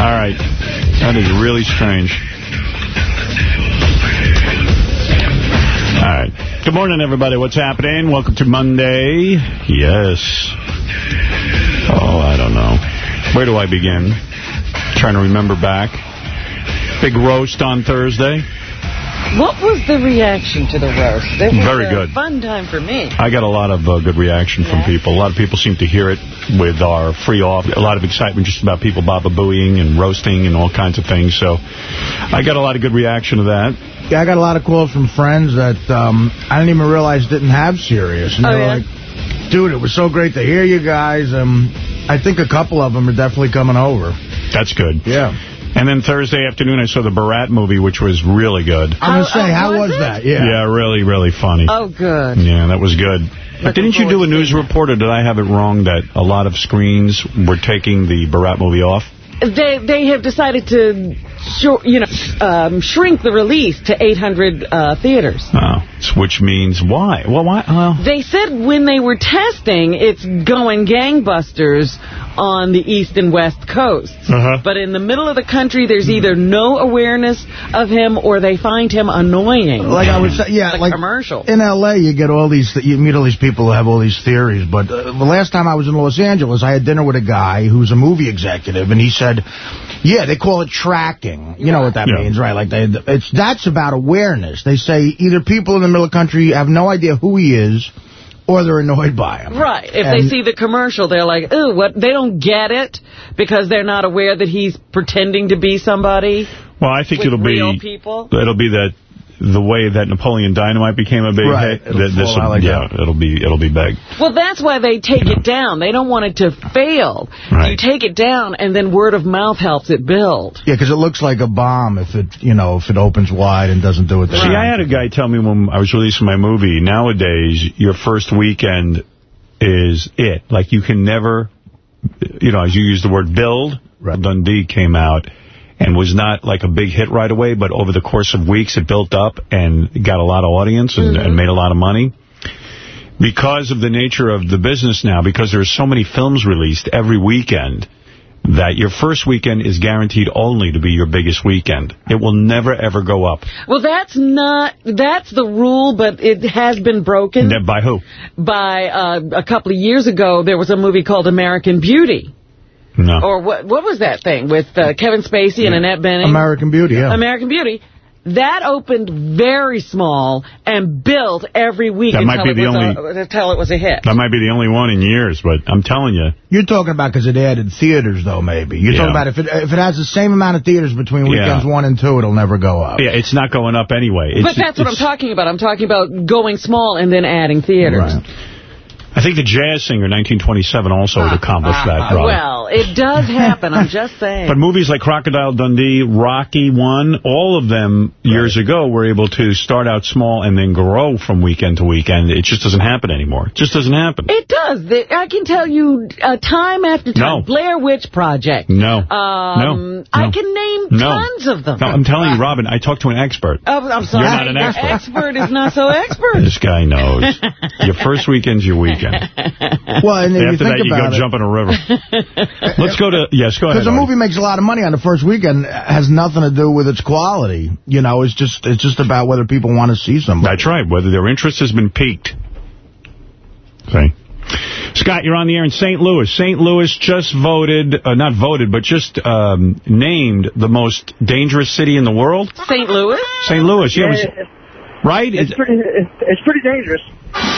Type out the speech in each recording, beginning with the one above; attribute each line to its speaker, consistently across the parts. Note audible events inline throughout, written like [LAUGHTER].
Speaker 1: All right. That is really strange. All right. Good morning, everybody. What's happening? Welcome to Monday. Yes. Oh, I don't know. Where do I begin? Trying to remember back. Big roast on Thursday.
Speaker 2: What was the reaction to the roast? It was
Speaker 1: Very
Speaker 2: a
Speaker 1: good.
Speaker 2: fun time for me.
Speaker 1: I got a lot of uh, good reaction from
Speaker 2: Yeah.
Speaker 1: people. A lot of people seem to hear it with our free off. A lot of excitement just about people baba booing and roasting and all kinds of things. So I got a lot of good reaction to that.
Speaker 3: Yeah, I got a lot of calls from friends that um, I didn't even realize didn't have Sirius. And
Speaker 2: Oh,
Speaker 3: they were
Speaker 2: yeah?
Speaker 3: like, dude, it was so great to hear you guys. Um, I think a couple of them are definitely coming over.
Speaker 1: That's good.
Speaker 3: Yeah.
Speaker 1: And then Thursday afternoon, I saw the Borat movie, which was really good.
Speaker 3: I'm going to
Speaker 2: How-
Speaker 3: say,
Speaker 2: uh,
Speaker 3: how
Speaker 2: was
Speaker 3: was that? Yeah.
Speaker 1: Yeah, really, really funny.
Speaker 2: Oh, good.
Speaker 1: Yeah, that was good. But didn't you do a news report, or did I have it wrong that a lot of screens were taking the Borat movie off?
Speaker 2: They they have decided to, you know, um, shrink the release to 800 uh, theaters.
Speaker 1: Oh, which means why? Well, why? Well,
Speaker 2: They said when they were testing, it's going gangbusters on the east and west coasts.
Speaker 1: Uh-huh.
Speaker 2: But in the middle of the country, there's either no awareness of him or they find him annoying.
Speaker 3: Like I was saying, yeah,
Speaker 2: Like
Speaker 3: like
Speaker 2: commercial.
Speaker 3: in L.A., you get all these, you meet all these people who have all these theories. But uh, the last time I was in Los Angeles, I had dinner with a guy who's a movie executive, and he said, yeah, they call it tracking. You know what that
Speaker 1: Yeah.
Speaker 3: means, right? Like they, it's that's about awareness. They say either people in the middle of the country have no idea who he is, or they're annoyed by him.
Speaker 2: Right. If they see the commercial, they're like, ooh, what? They don't get it because they're not aware that he's pretending to be somebody.
Speaker 1: well, I think it'll be
Speaker 2: people?
Speaker 1: it'll be that the way that Napoleon Dynamite became a big
Speaker 3: Right,
Speaker 1: hit.
Speaker 3: it'll
Speaker 1: that this
Speaker 3: fall out like
Speaker 1: yeah,
Speaker 3: that.
Speaker 1: it'll be it'll be big.
Speaker 2: Well, that's why they take it down. They don't want it to fail.
Speaker 1: Right.
Speaker 2: You take it down, and then word of mouth helps it build.
Speaker 3: Yeah, because it looks like a bomb if it, you know, if it opens wide and doesn't do it.
Speaker 1: See,
Speaker 3: want.
Speaker 1: I had a guy tell me when I was releasing my movie, nowadays, your first weekend is it. Like, you can never, you know, as you use the word build, Dundee came out and was not like a big hit right away, but over the course of weeks, it built up and got a lot of audience and, and made a lot of money. Because of the nature of the business now, because there are so many films released every weekend, that your first weekend is guaranteed only to be your biggest weekend. It will never, ever go up.
Speaker 2: Well, that's not, that's the rule, but it has been broken
Speaker 1: By who?
Speaker 2: by, uh, a couple of years ago, there was a movie called American Beauty.
Speaker 1: No.
Speaker 2: Or what, what was that thing with uh, Kevin Spacey and Annette Bening?
Speaker 3: American Beauty, yeah.
Speaker 2: American Beauty. That opened very small and built every week
Speaker 1: That might be
Speaker 2: it
Speaker 1: the only-
Speaker 2: a, until it was a hit.
Speaker 1: That might be the only one in years, but I'm telling you.
Speaker 3: You're talking about because it added theaters, though, maybe. You're
Speaker 1: Yeah.
Speaker 3: talking about if it if it has the same amount of theaters between
Speaker 1: Yeah.
Speaker 3: weekends one and two, it'll never go up.
Speaker 1: Yeah, it's not going up anyway. It's,
Speaker 2: But that's what I'm talking about. I'm talking about going small and then adding theaters.
Speaker 3: Right.
Speaker 1: I think the jazz singer 1927 also had ah, accomplished ah, that, ah, Rob.
Speaker 2: Well, it does happen. I'm just [LAUGHS] saying.
Speaker 1: But movies like Crocodile Dundee, Rocky 1, all of them years ago were able to start out small and then grow from weekend to weekend. It just doesn't happen anymore. It just doesn't happen.
Speaker 2: It does. I can tell you uh, time after time.
Speaker 1: No.
Speaker 2: Blair Witch Project.
Speaker 1: No.
Speaker 2: Um,
Speaker 1: no.
Speaker 2: I can name
Speaker 1: No.
Speaker 2: tons of them.
Speaker 1: No, I'm telling you, Robin, I talked to an expert.
Speaker 2: Oh, I'm sorry.
Speaker 1: You're not an
Speaker 2: Your
Speaker 1: expert.
Speaker 2: expert is not so expert.
Speaker 1: This guy knows. [LAUGHS] your first weekend's your weekend. [LAUGHS]
Speaker 3: Well, and then you
Speaker 1: After
Speaker 3: think
Speaker 1: that, you go
Speaker 3: it.
Speaker 1: jump in a river. Let's go to... Yes, go ahead.
Speaker 3: Because a movie makes a lot of money on the first weekend has nothing to do with its quality. You know, it's just it's just about whether people want to see somebody.
Speaker 1: That's right, whether their interest has been piqued. Okay. Scott, you're on the air in St. Louis. St. Louis just voted, uh, not voted, but just um, named the most dangerous city in the world.
Speaker 2: St. Louis?
Speaker 1: St. Louis, yeah.
Speaker 4: Yeah,
Speaker 1: was-
Speaker 4: it's,
Speaker 1: right?
Speaker 4: it's
Speaker 1: Is-
Speaker 4: pretty. It's, it's pretty dangerous.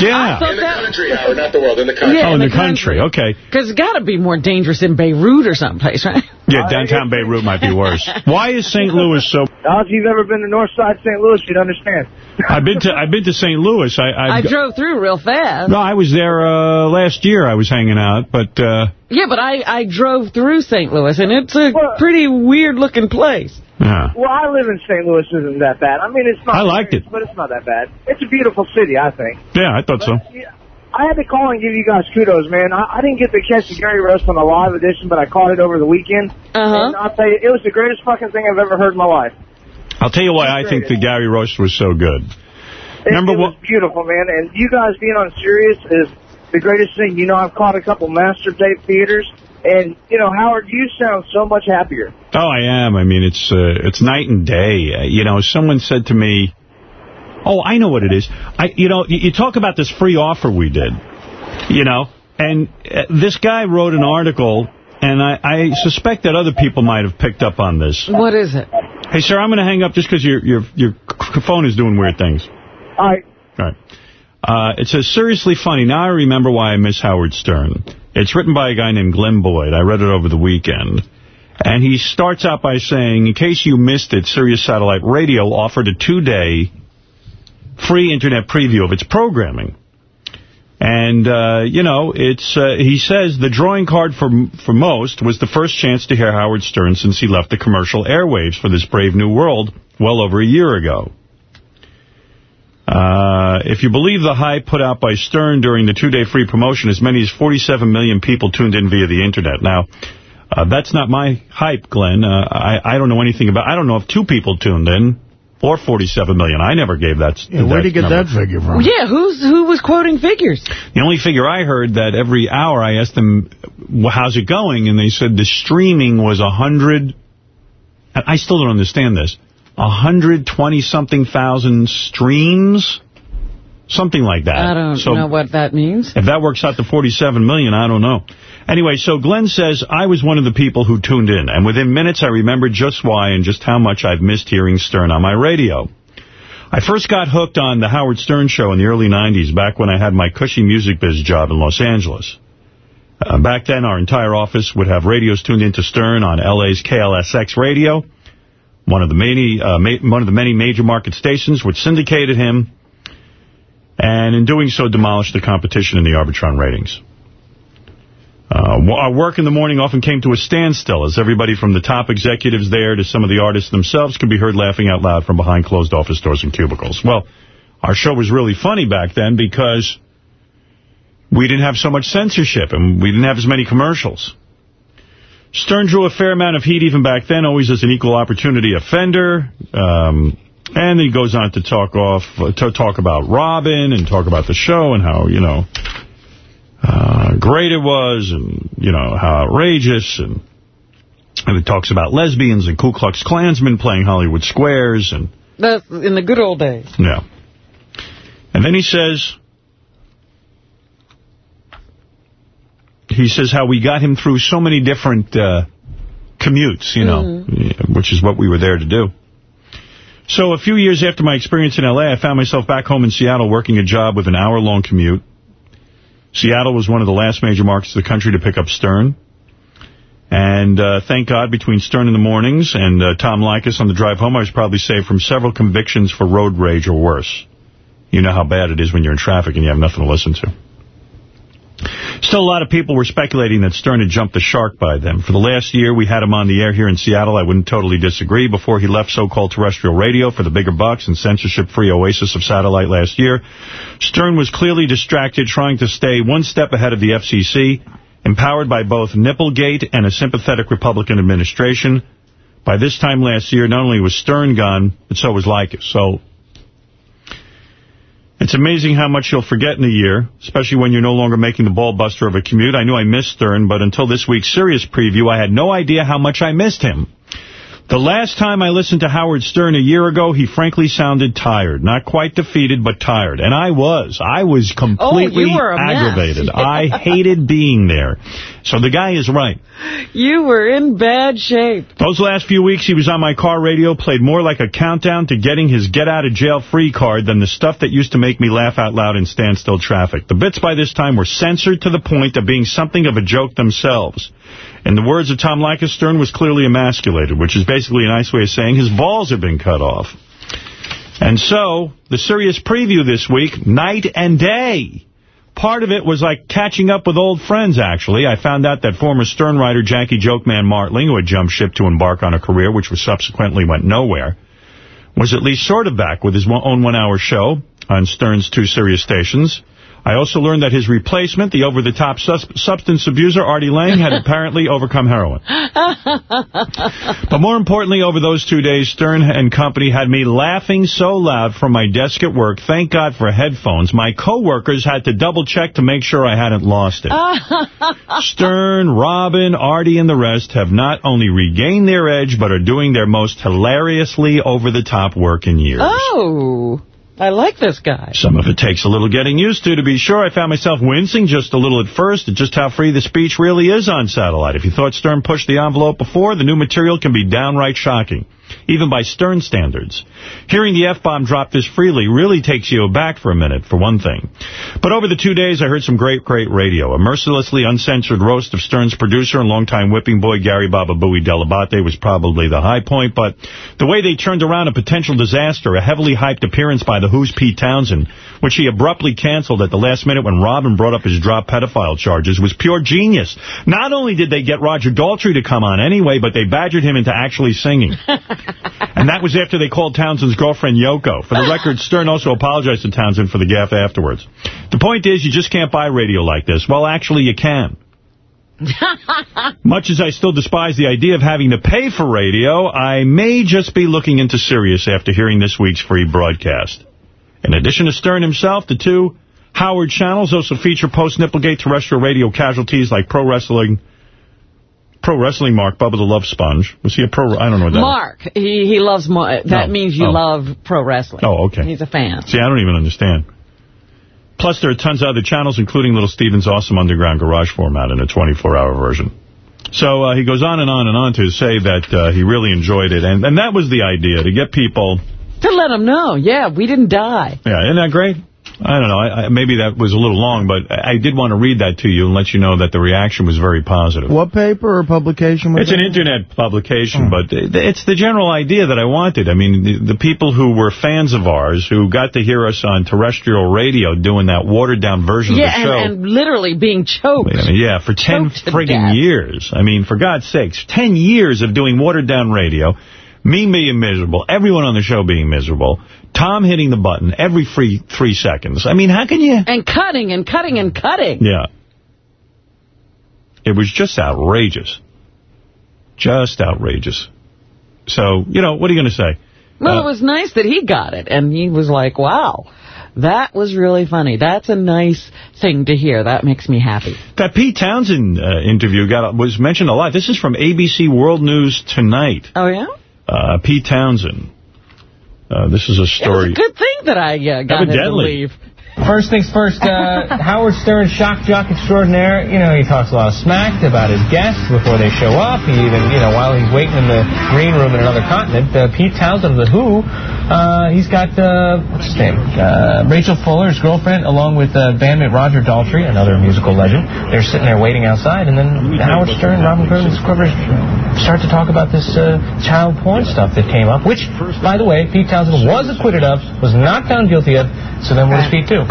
Speaker 1: Yeah.
Speaker 5: In the
Speaker 2: that-
Speaker 5: country, Howard, not the world, in the country.
Speaker 2: Yeah,
Speaker 1: oh, in
Speaker 2: in
Speaker 1: the
Speaker 2: the
Speaker 1: country. Okay.
Speaker 2: Because it's got to be more dangerous in Beirut or someplace, right?
Speaker 1: Yeah, downtown Beirut might be worse. Why is St. Louis so...
Speaker 4: Now, if you've ever been to North Side St. Louis, you'd understand.
Speaker 1: I've been to I've been to St. Louis. I,
Speaker 2: I
Speaker 1: I've,
Speaker 2: drove through real fast.
Speaker 1: No, I was there uh, last year. I was hanging out, but... Uh,
Speaker 2: Yeah, but I, I drove through St. Louis, and it's a
Speaker 4: Well-
Speaker 2: pretty weird-looking place.
Speaker 1: yeah.
Speaker 4: Well, I live in St. Louis. Isn't that bad? I mean, it's not.
Speaker 1: I liked it.
Speaker 4: but it's not that bad. It's a beautiful city, I think.
Speaker 1: Yeah, I thought so.
Speaker 4: Yeah, I had to call and give you guys kudos, man. I, I didn't get to catch the Gary roast on the live edition, but I caught it over the weekend.
Speaker 2: Uh-huh.
Speaker 4: I'll tell you, it was the greatest fucking thing I've ever heard in my life.
Speaker 1: I'll tell you why I think the Gary roast was so good.
Speaker 4: It,
Speaker 1: Remember
Speaker 4: it was
Speaker 1: what-
Speaker 4: beautiful, man. And you guys being on Sirius is the greatest thing. You know, I've caught a couple master tape theaters, And, you know, Howard, you sound so much happier.
Speaker 1: Oh, I am. I mean, it's uh, it's night and day. Uh, you know, someone said to me, oh, I know what it is. I, You know, you talk about this free offer we did, you know, and uh, this guy wrote an article, and I, I suspect that other people might have picked up on this.
Speaker 2: What is it?
Speaker 1: Hey, sir, I'm going to hang up just because your, your, your phone is doing weird things.
Speaker 4: All right.
Speaker 1: All right. Uh, it says, seriously funny. Now I remember why I miss Howard Stern. It's written by a guy named Glenn Boyd. I read it over the weekend. And he starts out by saying, in case you missed it, Sirius Satellite Radio offered a two-day free internet preview of its programming. And, uh, you know, it's uh, he says the drawing card for for most was the first chance to hear Howard Stern since he left the commercial airwaves for this brave new world well over a year ago. Uh, if you believe the hype put out by Stern during the two-day free promotion, as many as 47 million people tuned in via the Internet. Now, uh, that's not my hype, Glenn. Uh, I, I don't know anything about I don't know if two people tuned in or 47 million. I never gave that
Speaker 3: yeah, where did you get number. that figure from?
Speaker 2: Yeah, who's who was quoting figures?
Speaker 1: The only figure I heard that every hour I asked them, how's it going? And they said the streaming was 100. I still don't understand this. 120-something thousand streams? Something like that.
Speaker 2: I don't so know what that means.
Speaker 1: If that works out to 47 million, I don't know. Anyway, so Glenn says, I was one of the people who tuned in, and within minutes I remembered just why and just how much I've missed hearing Stern on my radio. I first got hooked on the Howard Stern show in the early 90s, back when I had my cushy music biz job in Los Angeles. Uh, back then, our entire office would have radios tuned into Stern on LA's KLSX radio, one of the many, uh, one of the many major market stations which syndicated him, and in doing so demolished the competition in the Arbitron ratings. Uh, our work in the morning often came to a standstill as everybody from the top executives there to some of the artists themselves could be heard laughing out loud from behind closed office doors and cubicles. Well, our show was really funny back then because we didn't have so much censorship and we didn't have as many commercials. Stern drew a fair amount of heat even back then, always as an equal opportunity offender. Um, and he goes on to talk off, uh, to talk about Robin and talk about the show and how, you know, uh, great it was and, you know, how outrageous. And, and it talks about lesbians and Ku Klux Klansmen playing Hollywood Squares. and
Speaker 2: That's in the good old days.
Speaker 1: Yeah. And then he says, he says how we got him through so many different uh, commutes, you know, mm -hmm. which is what we were there to do. So a few years after my experience in L.A., I found myself back home in Seattle working a job with an hour-long commute. Seattle was one of the last major markets of the country to pick up Stern. And uh, thank God, between Stern in the mornings and uh, Tom Leykis on the drive home, I was probably saved from several convictions for road rage or worse. You know how bad it is when you're in traffic and you have nothing to listen to. Still, a lot of people were speculating that Stern had jumped the shark by then. For the last year, we had him on the air here in Seattle. I wouldn't totally disagree. Before he left so-called terrestrial radio for the bigger bucks and censorship-free oasis of satellite last year, Stern was clearly distracted trying to stay one step ahead of the FCC, empowered by both Nipplegate and a sympathetic Republican administration. By this time last year, not only was Stern gone, but so was Leykis. So it's amazing how much you'll forget in a year, especially when you're no longer making the ball buster of a commute. I knew I missed Stern, but until this week's Sirius preview, I had no idea how much I missed him. The last time I listened to Howard Stern a year ago, he frankly sounded tired. Not quite defeated, but tired. And I was. I was oh, completely
Speaker 2: oh,
Speaker 1: aggravated. Yeah. [LAUGHS] I hated being there. So the guy is right.
Speaker 2: You were in bad shape.
Speaker 1: Those last few weeks he was on my car radio played more like a countdown to getting his get-out-of-jail-free card than the stuff that used to make me laugh out loud in standstill traffic. The bits by this time were censored to the point of being something of a joke themselves. In the words of Tom Leykis, Stern was clearly emasculated, which is basically a nice way of saying his balls have been cut off. And so, the Sirius preview this week, night and day. Part of it was like catching up with old friends, actually. I found out that former Stern writer Jackie Jokeman Martling, who had jumped ship to embark on a career which was subsequently went nowhere, was at least sort of back with his own one-hour show on Stern's two Sirius stations. I also learned that his replacement, the over-the-top substance abuser, Artie Lange, had [LAUGHS] apparently overcome heroin. but more importantly, over those two days, Stern and company had me laughing so loud from my desk at work. Thank God for headphones. My coworkers had to double-check to make sure I hadn't lost it. [LAUGHS] Stern, Robin, Artie, and the rest have not only regained their edge, but are doing their most hilariously over-the-top work in years.
Speaker 2: Oh. I like this guy.
Speaker 1: Some of it takes a little getting used to, to be sure. I found myself wincing just a little at first at just how free the speech really is on satellite. If you thought Stern pushed the envelope before, the new material can be downright shocking even by Stern standards. Hearing the F-bomb drop this freely really takes you aback for a minute, for one thing. But over the two days, I heard some great, great radio. A mercilessly uncensored roast of Stern's producer and longtime whipping boy Gary Baba Booey Dell'Abate was probably the high point, but the way they turned around a potential disaster, a heavily hyped appearance by the Who's Pete Townshend, which he abruptly canceled at the last minute when Robin brought up his drop pedophile charges, was pure genius. Not only did they get Roger Daltrey to come on anyway, but they badgered him into actually singing. [LAUGHS] and that was after they called Townshend's girlfriend Yoko. For the record, Stern also apologized to Townshend for the gaffe afterwards. The point is, you just can't buy radio like this. Well, actually, you can. Much as I still despise the idea of having to pay for radio, I may just be looking into Sirius after hearing this week's free broadcast. In addition to Stern himself, the two Howard channels also feature post-Nipplegate terrestrial radio casualties like pro wrestling pro wrestling Mark, Bubba the Love Sponge. Was he a pro? I don't know what that
Speaker 2: Mark. He, he loves, that no. means you oh. love pro wrestling.
Speaker 1: Oh, okay.
Speaker 2: He's a fan.
Speaker 1: See, I don't even understand. Plus, there are tons of other channels, including Little Steven's awesome underground garage format in a 24-hour version. So uh, he goes on and on and on to say that uh, he really enjoyed it. And, and that was the idea, to get people...
Speaker 2: To let them know, yeah, we didn't die.
Speaker 1: Yeah, isn't that great? I don't know. I, I, maybe that was a little long, but I did want to read that to you and let you know that the reaction was very positive.
Speaker 3: What paper or publication
Speaker 1: It's
Speaker 3: that?
Speaker 1: an internet publication, oh. but it's the general idea that I wanted. I mean, the, the, people who were fans of ours, who got to hear us on terrestrial radio doing that watered-down version
Speaker 2: yeah,
Speaker 1: of the show.
Speaker 2: Yeah, and, and, literally being choked.
Speaker 1: yeah, for 10 friggin' years. I mean, for God's sakes, 10 years of doing watered-down radio me being miserable, everyone on the show being miserable, Tom hitting the button every free three seconds. I mean, how can you...
Speaker 2: And cutting and cutting and cutting.
Speaker 1: Yeah. It was just outrageous. Just outrageous. So, you know, what are you going to say?
Speaker 2: Well, uh, it was nice that he got it, and he was like, wow, that was really funny. That's a nice thing to hear. That makes me happy.
Speaker 1: That Pete Townshend uh, interview got was mentioned a lot. This is from ABC World News Tonight.
Speaker 2: Oh, yeah?
Speaker 1: Uh, Pete Townshend. Uh, this is a story.
Speaker 2: It was a good thing that I uh, got him to leave.
Speaker 5: First things first, uh, [LAUGHS] Howard Stern, shock jock extraordinaire. You know, he talks a lot of smack about his guests before they show up. He even, you know, while he's waiting in the green room in another continent, uh, Pete Townshend of The Who, uh, he's got, uh, what's his name? Uh, Rachel Fuller, his girlfriend, along with uh, bandmate Roger Daltrey, another musical legend. They're sitting there waiting outside, and then Howard Stern, Robin Curtis, Scribbers start to talk about this uh, child porn stuff that came up, which, by the way, Pete Townshend was acquitted of, was not found guilty of, so then what does Pete do?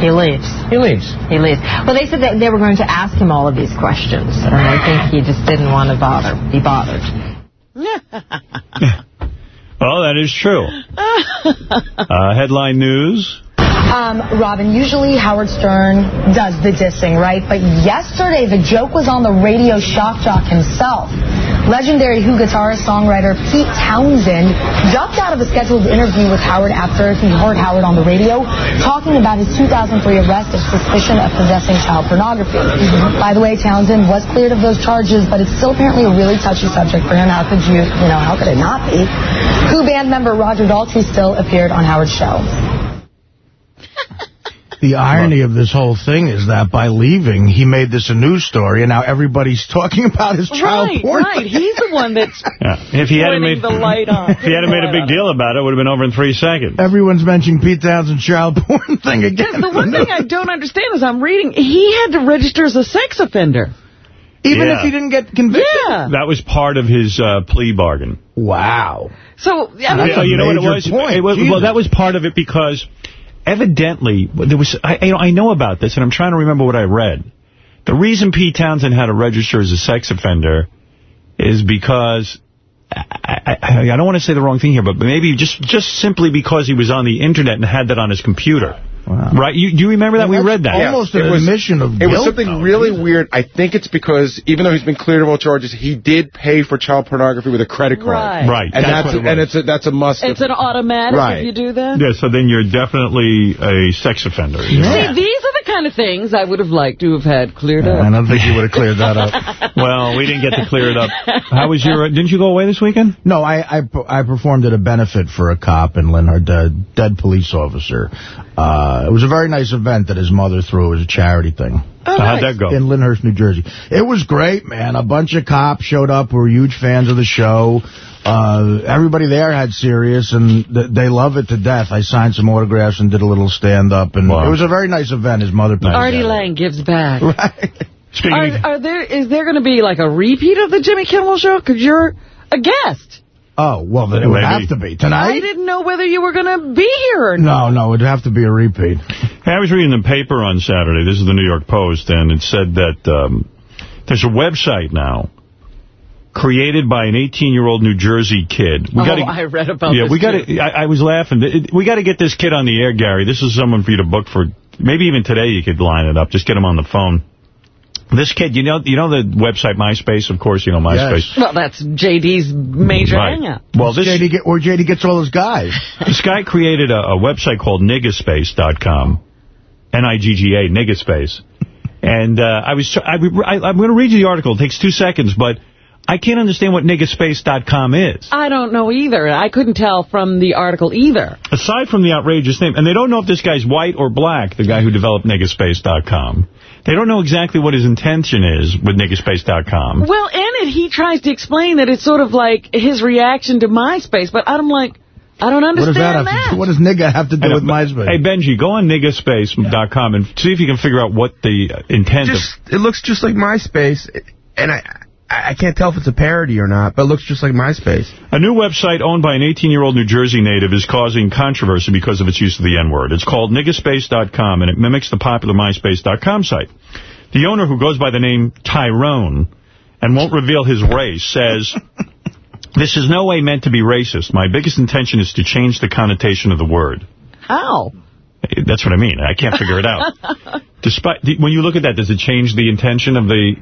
Speaker 6: He leaves.
Speaker 5: He leaves.
Speaker 6: He leaves. Well, they said that they were going to ask him all of these questions, and I think he just didn't want to bother. Be bothered. [LAUGHS]
Speaker 1: well, that is true. [LAUGHS] uh, headline news.
Speaker 7: Um, Robin, usually Howard Stern does the dissing, right? But yesterday, the joke was on the radio shock jock himself. Legendary Who guitarist, songwriter Pete Townshend ducked out of a scheduled interview with Howard after he heard Howard on the radio talking about his 2003 arrest of suspicion of possessing child pornography. By the way, Townshend was cleared of those charges, but it's still apparently a really touchy subject for him. How could you, you know, how could it not be? Who band member Roger Daltrey still appeared on Howard's show.
Speaker 3: The irony of this whole thing is that by leaving, he made this a news story, and now everybody's talking about his child
Speaker 2: right,
Speaker 3: porn.
Speaker 2: Right, He's the one that's
Speaker 1: yeah. if he hadn't made
Speaker 2: the light on.
Speaker 1: If he hadn't made a big deal about it, it would have been over in three seconds.
Speaker 3: Everyone's mentioning Pete Townshend's child porn [LAUGHS] thing again.
Speaker 2: The one thing I don't understand is I'm reading, he had to register as a sex offender.
Speaker 3: Even yeah. if he didn't get convicted?
Speaker 2: Yeah.
Speaker 1: That was part of his uh, plea bargain.
Speaker 3: Wow.
Speaker 2: So,
Speaker 3: yeah, yeah you know what it was? It was
Speaker 1: well, that was part of it because evidently, there was I, you know, I know about this, and I'm trying to remember what I read. The reason Pete Townshend had to register as a sex offender is because, I, I, I don't want to say the wrong thing here, but maybe just, just simply because he was on the Internet and had that on his computer. Right? You, do you remember that? we read that.
Speaker 3: Almost an
Speaker 8: It was-
Speaker 3: admission of
Speaker 8: It was
Speaker 3: guilt,
Speaker 8: something
Speaker 3: though.
Speaker 8: really weird. I think it's because even though he's been cleared of all charges, he did pay for child pornography with a credit card.
Speaker 2: Right.
Speaker 1: Right.
Speaker 8: And
Speaker 1: That's
Speaker 8: that's,
Speaker 1: it
Speaker 8: and it's a, that's a must.
Speaker 2: It's an automatic
Speaker 8: Right.
Speaker 2: if you do that?
Speaker 1: Yeah, so then you're definitely a sex offender.
Speaker 2: See, these are the kind of things I would have liked to have had cleared up.
Speaker 3: I don't think you would have cleared that up. [LAUGHS]
Speaker 1: Well, we didn't get to clear it up. How was your... Didn't you go away this weekend?
Speaker 3: No, I, I I performed at a benefit for a cop in Lyndhurst, a dead police officer. Uh, it was a very nice event that his mother threw as a charity thing.
Speaker 2: Oh,
Speaker 1: How'd that go?
Speaker 3: In Lyndhurst, New Jersey. It was great, man. A bunch of cops showed up who were huge fans of the show. Uh, everybody there had Sirius, and th they love it to death. I signed some autographs and did a little stand-up, and
Speaker 1: Wow.
Speaker 3: it was a very nice event. His mother put
Speaker 2: Artie
Speaker 3: together.
Speaker 2: Lange gives back. [LAUGHS]
Speaker 3: Right.
Speaker 1: Speaking
Speaker 2: Are, are there? Is there going to be like a repeat of the Jimmy Kimmel show? Because you're a guest.
Speaker 3: Oh, well, then it would have to be. Tonight?
Speaker 2: I didn't know whether you were going to be here or not.
Speaker 3: No, no, it'd have to be a repeat.
Speaker 1: Hey, I was reading the paper on Saturday. This is the New York Post, and it said that um, there's a website now created by an 18-year-old New Jersey kid. We
Speaker 2: oh,
Speaker 1: gotta,
Speaker 2: I read about
Speaker 1: Yeah,
Speaker 2: this
Speaker 1: we got
Speaker 2: too.
Speaker 1: to. I, I was laughing. It- We got to get this kid on the air, Gary. This is someone for you to book for. Maybe even today you could line it up. Just get him on the phone. This kid, you know, you know the website MySpace. Of course, you know MySpace.
Speaker 2: Well, that's JD's major
Speaker 1: Right.
Speaker 2: hangout.
Speaker 1: Well, this
Speaker 3: JD get, where JD gets all his guys. [LAUGHS]
Speaker 1: this guy created a, a website called niggaspace.com. N-I-G-G-A, niggaspace. And uh, I was, tr- I, I, I'm going to read you the article. It takes two seconds, but I can't understand what niggaspace.com is.
Speaker 2: I don't know either. I couldn't tell from the article either.
Speaker 1: Aside from the outrageous name, and they don't know if this guy's white or black, the guy who developed niggaspace.com. They don't know exactly what his intention is with niggaspace.com.
Speaker 2: Well, in it, he tries to explain that it's sort of like his reaction to MySpace, but I'm like, I don't
Speaker 3: What does
Speaker 2: understand
Speaker 3: that to? What does nigga have to do
Speaker 1: And,
Speaker 3: with MySpace?
Speaker 1: Hey, Benji, go on niggaspace.com and see if you can figure out what the uh, intent
Speaker 9: just it looks just like MySpace, and I I can't tell if it's a parody or not, but it looks just like MySpace.
Speaker 1: A new website owned by an 18-year-old New Jersey native is causing controversy because of its use of the N-word. It's called niggaspace.com, and it mimics the popular myspace.com site. The owner, who goes by the name Tyrone and won't reveal his race, says... [LAUGHS] This is no way meant to be racist. My biggest intention is to change the connotation of the word.
Speaker 2: How?
Speaker 1: That's what I mean. I can't figure it out. [LAUGHS] Despite When you look at that, does it change the intention of the...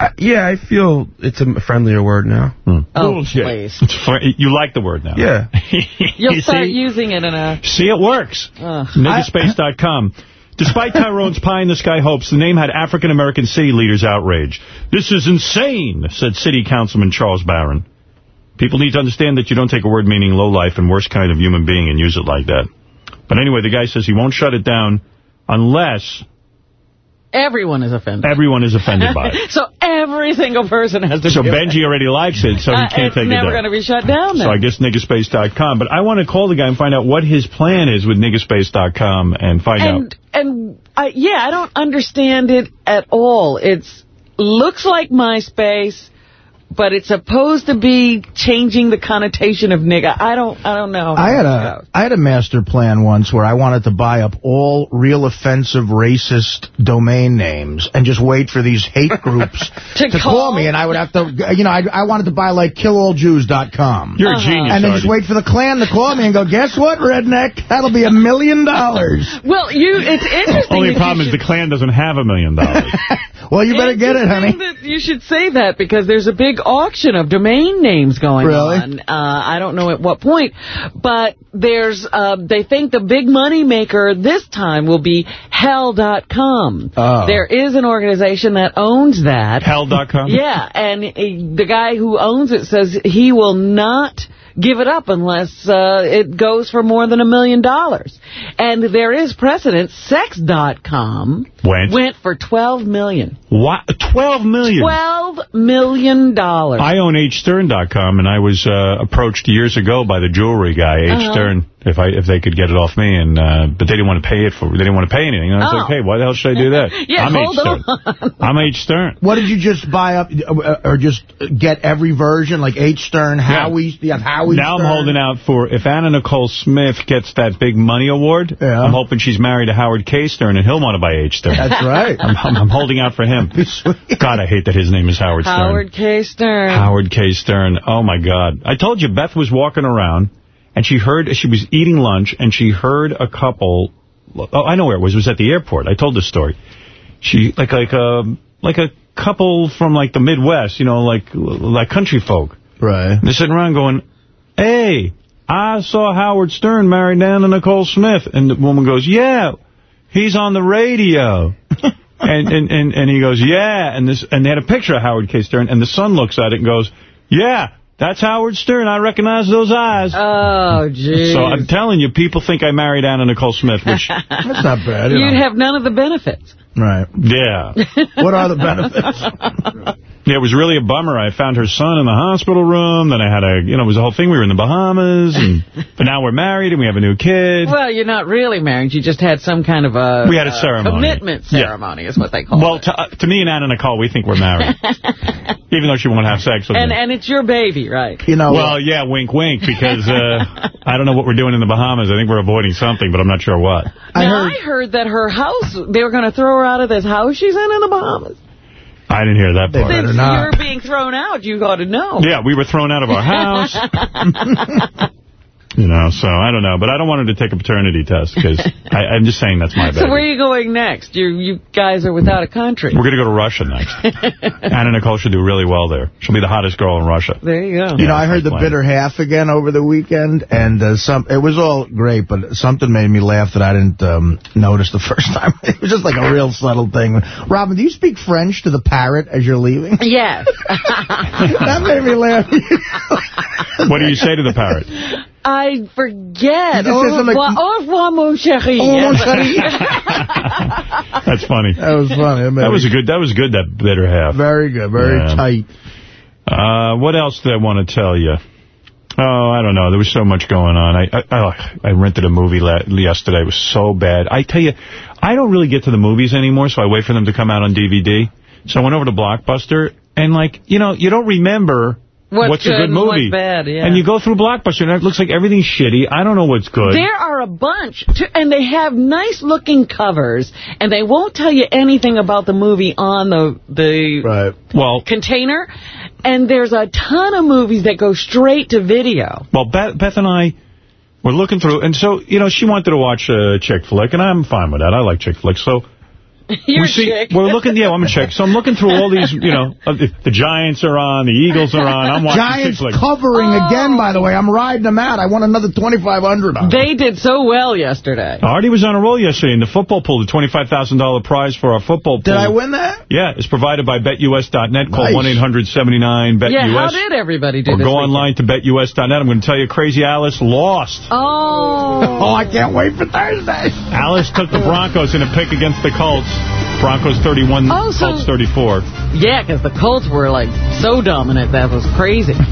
Speaker 9: I, yeah, I feel it's a friendlier word now. Hmm.
Speaker 2: Oh,
Speaker 1: Bullshit.
Speaker 2: please.
Speaker 1: It's fr- you like the word now.
Speaker 9: Yeah. [LAUGHS]
Speaker 2: You'll
Speaker 1: You
Speaker 2: start
Speaker 1: see?
Speaker 2: using it in a...
Speaker 1: See, it works.
Speaker 2: Ugh.
Speaker 1: Niggaspace.com. Despite Tyrone's pie-in-the-sky hopes, the name had African-American city leaders outraged. This is insane, said City Councilman Charles Barron. People need to understand that you don't take a word meaning low-life and worst kind of human being and use it like that. But anyway, the guy says he won't shut it down unless
Speaker 2: Everyone is offended.
Speaker 1: everyone is offended by it. [LAUGHS]
Speaker 2: so every single person has to
Speaker 1: So Benji already likes it, so he
Speaker 2: Uh,
Speaker 1: can't take it
Speaker 2: It's
Speaker 1: never
Speaker 2: going to be shut down
Speaker 1: So. I guess niggaspace.com. But I want to call the guy and find out what his plan is with niggaspace.com and find out.
Speaker 2: and and I, yeah, I don't understand it at all. It's looks like MySpace, but it's supposed to be changing the connotation of nigga. I don't I don't know.
Speaker 3: I had a I had a master plan once where I wanted to buy up all real offensive racist domain names and just wait for these hate [LAUGHS] groups
Speaker 2: To
Speaker 3: to,
Speaker 2: call?
Speaker 3: call me and I would have to you know I I wanted to buy like killalljews.com.
Speaker 1: You're a genius,
Speaker 3: and then just wait for the Klan to call me and go, guess what, redneck? That'll be a million dollars.
Speaker 2: Well, you it's [LAUGHS] interesting.
Speaker 1: Only
Speaker 2: that you
Speaker 1: problem is the Klan doesn't have a million dollars. [LAUGHS]
Speaker 3: Well, you better get it, honey.
Speaker 2: That You should say that because there's a big auction of domain names going
Speaker 3: Really?
Speaker 2: on. Uh, I don't know at what point, but there's uh, they think the big money maker this time will be Hell.com.
Speaker 3: Oh.
Speaker 2: There is an organization that owns that.
Speaker 1: Hell.com? [LAUGHS]
Speaker 2: Yeah, and uh, the guy who owns it says he will not give it up unless uh, it goes for more than a million dollars. And there is precedent. Sex.com
Speaker 1: Went.
Speaker 2: went for $12 million.
Speaker 1: What? 12 million?
Speaker 2: $12 million.
Speaker 1: I own HStern.com, and I was uh, approached years ago by the jewelry guy, H.
Speaker 2: Uh-huh.
Speaker 1: Stern, if I if they could get it off me, and uh, but they didn't want to pay it for. They didn't want to pay anything. And I was
Speaker 2: Oh.
Speaker 1: like, hey, why the hell should I do that? [LAUGHS]
Speaker 2: Yeah,
Speaker 1: I'm
Speaker 2: hold
Speaker 1: H. Stern.
Speaker 2: on.
Speaker 1: I'm H. Stern.
Speaker 3: What did you just buy up, uh, or just get every version, like H. Stern, Howie, you have Howie
Speaker 1: Now I'm holding out for, if Anna Nicole Smith gets that big money award,
Speaker 3: Yeah.
Speaker 1: I'm hoping she's married to Howard K. Stern, and he'll want to buy H. Stern.
Speaker 3: That's right. [LAUGHS]
Speaker 1: I'm, I'm, I'm holding out for him. [LAUGHS] God, I hate that his name is Howard Stern.
Speaker 2: Howard K. Stern.
Speaker 1: Howard K. Stern. Oh, my God. I told you Beth was walking around, and she heard, she was eating lunch, and she heard a couple oh, I know where it was. It was at the airport. I told this story. She, like, like, a, like a couple from, like, the Midwest, you know, like, like country folk.
Speaker 3: Right.
Speaker 1: And they're sitting around going, hey, I saw Howard Stern married down to Nicole Smith. And the woman goes, yeah, he's on the radio. [LAUGHS] and, and, and, and he goes, yeah. And this and they had a picture of Howard K. Stern. And the son looks at it and goes, yeah, that's Howard Stern. I recognize those eyes.
Speaker 2: Oh, geez.
Speaker 1: So I'm telling you, people think I married Anna Nicole Smith, which... [LAUGHS]
Speaker 3: That's not bad. You
Speaker 2: You'd
Speaker 3: know.
Speaker 2: have none of the benefits.
Speaker 3: Right.
Speaker 1: Yeah. [LAUGHS]
Speaker 3: What are the benefits?
Speaker 1: Yeah, it was really a bummer. I found her son in the hospital room. Then I had a, you know, it was the whole thing. We were in the Bahamas. And, [LAUGHS] but now we're married and we have a new kid.
Speaker 2: Well, you're not really married. You just had some kind of a...
Speaker 1: We had a
Speaker 2: uh,
Speaker 1: ceremony.
Speaker 2: commitment
Speaker 1: Yeah.
Speaker 2: ceremony is what they call
Speaker 1: Well,
Speaker 2: it.
Speaker 1: to, uh, to me and Anna Nicole, we think we're married. [LAUGHS] Even though she won't have sex with
Speaker 2: And,
Speaker 1: me.
Speaker 2: and it's your baby, right?
Speaker 3: You know,
Speaker 1: Well, yeah, wink, wink, because uh, I don't know what we're doing in the Bahamas. I think we're avoiding something, but I'm not sure what.
Speaker 3: I
Speaker 2: now,
Speaker 3: heard-
Speaker 2: I heard that her house, they were going to throw her out of this house she's in in the Bahamas.
Speaker 1: I didn't hear that part.
Speaker 3: better
Speaker 2: Since
Speaker 3: not.
Speaker 2: you're being thrown out, you got to know.
Speaker 1: Yeah, we were thrown out of our [LAUGHS] house. [LAUGHS] you know, so I don't know. But I don't want her to take a paternity test because [LAUGHS] I'm just saying that's my baby.
Speaker 2: So where are you going next? You you guys are without a country.
Speaker 1: We're going to go to Russia next. [LAUGHS] Anna Nicole should do really well there. She'll be the hottest girl in Russia.
Speaker 2: There you go.
Speaker 3: You know, I heard the
Speaker 1: plan.
Speaker 3: bitter half again over the weekend, and uh, some it was all great, but something made me laugh that I didn't um, notice the [LAUGHS] first time. It was just like a real subtle thing. Robin, do you speak French to the parrot as you're leaving?
Speaker 2: Yes.
Speaker 3: that made me laugh.
Speaker 1: What do you say to the parrot?
Speaker 2: I forget.
Speaker 3: You just
Speaker 2: Au
Speaker 3: said something
Speaker 2: revoir,
Speaker 3: like-
Speaker 2: au revoir, mon chéri.
Speaker 3: Oh, mon chéri. [LAUGHS]
Speaker 1: That's funny.
Speaker 3: That was funny. That,
Speaker 1: That was a good. That was good. That bitter half.
Speaker 3: very good, very
Speaker 1: Yeah.
Speaker 3: tight.
Speaker 1: Uh, what else did I want to tell you? Oh, I don't know. There was so much going on. I I, I rented a movie la yesterday. It was so bad. I tell you, I don't really get to the movies anymore, so I wait for them to come out on DVD. So I went over to Blockbuster, and, like, you know, you don't remember
Speaker 2: What's
Speaker 1: what's a
Speaker 2: good
Speaker 1: good
Speaker 2: what's
Speaker 1: movie.
Speaker 2: bad, yeah.
Speaker 1: And you go through Blockbuster, and it looks like everything's shitty. I don't know what's good.
Speaker 2: There are a bunch, to, and they have nice-looking covers, and they won't tell you anything about the movie on the the
Speaker 3: Right.
Speaker 1: well,
Speaker 2: container. And there's a ton of movies that go straight to video.
Speaker 1: Well, Beth, Beth and I were looking through, and so, you know, she wanted to watch uh, a chick flick, and I'm fine with that. I like chick flicks. So [LAUGHS]
Speaker 2: You're
Speaker 1: we see,
Speaker 2: chick.
Speaker 1: we're looking, yeah, I'm a chick. So I'm looking through all these, you know, uh, the, the Giants are on, the Eagles are on. I'm watching
Speaker 3: Giants
Speaker 1: chick flicks.
Speaker 3: covering
Speaker 2: Oh.
Speaker 3: again, by the way. I'm riding them out. I want another 2500 on
Speaker 2: They did so well yesterday.
Speaker 1: Artie was on a roll yesterday in the football pool, the $25,000 prize for our football pool.
Speaker 3: Did I win that?
Speaker 1: Yeah, it's provided by BetUS.net. Call
Speaker 3: Nice.
Speaker 1: 1-800-79-BET-US.
Speaker 2: Yeah, how did everybody do
Speaker 1: Or
Speaker 2: this
Speaker 1: go
Speaker 2: weekend?
Speaker 1: online to BetUS.net. I'm going to tell you, Crazy Alice lost.
Speaker 2: Oh. [LAUGHS]
Speaker 3: Oh, I can't wait for Thursday.
Speaker 1: Alice took the Broncos in a pick against the Colts. Broncos 31,
Speaker 2: Oh, so-
Speaker 1: Colts 34.
Speaker 2: Yeah, because the Colts were, like, so dominant. That was crazy. [LAUGHS]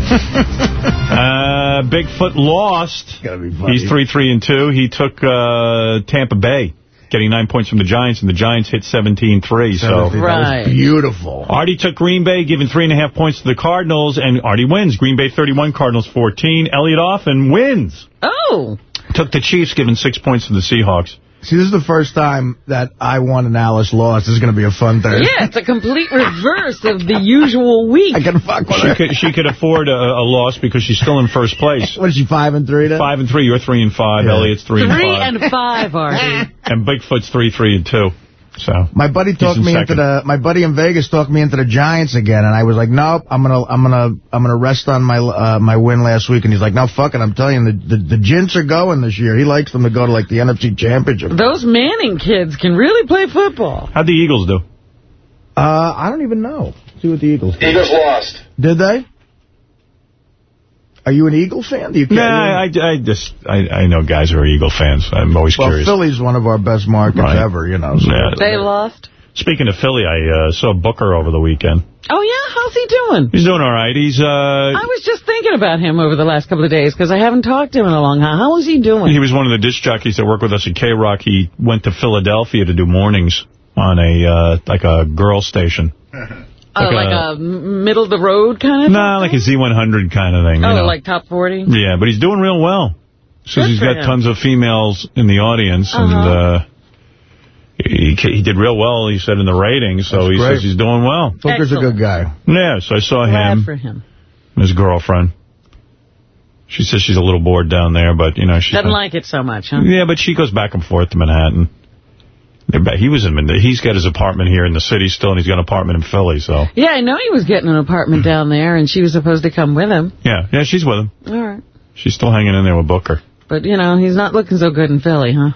Speaker 1: Uh, Bigfoot lost.
Speaker 3: Gotta be funny.
Speaker 1: He's 3-3 and 2. He took uh, Tampa Bay, getting nine points from the Giants, and the Giants hit 17-3. So
Speaker 3: That was
Speaker 2: Right.
Speaker 3: beautiful.
Speaker 1: Artie took Green Bay, giving three and a half points to the Cardinals, and Artie wins. Green Bay 31, Cardinals 14. Elliot Offen wins.
Speaker 2: Oh.
Speaker 1: Took the Chiefs, giving six points to the Seahawks.
Speaker 3: See, this is the first time that I won and Alice lost. This is going to be a fun Thursday.
Speaker 2: Yeah, it's a complete reverse of the usual week.
Speaker 3: I can fuck with
Speaker 1: She
Speaker 3: her.
Speaker 1: could, she could afford a, a loss because she's still in first place.
Speaker 3: What is she, five and three then?
Speaker 1: Five and three. You're three and five.
Speaker 3: Yeah.
Speaker 1: Elliot's three,
Speaker 2: Three
Speaker 1: and five.
Speaker 2: Three and five, Artie. [LAUGHS]
Speaker 1: And Bigfoot's three, three, and two. So
Speaker 3: My buddy talked
Speaker 1: in
Speaker 3: me
Speaker 1: second.
Speaker 3: into the. My buddy in Vegas talked me into the Giants again, and I was like, nope, I'm gonna, I'm gonna, I'm gonna rest on my uh, my win last week. And he's like, no, fuck it, I'm telling you, the, the the Gents are going this year. He likes them to go to like the NFC Championship.
Speaker 2: Those Manning kids can really play football.
Speaker 1: how'd the Eagles do?
Speaker 3: Uh, I don't even know. See what the Eagles did.
Speaker 8: Eagles lost.
Speaker 3: Did they? Are you an Eagle fan? Do you care?
Speaker 1: Nah, I, I just I, I know guys who are Eagle fans. I'm always
Speaker 3: well,
Speaker 1: curious.
Speaker 3: Philly's one of our best markets
Speaker 1: Right.
Speaker 3: ever, you know. So.
Speaker 1: Yeah.
Speaker 2: They lost.
Speaker 1: Speaking of Philly, I uh, saw Booker over the weekend.
Speaker 2: Oh, yeah? How's he doing?
Speaker 1: He's doing all right. He's uh,
Speaker 2: I was just thinking about him over the last couple of days because I haven't talked to him in a long time. How is he doing?
Speaker 1: he was one of the disc jockeys that worked with us at K Rock. He went to Philadelphia to do mornings on a uh, like a girl station. [LAUGHS]
Speaker 2: oh,
Speaker 1: like
Speaker 2: like
Speaker 1: a-
Speaker 2: a, middle of the road kind of
Speaker 1: Nah, like a Z100 kind of thing.
Speaker 2: Oh,
Speaker 1: you know.
Speaker 2: like top 40?
Speaker 1: Yeah, but he's doing real well. Says
Speaker 2: Good
Speaker 1: he's
Speaker 2: for
Speaker 1: got
Speaker 2: him.
Speaker 1: tons of females in the audience, and
Speaker 2: Uh-huh.
Speaker 1: uh, he, he did real well, he said, in the ratings, so
Speaker 3: That's
Speaker 1: he
Speaker 3: great.
Speaker 1: says he's doing well.
Speaker 3: Booker's a good guy.
Speaker 1: Yeah, so I saw
Speaker 2: Glad
Speaker 1: him,
Speaker 2: for him.
Speaker 1: his girlfriend. She says she's a little bored down there, but, you know, she...
Speaker 2: Doesn't like it so much, huh?
Speaker 1: Yeah, but she goes back and forth to Manhattan. He was in. He's got his apartment here in the city still, and he's got an apartment in Philly, so...
Speaker 2: Yeah, I know he was getting an apartment mm-hmm. down there, and she was supposed to come with him.
Speaker 1: Yeah, yeah, she's with him.
Speaker 2: All right.
Speaker 1: She's still hanging in there with Booker.
Speaker 2: But, you know, he's not looking so good in Philly, huh?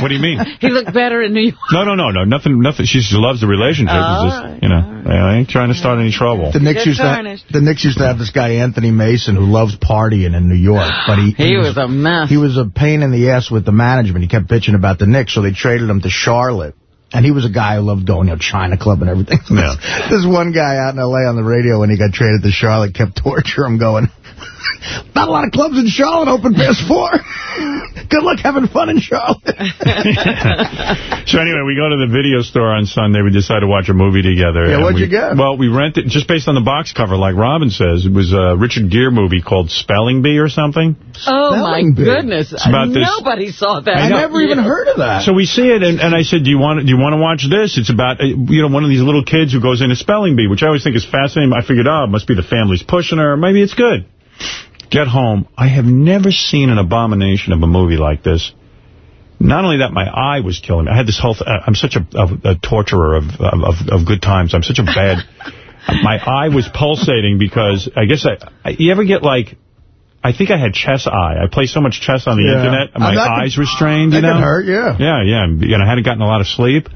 Speaker 1: What do you mean? [LAUGHS]
Speaker 2: he looked better in New York.
Speaker 1: No, no, no, no. Nothing. Nothing. She just loves the relationship.
Speaker 2: All
Speaker 1: it's just,
Speaker 2: oh,
Speaker 1: you know, I ain't trying to start any trouble.
Speaker 3: The Knicks, used to,
Speaker 2: tarnished.
Speaker 3: the Knicks used to have this guy, Anthony Mason, who loves partying in New York. But he,
Speaker 2: He was a mess.
Speaker 3: He was a pain in the ass with the management. He kept bitching about the Knicks, so they traded him to Charlotte. And he was a guy who loved going, you know, China Club and everything.
Speaker 1: Yeah. [LAUGHS]
Speaker 3: this one guy out in L.A. on the radio when he got traded to Charlotte kept torturing him going, not a lot of clubs in Charlotte open past four. Good luck having fun in Charlotte. [LAUGHS]
Speaker 1: So anyway, we go to the video store on Sunday. We decide to watch a movie together.
Speaker 3: Yeah, what'd
Speaker 1: we-
Speaker 3: you get?
Speaker 1: Well, we rented, it just based on the box cover, like Robin says, it was a Richard Gere movie called Spelling Bee or something.
Speaker 2: Oh, my
Speaker 3: bee.
Speaker 2: goodness.
Speaker 1: about this-
Speaker 2: Nobody saw that.
Speaker 3: I never even heard of that.
Speaker 1: So we see it, and, and I said, do you want do you want to watch this? It's about, uh, you know, one of these little kids who goes into spelling bee, which I always think is fascinating. I figured, oh, it must be the family's pushing her. Maybe it's good. Get home. I have never seen an abomination of a movie like this. Not only that, my eye was killing me. I had this whole... Th I'm such a, a, a torturer of, of, of good times. I'm such a bad... [LAUGHS] my eye was pulsating because I guess I, I... You ever get like... I think I had chess eye. I play so much chess on the
Speaker 3: Yeah.
Speaker 1: internet, and my
Speaker 3: Uh,
Speaker 1: eyes were strained, you know?
Speaker 3: hurt, yeah.
Speaker 1: Yeah, yeah. And I hadn't gotten a lot of sleep.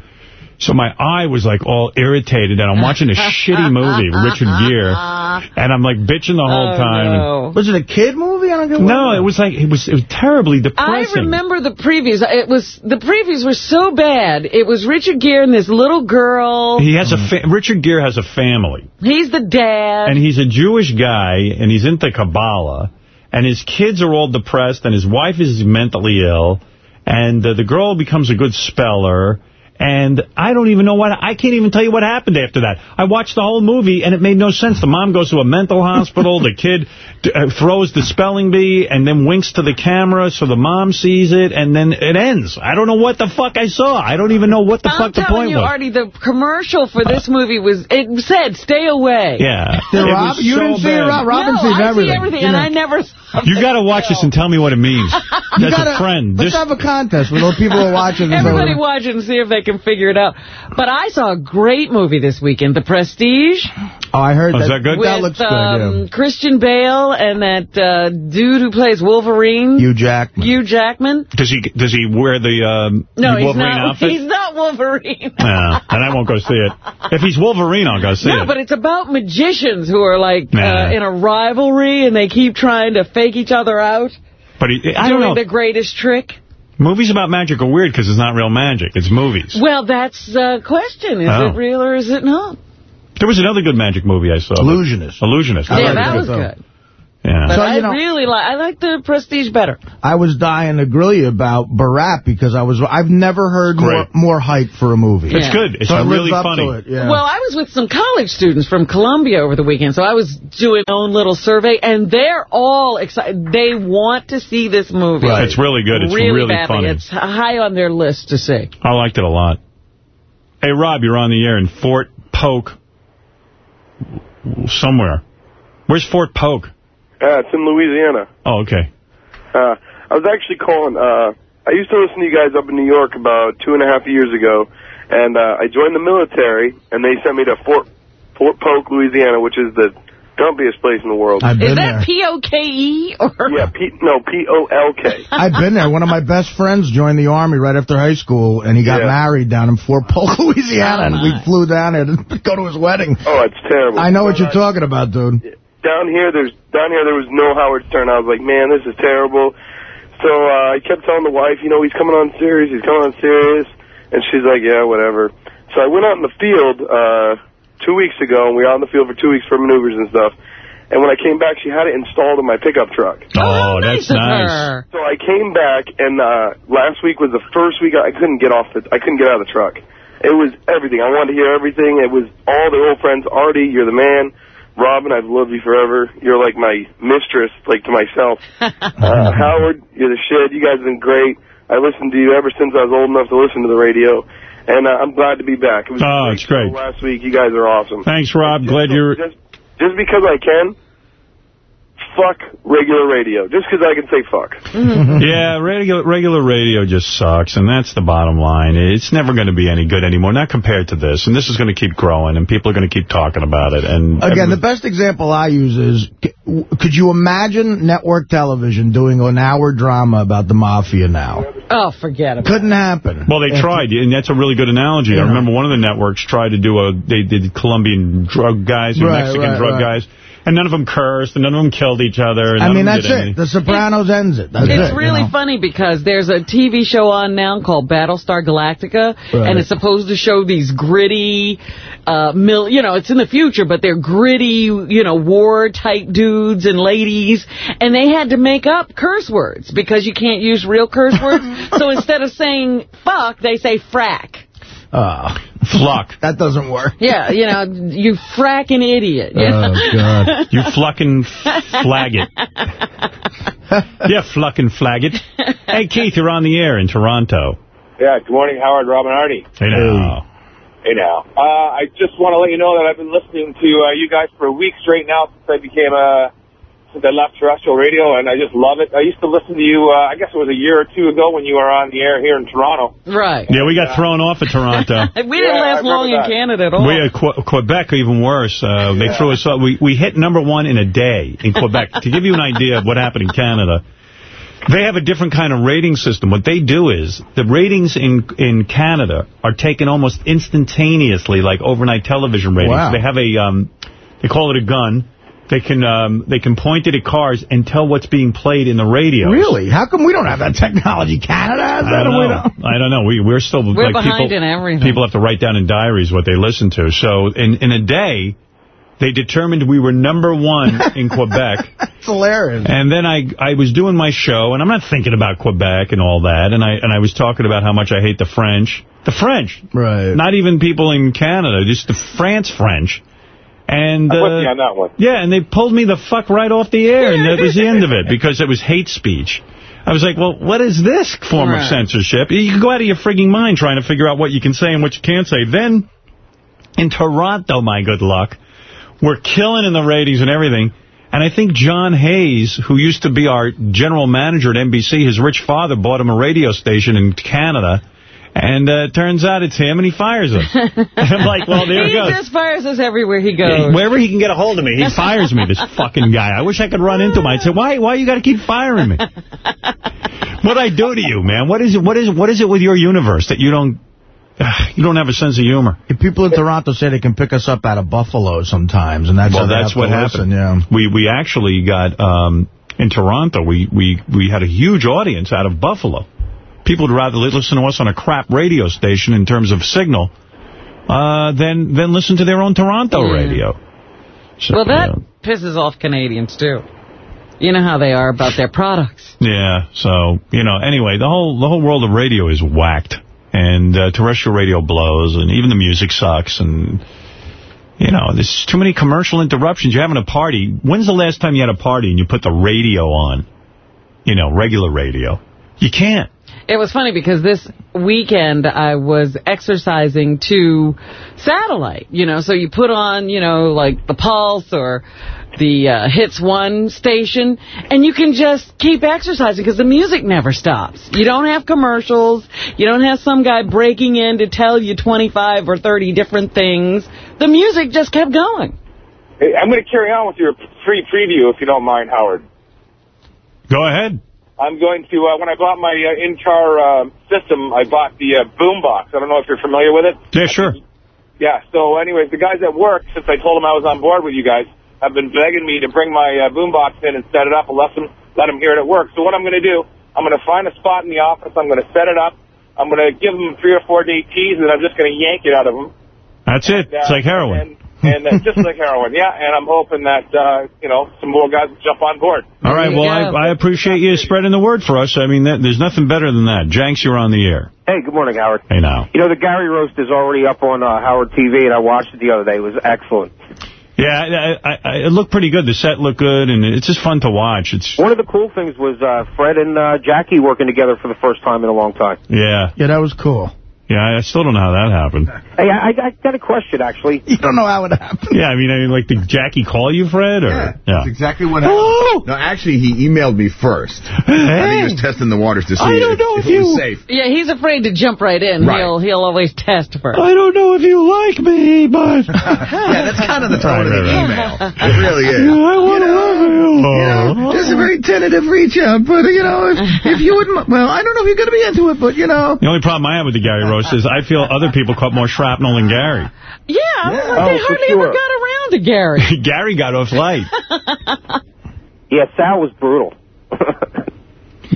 Speaker 1: So my eye was like all irritated, and I'm watching a shitty movie, [LAUGHS] Richard Gere, and I'm like bitching the whole
Speaker 2: Oh,
Speaker 1: time.
Speaker 2: no.
Speaker 3: Was it a kid movie? I don't get
Speaker 1: No, it was like it was it was terribly depressing.
Speaker 2: I remember the previews. It was the previews were so bad. It was Richard Gere and this little girl.
Speaker 1: He has a fa Richard Gere has a family,
Speaker 2: He's the dad.
Speaker 1: and he's a Jewish guy, and he's into Kabbalah, and his kids are all depressed, and his wife is mentally ill, and uh, the girl becomes a good speller. And I don't even know what, I can't even tell you what happened after that. I watched the whole movie, and it made no sense. The mom goes to a mental hospital, the kid uh, throws the spelling bee, and then winks to the camera so the mom sees it, and then it ends. I don't know what the fuck I saw. I don't even know what the
Speaker 2: I'm
Speaker 1: fuck the
Speaker 2: telling
Speaker 1: point
Speaker 2: you,
Speaker 1: was.
Speaker 2: Artie, the commercial for this movie was, it said, stay away.
Speaker 1: Yeah.
Speaker 3: Rob,
Speaker 1: was
Speaker 3: you
Speaker 1: so
Speaker 3: didn't see it. Rob? Robin
Speaker 2: no,
Speaker 3: sees
Speaker 2: I
Speaker 3: everything.
Speaker 2: see everything,
Speaker 3: You
Speaker 2: and
Speaker 3: know.
Speaker 2: I never saw
Speaker 1: You got to watch this and tell me what it means.
Speaker 3: You
Speaker 1: As
Speaker 3: gotta-
Speaker 1: a friend.
Speaker 3: Let's
Speaker 1: This,
Speaker 3: have a contest with those people who are watching.
Speaker 2: Everybody
Speaker 3: over-
Speaker 2: watch it and see if they can figure it out. But I saw a great movie this weekend, The Prestige,
Speaker 3: Oh, I heard
Speaker 1: Oh, is
Speaker 3: that.
Speaker 1: that good?
Speaker 2: with
Speaker 3: That looks good,
Speaker 2: um,
Speaker 3: yeah.
Speaker 2: Christian Bale and that uh, dude who plays Wolverine,
Speaker 3: Hugh Jackman.
Speaker 2: Hugh Jackman.
Speaker 1: does he does he wear the um,
Speaker 2: No, he's not. [LAUGHS]
Speaker 1: outfit?
Speaker 2: He's not Wolverine. [LAUGHS]
Speaker 1: No, and I won't go see it. If he's Wolverine, I'll go see
Speaker 2: No,
Speaker 1: it.
Speaker 2: but it's about magicians who are like
Speaker 1: Nah.
Speaker 2: uh, in a rivalry and they keep trying to fake each other out,
Speaker 1: But he, I don't
Speaker 2: doing
Speaker 1: know.
Speaker 2: the greatest trick.
Speaker 1: Movies about magic are weird because it's not real magic. It's movies.
Speaker 2: Well, that's the question. Is
Speaker 1: Oh.
Speaker 2: it real or is it not?
Speaker 1: There was another good magic movie I saw.
Speaker 3: Illusionist.
Speaker 1: Illusionist.
Speaker 2: Yeah, that was good.
Speaker 1: Yeah.
Speaker 2: But
Speaker 3: So,
Speaker 2: I
Speaker 3: know-
Speaker 2: really like I like the Prestige better.
Speaker 3: I was dying to grill you about Borat because I was I've never heard more more hype for a movie.
Speaker 1: It's
Speaker 2: Yeah.
Speaker 1: good. It's
Speaker 3: So it
Speaker 1: really
Speaker 3: lives
Speaker 1: funny.
Speaker 3: it. Yeah.
Speaker 2: Well, I was with some college students from Columbia over the weekend, so I was doing my own little survey, and they're all excited. They want to see this movie.
Speaker 3: Right.
Speaker 1: It's really good. It's
Speaker 2: really,
Speaker 1: really funny.
Speaker 2: It's high on their list to see.
Speaker 1: I liked it a lot. Hey, Rob, you're on the air in Fort Polk somewhere. Where's Fort Polk?
Speaker 10: Uh, it's in Louisiana.
Speaker 1: Oh, okay.
Speaker 10: Uh, I was actually calling. Uh, I used to listen to you guys up in New York about two and a half years ago, and uh, I joined the military, and they sent me to Fort Fort Polk, Louisiana, which is the dumpiest place in the world.
Speaker 3: I've
Speaker 2: Is
Speaker 3: been
Speaker 2: that
Speaker 3: there.
Speaker 2: P-O-K-E? Or
Speaker 10: yeah, P, no, P-O-L-K. [LAUGHS]
Speaker 3: I've been there. One of my best friends joined the Army right after high school, and he got
Speaker 10: Yeah.
Speaker 3: married down in Fort Polk, [LAUGHS] Louisiana,
Speaker 2: Oh,
Speaker 3: and we flew down there to [LAUGHS] go to his wedding.
Speaker 10: Oh, it's terrible.
Speaker 3: I know what you're talking about, dude.
Speaker 10: Down here there's down here there was no Howard Stern. I was like, man, this is terrible. So uh, I kept telling the wife, you know, he's coming on Sirius, he's coming on Sirius, and she's like, yeah, whatever. So I went out in the field uh, two weeks ago, and we were out in the field for two weeks for maneuvers and stuff. And when I came back, she had it installed in my pickup truck.
Speaker 1: Oh, that's nice.
Speaker 10: So I came back, and uh, last week was the first week I couldn't get off the, I couldn't get out of the truck. It was everything. I wanted to hear everything. It was all the old friends. Artie, you're the man. Robin, I've loved you forever. You're like my mistress, like to myself. Uh, [LAUGHS] Howard, you're the shit. You guys have been great. I listened to you ever since I was old enough to listen to the radio. And uh, I'm glad to be back. It was
Speaker 1: Oh,
Speaker 10: great
Speaker 1: it's great.
Speaker 10: Last week, you guys are awesome.
Speaker 1: Thanks, Rob. Glad you're...
Speaker 10: Just, just because I can, fuck regular radio, just because I can say fuck. Mm-hmm. [LAUGHS]
Speaker 1: yeah, regular regular radio just sucks, and that's the bottom line. It's never going to be any good anymore, not compared to this. And this is going to keep growing, and people are going to keep talking about it. And
Speaker 3: Again, the best example I use is, could you imagine network television doing an hour drama about the mafia now?
Speaker 2: Oh, forget about
Speaker 3: Couldn't happen.
Speaker 1: Well, they tried, and that's a really good analogy. I remember one of the networks tried to do a, they did Colombian drug guys or
Speaker 3: Right,
Speaker 1: Mexican
Speaker 3: right,
Speaker 1: drug
Speaker 3: right.
Speaker 1: guys, and none of them cursed, and none of them killed each other. And
Speaker 3: I mean, that's it.
Speaker 1: anything.
Speaker 3: The Sopranos ends it. That's
Speaker 2: it's
Speaker 3: it,
Speaker 2: really
Speaker 3: you know?
Speaker 2: funny because there's a TV show on now called Battlestar Galactica,
Speaker 3: Right.
Speaker 2: and it's supposed to show these gritty, uh, mil you know, it's in the future, but they're gritty, you know, war-type dudes and ladies, and they had to make up curse words because you can't use real curse words. [LAUGHS] so instead of saying fuck, they say frack.
Speaker 3: Uh,
Speaker 1: Fluck. [LAUGHS]
Speaker 3: that doesn't work.
Speaker 2: Yeah, you know, you fracking idiot. you know?
Speaker 3: Oh, God. [LAUGHS]
Speaker 1: You flucking flaggot. [LAUGHS] yeah, flucking flaggot. Hey, Keith, you're on the air in Toronto.
Speaker 11: Yeah, good morning, Howard, Robin Artie.
Speaker 1: Hey, now.
Speaker 11: Hey now. Uh, I just want to let you know that I've been listening to uh, you guys for a week straight now since I became a, since I left terrestrial radio, and I just love it. I used to listen to you, uh, I guess it was a year or two ago when you were on the air here in Toronto.
Speaker 2: Right.
Speaker 1: Yeah, we got thrown off of Toronto. [LAUGHS]
Speaker 2: We didn't
Speaker 11: Yeah, I
Speaker 2: last long in
Speaker 11: that.
Speaker 2: Canada at all.
Speaker 1: We had Que- Quebec even worse. Uh, they threw us up. We, we hit number one in a day in Quebec. [LAUGHS] to give you an idea of what happened in Canada, they have a different kind of rating system. What they do is the ratings in in Canada are taken almost instantaneously, like overnight television ratings.
Speaker 3: Wow.
Speaker 1: They have a um, they call it a gun. They can um, they can point it at cars and tell what's being played in the radio.
Speaker 3: Really? How come we don't have that technology? Canada has
Speaker 1: I don't know. I don't know. We, we're still
Speaker 2: We're
Speaker 1: like
Speaker 2: behind
Speaker 1: people,
Speaker 2: in everything.
Speaker 1: People have to write down in diaries what they listen to. So in, in a day, they determined we were number one [LAUGHS] in Quebec.
Speaker 3: It's hilarious.
Speaker 1: And then I I was doing my show, and I'm not thinking about Quebec and all that. And I and I was talking about how much I hate the French. The French.
Speaker 3: Right.
Speaker 1: Not even people in Canada, just the France French. And
Speaker 11: I'm with
Speaker 1: uh,
Speaker 11: you on that one.
Speaker 1: yeah, and they pulled me the fuck right off the air, and that was the end of it, because it was hate speech. I was like, well, what is this form of censorship? You can go out of your frigging mind trying to figure out what you can say and what you can't say. Then, in Toronto, my good luck, we're killing in the ratings and everything. And I think John Hayes, who used to be our general manager at NBC, his rich father bought him a radio station in Canada. And uh, it turns out it's him, and he fires him. [LAUGHS] I'm like, well, there it
Speaker 2: he
Speaker 1: goes.
Speaker 2: just fires us everywhere he
Speaker 1: Yeah,
Speaker 2: goes.
Speaker 1: Wherever he can get a hold of me, he fires me, this [LAUGHS] fucking guy. I wish I could run into him. I'd say, why why you got to keep firing me? What'd I do to you, man? What is it What is it? What is it with your universe that you don't you don't have a sense of humor?
Speaker 3: If people in Toronto say they can pick us up out of Buffalo sometimes, and that's
Speaker 1: well, that's what
Speaker 3: to
Speaker 1: happened.
Speaker 3: listen, yeah.
Speaker 1: We we actually got um, in Toronto. We we we had a huge audience out of Buffalo. People would rather listen to us on a crap radio station in terms of signal uh, than than listen to their own Toronto
Speaker 2: Yeah.
Speaker 1: radio. So,
Speaker 2: well, that
Speaker 1: uh,
Speaker 2: pisses off Canadians, too. You know how they are about their products. [LAUGHS]
Speaker 1: Yeah, so, you know, anyway, the whole the whole world of radio is whacked. And uh, terrestrial radio blows, and even the music sucks, and, you know, there's too many commercial interruptions. You're having a party. When's the last time you had a party and you put the radio on? You know, regular radio. You can't.
Speaker 2: It was funny because this weekend I was exercising to satellite, you know, so you put on, you know, like the Pulse or the uh, Hits 1 station, and you can just keep exercising because the music never stops. You don't have commercials. You don't have some guy breaking in to tell you 25 or 30 different things. The music just kept going.
Speaker 11: Hey, I'm going to carry on with your free preview, if you don't mind, Howard.
Speaker 1: Go ahead.
Speaker 11: I'm going to, uh, when I bought my uh, in-car uh, system, I bought the uh, boombox. I don't know if you're familiar with it.
Speaker 1: Yeah, sure.
Speaker 11: Yeah, so anyways, the guys at work, since I told them I was on board with you guys, have been begging me to bring my uh, boombox in and set it up and let them, let them hear it at work. So what I'm going to do, I'm going to find a spot in the office, I'm going to set it up, I'm going to give them three or four day teas, and I'm just going to yank it out of them.
Speaker 1: That's it. It's like heroin.
Speaker 11: And uh, just like heroin, yeah, and I'm hoping that, uh, you know, some more guys will jump on board.
Speaker 1: All right, well, I, I appreciate you spreading the word for us. I mean, that, there's nothing better than that. Jenks, you're on the air.
Speaker 12: Hey, good morning, Howard.
Speaker 1: Hey, now.
Speaker 12: You know, the Gary Roast is already up on uh, Howard TV, and I watched it the other day. It was excellent.
Speaker 1: Yeah, I, I, I, it looked pretty good. The set looked good, and it's just fun to watch. It's
Speaker 12: One of the cool things was uh, Fred and uh, Jackie working together for the first time in a long time.
Speaker 1: Yeah.
Speaker 3: Yeah, that was cool.
Speaker 1: Yeah, I still don't know how that happened. [LAUGHS]
Speaker 12: Hey, I, I got a question, actually.
Speaker 3: You don't know how it happened.
Speaker 1: Yeah, I mean, I mean, like, did Jackie call you, Fred? Or,
Speaker 13: Yeah,
Speaker 1: yeah.
Speaker 13: that's exactly what happened. No, actually, he emailed me first. I think he was testing the waters to see
Speaker 2: I don't
Speaker 13: if,
Speaker 2: know
Speaker 13: if
Speaker 2: if
Speaker 13: it was safe.
Speaker 2: Yeah, he's afraid to jump right in.
Speaker 13: Right.
Speaker 2: He'll he'll always test first.
Speaker 1: I don't know if you like me, but... [LAUGHS]
Speaker 13: yeah, that's kind of the tone of the
Speaker 1: Right, right,
Speaker 13: email. It really is.
Speaker 1: I want to work with you.
Speaker 13: You know, just a very tentative reach out, but, you know, if, if you wouldn't, well, I don't know if you're going to be into it, but, you know.
Speaker 1: The only problem I have with the Gary roast is I feel other people caught more shrapnel than Gary.
Speaker 2: Yeah, I was like,
Speaker 12: Oh,
Speaker 2: they
Speaker 12: for
Speaker 2: hardly
Speaker 12: sure.
Speaker 2: ever got around to Gary. [LAUGHS]
Speaker 1: Gary got off light. [LAUGHS]
Speaker 12: Yeah, Sal was brutal. [LAUGHS]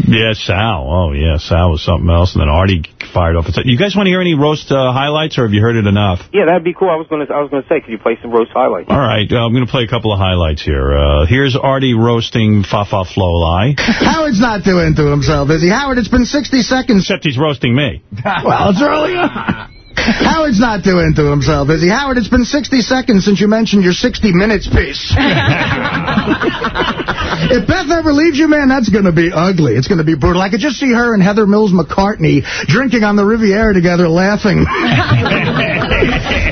Speaker 1: Yeah, Sal. Oh, yeah, Sal was something else. And then Artie fired off. You guys want to hear any roast uh, highlights, or have you heard it enough?
Speaker 12: Yeah, that'd be cool. I was gonna, I was gonna say, could you play some roast highlights?
Speaker 1: All right, uh, I'm going to play a couple of highlights here. Uh, here's Artie roasting Fafa Flowly. [LAUGHS]
Speaker 3: Howard's not too into himself, is he? Howard, it's been 60 seconds.
Speaker 1: Except he's roasting me. [LAUGHS]
Speaker 3: well, it's early on. [LAUGHS] Howard's not too into himself, is he? Howard, it's been 60 seconds since you mentioned your 60 minutes piece. [LAUGHS] if Beth ever leaves you, man, that's going to be ugly. It's going to be brutal. I could just see her and Heather Mills McCartney drinking on the Riviera together laughing. [LAUGHS]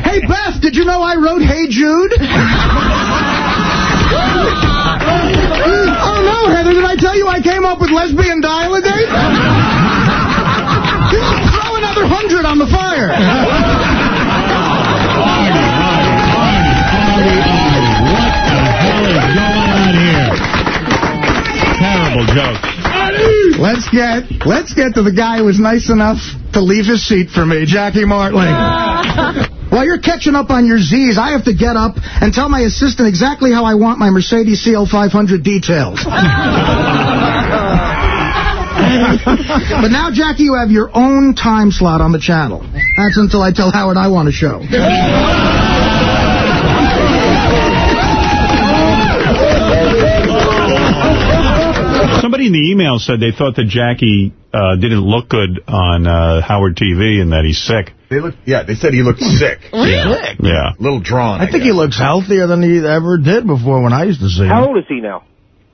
Speaker 3: hey, Beth, did you know I wrote Hey Jude? [LAUGHS] oh, no, Heather, did I tell you I came up with lesbian dial-a-date? Hundred on the fire. [LAUGHS] What the hell?
Speaker 1: Terrible joke.
Speaker 3: Let's get let's get to the guy who was nice enough to leave his seat for me, Jackie Martling. [LAUGHS] While you're catching up on your Z's, I have to get up and tell my assistant exactly how I want my Mercedes CL500 detailed. [LAUGHS] but now, Jackie, you have your own time slot on the channel. That's until I tell Howard I want a show.
Speaker 1: Somebody in the email said they thought that Jackie uh, didn't look good on uh, Howard TV and that he's sick.
Speaker 13: They look, yeah, they said he looked sick.
Speaker 1: Yeah. Yeah.
Speaker 13: A little drawn.
Speaker 3: I think he looks healthier than he ever did before when I used to see him.
Speaker 12: How old is he now?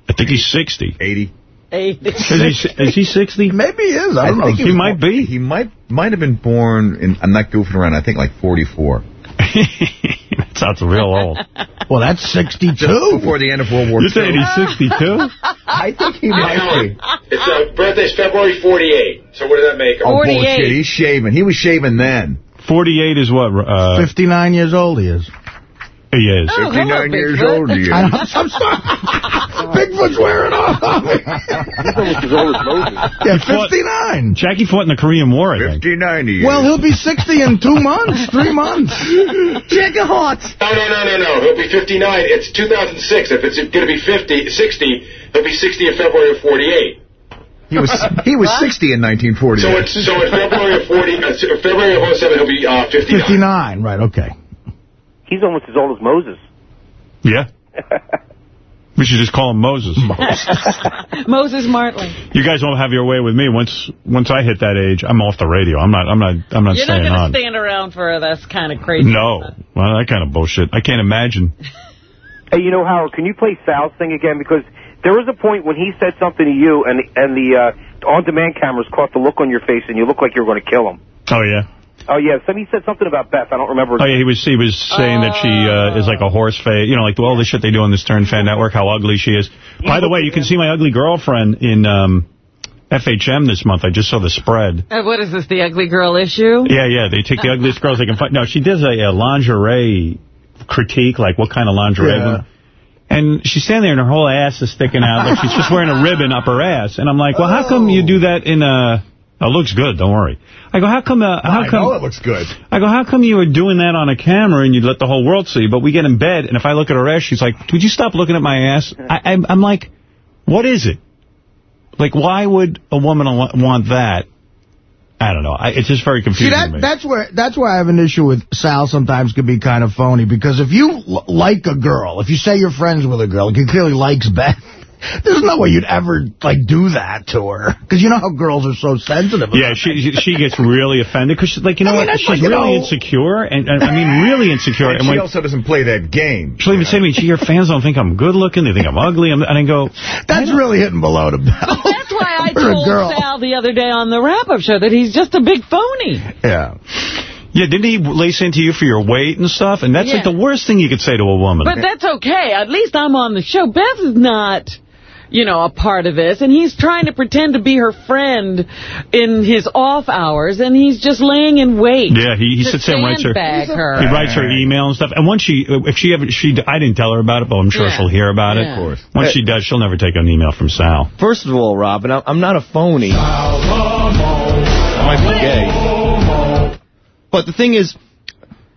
Speaker 1: I think he's 60.
Speaker 13: 80.
Speaker 1: Is he, is he 60?
Speaker 3: Maybe he is. I don't know.
Speaker 13: think
Speaker 1: He might
Speaker 13: born-
Speaker 1: be.
Speaker 13: He might might have been born in. I'm not goofing around. I think like 44. [LAUGHS]
Speaker 1: that sounds real old.
Speaker 3: Well, that's 62.
Speaker 13: Just before the end of World War
Speaker 1: You're
Speaker 13: II.
Speaker 1: saying he's 62?
Speaker 13: I think he might be.
Speaker 14: It's uh, birthday's February 48. So what does that make him?
Speaker 13: Oh, bullshit. He's shaving. He was shaving then.
Speaker 1: 48 is what? Uh,
Speaker 3: 59 years old he is.
Speaker 1: He is.
Speaker 2: Oh,
Speaker 13: 59 years old he is.
Speaker 3: I- [LAUGHS] I'm, I'm sorry. [LAUGHS] Bigfoot's wearing off. yeah, 59.
Speaker 1: Jackie fought in the Korean War, I think.
Speaker 13: 59 he.
Speaker 3: Well, he'll be 60 in two months, three months. Check your heart.
Speaker 14: No, no, no, no, no. He'll be 59. It's 2006. If it's going to be 50, 60, he'll be 60 in February of 48.
Speaker 13: he was he was 60 in 1948.
Speaker 14: So it's so in February of 40, uh, February of 07, he'll be uh, 59.
Speaker 3: 59, right, okay.
Speaker 12: He's almost as old as Moses.
Speaker 1: Yeah. [LAUGHS] We should just call him Moses. [LAUGHS]
Speaker 2: Moses Martling.
Speaker 1: You guys won't have your way with me. Once once I hit that age, I'm off the radio. I'm not I'm not I'm not
Speaker 2: You're not
Speaker 1: staying
Speaker 2: going to stand around for this kind of crazy
Speaker 1: No. Well, that kind of bullshit. I can't imagine. [LAUGHS]
Speaker 12: Hey, you know, Howard, can you play Sal's thing again? Because there was a point when he said something to you, and and the uh, on-demand cameras caught the look on your face, and you looked like you were going to kill him.
Speaker 1: Oh, yeah.
Speaker 12: Oh, yeah. Somebody said something about Beth. I don't remember.
Speaker 1: Oh, yeah, he was he was saying that she uh, is like a horse face. You know, like all the shit they do on this Stern Fan Network, how ugly she is. By the way, you can see my ugly girlfriend in um, FHM this month. I just saw the spread.
Speaker 2: Uh, what is this, the ugly girl issue?
Speaker 1: Yeah, yeah, they take the [LAUGHS] ugliest girls they can find. No, she does a, a lingerie critique, like what kind of lingerie.
Speaker 3: Yeah.
Speaker 1: And she's standing there and her whole ass is sticking out, like she's just wearing a ribbon up her ass. And I'm like, well, how come you do that in a... It looks good, don't worry. I go, how come... Uh, how
Speaker 13: I
Speaker 1: come?
Speaker 13: know it looks good.
Speaker 1: I go, how come you were doing that on a camera and you'd let the whole world see? But we get in bed, and if I look at her ass, she's like, would you stop looking at my ass? I, I'm, I'm like, what is it? Like, why would a woman want that? I don't know. I, it's just very
Speaker 3: See,
Speaker 1: confusing to
Speaker 3: that,
Speaker 1: me.
Speaker 3: that's where that's where I have an issue with Sal sometimes can be kind of phony, because if you l- like a girl, if you say you're friends with a girl, he clearly likes Beth, [LAUGHS] There's no way you'd ever, like, do that to her. Because you know how girls are so sensitive.
Speaker 1: Yeah, she she gets really offended because, like, you know
Speaker 3: I mean,
Speaker 1: what? She's
Speaker 3: like, you
Speaker 1: really
Speaker 3: know-
Speaker 1: insecure, and, and I mean, really insecure.
Speaker 15: And
Speaker 1: and
Speaker 15: she
Speaker 1: when,
Speaker 15: also doesn't play that game.
Speaker 1: she'll even say to me, "Gee, your fans don't think I'm good looking; they think I'm ugly." And I go,
Speaker 3: That's really hitting below the belt.
Speaker 2: That's why I [LAUGHS] told
Speaker 3: girl.
Speaker 2: Sal the other day on the wrap-up show that he's just a big phony.
Speaker 3: Yeah.
Speaker 1: "Yeah, didn't he lace into you for your weight and stuff?" And that's like the worst thing you could say to a woman.
Speaker 2: But that's okay. At least I'm on the show. Beth is not, you know, a part of this. And he's trying to pretend to be her friend in his off hours. And he's just laying in wait.
Speaker 1: Yeah, he, he
Speaker 2: to
Speaker 1: sits there and writes her.
Speaker 2: her.
Speaker 1: He writes her email and stuff. And once she, uh, if she ever, she, I didn't tell her about it, but I'm sure
Speaker 9: Yeah.
Speaker 1: she'll hear about it.
Speaker 9: Of course.
Speaker 1: Once she does, she'll never take an email from Sal.
Speaker 9: First of all, Robin, I'm I'm not a phony. I might be gay. But the thing is,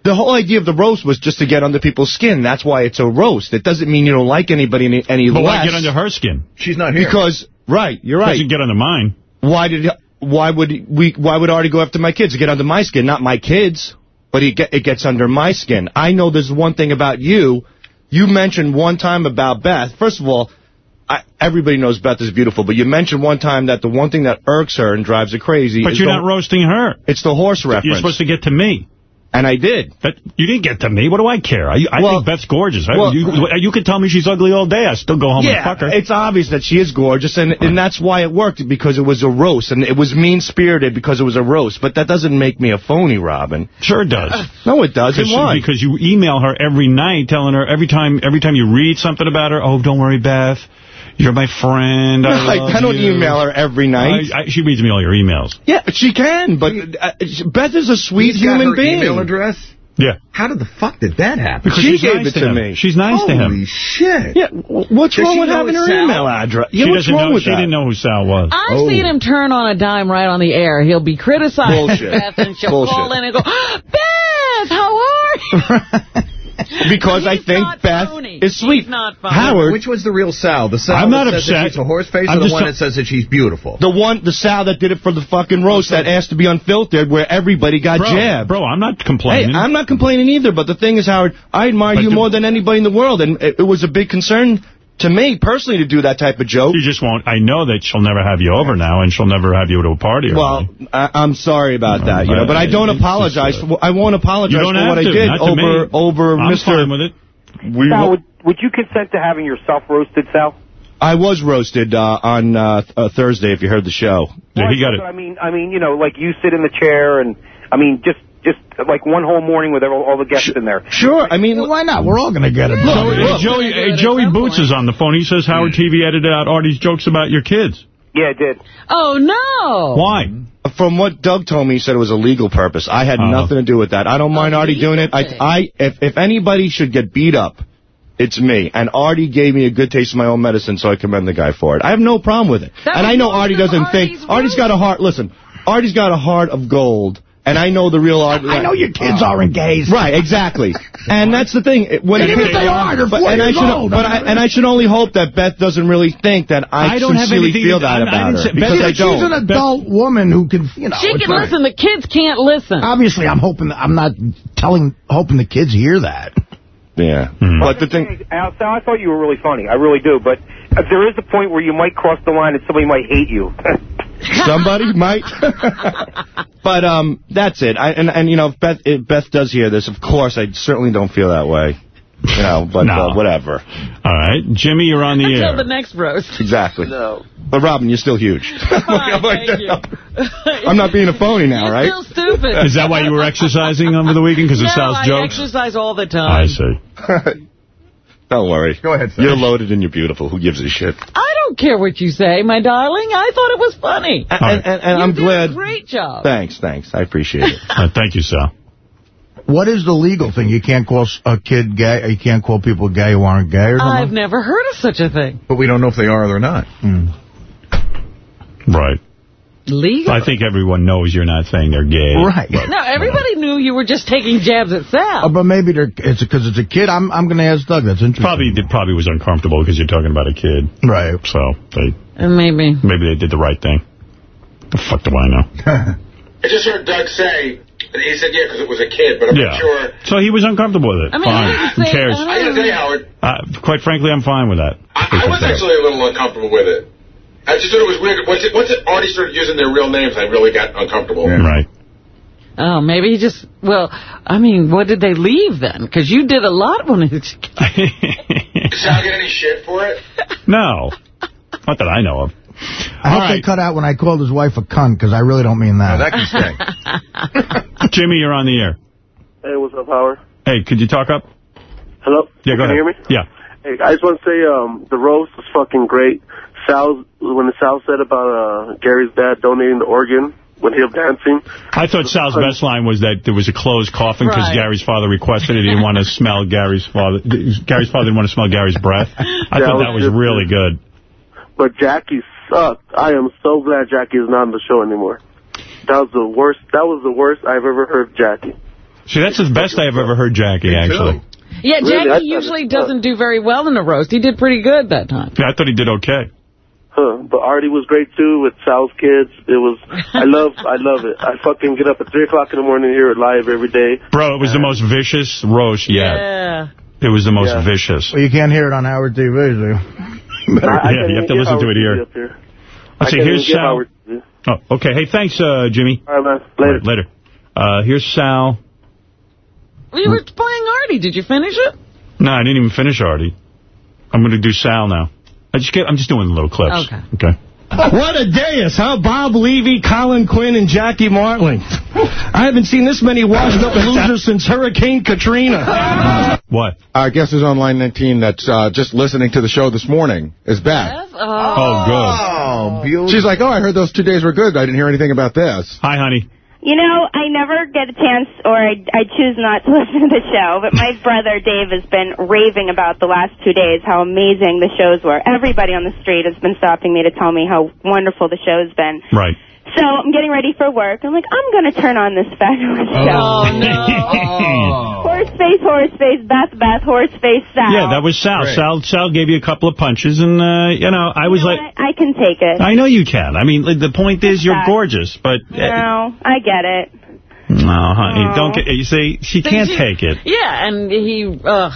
Speaker 9: the whole idea of the roast was just to get under people's skin. That's why it's a roast. It doesn't mean you don't like anybody any, any
Speaker 1: But
Speaker 9: less.
Speaker 1: why get under her skin?
Speaker 15: She's not here.
Speaker 9: Because, right, you're right.
Speaker 1: Doesn't get under mine.
Speaker 9: Why did why would we why would Artie go after my kids? Get under my skin, not my kids, but he get, it gets under my skin. I know there's one thing about you. You mentioned one time about Beth. First of all, I, everybody knows Beth is beautiful, but you mentioned one time that the one thing that irks her and drives her crazy
Speaker 1: But
Speaker 9: is
Speaker 1: you're
Speaker 9: the,
Speaker 1: not roasting her.
Speaker 9: It's the horse reference.
Speaker 1: You're supposed to get to me.
Speaker 9: And I did.
Speaker 1: That You didn't get to me. What do I care? I, I
Speaker 9: Well-
Speaker 1: think Beth's gorgeous.
Speaker 9: Well-
Speaker 1: you, you could tell me she's ugly all day. I still go home
Speaker 9: yeah,
Speaker 1: and fuck her.
Speaker 9: it's obvious that she is gorgeous, and, and that's why it worked, because it was a roast, and it was mean-spirited because it was a roast. But that doesn't make me a phony, Robin.
Speaker 1: Sure it does.
Speaker 9: No, it doesn't. Why?
Speaker 1: because you email her every night telling her, every time every time you read something about her, oh, don't worry, Beth. You're my friend. I,
Speaker 9: Right,
Speaker 1: love
Speaker 9: I don't
Speaker 1: you."
Speaker 9: email her every night.
Speaker 1: I, I, she reads me all your emails.
Speaker 9: Yeah, she can, but uh, Beth is a sweet
Speaker 15: He's got
Speaker 9: human
Speaker 15: her
Speaker 9: being.
Speaker 15: email address?
Speaker 1: Yeah.
Speaker 15: How did the fuck did that happen?
Speaker 1: Because
Speaker 9: She
Speaker 1: she's
Speaker 9: gave
Speaker 1: nice
Speaker 9: it
Speaker 1: to
Speaker 9: to
Speaker 1: him.
Speaker 9: me.
Speaker 1: She's nice to him.
Speaker 15: Holy shit.
Speaker 9: Yeah, what's
Speaker 15: Does
Speaker 9: wrong with having her
Speaker 15: Sal?
Speaker 9: email address? Yeah,
Speaker 1: she
Speaker 9: what's
Speaker 1: doesn't
Speaker 9: wrong
Speaker 1: know.
Speaker 9: with
Speaker 1: she
Speaker 9: that?
Speaker 1: didn't know who Sal was.
Speaker 2: I've
Speaker 15: Oh.
Speaker 2: seen him turn on a dime right on the air. He'll be criticizing
Speaker 9: Bullshit.
Speaker 2: Beth, and she'll
Speaker 9: Bullshit.
Speaker 2: call in and go, Beth, how are you? [LAUGHS] [LAUGHS]
Speaker 9: Because I think Beth
Speaker 2: phony.
Speaker 9: is sweet.
Speaker 2: He's not phony.
Speaker 9: Howard,
Speaker 15: Which was the real Sal? The Sal
Speaker 1: I'm not
Speaker 15: that says that
Speaker 1: upset.
Speaker 15: she's a horse face
Speaker 1: I'm
Speaker 15: or the one that says that she's beautiful?
Speaker 9: the one, the Sal that did it for the fucking roast that asked to be unfiltered, where everybody got
Speaker 1: Bro,
Speaker 9: jabbed.
Speaker 1: bro, I'm not
Speaker 9: Hey,
Speaker 1: complaining.
Speaker 9: I'm not complaining either, but the thing is, Howard, I admire
Speaker 1: But
Speaker 9: you more than anybody in the world, and it, it was a big concern to me personally to do that type of joke.
Speaker 1: She just won't. I know that she'll never have you over now, and she'll never have you to a party. Or
Speaker 9: Well. I, I'm sorry about that, you know, but I don't
Speaker 1: It's just,
Speaker 9: apologize.
Speaker 1: uh,
Speaker 9: For, I won't apologize for what
Speaker 1: to.
Speaker 9: I did over
Speaker 1: me.
Speaker 9: over
Speaker 1: I'm
Speaker 9: Mr.
Speaker 1: fine with it.
Speaker 9: We
Speaker 12: Sal, would, would you consent to having yourself roasted, Sal?
Speaker 9: I was roasted uh, on uh, th- uh, Thursday. If you heard the show,
Speaker 1: Yeah, he got it.
Speaker 12: I mean, I mean, you know, like you sit in the chair and, I mean, just just like one whole morning with all, all the guests in there.
Speaker 9: Sure. I mean,
Speaker 3: Well, why not? We're all going to get it.
Speaker 1: Joey,
Speaker 9: look.
Speaker 1: Joey, uh, Joey Boots is on the phone. He says Howard TV edited out Artie's jokes about your kids.
Speaker 12: Yeah, it did.
Speaker 2: Oh, no.
Speaker 1: Why?
Speaker 9: From what Doug told me, he said it was a legal purpose. I had
Speaker 1: Oh.
Speaker 9: nothing to do with that. I don't mind Artie doing it. I. I, if if anybody should get beat up, it's me. And Artie gave me a good taste of my own medicine, so I commend the guy for it. I have no problem with it.
Speaker 2: That
Speaker 9: and I know Artie doesn't
Speaker 2: Artie's
Speaker 9: think Artie's got a heart. Listen, Artie's got a heart of gold. And I know the real Artie.
Speaker 3: I know your kids aren't gays.
Speaker 9: Right, exactly. and that's the thing. When
Speaker 3: And
Speaker 9: it
Speaker 3: even if they are, they're
Speaker 9: but, and I should,
Speaker 3: old.
Speaker 9: But I, and I should only hope that Beth doesn't really think that I,
Speaker 1: I don't have
Speaker 9: sincerely
Speaker 1: anything
Speaker 9: feel
Speaker 1: to-
Speaker 9: that
Speaker 1: I- I
Speaker 9: about
Speaker 1: didn't
Speaker 9: her.
Speaker 1: say-
Speaker 9: because
Speaker 1: Beth-
Speaker 9: I
Speaker 3: She's
Speaker 9: don't.
Speaker 3: an adult woman who can, you know.
Speaker 2: She can
Speaker 3: fine.
Speaker 2: listen. The kids can't listen.
Speaker 3: Obviously, I'm hoping. I'm not telling, hoping the kids hear that.
Speaker 9: Yeah.
Speaker 1: Hmm.
Speaker 9: But the thing...
Speaker 12: Al, I thought you were really funny. I really do. But uh, there is a point where you might cross the line and somebody might hate you. [LAUGHS]
Speaker 9: Somebody [LAUGHS] might. [LAUGHS] but um, that's it. I, and, and, you know, if Beth, if Beth does hear this, of course, I certainly don't feel that way. You know, but
Speaker 1: No.
Speaker 9: uh, whatever.
Speaker 1: All right. Jimmy, you're on the
Speaker 2: Until
Speaker 1: air.
Speaker 2: the next roast.
Speaker 9: Exactly.
Speaker 12: no.
Speaker 9: But, Robin, you're still huge. [LAUGHS]
Speaker 2: Fine, thank you.
Speaker 9: I'm not being a phony now,
Speaker 2: You're
Speaker 9: right?
Speaker 2: still stupid.
Speaker 1: Is that why you were exercising over the weekend? Because
Speaker 2: no,
Speaker 1: of Sal's
Speaker 2: I
Speaker 1: jokes?
Speaker 2: exercise all the time.
Speaker 1: I see.
Speaker 9: Don't worry.
Speaker 15: Go ahead, sir.
Speaker 9: You're loaded and you're beautiful. Who gives a shit?
Speaker 2: I don't care what you say, my darling. I thought it was funny.
Speaker 9: And,
Speaker 1: right.
Speaker 9: and, and
Speaker 2: you
Speaker 9: I'm
Speaker 2: did
Speaker 9: glad.
Speaker 2: a great job.
Speaker 9: Thanks, thanks. I appreciate it. [LAUGHS]
Speaker 1: Uh, thank you, Sal.
Speaker 3: What is the legal thing? You can't call a kid gay. You can't call people gay who aren't gay or
Speaker 2: I've never heard of such a thing.
Speaker 15: But we don't know if they are or they're not.
Speaker 1: Right.
Speaker 2: Legal?
Speaker 1: I think everyone knows you're not saying they're gay.
Speaker 3: Right.
Speaker 2: no, everybody knew you were just taking jabs at Sal.
Speaker 3: Oh, but maybe they're, it's because it's a kid. I'm I'm going to ask Doug. That's interesting.
Speaker 1: Probably it probably was uncomfortable because you're talking about a kid.
Speaker 3: Right.
Speaker 1: So they
Speaker 2: Uh, Maybe.
Speaker 1: maybe they did the right thing. The fuck do I know? [LAUGHS]
Speaker 14: I just heard Doug say And he said, yeah, because it was a kid, but I'm
Speaker 1: yeah.
Speaker 14: not sure.
Speaker 1: So he was uncomfortable with it.
Speaker 14: I mean,
Speaker 1: fine.
Speaker 14: I
Speaker 1: Who cares?
Speaker 14: I gotta tell you, Howard,
Speaker 1: Uh, quite frankly, I'm fine with that.
Speaker 14: I was actually a little uncomfortable with it. I just thought it was weird. Once it, once it already started using their real names, I really got uncomfortable.
Speaker 1: Right.
Speaker 2: Oh, maybe he just, well, I mean, what did they leave then? Because you did a lot when it's... [LAUGHS]
Speaker 14: Did Sal get any shit for it?
Speaker 1: No. Not that I know of.
Speaker 3: I hope they cut out when I called his wife a cunt, because I really don't mean that.
Speaker 15: that can stay. [LAUGHS]
Speaker 1: Jimmy, you're on the air.
Speaker 16: Hey, what's up, Howard?
Speaker 1: Hey, could you talk up?
Speaker 16: Hello?
Speaker 1: Yeah, go
Speaker 16: Can
Speaker 1: ahead.
Speaker 16: you hear me?
Speaker 1: Yeah.
Speaker 16: Hey, I just want to say um, the roast was fucking great. Sal, when Sal said about uh, Gary's dad donating the organ when he was dancing.
Speaker 1: I thought Sal's best line was that there was a closed coffin because
Speaker 16: Right.
Speaker 1: Gary's father requested it. He didn't want to [LAUGHS] smell Gary's father. Gary's father didn't want to smell Gary's breath. I
Speaker 16: That
Speaker 1: thought
Speaker 16: was
Speaker 1: that was
Speaker 16: just-
Speaker 1: really good.
Speaker 16: But Jackie sucked. I am so glad Jackie is not on the show anymore. That was the worst. That was the worst I've ever heard of Jackie.
Speaker 1: See, that's the best I've ever heard Jackie, actually.
Speaker 2: Yeah, Jackie
Speaker 16: thought
Speaker 2: usually doesn't do very well in a roast. He did pretty good that time.
Speaker 1: Yeah, I thought he did okay.
Speaker 16: Huh. But Artie was great too with Sal's kids. It was. I [LAUGHS] love. I love it. I fucking get up at three o'clock in the morning and hear it live every day.
Speaker 1: Bro, it was the most vicious roast yet.
Speaker 2: Yeah.
Speaker 1: It was the most
Speaker 16: Yeah.
Speaker 1: vicious.
Speaker 3: Well, you can't hear it on Howard TV, do you? [LAUGHS]
Speaker 1: yeah, you have to listen to it here.
Speaker 16: I
Speaker 1: Let's see, here's Sal.
Speaker 16: Howard.
Speaker 1: Oh, okay. Hey, thanks, uh, Jimmy.
Speaker 16: All right, man. Later.
Speaker 1: All right, later. Uh, here's Sal.
Speaker 2: We were playing Artie. Did you finish it?
Speaker 1: No, I didn't even finish Artie. I'm going to do Sal now. I just get, I'm just doing little clips.
Speaker 2: Okay.
Speaker 1: Okay.
Speaker 9: What a day is, huh? Bob Levy, Colin Quinn, and Jackie Martling. I haven't seen this many washed-up losers since Hurricane Katrina.
Speaker 1: What?
Speaker 8: Our guest is on line 19 that's uh, just listening to the show this morning is Beth.
Speaker 1: Oh, good.
Speaker 8: Oh, beautiful. She's like, oh, I heard those two days were good. I didn't hear anything about this.
Speaker 1: Hi, honey.
Speaker 17: You know, I never get a chance, or I, I choose not to [LAUGHS] listen to the show, but my [LAUGHS] brother Dave has been raving about the last two days how amazing the shows were. Everybody on the street has been stopping me to tell me how wonderful the show's been.
Speaker 1: Right.
Speaker 17: So I'm getting ready for work. I'm like, I'm going to turn on this fabulous show.
Speaker 1: Oh,
Speaker 2: no. [LAUGHS]
Speaker 17: Horse face, horse face, Beth, Beth, horse face, Sal.
Speaker 1: Yeah, that was Sal. Sal Sal gave you a couple of punches, and, uh, you know, I was like,
Speaker 17: I can take it.
Speaker 1: I know you can. I mean, the point is you're
Speaker 17: that.
Speaker 1: gorgeous, but... Uh,
Speaker 17: No, I get it.
Speaker 1: no, honey, don't get... You see, she can't
Speaker 2: she-
Speaker 1: take it.
Speaker 2: Yeah, and he, uh,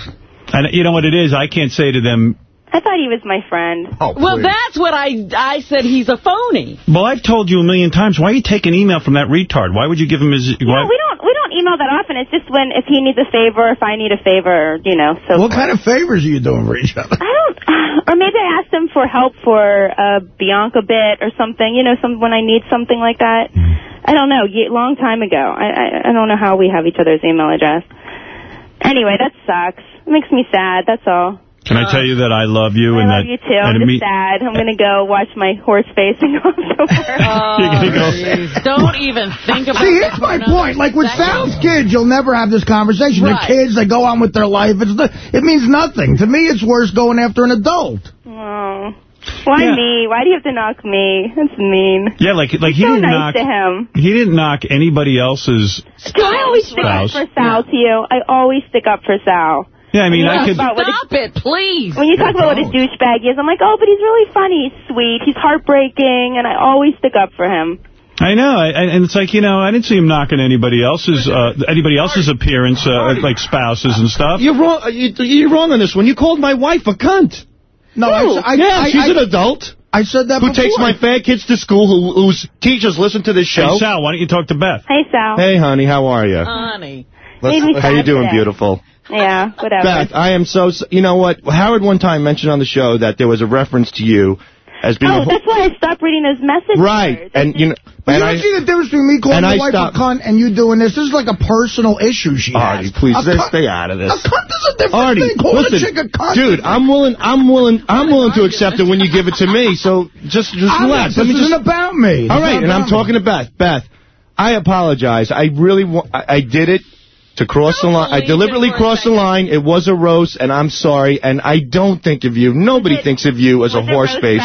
Speaker 1: And you know what it is? I can't say to them,
Speaker 17: I thought he was my friend.
Speaker 1: Oh,
Speaker 2: well, that's what I I said he's a phony.
Speaker 1: well, I've told you a million times, why are you taking email from that retard? Why would you give him his...
Speaker 17: No,
Speaker 1: Why,
Speaker 17: we don't we don't email that often. It's just when if he needs a favor, if I need a favor, you know. So
Speaker 3: What kind of favors are you doing for each other?
Speaker 17: I don't, or maybe I asked him for help for a Bianca bit or something. You know, some when I need something like that. Hmm. I don't know. Long time ago. I, I I don't know how we have each other's email address. Anyway, that sucks. It makes me sad. That's all.
Speaker 1: Can I tell you that I love you?
Speaker 17: I
Speaker 1: and
Speaker 17: love
Speaker 1: that,
Speaker 17: you too. I'm just sad. I'm gonna go watch my horse face and go to work.
Speaker 1: You're gonna go-
Speaker 2: Jeez, Don't even think about
Speaker 3: See, here's my point. Like with. Sal's kids, you'll never have this conversation.
Speaker 2: Right.
Speaker 3: They're kids, they go on with their life. It's the, It means nothing. To me, it's worse going after an adult.
Speaker 17: Oh. Why
Speaker 1: Yeah.
Speaker 17: me? Why do you have to knock me? That's mean.
Speaker 1: Yeah, like like he
Speaker 17: so
Speaker 1: didn't
Speaker 17: nice
Speaker 1: knock
Speaker 17: to him.
Speaker 1: he didn't knock anybody else's.
Speaker 17: Do I always stick up for Sal to you? I always stick up for Sal.
Speaker 1: Yeah, I mean,
Speaker 17: When you
Speaker 1: I could.
Speaker 17: about what a-
Speaker 2: Stop it, please.
Speaker 17: When you talk about what a douchebag is, I'm like, oh, but he's really funny, he's sweet, he's heartbreaking, and I always stick up for him.
Speaker 1: I know, I, I- and it's like you know, I didn't see him knocking anybody else's uh, anybody else's appearance, uh, like spouses and stuff.
Speaker 9: You're wrong. You, you're wrong on this one. You called my wife a cunt.
Speaker 3: No, I, I,
Speaker 9: yeah,
Speaker 3: I,
Speaker 9: she's
Speaker 3: I,
Speaker 9: an adult.
Speaker 3: I said that
Speaker 9: Who
Speaker 3: before.
Speaker 9: takes my fat kids to school, who, whose teachers listen to this show.
Speaker 1: Hey, Sal, why don't you talk to Beth?
Speaker 17: Hey, Sal.
Speaker 9: Hey, honey, how are you?
Speaker 2: Honey.
Speaker 17: Made me
Speaker 9: how you doing,
Speaker 17: today.
Speaker 9: beautiful?
Speaker 17: Yeah, whatever.
Speaker 9: Beth, I am so... s- You know what? Howard one time mentioned on the show that there was a reference to you as being
Speaker 17: Oh,
Speaker 9: a...
Speaker 17: that's why I stopped reading those messages.
Speaker 9: Right, and you know...
Speaker 3: But
Speaker 9: And
Speaker 3: you don't see the difference between me calling
Speaker 9: and
Speaker 3: my
Speaker 9: I
Speaker 3: wife
Speaker 9: stopped-
Speaker 3: a cunt and you doing this. This is like a personal issue she
Speaker 9: Artie,
Speaker 3: has.
Speaker 9: please,
Speaker 3: cunt-
Speaker 9: stay out of this.
Speaker 3: A cunt is a different
Speaker 9: Artie,
Speaker 3: thing. Call
Speaker 9: listen,
Speaker 3: a chick a cunt.
Speaker 9: dude, I'm willing, I'm willing, I'm willing to accept it when you give it to me. So just, just
Speaker 3: I'm
Speaker 9: relax.
Speaker 3: not-
Speaker 9: Let me
Speaker 3: this
Speaker 9: just.
Speaker 3: isn't about me. This
Speaker 9: All
Speaker 3: is
Speaker 9: right,
Speaker 3: not
Speaker 9: and I'm
Speaker 3: about me.
Speaker 9: talking to Beth. Beth, I apologize. I really, I, I did it to cross the line. I deliberately
Speaker 2: it for a
Speaker 9: crossed the line. It was a roast, and I'm sorry. And I don't think of you. Nobody
Speaker 17: it-
Speaker 9: thinks of you as a horse face.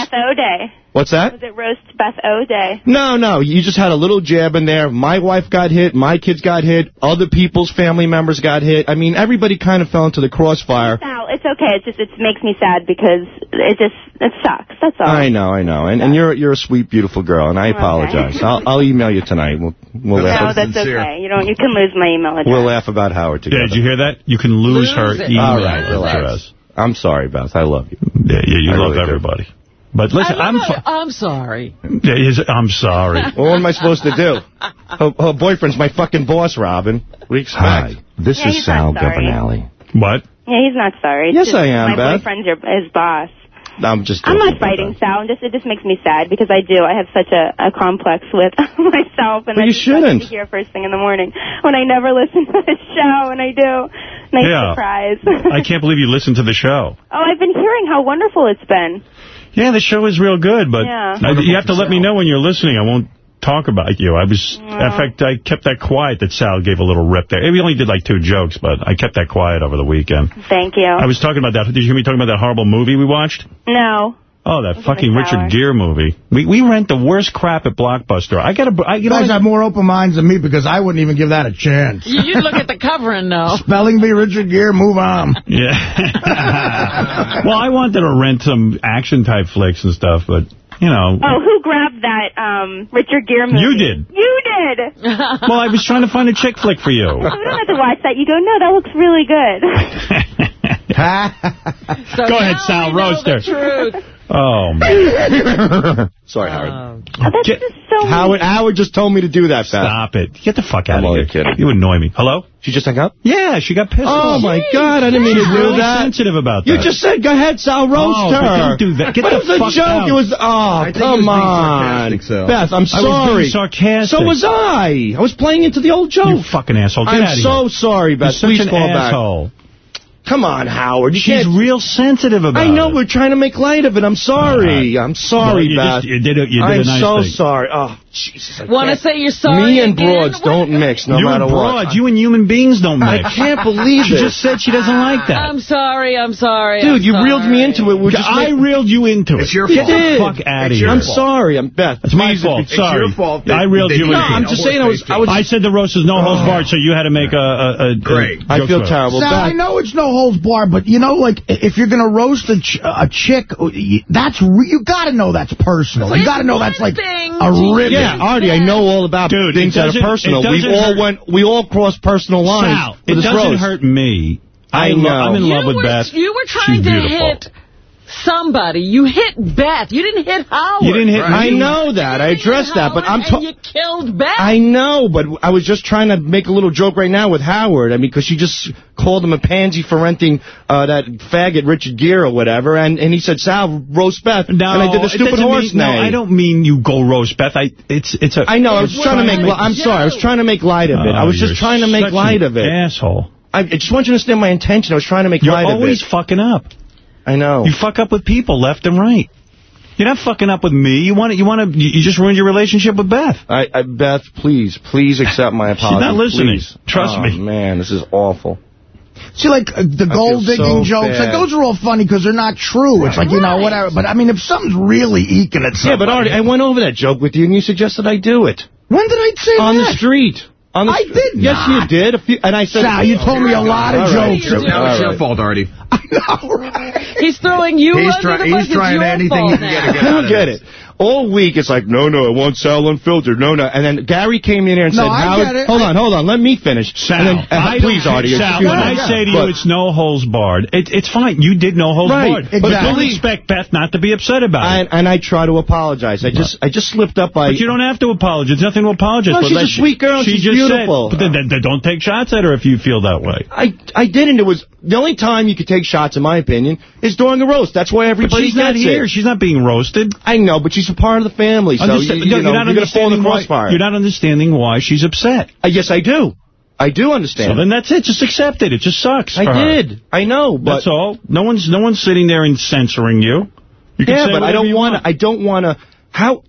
Speaker 9: What's that?
Speaker 17: Was it roast Beth O day?
Speaker 9: No, no. You just had a little jab in there. My wife got hit. My kids got hit. Other people's family members got hit. I mean, everybody kind of fell into the crossfire.
Speaker 17: Sal, it's okay. It just it makes me sad because it just it sucks. That's all.
Speaker 9: I know, I know. And and you're you're a sweet, beautiful girl, and I apologize. [LAUGHS] I'll I'll email you tonight. We'll we'll
Speaker 17: no,
Speaker 9: laugh.
Speaker 17: that's okay. You don't. You can lose my email address.
Speaker 9: We'll laugh about Howard together.
Speaker 1: Yeah, did you hear that? You can lose,
Speaker 17: Lose
Speaker 1: her
Speaker 17: it.
Speaker 1: email
Speaker 9: All right,
Speaker 1: address.
Speaker 9: I'm sorry, Beth. I love you.
Speaker 1: Yeah, yeah, you
Speaker 9: I
Speaker 1: love
Speaker 9: really do.
Speaker 1: Everybody. But listen,
Speaker 2: I
Speaker 1: I'm
Speaker 2: it. I'm sorry.
Speaker 1: yeah, he's- I'm sorry.
Speaker 9: Well, [LAUGHS] what am I supposed to do? Her, her boyfriend's my fucking boss, Robin. What do you expect?
Speaker 12: this
Speaker 17: Yeah, is Sal sorry. Governale.
Speaker 1: What?
Speaker 17: Yeah, he's not sorry. It's
Speaker 9: Yes,
Speaker 17: just
Speaker 9: I am,
Speaker 17: My
Speaker 9: Beth.
Speaker 17: boyfriend's your, his boss.
Speaker 9: I'm just.
Speaker 17: I'm not
Speaker 9: about
Speaker 17: fighting Sal. and just it just makes me sad because I do. I have such a, a complex with [LAUGHS] myself, and
Speaker 9: But
Speaker 17: I
Speaker 9: you shouldn't.
Speaker 17: to hear first thing in the morning when I never [LAUGHS] listen to the show, and I do. Nice
Speaker 1: Yeah.
Speaker 17: surprise.
Speaker 1: I can't believe you listened to the show.
Speaker 17: oh, I've been hearing how wonderful it's been.
Speaker 1: Yeah, the show is real good, but
Speaker 17: Yeah.
Speaker 1: I- you have to let me know when you're listening. I won't talk about you. I was, in fact, I kept that quiet that Sal gave a little rip there. We only did like two jokes, but I kept that quiet over the weekend.
Speaker 17: Thank you.
Speaker 1: I was talking about that. Did you hear me talking about that horrible movie we watched?
Speaker 17: no.
Speaker 1: Oh, that
Speaker 17: in
Speaker 1: fucking Richard. Gere movie. We we rent the worst crap at Blockbuster. I got to, I, you
Speaker 3: You
Speaker 1: know,
Speaker 3: guys have more open minds than me because I wouldn't even give that a chance.
Speaker 2: You, you look at the cover and know.
Speaker 3: Spelling bee, Richard Gere, move on.
Speaker 1: Yeah. [LAUGHS] well, I wanted to rent some action type flicks and stuff, but you know.
Speaker 17: Oh, who grabbed that um, Richard Gere movie?
Speaker 1: You did.
Speaker 17: You did. [LAUGHS]
Speaker 1: Well, I was trying to find a chick flick for you. [LAUGHS]
Speaker 17: We don't have to watch that. You go, no, that looks really good.
Speaker 2: So
Speaker 1: Go ahead,
Speaker 2: now
Speaker 1: Sal,
Speaker 2: we know
Speaker 1: roast
Speaker 2: the
Speaker 1: Oh, man. [LAUGHS]
Speaker 9: Sorry, Howard.
Speaker 17: Oh, that's
Speaker 9: Get-
Speaker 17: just so
Speaker 9: Howard, Howard just told me to do that, Beth.
Speaker 1: Stop it. Get the fuck out
Speaker 9: I'm
Speaker 1: of
Speaker 9: only
Speaker 1: here.
Speaker 9: kidding.
Speaker 1: You annoy me. Hello?
Speaker 9: She just hung up?
Speaker 1: Yeah, she got pissed.
Speaker 9: Oh, my God. I didn't mean
Speaker 1: She's
Speaker 9: to do
Speaker 1: really
Speaker 9: that.
Speaker 1: sensitive about that.
Speaker 9: You just said, go ahead, Sal, roast
Speaker 1: Oh,
Speaker 9: her.
Speaker 1: but don't do that. Get
Speaker 9: but
Speaker 1: the
Speaker 9: it was a joke.
Speaker 1: out.
Speaker 9: It was, oh,
Speaker 12: think
Speaker 9: come
Speaker 12: was
Speaker 9: on.
Speaker 12: sarcastic,
Speaker 9: Beth, I'm
Speaker 1: I was
Speaker 9: sorry.
Speaker 1: being sarcastic.
Speaker 9: So was I. I was playing into the old joke.
Speaker 1: You fucking asshole. Get
Speaker 9: I'm
Speaker 1: out of
Speaker 9: so
Speaker 1: here.
Speaker 9: sorry, Beth.
Speaker 1: You're such
Speaker 9: Please
Speaker 1: an
Speaker 9: call
Speaker 1: asshole.
Speaker 9: back. Come on, Howard. You
Speaker 1: She's real sensitive about it.
Speaker 9: I know.
Speaker 1: it.
Speaker 9: We're trying to make light of it. I'm sorry. I'm sorry,
Speaker 1: Well, you
Speaker 9: Beth.
Speaker 1: just- you did a- you did
Speaker 9: I'm
Speaker 1: nice
Speaker 9: so
Speaker 1: thing.
Speaker 9: sorry. Oh, Jesus. I
Speaker 2: Want to say you're sorry
Speaker 9: Me and
Speaker 2: again?
Speaker 9: broads don't mix, no
Speaker 1: you
Speaker 9: matter
Speaker 1: and broads, you and human beings don't mix.
Speaker 9: I can't believe
Speaker 1: She
Speaker 9: it.
Speaker 1: She just said she doesn't like that.
Speaker 2: I'm sorry, I'm sorry.
Speaker 9: Dude,
Speaker 2: I'm
Speaker 9: you reeled me into it. We're just
Speaker 1: I reeled you into it.
Speaker 12: It's your fault.
Speaker 1: Get
Speaker 12: fault.
Speaker 1: the fuck out of
Speaker 12: It's
Speaker 1: here.
Speaker 12: your
Speaker 9: I'm sorry. I'm Beth.
Speaker 1: It's my fault.
Speaker 9: you-
Speaker 12: It's
Speaker 1: Sorry.
Speaker 12: your fault.
Speaker 1: I reeled
Speaker 12: They
Speaker 1: you
Speaker 12: did
Speaker 1: into
Speaker 12: it.
Speaker 1: it.
Speaker 9: I'm just saying I was- I was-
Speaker 1: I said the roast is no oh. holds barred, so you had to make a... a, a
Speaker 12: Great.
Speaker 1: a
Speaker 9: I feel
Speaker 1: to
Speaker 9: terrible.
Speaker 3: Sal, I know it's no holds barred, but you know, like if you're gonna roast a, a chick, oh, that's re you got to know that's personal. You got to know that's like a
Speaker 2: to
Speaker 3: ribbon.
Speaker 9: Yeah, Artie, I know all about
Speaker 1: Dude,
Speaker 9: things that are personal. We all
Speaker 1: hurt-
Speaker 9: went, we all crossed personal lines.
Speaker 1: Sal, it doesn't
Speaker 9: roast.
Speaker 1: hurt me.
Speaker 9: I
Speaker 1: lo-
Speaker 9: know.
Speaker 1: I'm in
Speaker 2: You
Speaker 1: love with
Speaker 2: were,
Speaker 1: Beth.
Speaker 2: You were trying
Speaker 1: She's
Speaker 2: to
Speaker 1: beautiful.
Speaker 2: hit somebody. You hit Beth. You didn't hit Howard.
Speaker 1: You didn't hit
Speaker 9: I know that. I
Speaker 2: You didn't
Speaker 9: addressed that, but I'm talking.
Speaker 2: and you killed Beth.
Speaker 9: I know, but I was just trying to make a little joke right now with Howard. I mean, because she just called him a pansy for renting uh, that faggot Richard Gere or whatever, and, and he said, Sal, roast Beth.
Speaker 1: No,
Speaker 9: and I did the stupid
Speaker 1: doesn't
Speaker 9: horse
Speaker 1: mean, No. I don't mean you go roast Beth. I it's it's a.
Speaker 9: I know. I was trying to make.
Speaker 2: a
Speaker 9: li- I'm sorry. I was trying to make light of it. I
Speaker 1: Oh,
Speaker 9: was just trying to make light of it.
Speaker 1: Asshole.
Speaker 9: I, I just want you to understand my intention. I was trying to make
Speaker 1: You're
Speaker 9: light
Speaker 1: always
Speaker 9: of it.
Speaker 1: fucking up.
Speaker 9: I know.
Speaker 1: You fuck up with people left and right. You're not fucking up with me. You want to. You want to. You just ruined your relationship with Beth.
Speaker 9: I, I, Beth, please, please accept my apology. [LAUGHS]
Speaker 1: She's not listening.
Speaker 9: please.
Speaker 1: Trust
Speaker 9: Oh,
Speaker 1: me.
Speaker 9: man, this is awful.
Speaker 3: See, like uh, the gold-digging
Speaker 9: so
Speaker 3: jokes, like those are all funny because they're not true. It's like you know
Speaker 2: Right.
Speaker 3: whatever. But I mean, if something's really eking at
Speaker 9: Yeah,
Speaker 3: somebody,
Speaker 9: but Artie, I went over that joke with you, and you suggested I do it.
Speaker 3: when did I say
Speaker 9: On
Speaker 3: that?
Speaker 9: the street. On the
Speaker 3: I
Speaker 9: str-
Speaker 3: did
Speaker 9: Yes,
Speaker 3: not.
Speaker 9: you did. A few, and I said...
Speaker 3: Sal, you told me a lot of
Speaker 9: All right.
Speaker 3: jokes.
Speaker 12: Now it's
Speaker 9: All
Speaker 12: your fault, Artie. [LAUGHS]
Speaker 3: I know, right?
Speaker 2: He's throwing you
Speaker 12: He's
Speaker 2: under the bus. He's
Speaker 12: trying anything he can get
Speaker 2: now.
Speaker 12: to get
Speaker 9: I
Speaker 12: out
Speaker 9: don't
Speaker 12: of
Speaker 9: get
Speaker 12: this.
Speaker 9: it. All week, it's like, no, no, it won't sell unfiltered. No, no. And then Gary came in here and
Speaker 3: No,
Speaker 9: said,
Speaker 3: I
Speaker 9: Howard,
Speaker 3: get it.
Speaker 9: hold
Speaker 3: I-
Speaker 9: on, hold on. Let me finish.
Speaker 1: Sal,
Speaker 9: And then, uh,
Speaker 1: I
Speaker 9: please,
Speaker 1: don't- Sal, when
Speaker 9: me.
Speaker 1: I say to you it's no holes barred, it, it's fine. You did no holes
Speaker 9: Right,
Speaker 1: barred. But
Speaker 3: exactly.
Speaker 1: don't expect Beth not to be upset about it.
Speaker 9: and, and I try to apologize. I just I just slipped up by...
Speaker 1: But you don't have to apologize. There's nothing to apologize
Speaker 9: No,
Speaker 1: for.
Speaker 9: she's a sweet girl.
Speaker 1: She
Speaker 9: She's
Speaker 1: just
Speaker 9: beautiful.
Speaker 1: Said, but then, then, then don't take shots at her if you feel that way.
Speaker 9: I I didn't. It was the only time you could take shots, in my opinion, is during a roast. That's why
Speaker 1: But
Speaker 9: everybody
Speaker 1: she's not here.
Speaker 9: it.
Speaker 1: She's not being roasted.
Speaker 9: I know, but she's a part of the family, so you, you
Speaker 1: no,
Speaker 9: know,
Speaker 1: you're, not
Speaker 9: you're going to fall in the
Speaker 1: understanding why- You're not understanding why she's upset.
Speaker 9: Uh, yes, I do. I do understand.
Speaker 1: So then that's it. Just accept it. It just sucks.
Speaker 9: I
Speaker 1: her.
Speaker 9: did. I know, but
Speaker 1: That's all. No one's no one's sitting there and censoring you. You can
Speaker 9: yeah,
Speaker 1: say
Speaker 9: but I don't want to. I don't want to. How?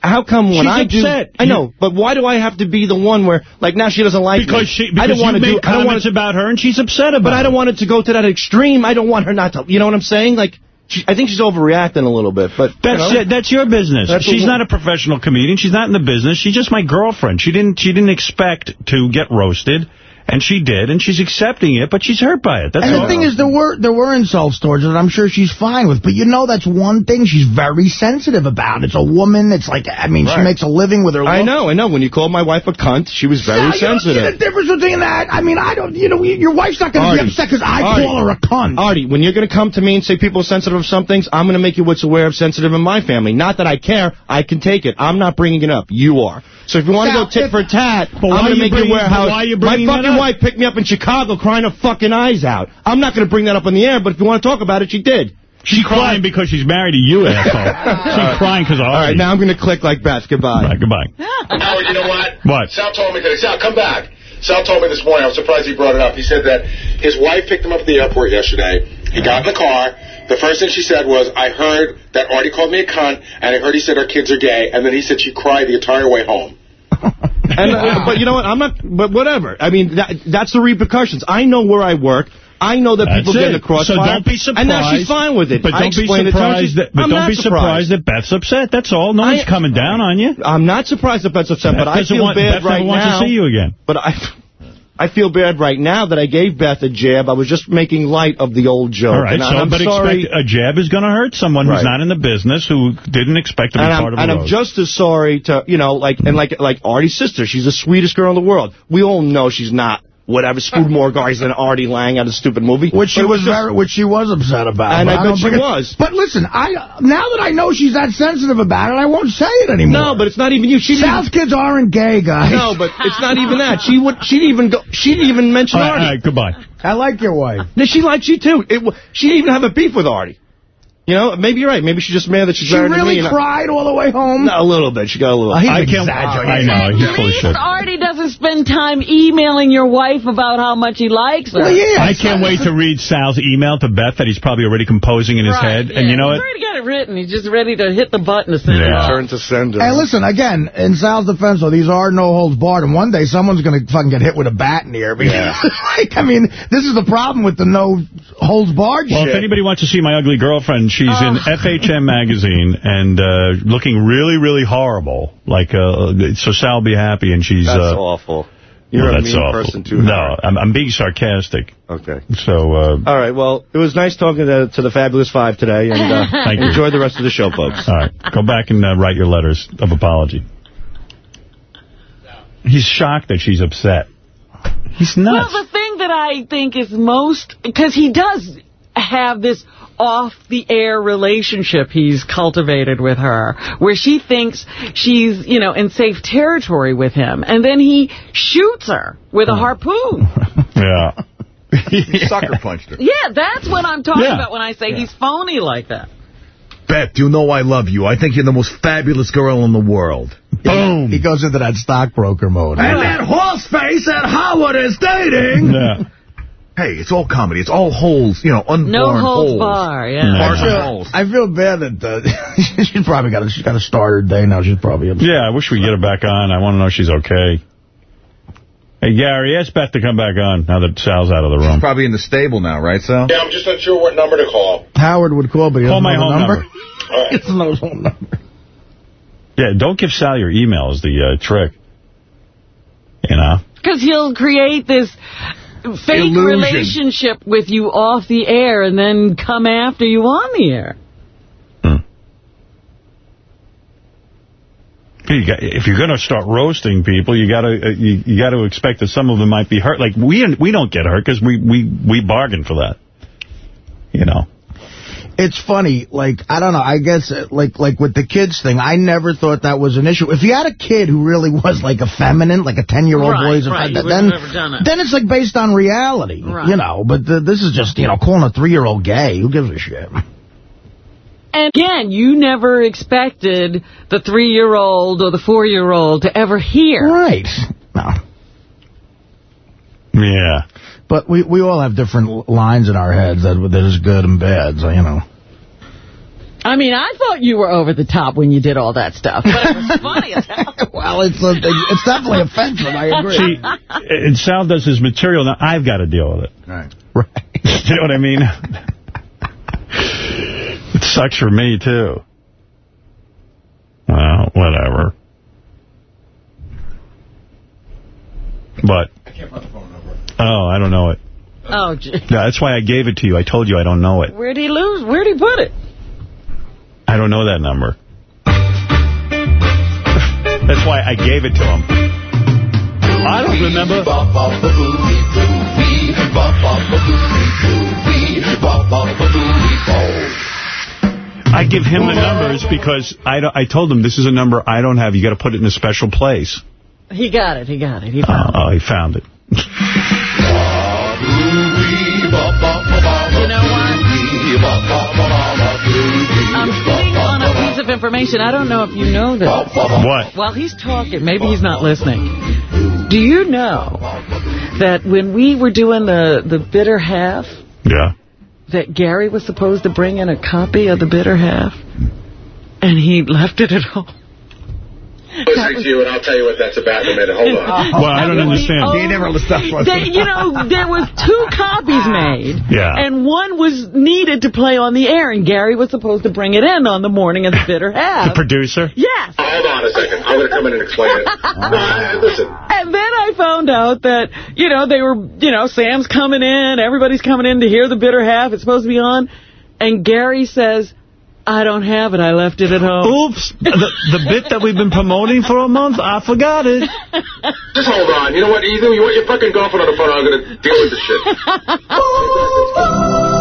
Speaker 9: How come when
Speaker 1: She's
Speaker 9: I
Speaker 1: upset.
Speaker 9: do? I know, but why do I have to be the one where, like, now she doesn't like me?
Speaker 1: Because she
Speaker 9: I don't want to do. I don't want
Speaker 1: comments about her and she's upset about
Speaker 9: But I don't want it to go to that extreme. I don't want her not to. You know what I'm saying? Like, she, I think she's overreacting a little bit. But
Speaker 1: That's
Speaker 9: you know,
Speaker 1: it. That's your business.
Speaker 9: That's
Speaker 1: She's not a professional comedian. She's not in the business. She's just my girlfriend. She didn't. She didn't expect to get roasted, and she did, and she's accepting it. But she's hurt by it. That's
Speaker 3: and
Speaker 1: all.
Speaker 3: the thing is, there were there were insults towards her that I'm sure she's fine with. But you know, that's one thing she's very sensitive about. It's a woman. It's like, I mean, she makes a living with her
Speaker 9: I know, I know. When you called my wife a cunt, she was very
Speaker 3: Yeah, you see
Speaker 9: sensitive.
Speaker 3: the difference between that. I mean, I don't, you know, your wife's not going to be upset because I
Speaker 9: Artie,
Speaker 3: call her a cunt.
Speaker 9: Artie, when you're going to come to me and say people are sensitive of some things, I'm going to make you what's aware of sensitive in my family. Not that I care. I can take it. I'm not bringing it up. You are. So if you want to go tit for tat,
Speaker 1: But why
Speaker 9: I'm going
Speaker 1: you
Speaker 9: to make you
Speaker 1: bringing-
Speaker 9: aware
Speaker 1: but
Speaker 9: how
Speaker 1: why you
Speaker 9: my fucking wife picked me up in Chicago crying her fucking eyes out. I'm not going to bring that up on the air, but if you want to talk about it, she did.
Speaker 1: She's crying because she's married to you, [LAUGHS] asshole. she's crying because of
Speaker 9: All right, now I'm going to click like Beth. Goodbye.
Speaker 1: All right, goodbye. [LAUGHS]
Speaker 14: Howard, you know what?
Speaker 1: What?
Speaker 14: Sal told me today. Sal, come back. Sal told me this morning. I was surprised he brought it up. He said that his wife picked him up at the airport yesterday. He got in the car. The first thing she said was, I heard that Artie called me a cunt, and I heard he said our kids are gay, and then he said she cried the entire way home. [LAUGHS]
Speaker 9: And, uh, but you know what? I'm not. But whatever. I mean, that, that's the repercussions. I know where I work. I know that
Speaker 1: That's
Speaker 9: people get in
Speaker 1: it.
Speaker 9: the crossfire.
Speaker 1: So don't be surprised.
Speaker 9: And now she's fine with it.
Speaker 1: But don't be
Speaker 9: explained it to her,
Speaker 1: surprised that. But
Speaker 9: I'm
Speaker 1: don't
Speaker 9: not
Speaker 1: be surprised
Speaker 9: surprised.
Speaker 1: that Beth's upset. That's all. No one's
Speaker 9: I-
Speaker 1: coming down on you.
Speaker 9: I'm not surprised that Beth's upset,
Speaker 1: Beth
Speaker 9: but I
Speaker 1: doesn't
Speaker 9: feel
Speaker 1: want,
Speaker 9: bad
Speaker 1: Beth
Speaker 9: right
Speaker 1: never wants to see you again.
Speaker 9: But I, I feel bad right now that I gave Beth a jab. I was just making light of the old joke.
Speaker 1: All right,
Speaker 9: and
Speaker 1: so
Speaker 9: I'm
Speaker 1: but
Speaker 9: sorry.
Speaker 1: expect a jab is going to hurt someone who's not in the business who didn't expect to be
Speaker 9: and I'm,
Speaker 1: of a
Speaker 9: and I'm just as sorry to, you know, like, and like, like Artie's sister. She's the sweetest girl in the world. We all know she's not whatever, screwed more guys than Artie Lange out of a stupid movie.
Speaker 3: Which she
Speaker 9: But
Speaker 3: was
Speaker 9: just-
Speaker 3: very, which she was upset about.
Speaker 9: And
Speaker 3: but
Speaker 9: I bet she
Speaker 3: it-
Speaker 9: was.
Speaker 3: But listen, I now that I know she's that sensitive about it, I won't say it anymore.
Speaker 9: No, but it's not even you. She didn't
Speaker 3: Sal's kids aren't gay, guys.
Speaker 9: No, but it's not even that. She would. She'd even go. She didn't even mention
Speaker 1: all right,
Speaker 9: Artie.
Speaker 1: all right, goodbye.
Speaker 3: I like your wife.
Speaker 9: No, she likes you too. It, she didn't even have a beef with Artie. You know, maybe you're right. Maybe she's just mad that she's
Speaker 3: She
Speaker 9: married to
Speaker 3: really
Speaker 9: me. and I-
Speaker 3: cried all the way home.
Speaker 9: No, a little bit. She got a little.
Speaker 3: Oh, he's
Speaker 1: I can't.
Speaker 3: exaggerating.
Speaker 1: I know he's
Speaker 2: At
Speaker 1: full of shit.
Speaker 2: Artie doesn't spend time emailing your wife about how much he likes her.
Speaker 3: Well, yeah.
Speaker 1: I can't wait to read Sal's email to Beth that he's probably already composing in his
Speaker 2: Right,
Speaker 1: head.
Speaker 2: yeah.
Speaker 1: And you know
Speaker 2: He's
Speaker 1: what?
Speaker 2: already got it written. He's just ready to hit the button to send
Speaker 1: Yeah.
Speaker 2: off.
Speaker 9: Turn to sender.
Speaker 3: Hey, listen, again, in Sal's defense, though, these are no holds barred, and one day someone's going to fucking get hit with a bat in here. Because, [LAUGHS] like, I mean, this is the problem with the no holds barred
Speaker 1: Well,
Speaker 3: shit.
Speaker 1: if anybody wants to see my ugly girlfriend, she's in FHM magazine and uh, looking really, really horrible. Like, uh, so Sal will be happy, and she's.
Speaker 9: That's
Speaker 1: uh,
Speaker 9: awful. You're
Speaker 1: well,
Speaker 9: a
Speaker 1: that's
Speaker 9: mean
Speaker 1: awful.
Speaker 9: person too.
Speaker 1: No, I'm, I'm being sarcastic.
Speaker 9: Okay.
Speaker 1: So, uh,
Speaker 9: All right. Well, it was nice talking to, to the Fabulous Five today, and uh, [LAUGHS]
Speaker 1: Thank you.
Speaker 9: enjoy the rest of the show, folks.
Speaker 1: all right, go back and uh, write your letters of apology. He's shocked that she's upset. He's nuts.
Speaker 2: Well, the thing that I think is most, because he does have this off-the-air relationship he's cultivated with her, where she thinks she's, you know, in safe territory with him, and then he shoots her with a oh. harpoon. [LAUGHS]
Speaker 1: yeah.
Speaker 18: Sucker punched her.
Speaker 2: Yeah, that's what I'm talking
Speaker 18: Yeah.
Speaker 2: about when I say he's phony like that.
Speaker 18: Beth, you know I love you. I think you're the most fabulous girl in the world.
Speaker 3: Boom. He goes into that stockbroker mode.
Speaker 18: And that horse face that Howard is dating.
Speaker 1: Yeah.
Speaker 18: Hey, it's all comedy. It's all holes, you know, unborn
Speaker 2: No holds
Speaker 18: holes.
Speaker 2: bar, yeah.
Speaker 18: Bars
Speaker 3: I feel,
Speaker 18: holes.
Speaker 3: I feel bad that uh, [LAUGHS] she's probably got a, she's got a starter day now. She's probably upset.
Speaker 1: Yeah, I wish we'd get her back on. I want to know she's okay. Hey, Gary, ask Beth to come back on now that Sal's out of the room.
Speaker 18: She's Probably in the stable now, right, Sal?
Speaker 14: Yeah, I'm just not sure what number to call.
Speaker 3: Howard would call, but he
Speaker 1: Call my home
Speaker 3: number.
Speaker 1: number. [LAUGHS]
Speaker 3: he doesn't know his home number.
Speaker 1: Yeah, don't give Sal your email is the uh, trick. You know?
Speaker 2: Because he'll create this fake
Speaker 18: Illusion.
Speaker 2: relationship with you off the air and then come after you on the air.
Speaker 1: You got, if you're going to start roasting people, you got to uh, you, you got to expect that some of them might be hurt. Like we we don't get hurt because we we we bargain for that. You know.
Speaker 3: It's funny, like, I don't know, I guess, uh, like like with the kids thing, I never thought that was an issue. If you had a kid who really was, like, effeminate, like a 10-year-old
Speaker 2: Right,
Speaker 3: boy, is
Speaker 2: right,
Speaker 3: effeminate, then,
Speaker 2: have never done it.
Speaker 3: then it's, like, based on reality,
Speaker 2: Right.
Speaker 3: you know. But the, this is just, you know, calling a three-year-old gay. Who gives a shit?
Speaker 2: And again, you never expected the three-year-old or the four-year-old to ever hear.
Speaker 3: Right. No.
Speaker 1: Yeah.
Speaker 3: But we, we all have different lines in our heads that, that is good and bad, so, you know.
Speaker 2: I mean, I thought you were over the top when you did all that stuff, but it was funny as hell. [LAUGHS]
Speaker 3: Well, it's uh, it's definitely offensive, I agree.
Speaker 1: See, and Sal does his material. Now, I've got to deal with it.
Speaker 3: Right. [LAUGHS]
Speaker 1: you know what I mean? It sucks for me, too. Well, whatever. But. Oh, I don't know it.
Speaker 2: Oh, [LAUGHS] gee.
Speaker 1: Yeah, that's why I gave it to you. I told you I don't know it.
Speaker 2: Where'd he lose? Where'd he put it?
Speaker 1: I don't know that number. [LAUGHS] That's why I gave it to him. I don't remember. I give him the numbers because I, don't, I told him this is a number I don't have. You got to put it in a special place.
Speaker 2: He got it. He got it. He
Speaker 1: Oh,
Speaker 2: found
Speaker 1: oh, he found it. [LAUGHS]
Speaker 2: You know what? I'm sitting on a piece of information. I don't know if you know this.
Speaker 1: What?
Speaker 2: While he's talking, maybe he's not listening. Do you know that when we were doing the, the bitter half,
Speaker 1: Yeah.
Speaker 2: that Gary was supposed to bring in a copy of the bitter half, and he left it at home?
Speaker 14: Listening to you, and I'll tell you what that's about in a minute. Hold on.
Speaker 1: Well, I don't understand.
Speaker 2: Oh, they- you know, there was two copies made,
Speaker 1: Yeah.
Speaker 2: and one was needed to play on the air, and Gary was supposed to bring it in on the morning of the bitter half.
Speaker 1: The producer?
Speaker 2: Yes.
Speaker 14: Uh, hold on a second. I'm going to come in and explain it. No, [LAUGHS] I- uh, listen.
Speaker 2: And then I found out that, you know, they were, you know, Sam's coming in, everybody's coming in to hear the bitter half. It's supposed to be on. And Gary says, I don't have it. I left it at home.
Speaker 1: Oops. The, the bit that we've been promoting for a month, I forgot it.
Speaker 14: Just hold on. You know what, Ethan? You want your fucking girlfriend on the phone? I'm going to deal with this shit. [LAUGHS]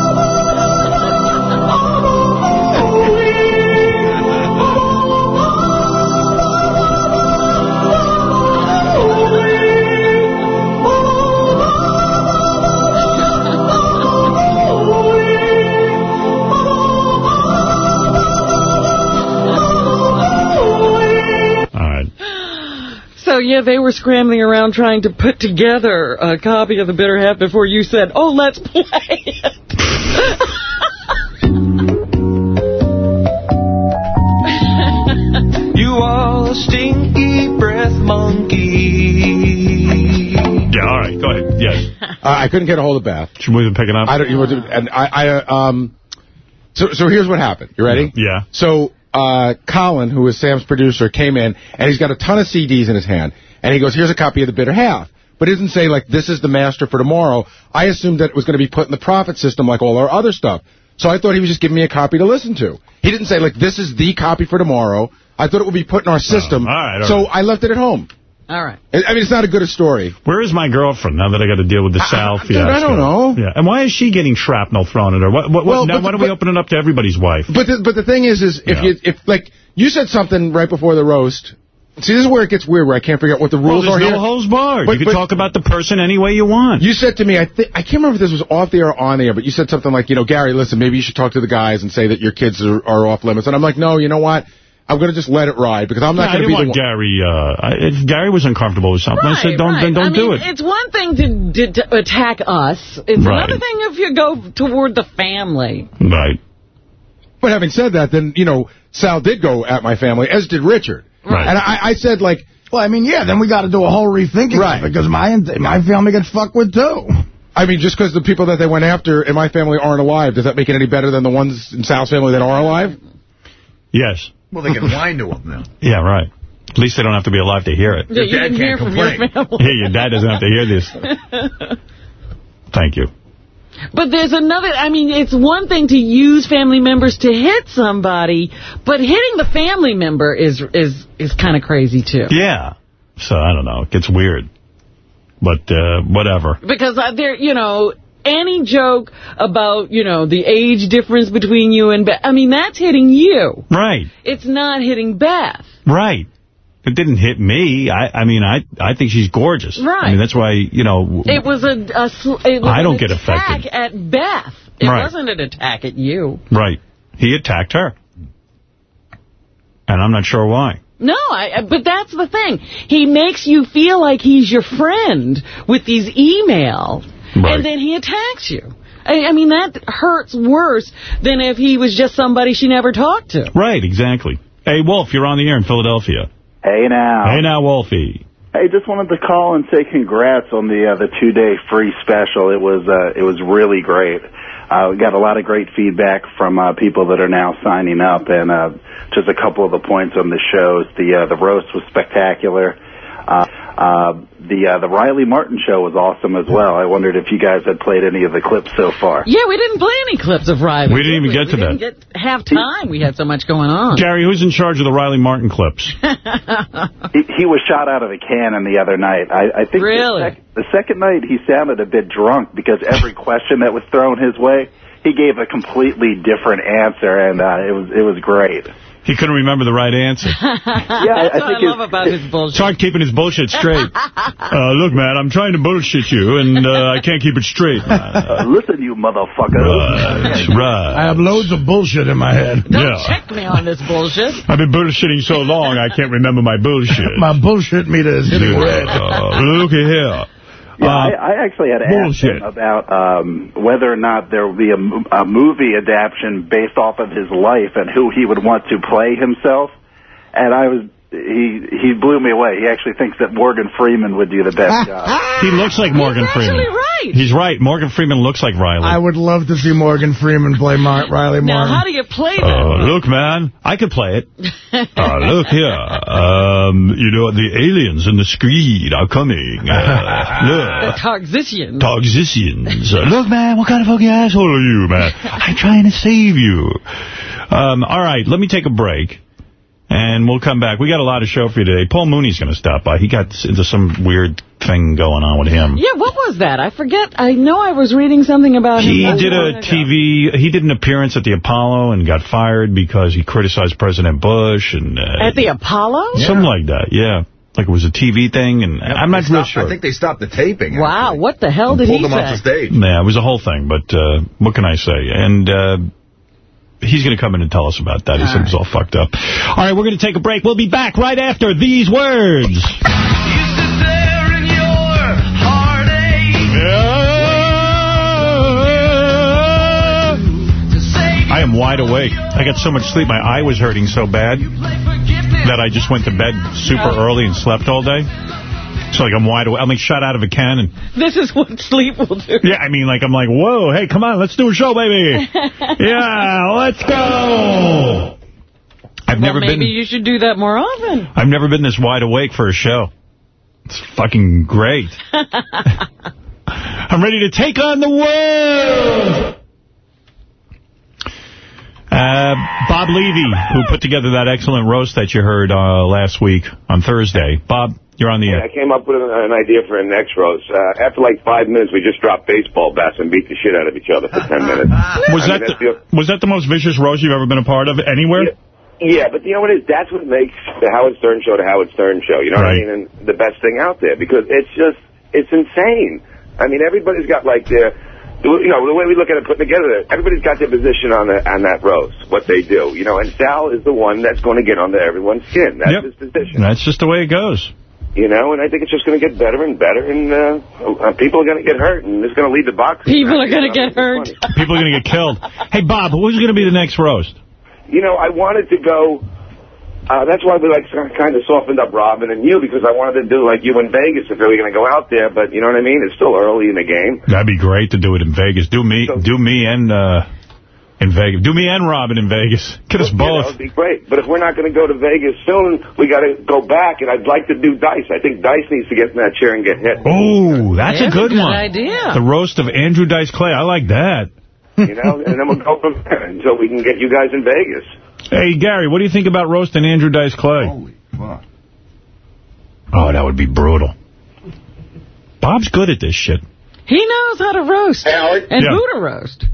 Speaker 2: So, yeah, they were scrambling around trying to put together a copy of the bitter half before you said, oh, let's play it. [LAUGHS]
Speaker 19: You are a stinky breath monkey.
Speaker 1: Yeah, all right. Go ahead. Yes. [LAUGHS]
Speaker 8: Uh, I couldn't get a hold of Beth.
Speaker 1: Should we pick it up?
Speaker 8: I don't. You want to, and I, I, uh, um. So, so here's what happened. You ready?
Speaker 1: Yeah.
Speaker 8: So, uh, Colin, who is Sam's producer, came in and he's got a ton of CDs in his hand, and he goes, "Here's a copy of the bitter half." But he doesn't say like this is the master for tomorrow. I assumed that it was going to be put in the Prophet system like all our other stuff. So I thought he was just giving me a copy to listen to. He didn't say like this is the copy for tomorrow. I thought it would be put in our system.
Speaker 1: all right, all
Speaker 8: so
Speaker 1: right.
Speaker 8: I left it at home.
Speaker 2: All right.
Speaker 8: I I mean, it's not a good a story.
Speaker 1: Where is my girlfriend now that I got to deal with the South?
Speaker 8: dude,
Speaker 1: fiasco?
Speaker 8: I don't know.
Speaker 1: Yeah. And why is she getting shrapnel thrown at her? What, what, what,
Speaker 8: Well,
Speaker 1: now, why don't we open it up to everybody's wife?
Speaker 8: But the, but the thing is, is if
Speaker 1: Yeah.
Speaker 8: you if like you said something right before the roast. See, this is where it gets weird, where I can't figure out what the
Speaker 1: Well,
Speaker 8: rules
Speaker 1: there's
Speaker 8: are
Speaker 1: no
Speaker 8: here.
Speaker 1: holds barred.
Speaker 8: But-
Speaker 1: you can talk about the person any way you want.
Speaker 8: You said to me, I think I can't remember if this was off the air or on the air, but you said something like, you know, Gary, listen, maybe you should talk to the guys and say that your kids are, are off limits. And I'm like, no, you know what? I'm going to just let it ride because I'm not
Speaker 1: I
Speaker 8: going to
Speaker 1: didn't
Speaker 8: be the
Speaker 1: want
Speaker 8: one.
Speaker 1: Gary. Uh, if Gary was uncomfortable with something, I said, don't, then don't
Speaker 2: I
Speaker 1: do
Speaker 2: mean,
Speaker 1: it.
Speaker 2: It's one thing to, to, to attack us. It's
Speaker 1: Right.
Speaker 2: another thing if you go toward the family.
Speaker 1: Right.
Speaker 8: But having said that, then, you know, Sal did go at my family, as did Richard.
Speaker 3: Right.
Speaker 8: And I, I said, like...
Speaker 3: Well, I mean, yeah, then we got to do a whole rethinking
Speaker 8: Right.
Speaker 3: because my, my family gets fucked with, too.
Speaker 8: I mean, just because the people that they went after in my family aren't alive, does that make it any better than the ones in Sal's family that are alive?
Speaker 1: Yes.
Speaker 18: Well, they can whine to him now. [LAUGHS]
Speaker 1: Yeah, right. At least they don't have to be alive to hear it.
Speaker 2: Yeah, you didn't hear from your.
Speaker 1: Yeah, your dad doesn't have to hear this. [LAUGHS] Thank you.
Speaker 2: But there's another, I mean, it's one thing to use family members to hit somebody, but hitting the family member is is is kind of crazy, too.
Speaker 1: Yeah. So, I don't know. It gets weird. But, uh, whatever.
Speaker 2: Because uh, there, you know, any joke about, you know, the age difference between you and Beth, I mean, that's hitting you.
Speaker 1: Right.
Speaker 2: It's not hitting Beth.
Speaker 1: Right. It didn't hit me. I, I mean, I, I think she's gorgeous.
Speaker 2: Right.
Speaker 1: I mean, that's why, you know,
Speaker 2: It was a, a it was
Speaker 1: I don't
Speaker 2: an
Speaker 1: get
Speaker 2: attack
Speaker 1: affected.
Speaker 2: at Beth. It
Speaker 1: Right.
Speaker 2: wasn't an attack at you.
Speaker 1: right. He attacked her. And I'm not sure why.
Speaker 2: No, I, but that's the thing. He makes you feel like he's your friend with these emails,
Speaker 1: Right.
Speaker 2: and then he attacks you. I, I mean, that hurts worse than if he was just somebody she never talked to.
Speaker 1: Right, exactly. Hey, Wolf, you're on the air in Philadelphia.
Speaker 20: Hey now.
Speaker 1: Hey now, Wolfie.
Speaker 20: Hey, just wanted to call and say congrats on the uh, the two day free special. It was uh, it was really great. uh, we got a lot of great feedback from uh, people that are now signing up, and uh, just a couple of the points on the shows. The uh, the roast was spectacular. Uh, uh, the uh, the Riley Martin show was awesome as well. I wondered if you guys had played any of the clips so far.
Speaker 2: Yeah, we didn't play any clips of Riley.
Speaker 1: We didn't even
Speaker 2: did
Speaker 1: get to
Speaker 2: we
Speaker 1: that.
Speaker 2: didn't get half time. We had so much going on.
Speaker 1: Gary, who's in charge of the Riley Martin clips? [LAUGHS]
Speaker 20: he, he was shot out of a cannon the other night. I, I think
Speaker 2: Really?
Speaker 20: the, sec- the second night he sounded a bit drunk because every [LAUGHS] question that was thrown his way, he gave a completely different answer, and uh, it was it was great.
Speaker 1: He couldn't remember the right answer. [LAUGHS]
Speaker 20: Yeah,
Speaker 2: That's
Speaker 20: I
Speaker 2: what
Speaker 20: think
Speaker 2: I love
Speaker 20: it's-
Speaker 2: about his bullshit.
Speaker 1: Start keeping his bullshit straight. [LAUGHS] Uh, look, man, I'm trying to bullshit you, and uh, I can't keep it straight.
Speaker 20: Uh, listen, you motherfucker.
Speaker 1: Right, right.
Speaker 3: I have loads of bullshit in my head.
Speaker 2: Don't
Speaker 1: Yeah.
Speaker 2: check me on this bullshit.
Speaker 1: I've been bullshitting so long, I can't remember my bullshit.
Speaker 3: My bullshit meter is hitting red.
Speaker 1: Uh, look at here.
Speaker 20: Yeah,
Speaker 1: Uh,
Speaker 20: I, I actually had asked him about um, whether or not there will be a, a movie adaptation based off of his life and who he would want to play himself. And I was he he blew me away. He actually thinks that Morgan Freeman would do the best [LAUGHS] job.
Speaker 1: He looks like Morgan Freeman.
Speaker 2: Actually, right.
Speaker 1: He's right. Morgan Freeman looks like Riley.
Speaker 3: I would love to see Morgan Freeman play Mar- Riley
Speaker 2: Now,
Speaker 3: Martin.
Speaker 2: how do you play that?
Speaker 1: Uh, look, man, I could play it. [LAUGHS] Uh, look here. Um, you know, the aliens in the screed are coming. Uh, [LAUGHS]
Speaker 2: the
Speaker 1: look.
Speaker 2: Toxician.
Speaker 1: Toxicians. Uh, look, man, what kind of fucking asshole are you, man? I'm trying to save you. Um, all right, let me take a break. And we'll come back. We got a lot of show for you today. Paul Mooney's going to stop by. He got into some weird thing going on with him.
Speaker 2: Yeah, what was that? I forget. I know I was reading something about
Speaker 1: He
Speaker 2: him.
Speaker 1: did
Speaker 2: long
Speaker 1: a
Speaker 2: ago.
Speaker 1: TV, he did an appearance at the Apollo and got fired because he criticized President Bush and... Uh,
Speaker 2: At the Apollo?
Speaker 1: Something like that, yeah. Like it was a TV thing, and I'm not
Speaker 18: They
Speaker 1: real sure.
Speaker 18: I think they stopped the taping.
Speaker 2: Wow, what the hell
Speaker 18: actually,
Speaker 2: did
Speaker 18: and
Speaker 2: he
Speaker 18: pulled him off the
Speaker 2: say?
Speaker 18: stage.
Speaker 1: Yeah, it was a whole thing, but uh, what can I say? And uh, he's going to come in and tell us about that. He said it was all fucked up. All right, we're going to take a break. We'll be back right after these words. I am wide awake. I got so much sleep. My eye was hurting so bad that I just went to bed super early and slept all day. So, like, I'm wide awake. I'm, like, shot out of a cannon.
Speaker 2: This is what sleep will do.
Speaker 1: Yeah, I mean, like, I'm like, whoa, hey, come on, let's do a show, baby. [LAUGHS] yeah, let's go. I've
Speaker 2: well,
Speaker 1: never
Speaker 2: maybe
Speaker 1: been
Speaker 2: you should do that more often.
Speaker 1: I've never been this wide awake for a show. It's fucking great. [LAUGHS] I'm ready to take on the world. Uh, Bob Levy, who put together that excellent roast that you heard uh, last week on Thursday. Bob, you're on the
Speaker 21: I
Speaker 1: air.
Speaker 21: came up with an, an idea for a next roast. Uh, after like five minutes, we just dropped baseball bats and beat the shit out of each other for ten [LAUGHS] minutes.
Speaker 1: Was
Speaker 21: I
Speaker 1: that
Speaker 21: that's
Speaker 1: the, was that the most vicious roast you've ever been a part of anywhere?
Speaker 21: Yeah, but you know what it is? That's what makes the Howard Stern show the Howard Stern show. You know what I mean? And the best thing out there because it's just it's insane. I mean, everybody's got like their, you know, the way we look at it put together. Everybody's got their position on the on that roast, what they do. You know, and Sal is the one that's going to get under everyone's skin. That's
Speaker 1: Yep.
Speaker 21: his position.
Speaker 1: That's just the way it goes.
Speaker 21: You know, and I think it's just going to get better and better, and uh, uh, people are going to get hurt, and it's going to lead to boxing.
Speaker 2: People are going to get hurt.
Speaker 1: People are going to get killed. Hey, Bob, who's going to be the next roast?
Speaker 21: You know, I wanted to go. Uh, that's why we like kind of softened up Robin and you because I wanted to do like you in Vegas if they were going to go out there. But you know what I mean? It's still early in the game.
Speaker 1: That'd be great to do it in Vegas. Do me, do me and uh, in Vegas. Do me and Robin in Vegas. Get us
Speaker 21: Yeah, that would be great. But if we're not going to go to Vegas soon, we got to go back. And I'd like to do Dice. I think Dice needs to get in that chair and get hit.
Speaker 1: Oh, that's a
Speaker 21: That's a
Speaker 1: good,
Speaker 21: good
Speaker 1: one.
Speaker 21: idea.
Speaker 1: The roast of Andrew Dice Clay. I like that.
Speaker 21: You know, and then we'll go from there until we can get you guys in Vegas.
Speaker 1: Hey, Gary, what do you think about roasting Andrew Dice Clay? Holy
Speaker 18: fuck.
Speaker 1: Oh, that would be brutal. Bob's good at this shit.
Speaker 2: He knows how to roast.
Speaker 14: Howard?
Speaker 2: And
Speaker 14: Yeah.
Speaker 2: who to roast.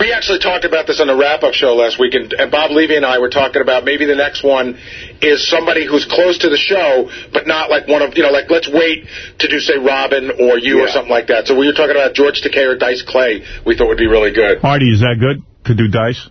Speaker 14: We actually talked about this on the wrap-up show last week, and, and Bob Levy and I were talking about maybe the next one is somebody who's close to the show, but not like one of, you know, like let's wait to do, say, Robin or you or something like that. So we were talking about George Takei or Dice Clay we thought would be really good.
Speaker 1: Artie, is that good? to do Dice?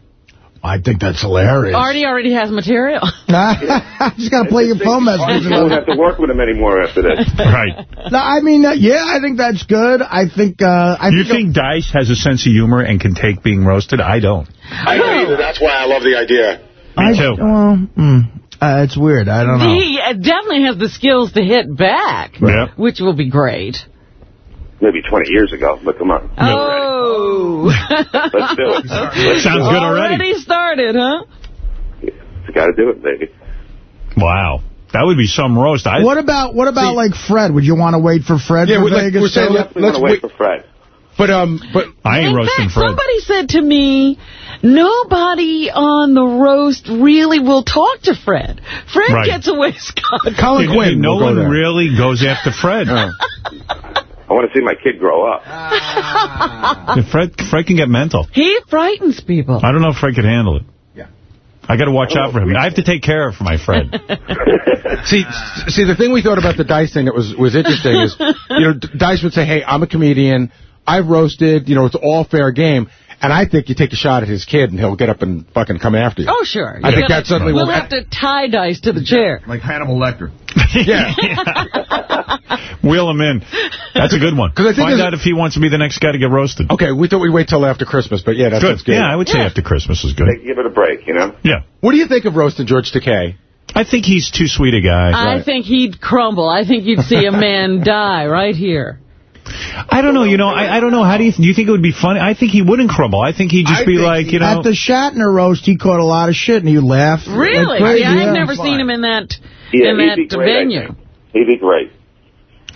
Speaker 3: I think that's hilarious.
Speaker 2: Artie already has material.
Speaker 3: just got to play your phone messages.
Speaker 21: You won't have to work with him anymore after this. [LAUGHS]
Speaker 1: Right.
Speaker 3: No, I mean, uh, yeah, I think that's good. I think... Uh, I
Speaker 1: you think Dice has a sense of humor and can take being roasted? I don't.
Speaker 14: I don't either. That's why I love the idea.
Speaker 1: Me too.
Speaker 3: Well, mm, uh, it's weird. I don't know.
Speaker 2: He uh, definitely has the skills to hit back,
Speaker 21: Yeah.
Speaker 2: which will be great.
Speaker 21: Maybe 20 years ago, but come on.
Speaker 2: Oh,
Speaker 21: Let's do it. Let's
Speaker 1: Sounds
Speaker 21: do it.
Speaker 1: good already.
Speaker 2: Already started, huh?
Speaker 21: You got to do it, baby.
Speaker 1: Wow. That would be some roast. I,
Speaker 3: What about what about like Fred? Would you want to wait for Fred
Speaker 8: Yeah,
Speaker 3: for
Speaker 8: we- like,
Speaker 3: Vegas?
Speaker 8: we're saying,
Speaker 3: too?
Speaker 8: let- let's wait.
Speaker 21: for Fred.
Speaker 8: But um, but
Speaker 1: I ain't
Speaker 2: In
Speaker 1: roasting
Speaker 2: fact,
Speaker 1: Fred.
Speaker 2: somebody said to me, nobody on the roast really will talk to Fred. Fred
Speaker 1: Right.
Speaker 2: gets away scot
Speaker 8: Colin Quinn.
Speaker 1: No one
Speaker 8: there.
Speaker 1: really goes after Fred. [LAUGHS]
Speaker 21: I want to see my kid grow up. [LAUGHS]
Speaker 1: Yeah, Fred, Fred can get mental.
Speaker 2: He frightens people.
Speaker 1: I don't know if Fred could handle it. Yeah. I got to watch out for him. I have to take care of my Fred. [LAUGHS]
Speaker 8: See, see, the thing we thought about the Dice thing that was was interesting is, you know, Dice would say, "Hey, I'm a comedian. I've roasted. You know, it's all fair game." And I think you take a shot at his kid, and he'll get up and fucking come after you.
Speaker 2: Oh, sure.
Speaker 8: I
Speaker 2: You
Speaker 8: think
Speaker 2: gotta-
Speaker 8: that suddenly
Speaker 2: We'll have to tie dice to the chair.
Speaker 18: Like Hannibal Lecter. [LAUGHS]
Speaker 8: Yeah. [LAUGHS]
Speaker 1: Wheel him in. That's a good one.
Speaker 8: 'Cause I think
Speaker 1: Find out if he wants to be the next guy to get roasted.
Speaker 8: Okay, we thought we'd wait till after Christmas, but yeah, that
Speaker 1: Good.
Speaker 8: sounds good.
Speaker 1: Yeah, I would say after Christmas is good.
Speaker 21: Give it a break, you know?
Speaker 1: Yeah.
Speaker 8: What do you think of roasting George Takei?
Speaker 1: I think he's too sweet a guy.
Speaker 2: I think he'd crumble. I think you'd see a man [LAUGHS] die right here.
Speaker 1: I don't know. You know, I, I don't know. How do you do you think it would be funny? I think he wouldn't crumble. I think he'd just
Speaker 3: I
Speaker 1: be like, you know,
Speaker 3: At the Shatner roast, he caught a lot of shit, and he laughed.
Speaker 2: Really?
Speaker 3: like crazy,
Speaker 2: I've
Speaker 3: yeah.
Speaker 2: never seen him in that
Speaker 21: Yeah,
Speaker 2: in that
Speaker 21: great,
Speaker 2: venue.
Speaker 21: He'd be great.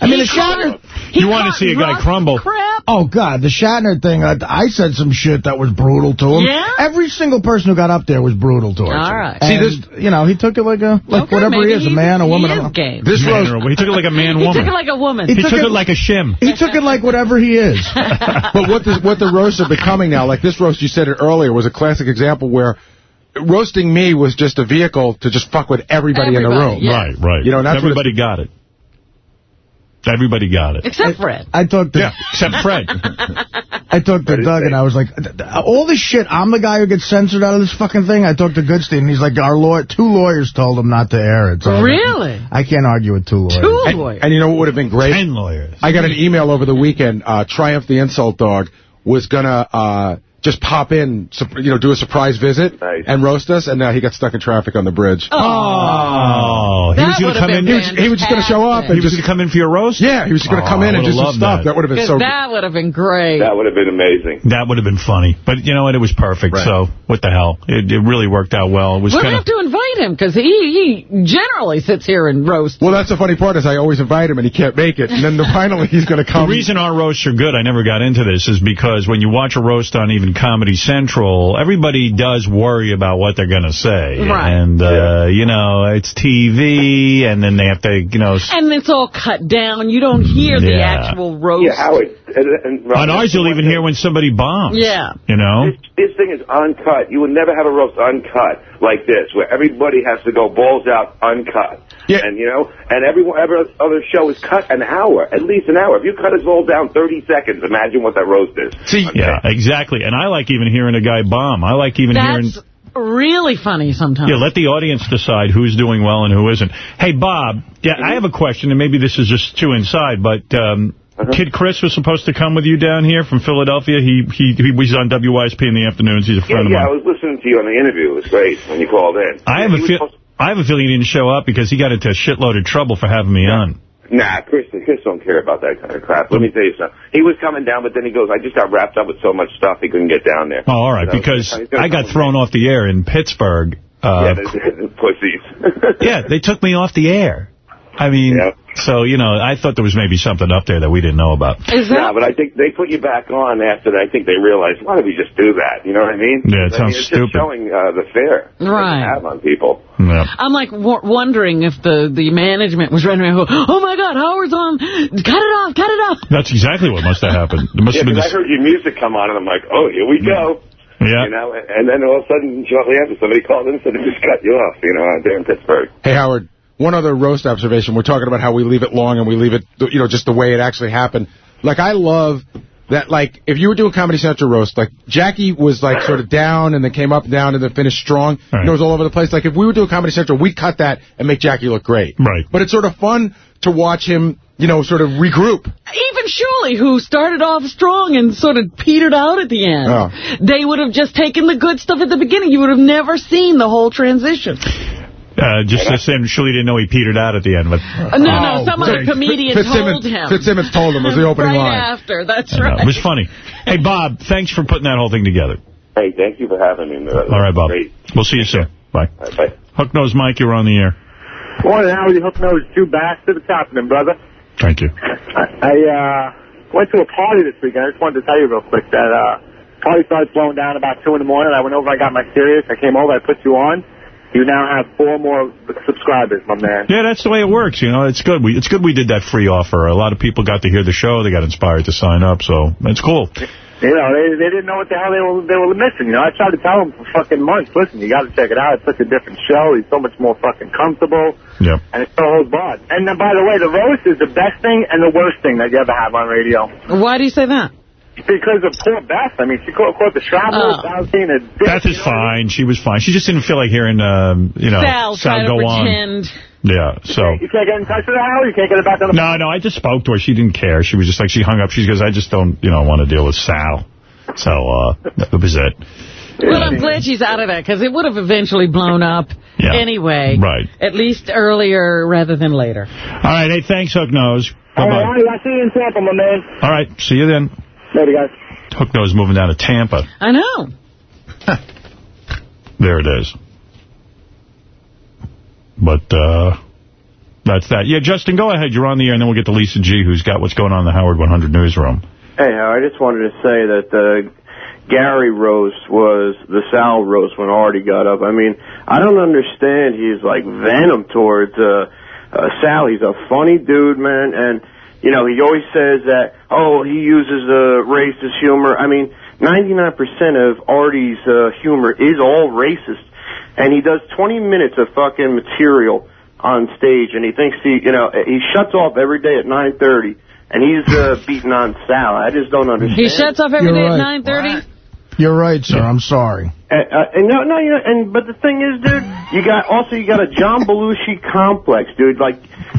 Speaker 3: I mean,
Speaker 2: He
Speaker 3: the Shatner...
Speaker 2: he
Speaker 1: You wanna see a guy crumble.
Speaker 2: Crap.
Speaker 3: Oh, God, the Shatner thing, I, I said some shit that was brutal to him.
Speaker 2: Yeah?
Speaker 3: Every single person who got up there was brutal towards him.
Speaker 2: All right.
Speaker 3: See, this, you know, he took it like a, like
Speaker 2: Okay,
Speaker 3: whatever he
Speaker 2: maybe
Speaker 3: is, a man, a woman. I
Speaker 2: is
Speaker 3: don't
Speaker 2: game.
Speaker 8: This
Speaker 1: man
Speaker 8: roast,
Speaker 1: or- he took it like a man, woman. [LAUGHS]
Speaker 2: He
Speaker 1: woman.
Speaker 2: took it like a woman.
Speaker 1: He,
Speaker 3: He
Speaker 1: took,
Speaker 3: took
Speaker 1: it,
Speaker 3: it-
Speaker 1: like a shim.
Speaker 3: He took it like whatever he is. [LAUGHS]
Speaker 8: but what the, what the roasts are becoming now, like this roast, you said it earlier, was a classic example where roasting me was just a vehicle to just fuck with everybody, in the room.
Speaker 2: yeah.
Speaker 1: Right, right.
Speaker 8: You know, that's what
Speaker 1: everybody got it. Everybody got it.
Speaker 2: Except Fred.
Speaker 3: I talked to
Speaker 1: Yeah, except Fred. [LAUGHS]
Speaker 3: I talked to Doug, and I was like, th- th- all this shit, I'm the guy who gets censored out of this fucking thing. I talked to Goodstein, and he's like, our lawyer, two lawyers told him not to air it. So I
Speaker 2: Really?
Speaker 3: I can't argue with two lawyers.
Speaker 2: Two
Speaker 8: And,
Speaker 2: lawyers.
Speaker 8: and you know what would have been great?
Speaker 1: Ten lawyers.
Speaker 8: I got an email over the weekend. Uh, Triumph the Insult Dog was going to uh, just pop in, you know, do a surprise visit
Speaker 21: Nice.
Speaker 8: and roast us, and now he got stuck in traffic on the bridge.
Speaker 1: Oh, oh.
Speaker 2: oh.
Speaker 1: he was going to come in.
Speaker 8: He was, he was just going to show up
Speaker 1: He
Speaker 8: and
Speaker 1: was
Speaker 8: just
Speaker 1: going to come in for your roast.
Speaker 8: yeah, he was just going to
Speaker 1: Oh,
Speaker 8: come in
Speaker 1: I
Speaker 8: and do
Speaker 1: would've
Speaker 8: some stuff.
Speaker 1: that.
Speaker 8: That, would have been so.
Speaker 2: that would have been great.
Speaker 21: That would have been amazing.
Speaker 1: That would have been funny. But you know what? It was perfect.
Speaker 8: Right.
Speaker 1: So what the hell? It, it really worked out well. It was
Speaker 2: We'll
Speaker 1: kind
Speaker 2: have to invite him because he, he generally sits here and roasts.
Speaker 8: Well, that's the funny part is I always invite him and he can't make it, and then the, [LAUGHS] finally he's going to come.
Speaker 1: The reason our roasts are good, I never got into this, is because when you watch a roast on even Comedy Central, everybody does worry about what they're going to say.
Speaker 2: Right.
Speaker 1: And, uh, you know, it's TV, and then they have to, you know... s-
Speaker 2: And it's all cut down. You don't hear the actual roast.
Speaker 21: Yeah, Howard. And, and,
Speaker 1: On ours, you'll even hear when somebody bombs.
Speaker 2: Yeah.
Speaker 1: You know?
Speaker 21: This, this thing is uncut. You would never have a roast uncut like this, where everybody has to go balls out uncut.
Speaker 8: Yeah.
Speaker 21: And, you know, and every, every other show is cut an hour, at least an hour. If you cut us all down 30 seconds, imagine what that roast is.
Speaker 8: See,
Speaker 1: Yeah, exactly. And I like even hearing a guy bomb. I like even hearing...
Speaker 2: That's really funny sometimes.
Speaker 1: Yeah, let the audience decide who's doing well and who isn't. Hey, Bob, yeah, I have a question, and maybe this is just too inside, but um, Kid Chris was supposed to come with you down here from Philadelphia. He he he was on WYSP in the afternoons. He's a friend
Speaker 21: yeah,
Speaker 1: of mine.
Speaker 21: Yeah, I was listening to you on the interview. It was great when you called in.
Speaker 1: I have
Speaker 21: He
Speaker 1: a feel. I have a feeling he didn't show up because he got into a shitload of trouble for having me on.
Speaker 21: Nah, Chris, Chris don't care about that kind of crap. Let me tell you something. He was coming down, but then he goes, I just got wrapped up with so much stuff, he couldn't get down there.
Speaker 1: Oh, all right,
Speaker 21: So,
Speaker 1: because I got thrown off the air in Pittsburgh.
Speaker 21: Yeah,
Speaker 1: Uh, [LAUGHS]
Speaker 21: the pussies.
Speaker 1: yeah, they took me off the air. I mean,
Speaker 21: Yeah.
Speaker 1: so, you know, I thought there was maybe something up there that we didn't know about.
Speaker 2: Is that?
Speaker 21: Yeah, but I think they put you back on after that. I think they realized, why don't we just do that? You know what I mean?
Speaker 1: Yeah, it
Speaker 21: I mean,
Speaker 1: sounds
Speaker 21: it's
Speaker 1: stupid.
Speaker 21: just showing uh, the fear that
Speaker 2: Right.
Speaker 21: they have on people.
Speaker 1: Yeah.
Speaker 2: I'm like w wondering if the, the management was running around going, oh my God, Howard's on. Cut it off, cut it off.
Speaker 1: That's exactly what must have happened. It must
Speaker 21: Yeah,
Speaker 1: have been
Speaker 21: I heard your music come on, and I'm like, oh, here we go.
Speaker 1: yeah.
Speaker 21: You know, and then all of a sudden, shortly after, somebody called in and said they just cut you off, you know, out there in Pittsburgh.
Speaker 8: Hey, Howard, one other roast observation. We're talking about how we leave it long and we leave it, you know, just the way it actually happened. Like, I love that, like, if you were doing Comedy Central roast, like, Jackie was, like, sort of down and then came up and down and then finished strong.
Speaker 1: Right.
Speaker 8: You know, it was all over the place. Like, if we were doing Comedy Central, we'd cut that and make Jackie look great.
Speaker 1: Right.
Speaker 8: But it's sort of fun to watch him, you know, sort of regroup.
Speaker 2: Even Shuli, who started off strong and sort of petered out at the end.
Speaker 8: Oh.
Speaker 2: They would have just taken the good stuff at the beginning. You would have never seen the whole transition.
Speaker 1: Uh, just to say, I'm sure he didn't know he petered out at the end. But
Speaker 2: Uh, no, no, some other comedian told him.
Speaker 8: Fitzsimmons told him was the [LAUGHS] opening
Speaker 2: right
Speaker 8: line.
Speaker 2: after, that's
Speaker 1: I know,
Speaker 2: right.
Speaker 1: It was funny. Hey, Bob, thanks for putting that whole thing together.
Speaker 21: Hey, thank you for having me. man.
Speaker 1: All right, Bob.
Speaker 21: Great.
Speaker 1: We'll see you soon. Bye.
Speaker 21: All right, bye.
Speaker 1: Hook Nose Mike, you're on the air.
Speaker 11: Morning, Howdy. Hook nose, two bastards. What's happening, brother?
Speaker 1: Thank you.
Speaker 11: I uh, went to a party this weekend. I just wanted to tell you real quick that uh, party started slowing down about 2 in the morning. I went over, I got my Sirius. I came over, I put you on. You now have four more subscribers, my man.
Speaker 1: Yeah, that's the way it works. You know, it's good. We it's good we did that free offer. A lot of people got to hear the show. They got inspired to sign up, so it's cool.
Speaker 11: You know, they they didn't know what the hell they were they were missing. You know, I tried to tell them for fucking months. Listen, you got to check it out. It's such a different show. He's so much more fucking comfortable,
Speaker 1: Yep.
Speaker 11: and it's so holds barred. And then, by the way, the roast is the best thing and the worst thing that you ever have on radio.
Speaker 2: Why do you say that?
Speaker 11: Because of poor Beth. I mean, she caught, caught the travel,
Speaker 2: Oh.
Speaker 11: Valentine, a dick.
Speaker 1: Beth is fine. She was fine. She just didn't feel like hearing, um, you know,
Speaker 2: Sal, try
Speaker 1: go on. Yeah, so.
Speaker 11: You can't get in touch with her, You can't get it back on the
Speaker 1: No, no, I just spoke to her. She didn't care. She was just like, she hung up. She goes, I just don't, you know, want to deal with Sal. So, uh, that was it.
Speaker 2: Well, I'm glad she's out of that, because it would have eventually blown up
Speaker 1: Yeah.
Speaker 2: anyway.
Speaker 1: Right.
Speaker 2: At least earlier rather than later.
Speaker 1: All right. Hey, thanks, Hook Nose. Bye-bye.
Speaker 11: right, Howdy, I'll see you in Tampa, my man.
Speaker 1: All right. See you then.
Speaker 11: Later, guys.
Speaker 1: Hook Nose moving down to Tampa.
Speaker 2: I know. [LAUGHS]
Speaker 1: There it is. But, uh, that's that. Yeah, Justin, go ahead. You're on the air, and then we'll get to Lisa G., who's got what's going on in the Howard 100 newsroom.
Speaker 22: Hey, Howard, I just wanted to say that the Gary roast was the Sal roast when Artie got up. I mean, I don't understand. He's like venom towards uh, uh, Sal. He's a funny dude, man, and you know he always says that. Oh, he uses uh, racist humor. I mean, 99% of Artie's uh, humor is all racist, and he does 20 minutes of fucking material on stage, and he thinks he, you know, he shuts off every day at 9:30 and he's uh, beating on Sal. I just don't understand.
Speaker 2: He shuts off every
Speaker 3: You're
Speaker 2: day
Speaker 3: right.
Speaker 2: at 9.30?
Speaker 3: You're right, sir. I'm sorry.
Speaker 22: Uh, uh, and no, no, you know, and but the thing is, dude, you got also you got a John Belushi complex, dude. Like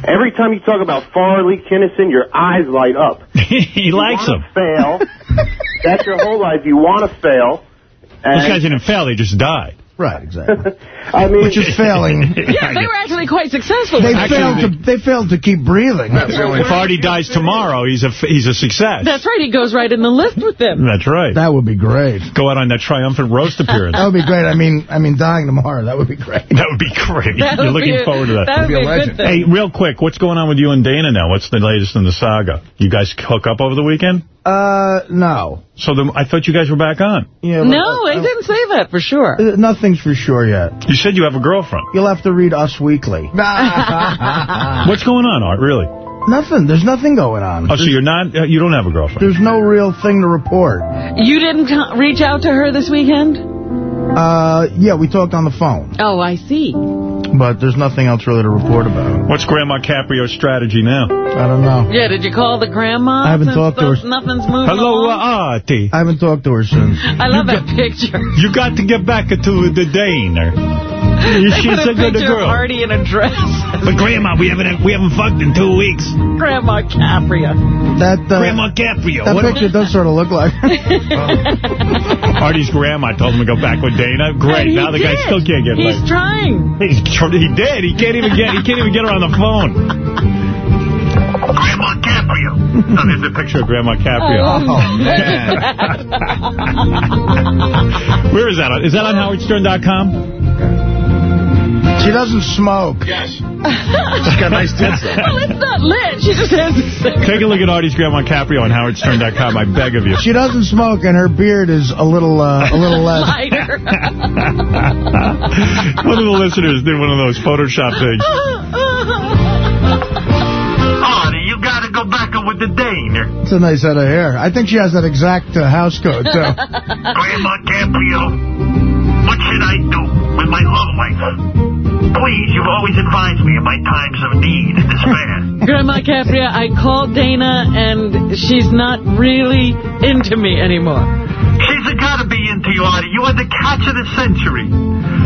Speaker 22: every time you talk about Farley Kinison, your eyes light up. [LAUGHS]
Speaker 1: he likes
Speaker 22: you
Speaker 1: him.
Speaker 22: wanna Fail. [LAUGHS] That's your whole life. You want to fail.
Speaker 1: Those
Speaker 22: And-
Speaker 1: guys didn't fail. They just died.
Speaker 3: Right, exactly. [LAUGHS]
Speaker 22: I mean,
Speaker 3: Which is failing. [LAUGHS]
Speaker 2: Yeah, they were actually quite successful.
Speaker 3: They
Speaker 2: with that.
Speaker 3: failed to they failed to keep breathing.
Speaker 1: If Artie dies tomorrow, he's a he's a success.
Speaker 2: That's right. He goes right in the lift with them.
Speaker 1: That's right.
Speaker 3: That would be great.
Speaker 1: Go out on that triumphant roast appearance.
Speaker 3: That would be great. I mean, I mean, dying tomorrow. That would be great.
Speaker 1: That would be great.
Speaker 3: That
Speaker 1: You're looking
Speaker 3: a-
Speaker 1: forward to that.
Speaker 3: that would be a legend.
Speaker 1: Hey, real quick, what's going on with you and Dana now? What's the latest in the saga? You guys hook up over the weekend?
Speaker 3: Uh, no.
Speaker 1: So the, I thought you guys were back on.
Speaker 3: Yeah,
Speaker 2: No, I didn't say that for sure.
Speaker 3: Uh, Nothing's for sure yet.
Speaker 1: You said you have a girlfriend.
Speaker 3: You'll have to read Us Weekly. [LAUGHS]
Speaker 1: What's going on, Art? Really?
Speaker 3: Nothing. There's nothing going on.
Speaker 1: Oh, so you're not? Uh, you don't have a girlfriend?
Speaker 3: There's no real thing to report.
Speaker 2: You didn't reach out to her this weekend?
Speaker 3: Uh, yeah, we talked on the phone,
Speaker 2: Oh, I see.
Speaker 3: But there's nothing else really to report about.
Speaker 1: What's Grandma Caprio's strategy now?
Speaker 3: I don't know.
Speaker 2: Yeah, did you call the grandma?
Speaker 3: I haven't talked to her.
Speaker 2: Nothing's moving
Speaker 1: Hello,
Speaker 2: along?
Speaker 1: uh, Artie.
Speaker 3: I haven't talked to her since.
Speaker 2: I love that picture.
Speaker 1: You got to get back to the Dana. [LAUGHS]
Speaker 2: They
Speaker 1: She's
Speaker 2: put
Speaker 1: a
Speaker 2: a
Speaker 1: good
Speaker 2: picture
Speaker 1: girl.
Speaker 2: of Artie in a dress. [LAUGHS]
Speaker 1: But Grandma, we haven't we haven't fucked in two weeks.
Speaker 2: Grandma Caprio.
Speaker 3: That uh,
Speaker 1: Grandma Caprio.
Speaker 3: that
Speaker 1: what-
Speaker 3: picture does sort of look like. [LAUGHS]
Speaker 1: Artie's grandma told him to go back with Dana. Great. Now the guy still can't get
Speaker 2: He's
Speaker 1: laid.
Speaker 2: trying.
Speaker 1: He's he did. He can't even get. He can't even get her on the phone. Grandma Caprio. Oh, there's a picture of Grandma Caprio.
Speaker 2: Oh,
Speaker 1: Where is that? on? Is that on HowardStern.com?
Speaker 3: She doesn't smoke.
Speaker 22: Yes.
Speaker 1: She's got nice tits. [LAUGHS]
Speaker 2: well, it's not lit. She just has a.
Speaker 1: Take a look at Artie's Grandma Caprio on HowardStern.com. I beg of you.
Speaker 3: She doesn't smoke, and her beard is a little, uh, a little [LAUGHS] less.
Speaker 2: Lighter. [LAUGHS]
Speaker 1: one of the listeners did one of those Photoshop things. Artie, you got to go back up with the Dana.
Speaker 3: It's a nice head of hair. I think she has that exact uh, house code too.
Speaker 1: Grandma Caprio, what should I do with my love life? Please, you've always advised me in my times of need and despair. [LAUGHS]
Speaker 2: Grandma Caprio, I called Dana, and she's not really into me anymore.
Speaker 1: She's got to be into you, Artie. You are the catch of the century.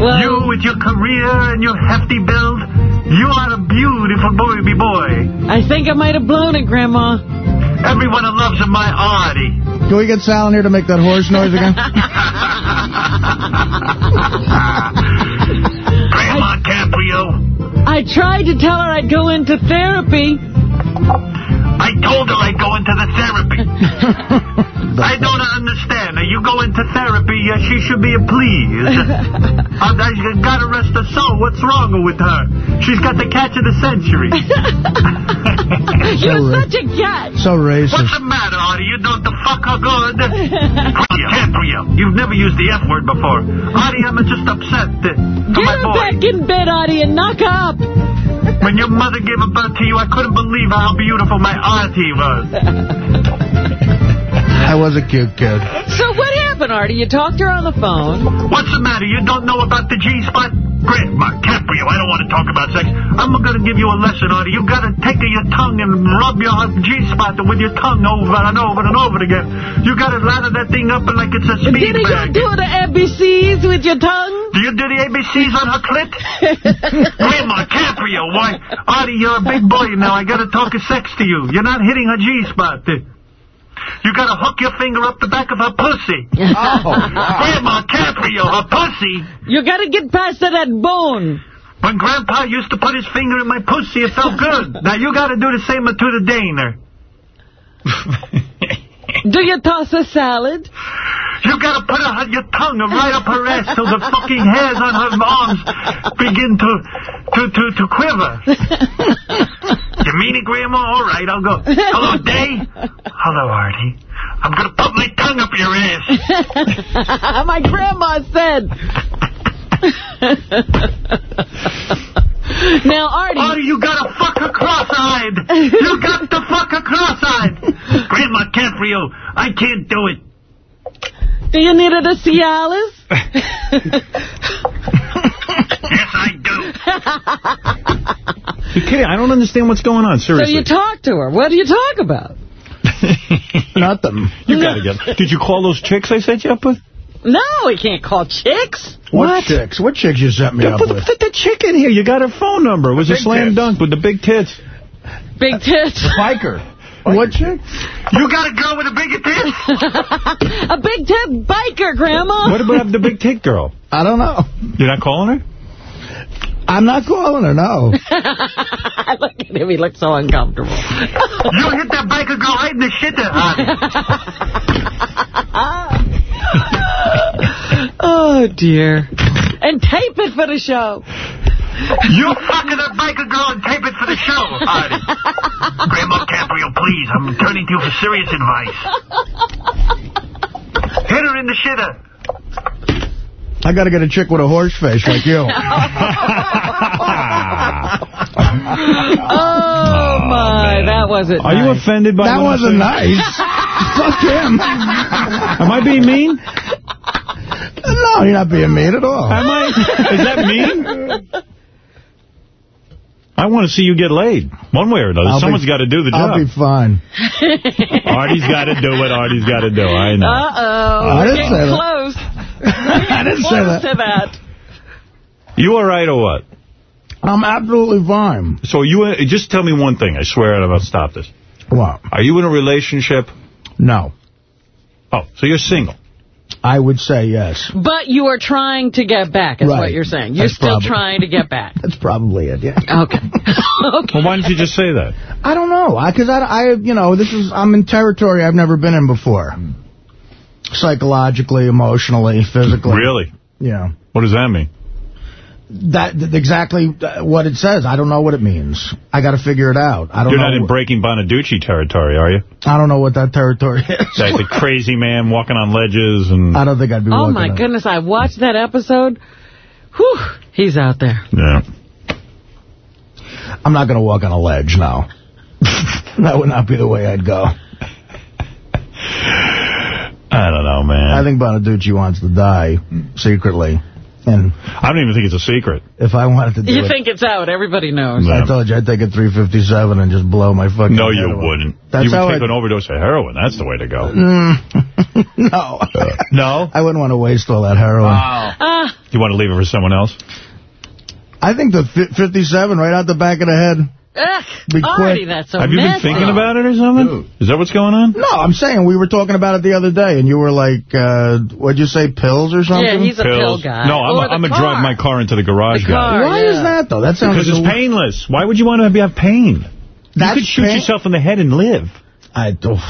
Speaker 2: Well,
Speaker 1: you with your career and your hefty build, you are a beautiful baby boy.
Speaker 2: I think I might have blown it, Grandma.
Speaker 1: Everyone loves my Artie.
Speaker 3: Can we get Sal in here to make that horse noise again? [LAUGHS] [LAUGHS]
Speaker 1: Grandma I, Caprio?
Speaker 2: I tried to tell her I'd go into therapy.
Speaker 23: I told her I'd go into the therapy. [LAUGHS] I don't understand. You go into therapy, uh, she should be pleased. uh, [LAUGHS] I got to rest her soul. What's wrong with her? She's got the catch of the century. [LAUGHS]
Speaker 2: You're such a cat.
Speaker 3: So racist.
Speaker 23: What's the matter, Artie? You don't the fuck her good? Gabriel, you've never used the F word before. Artie, I'm just upset. For
Speaker 2: Get her
Speaker 23: boy.
Speaker 2: back in bed, Artie, and knock her up.
Speaker 23: When your mother gave birth to you, I couldn't believe how beautiful my auntie was. [LAUGHS]
Speaker 3: I was a cute kid.
Speaker 2: So what happened, Artie? You talked to her on the phone.
Speaker 23: What's the matter? You don't know about the G-spot? Grandma Caprio, I don't want to talk about sex. I'm going to give you a lesson, Artie. You got to take your tongue and rub your G-spot with your tongue over and over and over again. You got to lather that thing up like it's a speed
Speaker 2: Didn't you do the ABCs with your tongue?
Speaker 23: Do you do the ABCs on her clit? [LAUGHS] Grandma Caprio, why? Artie, you're a big boy now. I got to talk sex to you. You're not hitting her G-spot. You got to hook your finger up the back of her pussy. [LAUGHS] Oh, Grandma Caprio, her pussy.
Speaker 2: You got to get past to that bone.
Speaker 23: When Grandpa used to put his finger in my pussy, it felt good. [LAUGHS] now you got to do the same to the Daner. [LAUGHS]
Speaker 2: Do you toss a salad?
Speaker 23: You got to put her, on your tongue right up her ass till the fucking hairs on her arms begin to to to, to quiver. [LAUGHS] you mean it, Grandma? All right, I'll go. Hello, Day. Hello, Artie. I'm going to put my tongue up your ass. [LAUGHS]
Speaker 2: My grandma said. [LAUGHS] [LAUGHS] now, Artie.
Speaker 23: Artie, you got to fuck her cross-eyed. You got to fuck her cross-eyed. Grandma Caprio, I can't do it.
Speaker 2: Do you need a Cialis? [LAUGHS]
Speaker 23: yes, I do.
Speaker 1: You kidding? I don't understand what's going on, seriously.
Speaker 2: So you talk to her. What do you talk about? [LAUGHS]
Speaker 3: Nothing.
Speaker 1: You gotta get... Did you call those chicks I set you up with?
Speaker 2: No, we can't call chicks.
Speaker 3: What, chicks? What chicks you sent me
Speaker 1: Yeah,
Speaker 3: up
Speaker 1: put,
Speaker 3: with?
Speaker 1: put the chick in here. You got her phone number. It was a slam
Speaker 3: tits.
Speaker 1: dunk with the big tits.
Speaker 2: Big tits.
Speaker 3: Biker. What chick?
Speaker 23: You got a girl with a big tits? [LAUGHS]
Speaker 2: a big tit biker, Grandma.
Speaker 1: What about the big tit girl?
Speaker 3: I don't know.
Speaker 1: You're not calling her?
Speaker 3: I'm not calling her, no. [LAUGHS]
Speaker 2: I look at him. He looks so uncomfortable.
Speaker 23: You hit that biker girl right in the shitter, [LAUGHS]
Speaker 2: oh, dear. And tape it for the show.
Speaker 23: You fucking that biker girl and tape it for the show, [LAUGHS] Artie. Grandma Caprio, please. I'm turning to you for serious advice. Hit her in the shitter.
Speaker 3: I got to get a chick with a horse face like you. [LAUGHS] [LAUGHS]
Speaker 2: Oh, oh, my. That wasn't
Speaker 1: Are you offended by
Speaker 3: That
Speaker 1: what I'm
Speaker 3: wasn't nice. [LAUGHS] Fuck him.
Speaker 1: Am I being mean?
Speaker 3: No, you're not being mean at all.
Speaker 1: Am I? Is that mean? I want to see you get laid. One way or another.
Speaker 3: I'll
Speaker 1: Someone's got to do the
Speaker 3: I'll
Speaker 1: job.
Speaker 3: be fine.
Speaker 1: Artie's got to do what Artie's got to do. I know.
Speaker 2: Uh-oh.
Speaker 3: I didn't
Speaker 2: Getting
Speaker 3: say that.
Speaker 2: Close.
Speaker 3: I didn't say that.
Speaker 2: to that.
Speaker 1: You all right or what?
Speaker 3: I'm absolutely fine.
Speaker 1: So you uh, just tell me one thing. I swear I'll stop this.
Speaker 3: What?
Speaker 1: Are you in a relationship?
Speaker 3: No.
Speaker 1: Oh, so you're single.
Speaker 3: I would say yes.
Speaker 2: But you are trying to get back, is
Speaker 3: Right.
Speaker 2: what you're saying. You're
Speaker 3: That's
Speaker 2: still
Speaker 3: probably-
Speaker 2: trying to get back.
Speaker 3: That's probably it, yeah.
Speaker 2: Okay. [LAUGHS] okay.
Speaker 1: Well, why didn't you just say that?
Speaker 3: I don't know. Because I, I, you know, this is, I'm in territory I've never been in before. Psychologically, emotionally, physically.
Speaker 1: Really?
Speaker 3: Yeah.
Speaker 1: What does that mean?
Speaker 3: That, that exactly uh, what it says. I don't know what it means. I got to figure it out. I don't
Speaker 1: You're
Speaker 3: know.
Speaker 1: not in Breaking Bonaduce territory, are you?
Speaker 3: I don't know what that territory [LAUGHS] is.
Speaker 1: Like the crazy man walking on ledges and...
Speaker 3: I don't think I'd be
Speaker 2: Oh, my
Speaker 3: on-
Speaker 2: goodness. I watched that episode. Whew. He's out there.
Speaker 1: Yeah.
Speaker 3: I'm not going to walk on a ledge, now. [LAUGHS] that would not be the way I'd go.
Speaker 1: I don't know, man.
Speaker 3: I think Bonaduce wants to die secretly. And
Speaker 1: I don't even think it's a secret.
Speaker 3: if I wanted to do
Speaker 2: You
Speaker 3: it,
Speaker 2: think it's out. Everybody knows.
Speaker 3: I told you I'd take a 357 and just blow my fucking
Speaker 1: No, you wouldn't.
Speaker 3: That's
Speaker 1: you would
Speaker 3: how
Speaker 1: take
Speaker 3: I-
Speaker 1: an overdose of heroin. That's the way to go. [LAUGHS]
Speaker 3: Mm, [LAUGHS] no.
Speaker 1: No?
Speaker 3: I wouldn't want to waste all that heroin.
Speaker 2: Ah,
Speaker 1: You want to leave it for someone else?
Speaker 3: I think the 57 right out the back of the head.
Speaker 2: Ugh,
Speaker 3: Be quick.
Speaker 2: Artie, that's so
Speaker 1: Have you been
Speaker 2: messy.
Speaker 1: thinking about it or something? Is that what's going on?
Speaker 3: No, I'm saying we were talking about it the other day, and you were like, uh, what'd you say, pills or something?
Speaker 2: Yeah, he's a pill
Speaker 1: Pills.
Speaker 2: guy.
Speaker 1: No, I'm
Speaker 2: Or
Speaker 1: a,
Speaker 2: the
Speaker 1: I'm a drive my car into the garage
Speaker 2: The
Speaker 1: guy.
Speaker 3: Why
Speaker 2: yeah.
Speaker 3: is that, though? That sounds
Speaker 1: Because
Speaker 3: like
Speaker 1: it's painless. Why would you want to have pain?
Speaker 3: That's
Speaker 1: you could shoot
Speaker 3: pain-
Speaker 1: yourself in the head and live.
Speaker 3: I, oh,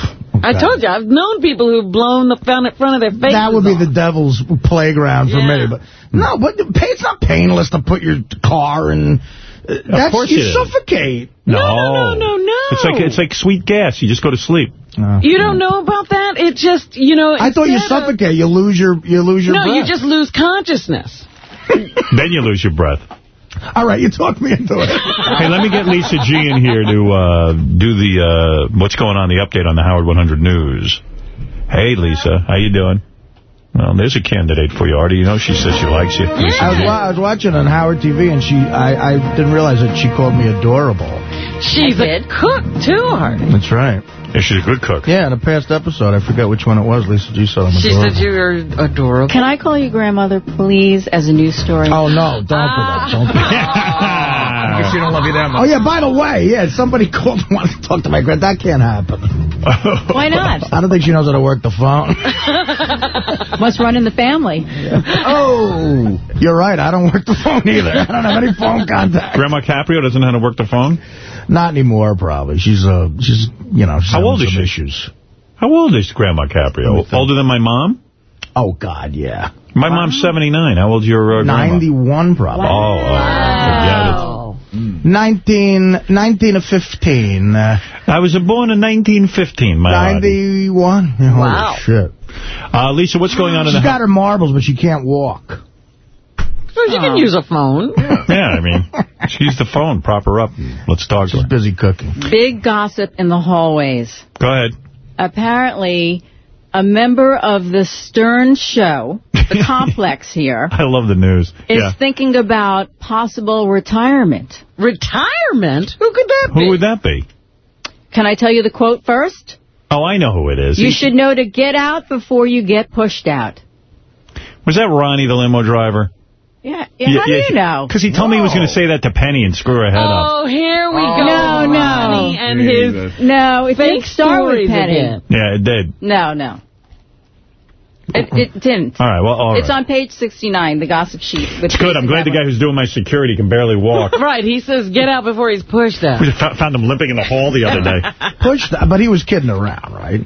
Speaker 2: I told you, I've known people who've blown the front front of their face.
Speaker 3: That would be
Speaker 2: off.
Speaker 3: the devil's playground for
Speaker 2: Yeah.
Speaker 3: me. But no, but the pay- it's not painless to put your car in. Uh, that's,
Speaker 1: course
Speaker 3: you
Speaker 1: it is.
Speaker 3: suffocate.
Speaker 1: No,
Speaker 2: no, no, no.
Speaker 1: It's like it's like sweet gas. You just go to sleep.
Speaker 2: You don't know about that? It just, you know...
Speaker 3: I thought you
Speaker 2: instead of-
Speaker 3: suffocate. You lose your you lose your
Speaker 2: No,
Speaker 3: breath.
Speaker 2: you just lose consciousness. [LAUGHS]
Speaker 1: then you lose your breath.
Speaker 3: All right, you talked me into it. [LAUGHS]
Speaker 1: Hey, let me get Lisa G in here to uh, do the uh, what's going on, the update on the Howard 100 News. Hey, Lisa, how you doing? Well, there's a candidate for you, Artie. You know she says she likes you. Lisa
Speaker 3: I was,
Speaker 1: G.
Speaker 3: I was watching on Howard TV, and she I, I didn't realize that she called me adorable.
Speaker 2: She's a cook, too, Artie.
Speaker 3: That's right.
Speaker 1: Yeah, she's a good cook.
Speaker 3: Yeah, in a past episode, I forget which one it was, Lisa G said I'm
Speaker 2: She
Speaker 3: adorable.
Speaker 2: said you were adorable.
Speaker 24: Can I call you grandmother, please, as a news story?
Speaker 3: Oh, no, don't do that. Ah. Don't do [LAUGHS]
Speaker 18: I guess she don't love you that
Speaker 3: oh,
Speaker 18: much.
Speaker 3: Oh, yeah, by the way, yeah, somebody [LAUGHS] called and wanted to talk to my grand. That can't happen. [LAUGHS]
Speaker 24: Why not?
Speaker 3: I don't think she knows how to work the phone.
Speaker 24: Must run in the family.
Speaker 3: oh, you're right. I don't work the phone either. I don't have any phone contact.
Speaker 1: Grandma Caprio doesn't know how to work the phone?
Speaker 3: Not anymore, probably. She's, uh, she's, you know, she's
Speaker 1: How
Speaker 3: having
Speaker 1: old is
Speaker 3: some
Speaker 1: she?
Speaker 3: issues.
Speaker 1: How old is Grandma Caprio? Older than my mom?
Speaker 3: Oh, God, yeah.
Speaker 1: My mom's 79. How old's your uh, grandma?
Speaker 3: 91, probably.
Speaker 1: Oh, oh,
Speaker 3: 19, 19 of 15. Uh,
Speaker 1: I was born in 1915, my Artie.
Speaker 3: 91. Yeah, holy
Speaker 2: Wow.
Speaker 3: shit.
Speaker 1: Uh, Lisa, what's going on in
Speaker 3: She's
Speaker 1: the
Speaker 3: got her marbles, but she can't walk.
Speaker 2: Well, you can oh. use a phone.
Speaker 1: Yeah, I mean, she used the phone. Prop her up. Let's talk to
Speaker 3: She's
Speaker 1: her.
Speaker 3: busy cooking.
Speaker 24: Big gossip in the hallways.
Speaker 1: Go ahead.
Speaker 24: Apparently, a member of the Stern show, the [LAUGHS] complex here,
Speaker 1: I love the news.
Speaker 24: is
Speaker 1: yeah.
Speaker 24: thinking about possible retirement.
Speaker 2: Retirement? Who could that be?
Speaker 1: Who would that be?
Speaker 24: Can I tell you the quote first?
Speaker 1: Oh, I know who it is.
Speaker 24: You
Speaker 1: He-
Speaker 24: should know to get out before you get pushed out.
Speaker 1: Was that Ronnie, the limo driver?
Speaker 24: Yeah, yeah, how do you know?
Speaker 1: Because he told me he was going to say that to Penny and screw her head up.
Speaker 2: Oh, here we
Speaker 24: Oh,
Speaker 2: go.
Speaker 24: no, no.
Speaker 2: Ronnie and his
Speaker 24: No, it
Speaker 2: fake
Speaker 24: start with
Speaker 2: stories
Speaker 24: Penny.
Speaker 2: again.
Speaker 1: Yeah, it did.
Speaker 24: No, no. It, it didn't.
Speaker 1: All right, well, all
Speaker 24: it's on page 69, the gossip sheet. with
Speaker 1: It's good. I'm glad the guy who's doing my security can barely walk. [LAUGHS]
Speaker 2: Right, he says get out before he's pushed out.
Speaker 1: We found him limping in the hall the other day. [LAUGHS]
Speaker 3: Pushed, but he was kidding around, right?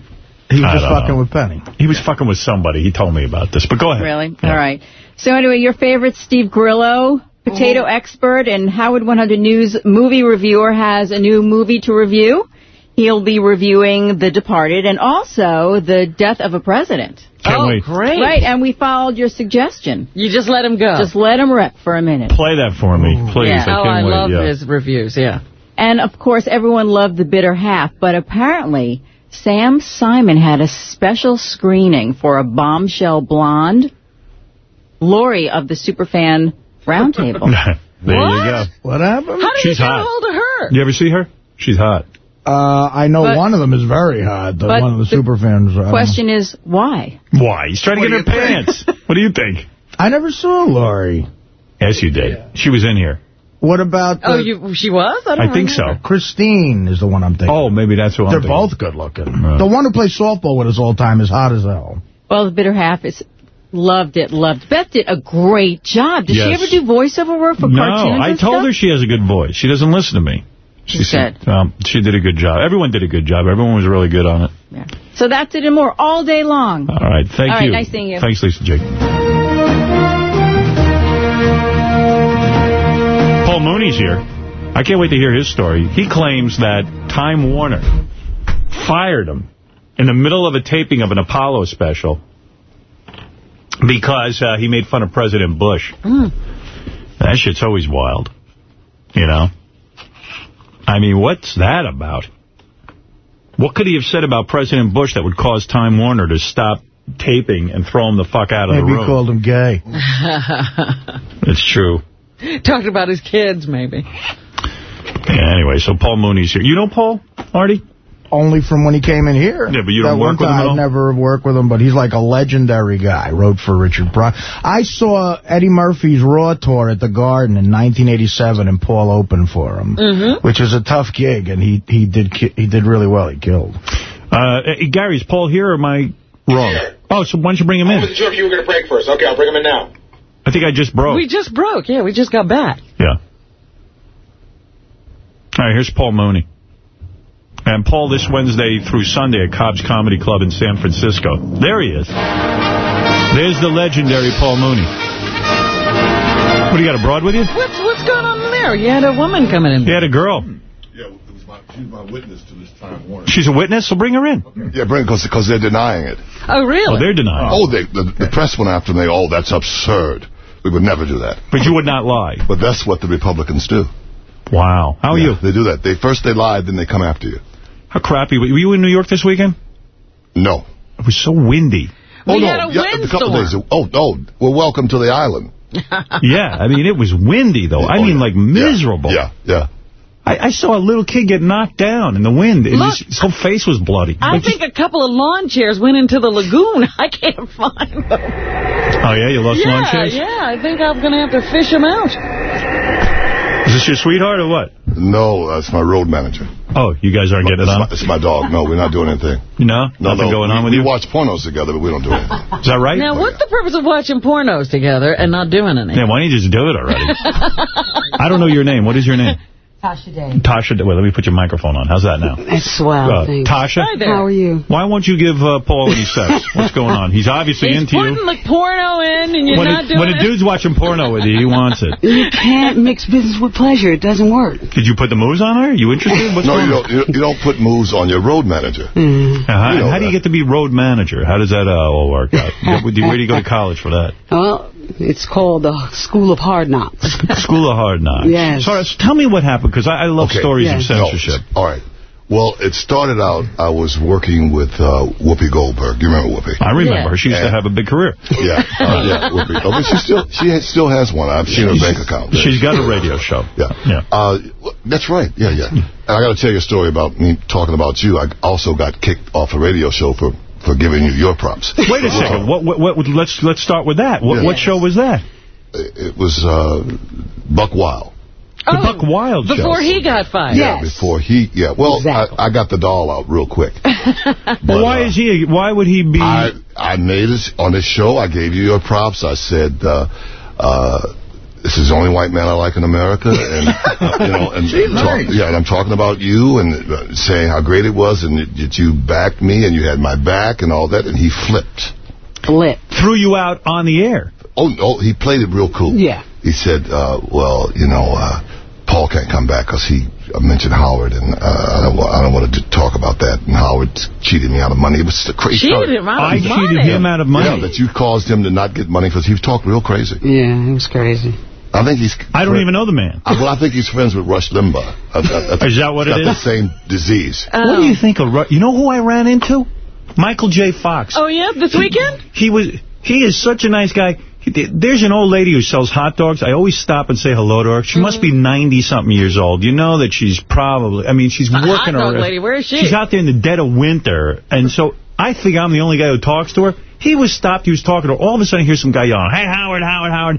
Speaker 3: He was
Speaker 1: I
Speaker 3: just fucking
Speaker 1: know.
Speaker 3: with Penny.
Speaker 1: He was fucking with somebody. He told me about this. But go ahead.
Speaker 24: Really? All right. So anyway, your favorite Steve Grillo, potato mm-hmm. expert and Howard 100 News movie reviewer, has a new movie to review. He'll be reviewing The Departed and also The Death of a President.
Speaker 1: Can't
Speaker 2: oh,
Speaker 1: wait.
Speaker 2: great.
Speaker 24: Right, and we followed your suggestion.
Speaker 2: You just let him go.
Speaker 24: Just let him rip for a minute.
Speaker 1: Play that for me, please.
Speaker 24: Yeah.
Speaker 1: I
Speaker 2: oh,
Speaker 1: can't
Speaker 2: I
Speaker 1: wait.
Speaker 2: love
Speaker 1: yeah.
Speaker 2: his reviews, yeah.
Speaker 24: And of course, everyone loved The Bitter Half, but apparently Sam Simon had a special screening for a bombshell blonde, Lori of the Superfan Roundtable. [LAUGHS]
Speaker 1: there you
Speaker 2: What?
Speaker 1: go.
Speaker 3: What happened?
Speaker 2: How did
Speaker 1: She's
Speaker 2: you get
Speaker 1: hot.
Speaker 2: a hold of her?
Speaker 1: You ever see her? She's hot.
Speaker 3: Uh, I know
Speaker 24: But-
Speaker 3: one of them is very hot. The, one of the,
Speaker 24: the
Speaker 3: super fans. I don't know.
Speaker 24: Question is, why?
Speaker 1: Why? He's trying to get her
Speaker 18: you
Speaker 1: pants. what do you think? [LAUGHS]
Speaker 3: I never saw Lori.
Speaker 1: Yes, you did. She was in here.
Speaker 3: What about the,
Speaker 2: Oh, you, she was? I, don't
Speaker 1: I think so.
Speaker 3: Christine is the one I'm thinking.
Speaker 1: Oh, maybe that's who I'm
Speaker 3: They're
Speaker 1: thinking.
Speaker 3: both good looking.
Speaker 1: Uh.
Speaker 3: The one who plays softball with us all the time is hot as hell.
Speaker 24: Well, The Bitter Half is loved it, loved. Beth did a great job. Did she ever do voiceover work for
Speaker 1: No,
Speaker 24: cartoons
Speaker 1: I told
Speaker 24: stuff?
Speaker 1: her she has a good voice. She doesn't listen to me.
Speaker 24: She said.
Speaker 1: Um, she did a good job. Everyone did a good job. Everyone was really good on it. Yeah.
Speaker 24: So that's it and more all day long.
Speaker 1: All right. Thank
Speaker 24: All
Speaker 1: you. All right.
Speaker 24: Nice seeing you.
Speaker 1: Thanks, Lisa Jake. Paul Mooney's here. I can't wait to hear his story. He claims that Time Warner fired him in the middle of a taping of an Apollo special because uh, he made fun of President Bush. That shit's always wild. You know? I mean, what's that about? What could he have said about President Bush that would cause Time Warner to stop taping and throw him the fuck out of
Speaker 3: Maybe
Speaker 1: the
Speaker 3: he
Speaker 1: room?
Speaker 3: called him gay. [LAUGHS] [LAUGHS]
Speaker 1: It's true.
Speaker 2: Talked about his kids, maybe.
Speaker 1: Yeah, anyway, so Paul Mooney's here. You know Paul, Artie?
Speaker 3: Only from when he came in here.
Speaker 1: Yeah, but you
Speaker 3: That
Speaker 1: don't work with him
Speaker 3: time
Speaker 1: at all?
Speaker 3: I've never worked with him, but he's like a legendary guy. Wrote for Richard Pryor. I saw Eddie Murphy's Raw tour at the Garden in 1987, and Paul opened for him,
Speaker 1: Mm-hmm.
Speaker 3: which was a tough gig, and he he did he did really well. He killed.
Speaker 1: Uh, hey, Gary, is Paul here or am I wrong? Oh, so why don't you bring him
Speaker 14: I
Speaker 1: in?
Speaker 14: wasn't sure if you were going to break first. Okay, I'll bring him in now.
Speaker 1: I think I just broke.
Speaker 2: We just broke. Yeah, we just got back.
Speaker 1: Yeah. All right, here's Paul Mooney. And Paul, this Wednesday through Sunday at Cobb's Comedy Club in San Francisco. There he is. There's the legendary Paul Mooney. What, do you got a broad with you?
Speaker 2: What's what's going on there? You had a woman coming in.
Speaker 1: He had a girl.
Speaker 25: Yeah, she's my witness to this time warning.
Speaker 1: She's a witness, so bring her in.
Speaker 25: Yeah, bring it because they're denying it.
Speaker 2: Oh, really?
Speaker 1: Oh, they're denying.
Speaker 25: Oh, they, the, the press went after me. Oh, that's absurd. We would never do that.
Speaker 1: But you would not lie.
Speaker 25: But that's what the Republicans do.
Speaker 1: Wow. How are
Speaker 25: Yeah,
Speaker 1: you?
Speaker 25: They do that. They First they lie, then they come after you.
Speaker 1: How crappy. Were you in New York this weekend?
Speaker 25: No.
Speaker 1: It was so windy.
Speaker 25: oh,
Speaker 2: We
Speaker 25: no.
Speaker 2: had a
Speaker 25: yeah, a couple
Speaker 2: windstorm.
Speaker 25: days. Oh, oh, well, welcome to the island. [LAUGHS]
Speaker 1: yeah, I mean, it was windy, though. I
Speaker 25: Oh,
Speaker 1: mean,
Speaker 25: yeah.
Speaker 1: like, miserable.
Speaker 25: Yeah, yeah.
Speaker 1: I, I saw a little kid get knocked down in the wind. and
Speaker 2: Look.
Speaker 1: his, his whole face was bloody.
Speaker 2: I
Speaker 1: Like,
Speaker 2: think a couple of lawn chairs went into the lagoon. [LAUGHS] I can't find them.
Speaker 1: Oh, yeah? You lost
Speaker 2: yeah,
Speaker 1: lawn chairs?
Speaker 2: yeah. I think I'm going to have to fish them out.
Speaker 1: Is this your sweetheart or what?
Speaker 25: No, that's my road manager.
Speaker 1: Oh, you guys aren't getting it
Speaker 25: it's
Speaker 1: on?
Speaker 25: My, it's my dog. No, we're not doing anything.
Speaker 1: No?
Speaker 25: No,
Speaker 1: Nothing
Speaker 25: no.
Speaker 1: going on
Speaker 25: we,
Speaker 1: with
Speaker 25: we
Speaker 1: you?
Speaker 25: watch pornos together, but we don't do anything.
Speaker 1: Is that right?
Speaker 2: Now, what's the purpose of watching pornos together and not doing anything?
Speaker 1: Yeah, why don't you just do it already? [LAUGHS] I don't know your name. What is your name?
Speaker 26: Tasha Day.
Speaker 1: Tasha. Wait, let me put your microphone on. How's that now?
Speaker 26: It's swell.
Speaker 1: Uh. Tasha?
Speaker 2: Hi there.
Speaker 26: How are you?
Speaker 1: Why won't you give uh, Paul any sex? [LAUGHS] What's going on? He's obviously
Speaker 2: He's
Speaker 1: into
Speaker 2: putting the porno in and you're
Speaker 1: When,
Speaker 2: not
Speaker 1: it,
Speaker 2: doing
Speaker 1: when a dude's watching porno with you, he wants it.
Speaker 26: You can't mix business with pleasure. It doesn't work.
Speaker 1: Did you put the moves on her? Are you interested? [LAUGHS] What's
Speaker 25: no, you don't, you, you don't put moves on your road manager.
Speaker 26: Mm.
Speaker 1: Uh, how,
Speaker 25: You know
Speaker 1: how do you get to be road manager? How does that uh, all work out? [LAUGHS] Where do you where do you go to college for that?
Speaker 26: Well, it's called the School of Hard Knocks.
Speaker 1: School of Hard Knocks.
Speaker 26: Yes.
Speaker 1: So, so tell me what happened, because I, I love
Speaker 25: Okay.
Speaker 1: stories
Speaker 26: Yes.
Speaker 1: of censorship.
Speaker 25: No, all right. Well, it started out, I was working with uh, Whoopi Goldberg. You remember Whoopi?
Speaker 1: I remember her. She used to have a big career.
Speaker 25: Yeah, uh, yeah, Whoopi. [LAUGHS] Oh, but she still, she has- still has one. I've seen her bank account.
Speaker 1: She's got a radio show.
Speaker 25: Yeah.
Speaker 1: Yeah.
Speaker 25: Uh, that's right. Yeah, yeah. And I got to tell you a story about me talking about you. I also got kicked off a radio show for, for giving you your props.
Speaker 1: Wait a second. What, what, what, let's let's start with that. What,
Speaker 25: Yeah.
Speaker 1: what show was that?
Speaker 25: It was uh, Buc Wild.
Speaker 1: The Buc Wild.
Speaker 2: Oh, Before he got fired.
Speaker 25: Yeah, before he, yeah. Well,
Speaker 26: Exactly.
Speaker 25: I, I got the doll out real quick. [LAUGHS]
Speaker 1: But why is he? Why would he be?
Speaker 25: I I made it on this show. I gave you your props. I said, uh, uh, "This is the only white man I like in America," and uh, [LAUGHS] you know, and talk, yeah, and I'm talking about you and uh, saying how great it was, and that you backed me and you had my back and all that, and he flipped.
Speaker 26: Flip.
Speaker 1: threw you out on the air.
Speaker 25: Oh, no, he played it real cool.
Speaker 26: Yeah.
Speaker 25: He said, uh, "Well, you know." Uh, Paul can't come back because he uh, mentioned Howard, and uh, I don't, I don't want to talk about that. And Howard cheated me out of money. It was the crazy.
Speaker 2: Cheated him out
Speaker 1: I
Speaker 2: of
Speaker 1: cheated
Speaker 2: money.
Speaker 1: him out of money.
Speaker 25: Yeah, that you caused him to not get money because he talked real crazy.
Speaker 26: Yeah, it was crazy.
Speaker 25: I think he's.
Speaker 1: I don't even know the man.
Speaker 25: Uh, well, I think he's friends with Rush Limbaugh. I, I, I,
Speaker 1: Is that what
Speaker 25: he's
Speaker 1: it
Speaker 25: got
Speaker 1: is?
Speaker 25: the same disease.
Speaker 1: What do you think of? Ru- You know who I ran into? Michael J. Fox.
Speaker 2: Oh, yeah? This weekend?
Speaker 1: He was. He is such a nice guy. He- There's an old lady who sells hot dogs. I always stop and say hello to her. She must be mm-hmm. 90-something years old. You know that she's probably, I mean, she's
Speaker 2: A hot
Speaker 1: working
Speaker 2: dog
Speaker 1: her.
Speaker 2: lady. Where is she?
Speaker 1: She's out there in the dead of winter. And so I think I'm the only guy who talks to her. He was stopped. He was talking to her. All of a sudden, I hear some guy yelling, hey, Howard, Howard, Howard.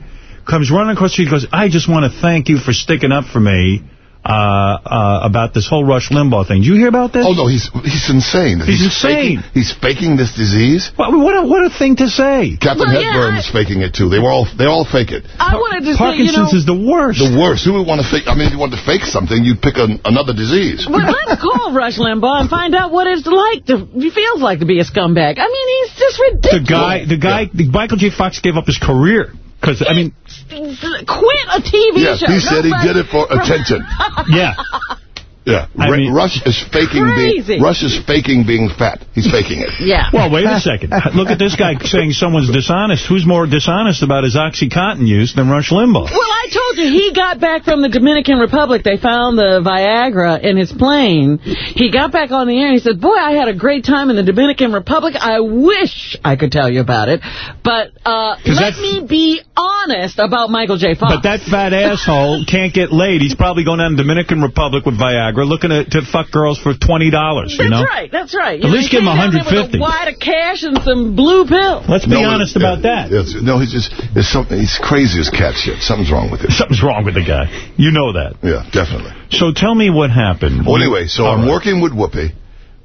Speaker 1: Comes running across the street goes, I just want to thank you for sticking up for me uh, uh, about this whole Rush Limbaugh thing. Did you hear about this?
Speaker 25: Oh no, he's he's insane.
Speaker 1: He's insane.
Speaker 25: Faking, he's faking this disease.
Speaker 1: What, what, a, what a thing to say.
Speaker 25: Captain
Speaker 2: Well, yeah,
Speaker 25: Hepburn
Speaker 2: I-
Speaker 25: is faking it too. They were all they all fake it.
Speaker 2: I wanted to say, you know...
Speaker 1: Parkinson's is the worst.
Speaker 25: The worst. Who would want to fake? I mean, if you want to fake something, you'd pick an, another disease.
Speaker 2: Well, let's call [LAUGHS] Rush Limbaugh and find out what it's like to, he feels like to be a scumbag. I mean, he's just ridiculous.
Speaker 1: The
Speaker 2: ridiculous.
Speaker 1: guy, the guy, the Michael J. Fox gave up his career. Because, I mean,
Speaker 2: Quit a TV
Speaker 25: Yes,
Speaker 2: show.
Speaker 25: he said he did it for attention.
Speaker 1: yeah. [LAUGHS]
Speaker 25: Yeah,
Speaker 1: I mean-
Speaker 25: Rush is faking
Speaker 2: Crazy.
Speaker 25: being Rush is faking being fat. He's faking it.
Speaker 2: Yeah.
Speaker 1: Well, wait a second. [LAUGHS] Look at this guy saying someone's dishonest. Who's more dishonest about his OxyContin use than Rush Limbaugh?
Speaker 2: Well, I told you, he got back from the Dominican Republic. They found the Viagra in his plane. He got back on the air and he said, boy, I had a great time in the Dominican Republic. I wish I could tell you about it. But uh,
Speaker 1: 'Cause
Speaker 2: let me be honest about Michael J. Fox.
Speaker 1: But that fat asshole can't get laid. He's probably going down to the Dominican Republic with Viagra We're looking to, to fuck girls for $20,
Speaker 2: That's
Speaker 1: you know?
Speaker 2: That's right. That's right.
Speaker 1: At least give him
Speaker 2: a
Speaker 1: 150.
Speaker 2: wad of cash and some blue pills.
Speaker 1: Let's be
Speaker 25: No,
Speaker 1: honest
Speaker 25: yeah,
Speaker 1: about that.
Speaker 25: yes, no, he's just, there's something, he's crazy as cat shit. Something's wrong with him.
Speaker 1: Something's wrong with the guy. You know that.
Speaker 25: Yeah, definitely.
Speaker 1: So tell me what happened.
Speaker 25: Well, anyway, so
Speaker 1: All
Speaker 25: I'm
Speaker 1: right.
Speaker 25: working with Whoopi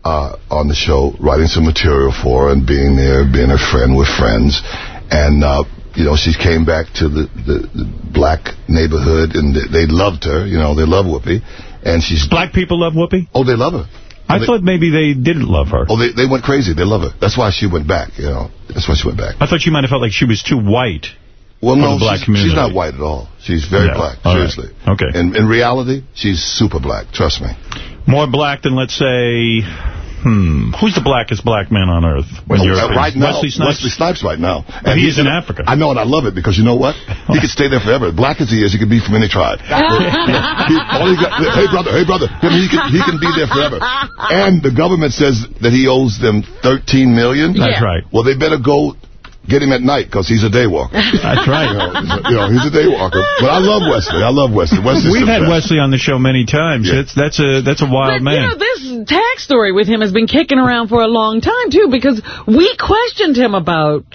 Speaker 25: uh, on the show, writing some material for her and being there, being a friend with friends. And, uh, you know, she came back to the, the, the black neighborhood, and they, they loved her. You know, they love Whoopi. And she's...
Speaker 1: Black people love Whoopi?
Speaker 25: Oh, they love her.
Speaker 1: I
Speaker 25: they-
Speaker 1: thought maybe they didn't love her.
Speaker 25: Oh, they, they went crazy. They love her. That's why she went back, you know. That's why she went back.
Speaker 1: I thought you might have felt like she was too white
Speaker 25: Well,
Speaker 1: for
Speaker 25: no,
Speaker 1: the black
Speaker 25: she's,
Speaker 1: community.
Speaker 25: she's not white at all. She's very
Speaker 1: Yeah.
Speaker 25: black,
Speaker 1: All right.
Speaker 25: seriously.
Speaker 1: Okay.
Speaker 25: In, in reality, she's super black, trust me.
Speaker 1: More black than, let's say, hmm, who's the blackest black man on earth? When
Speaker 25: Well,
Speaker 1: you're
Speaker 25: uh, right now,
Speaker 1: Wesley Snipes?
Speaker 25: Wesley Snipes right now.
Speaker 1: And he's in Africa.
Speaker 25: I know, and I love it, because you know what? He could stay there forever. Black as he is, he could be from any tribe. [LAUGHS] He- all he got- hey, brother, hey, brother. He, can, he can be there forever. And the government says that he owes them 13 million.
Speaker 1: That's Yeah. right.
Speaker 25: Well, they better go get him at night, because he's a day walker. [LAUGHS]
Speaker 1: That's right.
Speaker 25: You know, you know, he's a day walker. But I love Wesley. I love Wesley. Wesley's
Speaker 1: We've had
Speaker 25: best.
Speaker 1: Wesley on the show many times. It's, that's a that's a wild
Speaker 2: But,
Speaker 1: man.
Speaker 2: you know, this tax story with him has been kicking around for a long time, too, because we questioned him about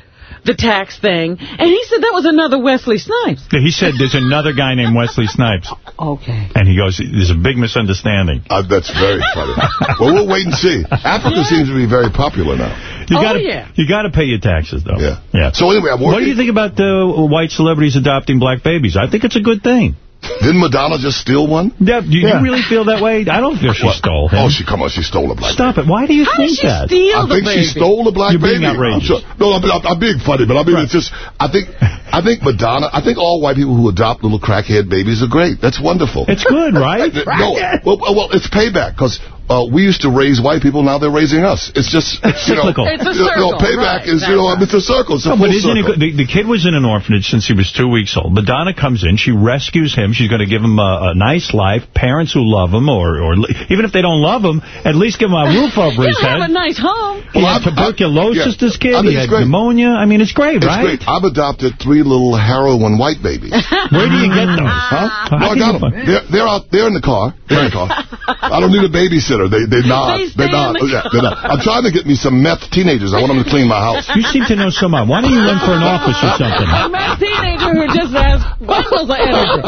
Speaker 2: the tax thing, and he said that was another Wesley Snipes.
Speaker 1: Yeah, he said there's another guy named Wesley Snipes.
Speaker 2: Okay.
Speaker 1: And he goes, there's a big misunderstanding.
Speaker 25: Uh, that's very funny. well, we'll wait and see. Africa seems to be very popular now.
Speaker 1: You
Speaker 2: Oh,
Speaker 1: gotta,
Speaker 2: yeah.
Speaker 1: You got to pay your taxes, though.
Speaker 25: Yeah.
Speaker 1: Yeah.
Speaker 25: So anyway, I'm
Speaker 1: What do you think about the white celebrities adopting black babies? I think it's a good thing.
Speaker 25: Didn't Madonna just steal one?
Speaker 1: Yeah, do you
Speaker 25: Yeah.
Speaker 1: really feel that way? I don't feel she stole him.
Speaker 25: Oh, she come on, she stole a black
Speaker 1: Stop it. Why do you
Speaker 2: How
Speaker 1: think
Speaker 2: did she
Speaker 1: that?
Speaker 2: steal
Speaker 25: I
Speaker 2: the
Speaker 25: think
Speaker 2: baby?
Speaker 25: she stole a black
Speaker 1: You're being
Speaker 25: baby. I'm sure- no, I'm, I'm, I'm being funny, but I mean, it's just, I think, I think Madonna, I think all white people who adopt little crackhead babies are great. That's wonderful.
Speaker 1: It's good, right? [LAUGHS]
Speaker 25: no, well, well, it's payback, because uh, we used to raise white people, now they're raising us. It's just, you know.
Speaker 2: It's a
Speaker 25: you know, payback
Speaker 2: right,
Speaker 25: is, you know, it's a circle. It's a
Speaker 1: No,
Speaker 25: full
Speaker 1: but isn't
Speaker 25: circle.
Speaker 1: good? The, the kid was in an orphanage since he was two weeks old. Madonna comes in. She rescues him. She's going to give him a, a nice life, parents who love him, or, or even if they don't love him, at least give him a roof [LAUGHS] over his
Speaker 2: He'll have a nice home.
Speaker 1: He
Speaker 25: Well,
Speaker 1: had
Speaker 25: I- I-
Speaker 1: tuberculosis,
Speaker 25: yeah.
Speaker 1: this kid.
Speaker 25: I think
Speaker 1: he had
Speaker 25: great.
Speaker 1: pneumonia. I mean, it's great,
Speaker 25: It's
Speaker 1: right?
Speaker 25: great. I've adopted three little heroin white babies. [LAUGHS]
Speaker 1: Where do you get those?
Speaker 25: Huh?
Speaker 1: How
Speaker 25: No, I got them. They're, they're out. They're in the car. They're in the car. [LAUGHS] I don't need a babysitter. They they not.
Speaker 2: They
Speaker 25: They
Speaker 2: stay
Speaker 25: are not.
Speaker 2: the
Speaker 25: Yeah, they're not. I'm trying to get me some meth teenagers. I want them to clean my house.
Speaker 1: You seem to know so much. Why don't you run for an office or something?
Speaker 2: A mad teenager who just has bundles of energy.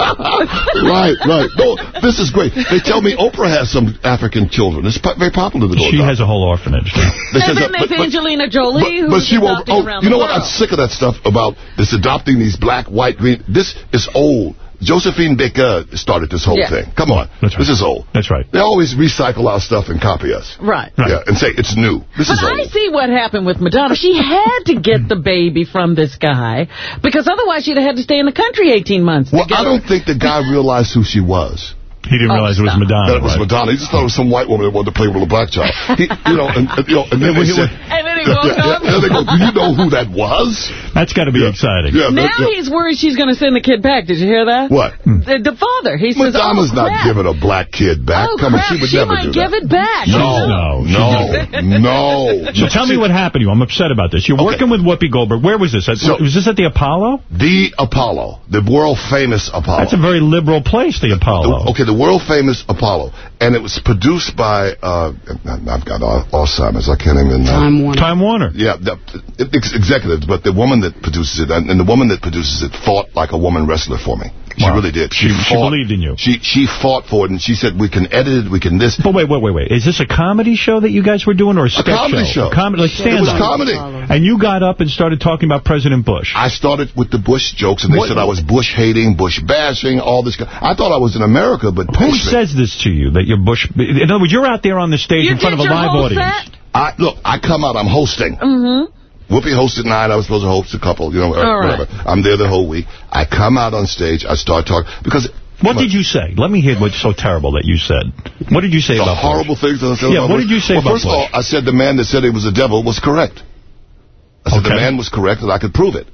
Speaker 25: right, right. No, this is great. They tell me Oprah has some African children. It's very popular to go
Speaker 1: She has a whole orphanage.
Speaker 25: They
Speaker 2: And
Speaker 25: says
Speaker 2: then there's Angelina Jolie,
Speaker 25: but, but
Speaker 2: who's
Speaker 25: she won't.
Speaker 2: adopting
Speaker 25: Oh, you know
Speaker 2: the
Speaker 25: what? I'm sick of that stuff about this adopting these black, white, green. This is old. Josephine Baker started this whole
Speaker 2: Yeah.
Speaker 25: thing. Come on,
Speaker 1: That's right.
Speaker 25: this is old.
Speaker 1: That's right.
Speaker 25: They always recycle our stuff and copy us.
Speaker 2: Right.
Speaker 25: Yeah, and say it's new. This
Speaker 2: But
Speaker 25: is
Speaker 2: I see what happened with Madonna. She had to get the baby from this guy because otherwise she'd have had to stay in the country 18 months.
Speaker 25: Well, I don't think the guy realized who she was.
Speaker 1: He didn't
Speaker 2: Oh,
Speaker 1: realize it was. Madonna.
Speaker 25: That it was
Speaker 1: right?
Speaker 25: Madonna. He just thought it was some white woman that wanted to play with a black child. He, you know, and, and, you know, and then they said,
Speaker 2: And then he goes
Speaker 25: yeah,
Speaker 2: on.
Speaker 25: yeah, and they go, do you know who that was?
Speaker 1: That's got to be exciting.
Speaker 25: Yeah,
Speaker 2: Now
Speaker 25: that- yeah.
Speaker 2: he's worried she's going to send the kid back. Did you hear that?
Speaker 25: What? Hmm.
Speaker 2: The, the father. He says,
Speaker 25: Madonna's
Speaker 2: oh,
Speaker 25: not
Speaker 2: crap.
Speaker 25: giving a black kid back.
Speaker 2: Oh,
Speaker 25: Come on,
Speaker 2: crap.
Speaker 25: she would
Speaker 2: She
Speaker 25: never
Speaker 2: might
Speaker 25: do
Speaker 2: give
Speaker 25: that.
Speaker 2: it back.
Speaker 25: No, no, no.
Speaker 1: So tell me what happened to you. I'm upset about this. You're
Speaker 25: Okay.
Speaker 1: working with Whoopi Goldberg. Where was this? At,
Speaker 25: So-
Speaker 1: was this at the Apollo?
Speaker 25: The Apollo, the world famous Apollo.
Speaker 1: That's a very liberal place, the Apollo.
Speaker 25: Okay, the world famous Apollo, and it was produced by uh, I've got Alzheimer's. I can't even. Uh,
Speaker 26: Time Warner.
Speaker 1: Time Warner.
Speaker 25: Yeah, the, ex- executives, but the woman that produces it, and, and the woman that produces it fought like a woman wrestler for me. She
Speaker 1: Wow.
Speaker 25: really did.
Speaker 1: She- she
Speaker 25: fought-
Speaker 1: believed in you.
Speaker 25: She she fought for it, and she said we can edit it, we can this.
Speaker 1: But wait, wait, wait, wait. Is this a comedy show that you guys were doing or a sketch
Speaker 25: comedy show.
Speaker 1: A comedy, like
Speaker 25: It
Speaker 1: stand
Speaker 25: was
Speaker 1: up.
Speaker 25: comedy.
Speaker 1: And you got up and started talking about President Bush.
Speaker 25: I started with the Bush jokes, and they
Speaker 1: What-
Speaker 25: said I was Bush hating, Bush bashing, all this. I thought I was in America, but
Speaker 1: Who
Speaker 25: punishment.
Speaker 1: says this to you, that you're Bush... In other words, you're out there on the stage
Speaker 2: You
Speaker 1: in front of a live audience.
Speaker 2: set?
Speaker 25: I look, I come out, I'm hosting.
Speaker 2: Mm-hmm.
Speaker 25: Whoopi hosted nine. I was supposed to host a couple, you know, or
Speaker 2: All right.
Speaker 25: whatever. I'm there the whole week. I come out on stage. I start talking because
Speaker 1: What did you say? Let me hear what's so terrible that you said. What did you say
Speaker 25: the
Speaker 1: about Bush?
Speaker 25: horrible things that I said.
Speaker 1: Yeah,
Speaker 25: about
Speaker 1: what
Speaker 25: Bush.
Speaker 1: did you say
Speaker 25: well,
Speaker 1: about
Speaker 25: first of all, I said the man that said he was a devil was correct. I said the man was correct and I could prove it.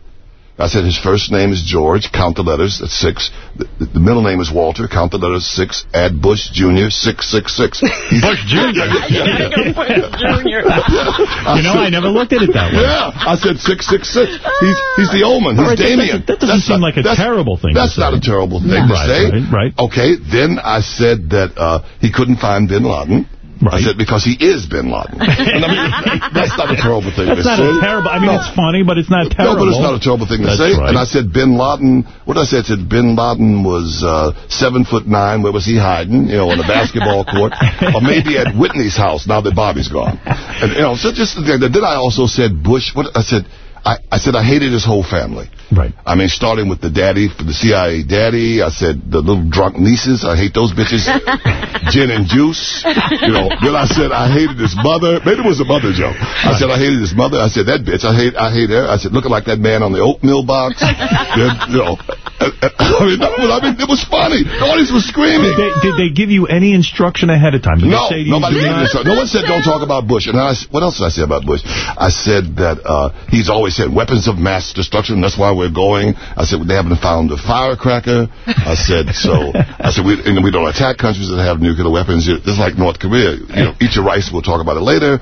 Speaker 25: I said his first name is George. Count the letters. That's six. The, the, the middle name is Walter. Count the letters. Six. Add Bush Jr. Six six six. [LAUGHS]
Speaker 1: Bush Jr. [LAUGHS] [LAUGHS] You know, I never looked at it that way.
Speaker 25: Yeah, I said six six six. He's he's the omen. He's
Speaker 1: All right, that
Speaker 25: Damien.
Speaker 1: doesn't- that doesn't seem like a terrible thing to
Speaker 25: That's not
Speaker 1: say.
Speaker 25: a terrible thing to
Speaker 1: Right,
Speaker 25: say.
Speaker 1: right, right.
Speaker 25: Okay, then I said that uh, he couldn't find Bin Laden. I said because he is Bin Laden. [LAUGHS] And I mean, that's not a terrible thing
Speaker 1: That's
Speaker 25: to
Speaker 1: not
Speaker 25: say.
Speaker 1: terrible. I mean,
Speaker 25: No.
Speaker 1: it's funny, but it's not terrible.
Speaker 25: No, but it's not a terrible thing to
Speaker 1: That's
Speaker 25: say.
Speaker 1: right.
Speaker 25: And I said Bin Laden, what did I say? I said Bin Laden was uh, seven foot nine. Where was he hiding? You know, on a basketball [LAUGHS] court. or maybe at Whitney's house now that Bobby's gone. And, you know, so just the thing. Then I also said Bush, what I said, I, I said I hated his whole family.
Speaker 1: Right.
Speaker 25: I mean, starting with the daddy, for the CIA daddy. I said the little drunk nieces. I hate those bitches. [LAUGHS] Gin and juice. You know. Then I said I hated his mother. Maybe it was a mother joke. I said I hated his mother. I said that bitch. I hate. I hate her. I said looking like that man on the oatmeal box. [LAUGHS] Then, you know. [LAUGHS] I mean, that was, I mean, it was funny. The audience was screaming.
Speaker 1: Did they, did they give you any instruction ahead of time? Did
Speaker 25: No,
Speaker 1: say
Speaker 25: nobody gave
Speaker 1: not-
Speaker 25: me this. No one said don't talk about Bush. And I, s- what else did I say about Bush? I said that uh, he's always said weapons of mass destruction. That's why we're going. I said they haven't found a firecracker. I said so. I said we and we don't attack countries that have nuclear weapons. It's like North Korea. You know, eat your rice. We'll talk about it later.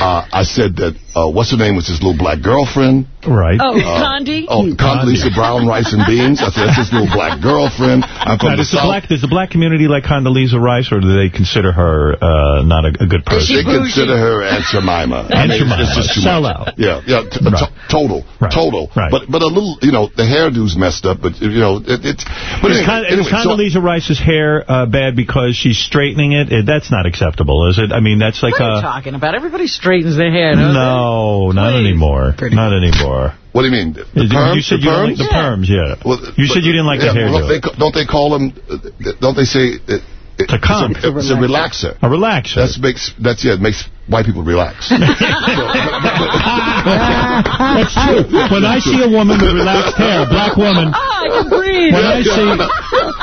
Speaker 25: Uh, I said that uh, what's her name was his little black girlfriend.
Speaker 1: Right.
Speaker 2: Oh,
Speaker 25: Uh,
Speaker 2: Condi?
Speaker 25: Oh, Condoleezza Brown, rice and beans. I said that's his little black girlfriend. I'm from
Speaker 1: Now,
Speaker 25: the
Speaker 1: does, the
Speaker 25: south.
Speaker 1: black, does the black community like Condoleezza Rice, or do they consider her uh, not a, a good person?
Speaker 25: They consider her Aunt Jemima. I
Speaker 1: Aunt Jemima.
Speaker 25: It's just too
Speaker 1: Sell
Speaker 25: much.
Speaker 1: out.
Speaker 25: Yeah, yeah,
Speaker 1: Right.
Speaker 25: total,
Speaker 1: Right.
Speaker 25: total.
Speaker 1: Right.
Speaker 25: But but a little, you know, the hairdo's messed up. But you know, it, it's. But
Speaker 1: is,
Speaker 25: anyway,
Speaker 1: Con- is
Speaker 25: anyway, so-
Speaker 1: Rice's hair uh, bad because she's straightening it? Uh, That's not acceptable, is it? I mean, that's like
Speaker 2: What are you talking about? Everybody straightens their hair,
Speaker 1: No, not anymore. Not anymore.
Speaker 25: What do you mean? The
Speaker 1: You-
Speaker 25: perms?
Speaker 1: you said
Speaker 25: the
Speaker 1: you
Speaker 25: perms?
Speaker 1: like the perms, yeah.
Speaker 25: Well,
Speaker 1: you said you didn't like
Speaker 25: yeah,
Speaker 1: the hairdo.
Speaker 25: well, they, don't they call them? uh, Don't they say? It, it,
Speaker 1: a comb.
Speaker 25: It's a, it's a relaxer.
Speaker 1: A relaxer.
Speaker 25: That's makes. That's yeah. It makes white people relax. [LAUGHS] [LAUGHS]
Speaker 1: That's true. When I see a woman with relaxed hair, a black woman, oh,
Speaker 2: I can breathe.
Speaker 1: when I see...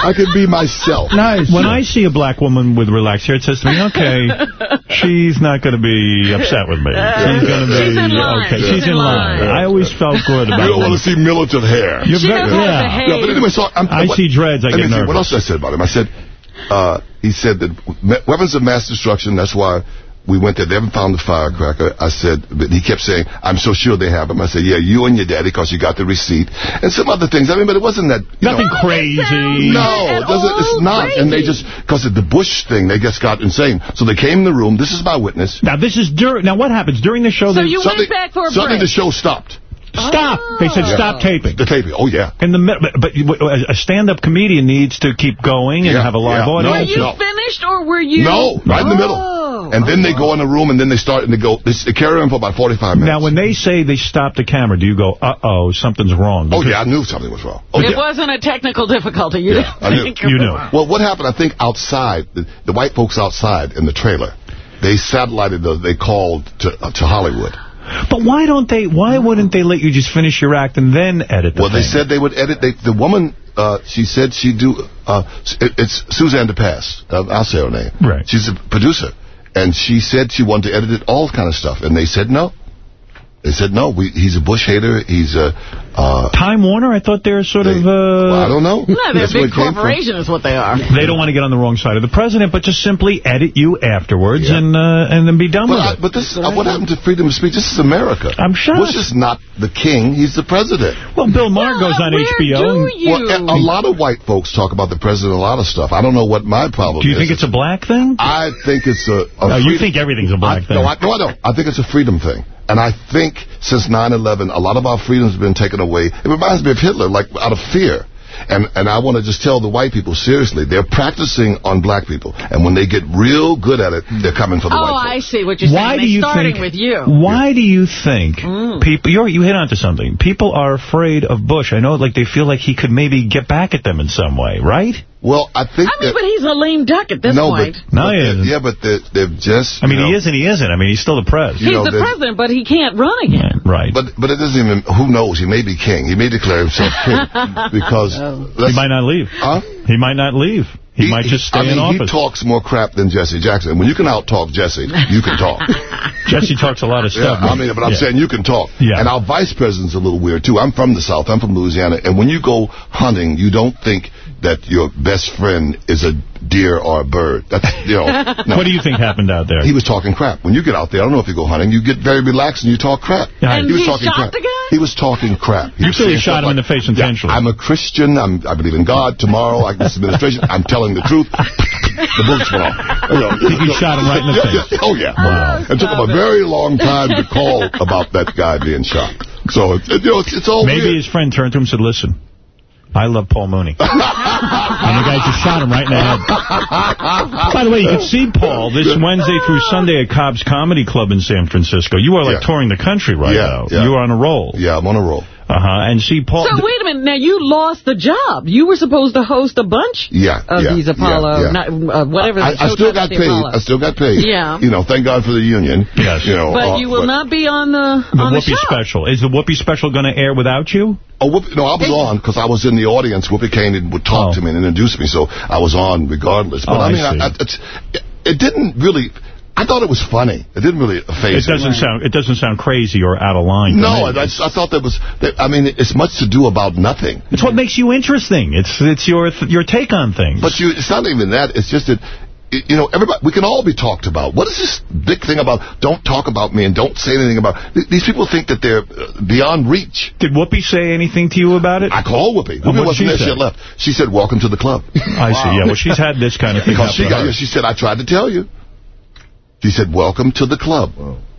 Speaker 25: I can be myself.
Speaker 1: Nice. When I see a black woman with relaxed hair, it says to me, okay, she's not going to be upset with me. Uh, she's going to be
Speaker 2: She's in line.
Speaker 1: okay.
Speaker 2: She's
Speaker 1: She's in
Speaker 2: in
Speaker 1: line.
Speaker 2: line.
Speaker 1: I always felt good about.
Speaker 25: You
Speaker 1: about
Speaker 25: don't want to see militant hair.
Speaker 1: You're
Speaker 2: She
Speaker 1: very-
Speaker 2: knows how to
Speaker 1: yeah.
Speaker 2: behave.
Speaker 25: Yeah, but anyway, so I'm,
Speaker 1: I
Speaker 25: what-
Speaker 1: see dreads, I
Speaker 25: let
Speaker 1: get
Speaker 25: me see,
Speaker 1: nervous.
Speaker 25: What else did I say about him? I said, uh, he said that weapons of mass destruction, that's why we went there. They haven't found the firecracker. I said, but he kept saying, I'm so sure they have them. I said, yeah, you and your daddy, because you got the receipt. And some other things. I mean, but it wasn't that, you
Speaker 1: Nothing
Speaker 25: know,
Speaker 1: crazy.
Speaker 25: no, it doesn't, it's not. And they just, because of the Bush thing, they just got insane. So they came in the room. This is my witness.
Speaker 1: Now, this is during... Now, what happens? During the show,
Speaker 2: So
Speaker 1: they
Speaker 2: you
Speaker 25: Suddenly-
Speaker 2: went back for a
Speaker 25: Suddenly
Speaker 2: break.
Speaker 25: the show stopped.
Speaker 1: Stop. They said stop taping.
Speaker 25: The taping. Oh, yeah.
Speaker 1: In the mid- but, but a stand-up comedian needs to keep going and
Speaker 25: Yeah,
Speaker 1: have a live
Speaker 25: yeah.
Speaker 2: Were you
Speaker 25: No.
Speaker 2: finished or were you...
Speaker 25: No, right in the middle.
Speaker 2: Oh.
Speaker 25: And then they go in the room, and then they start, and they go, they, they carry on for about 45 minutes.
Speaker 1: Now, when they say they stop the camera, do you go, uh-oh, something's wrong?
Speaker 25: Oh, yeah, I knew something was wrong. Oh,
Speaker 2: It
Speaker 25: yeah.
Speaker 2: wasn't a technical difficulty. You
Speaker 25: Yeah, I knew.
Speaker 2: didn't
Speaker 1: You knew.
Speaker 25: Well, what happened, I think, outside, the, the white folks outside in the trailer, they satellited, the, they called to, uh, to Hollywood.
Speaker 1: But why don't they, why wouldn't they let you just finish your act and then edit the
Speaker 25: Well, they said they would edit. They, the woman, uh, she said she'd do. Uh, it, it's Suzanne de Passe. Uh, I'll say her name.
Speaker 1: Right.
Speaker 25: She's a producer, and she said she wanted to edit it, all kind of stuff, and they said no. They said no. We, he's a Bush hater. He's a. Uh,
Speaker 1: Time Warner, I thought they're sort of... Uh,
Speaker 25: well, I don't know.
Speaker 2: No, they're a
Speaker 25: That's where
Speaker 2: big
Speaker 25: it came from.
Speaker 2: corporation is what they are.
Speaker 1: They don't want to get on the wrong side of the president, but just simply edit you afterwards
Speaker 25: Yeah.
Speaker 1: and uh, and then be done
Speaker 25: But,
Speaker 1: with
Speaker 25: I,
Speaker 1: it.
Speaker 25: but this, uh, what happened to freedom of speech? This is America.
Speaker 1: I'm shocked.
Speaker 25: Bush is not the king. He's the president.
Speaker 1: well, Bill Maher goes on
Speaker 2: where
Speaker 1: HBO.
Speaker 2: do you?
Speaker 25: Well, a, a lot of white folks talk about the president, a lot of stuff. I don't know what my problem is.
Speaker 1: Do you
Speaker 25: is.
Speaker 1: think it's a black thing?
Speaker 25: I think it's a. a
Speaker 1: No, you think everything's a black
Speaker 25: I,
Speaker 1: thing.
Speaker 25: No I, no, I don't. I think it's a freedom thing. And I think since 9-11, a lot of our freedoms have been taken away. It reminds me of Hitler, like out of fear. And and I want to just tell the white people, seriously, they're practicing on black people. And when they get real good at it, they're coming for the
Speaker 2: Oh,
Speaker 25: white
Speaker 2: I see what you're saying.
Speaker 1: Why
Speaker 2: They're
Speaker 1: do you
Speaker 2: starting
Speaker 1: think?
Speaker 2: with you.
Speaker 1: Why do you think
Speaker 2: Mm.
Speaker 1: people? You're, you hit onto something. People are afraid of Bush. I know, like they feel like he could maybe get back at them in some way, right?
Speaker 25: Well, I think
Speaker 2: I mean,
Speaker 25: that...
Speaker 2: but he's a lame duck at this
Speaker 25: no,
Speaker 2: point.
Speaker 25: but,
Speaker 1: No,
Speaker 25: but
Speaker 1: he
Speaker 25: they're-
Speaker 1: isn't.
Speaker 25: yeah, but they're, they've just...
Speaker 1: I mean,
Speaker 25: know,
Speaker 1: he is and he isn't. I mean, he's still the president.
Speaker 2: he's
Speaker 25: know,
Speaker 2: the president, but he can't run again.
Speaker 1: Right.
Speaker 25: But but it doesn't even. Who knows? He may be king. He may declare himself king [LAUGHS] because
Speaker 1: oh.
Speaker 25: he
Speaker 1: might not leave.
Speaker 25: Huh?
Speaker 1: He might not leave. He, might just stay
Speaker 25: I mean,
Speaker 1: in
Speaker 25: he talks more crap than Jesse Jackson. When you can out-talk Jesse, you can talk. [LAUGHS]
Speaker 1: Jesse talks a lot of stuff.
Speaker 25: Yeah,
Speaker 1: stuff.
Speaker 25: I mean, but I'm
Speaker 1: Yeah.
Speaker 25: saying you can talk.
Speaker 1: Yeah.
Speaker 25: And our vice president's a little weird, too. I'm from the South. I'm from Louisiana. And when you go hunting, you don't think that your best friend is a deer or a bird. That's, you know. [LAUGHS] no.
Speaker 1: What do you think happened out there?
Speaker 25: He was talking crap. When you get out there, I don't know if you go hunting, you get very relaxed and you talk crap.
Speaker 1: Yeah. And
Speaker 25: he was
Speaker 1: he
Speaker 25: talking
Speaker 1: shot
Speaker 25: crap.
Speaker 1: the guy?
Speaker 25: He was talking crap. He
Speaker 1: You
Speaker 25: was
Speaker 1: he
Speaker 25: saying
Speaker 1: shot
Speaker 25: stuff
Speaker 1: him in the face intentionally.
Speaker 25: I'm a Christian. I'm, I believe in God. Tomorrow, like this administration, I'm telling the truth. the bullets went off. You know,
Speaker 1: He shot him right in the
Speaker 25: Yeah,
Speaker 1: face.
Speaker 25: yeah. Oh, yeah.
Speaker 1: Wow.
Speaker 25: It took him a very long time to call about that guy being shot. So, it, you know, it's, it's all
Speaker 1: Maybe
Speaker 25: weird.
Speaker 1: his friend turned to him and said, listen, I love Paul Mooney. [LAUGHS] and the guy just shot him right in the head. By the way, you can see Paul this Wednesday through Sunday at Cobb's Comedy Club in San Francisco. You are like
Speaker 25: Yeah.
Speaker 1: touring the country right
Speaker 25: Yeah,
Speaker 1: now.
Speaker 25: yeah.
Speaker 1: You are on a roll.
Speaker 25: Yeah, I'm on a roll.
Speaker 1: Uh-huh. And see Paul...
Speaker 2: So wait a minute. Now you lost the job. You were supposed to host a bunch
Speaker 25: Yeah,
Speaker 2: of
Speaker 25: yeah,
Speaker 2: these Apollo,
Speaker 25: yeah.
Speaker 2: not uh, whatever.
Speaker 25: I,
Speaker 2: the
Speaker 25: I still got paid.
Speaker 2: Apollo.
Speaker 25: I still got paid.
Speaker 2: Yeah.
Speaker 25: You know, thank God for the union.
Speaker 1: Yes.
Speaker 25: You know,
Speaker 2: But
Speaker 25: uh,
Speaker 2: you will not be on the
Speaker 1: The
Speaker 2: on the
Speaker 1: Whoopi
Speaker 2: show.
Speaker 1: special. Is the Whoopi special going to air without you?
Speaker 25: Oh, Whoopi, no, I was on because I was in the audience. Whoopi came and would talk to me and introduce me, so I was on regardless. But
Speaker 1: Oh,
Speaker 25: I
Speaker 1: I
Speaker 25: mean,
Speaker 1: see.
Speaker 25: I, it's, it, it didn't really. I thought it was funny. It didn't really
Speaker 1: It
Speaker 25: faze me.
Speaker 1: doesn't sound it doesn't sound crazy or out of line.
Speaker 25: No,
Speaker 1: me.
Speaker 25: I, I thought that was. That, I mean, it's much to do about nothing.
Speaker 1: It's what makes you interesting. It's it's your your take on things.
Speaker 25: But you, it's not even that. It's just that, you know, everybody. We can all be talked about. What is this big thing about? Don't talk about me and don't say anything about. th- These people think that they're uh, beyond reach.
Speaker 1: Did Whoopi say anything to you about it?
Speaker 25: I called Whoopi.
Speaker 1: And
Speaker 25: Whoopi wasn't
Speaker 1: she
Speaker 25: there. She had left. She said, "Welcome to the club."
Speaker 1: I see. Yeah, well, she's had this kind of [LAUGHS] thing
Speaker 25: Because she got she said, I tried to tell you. She said, welcome to the club,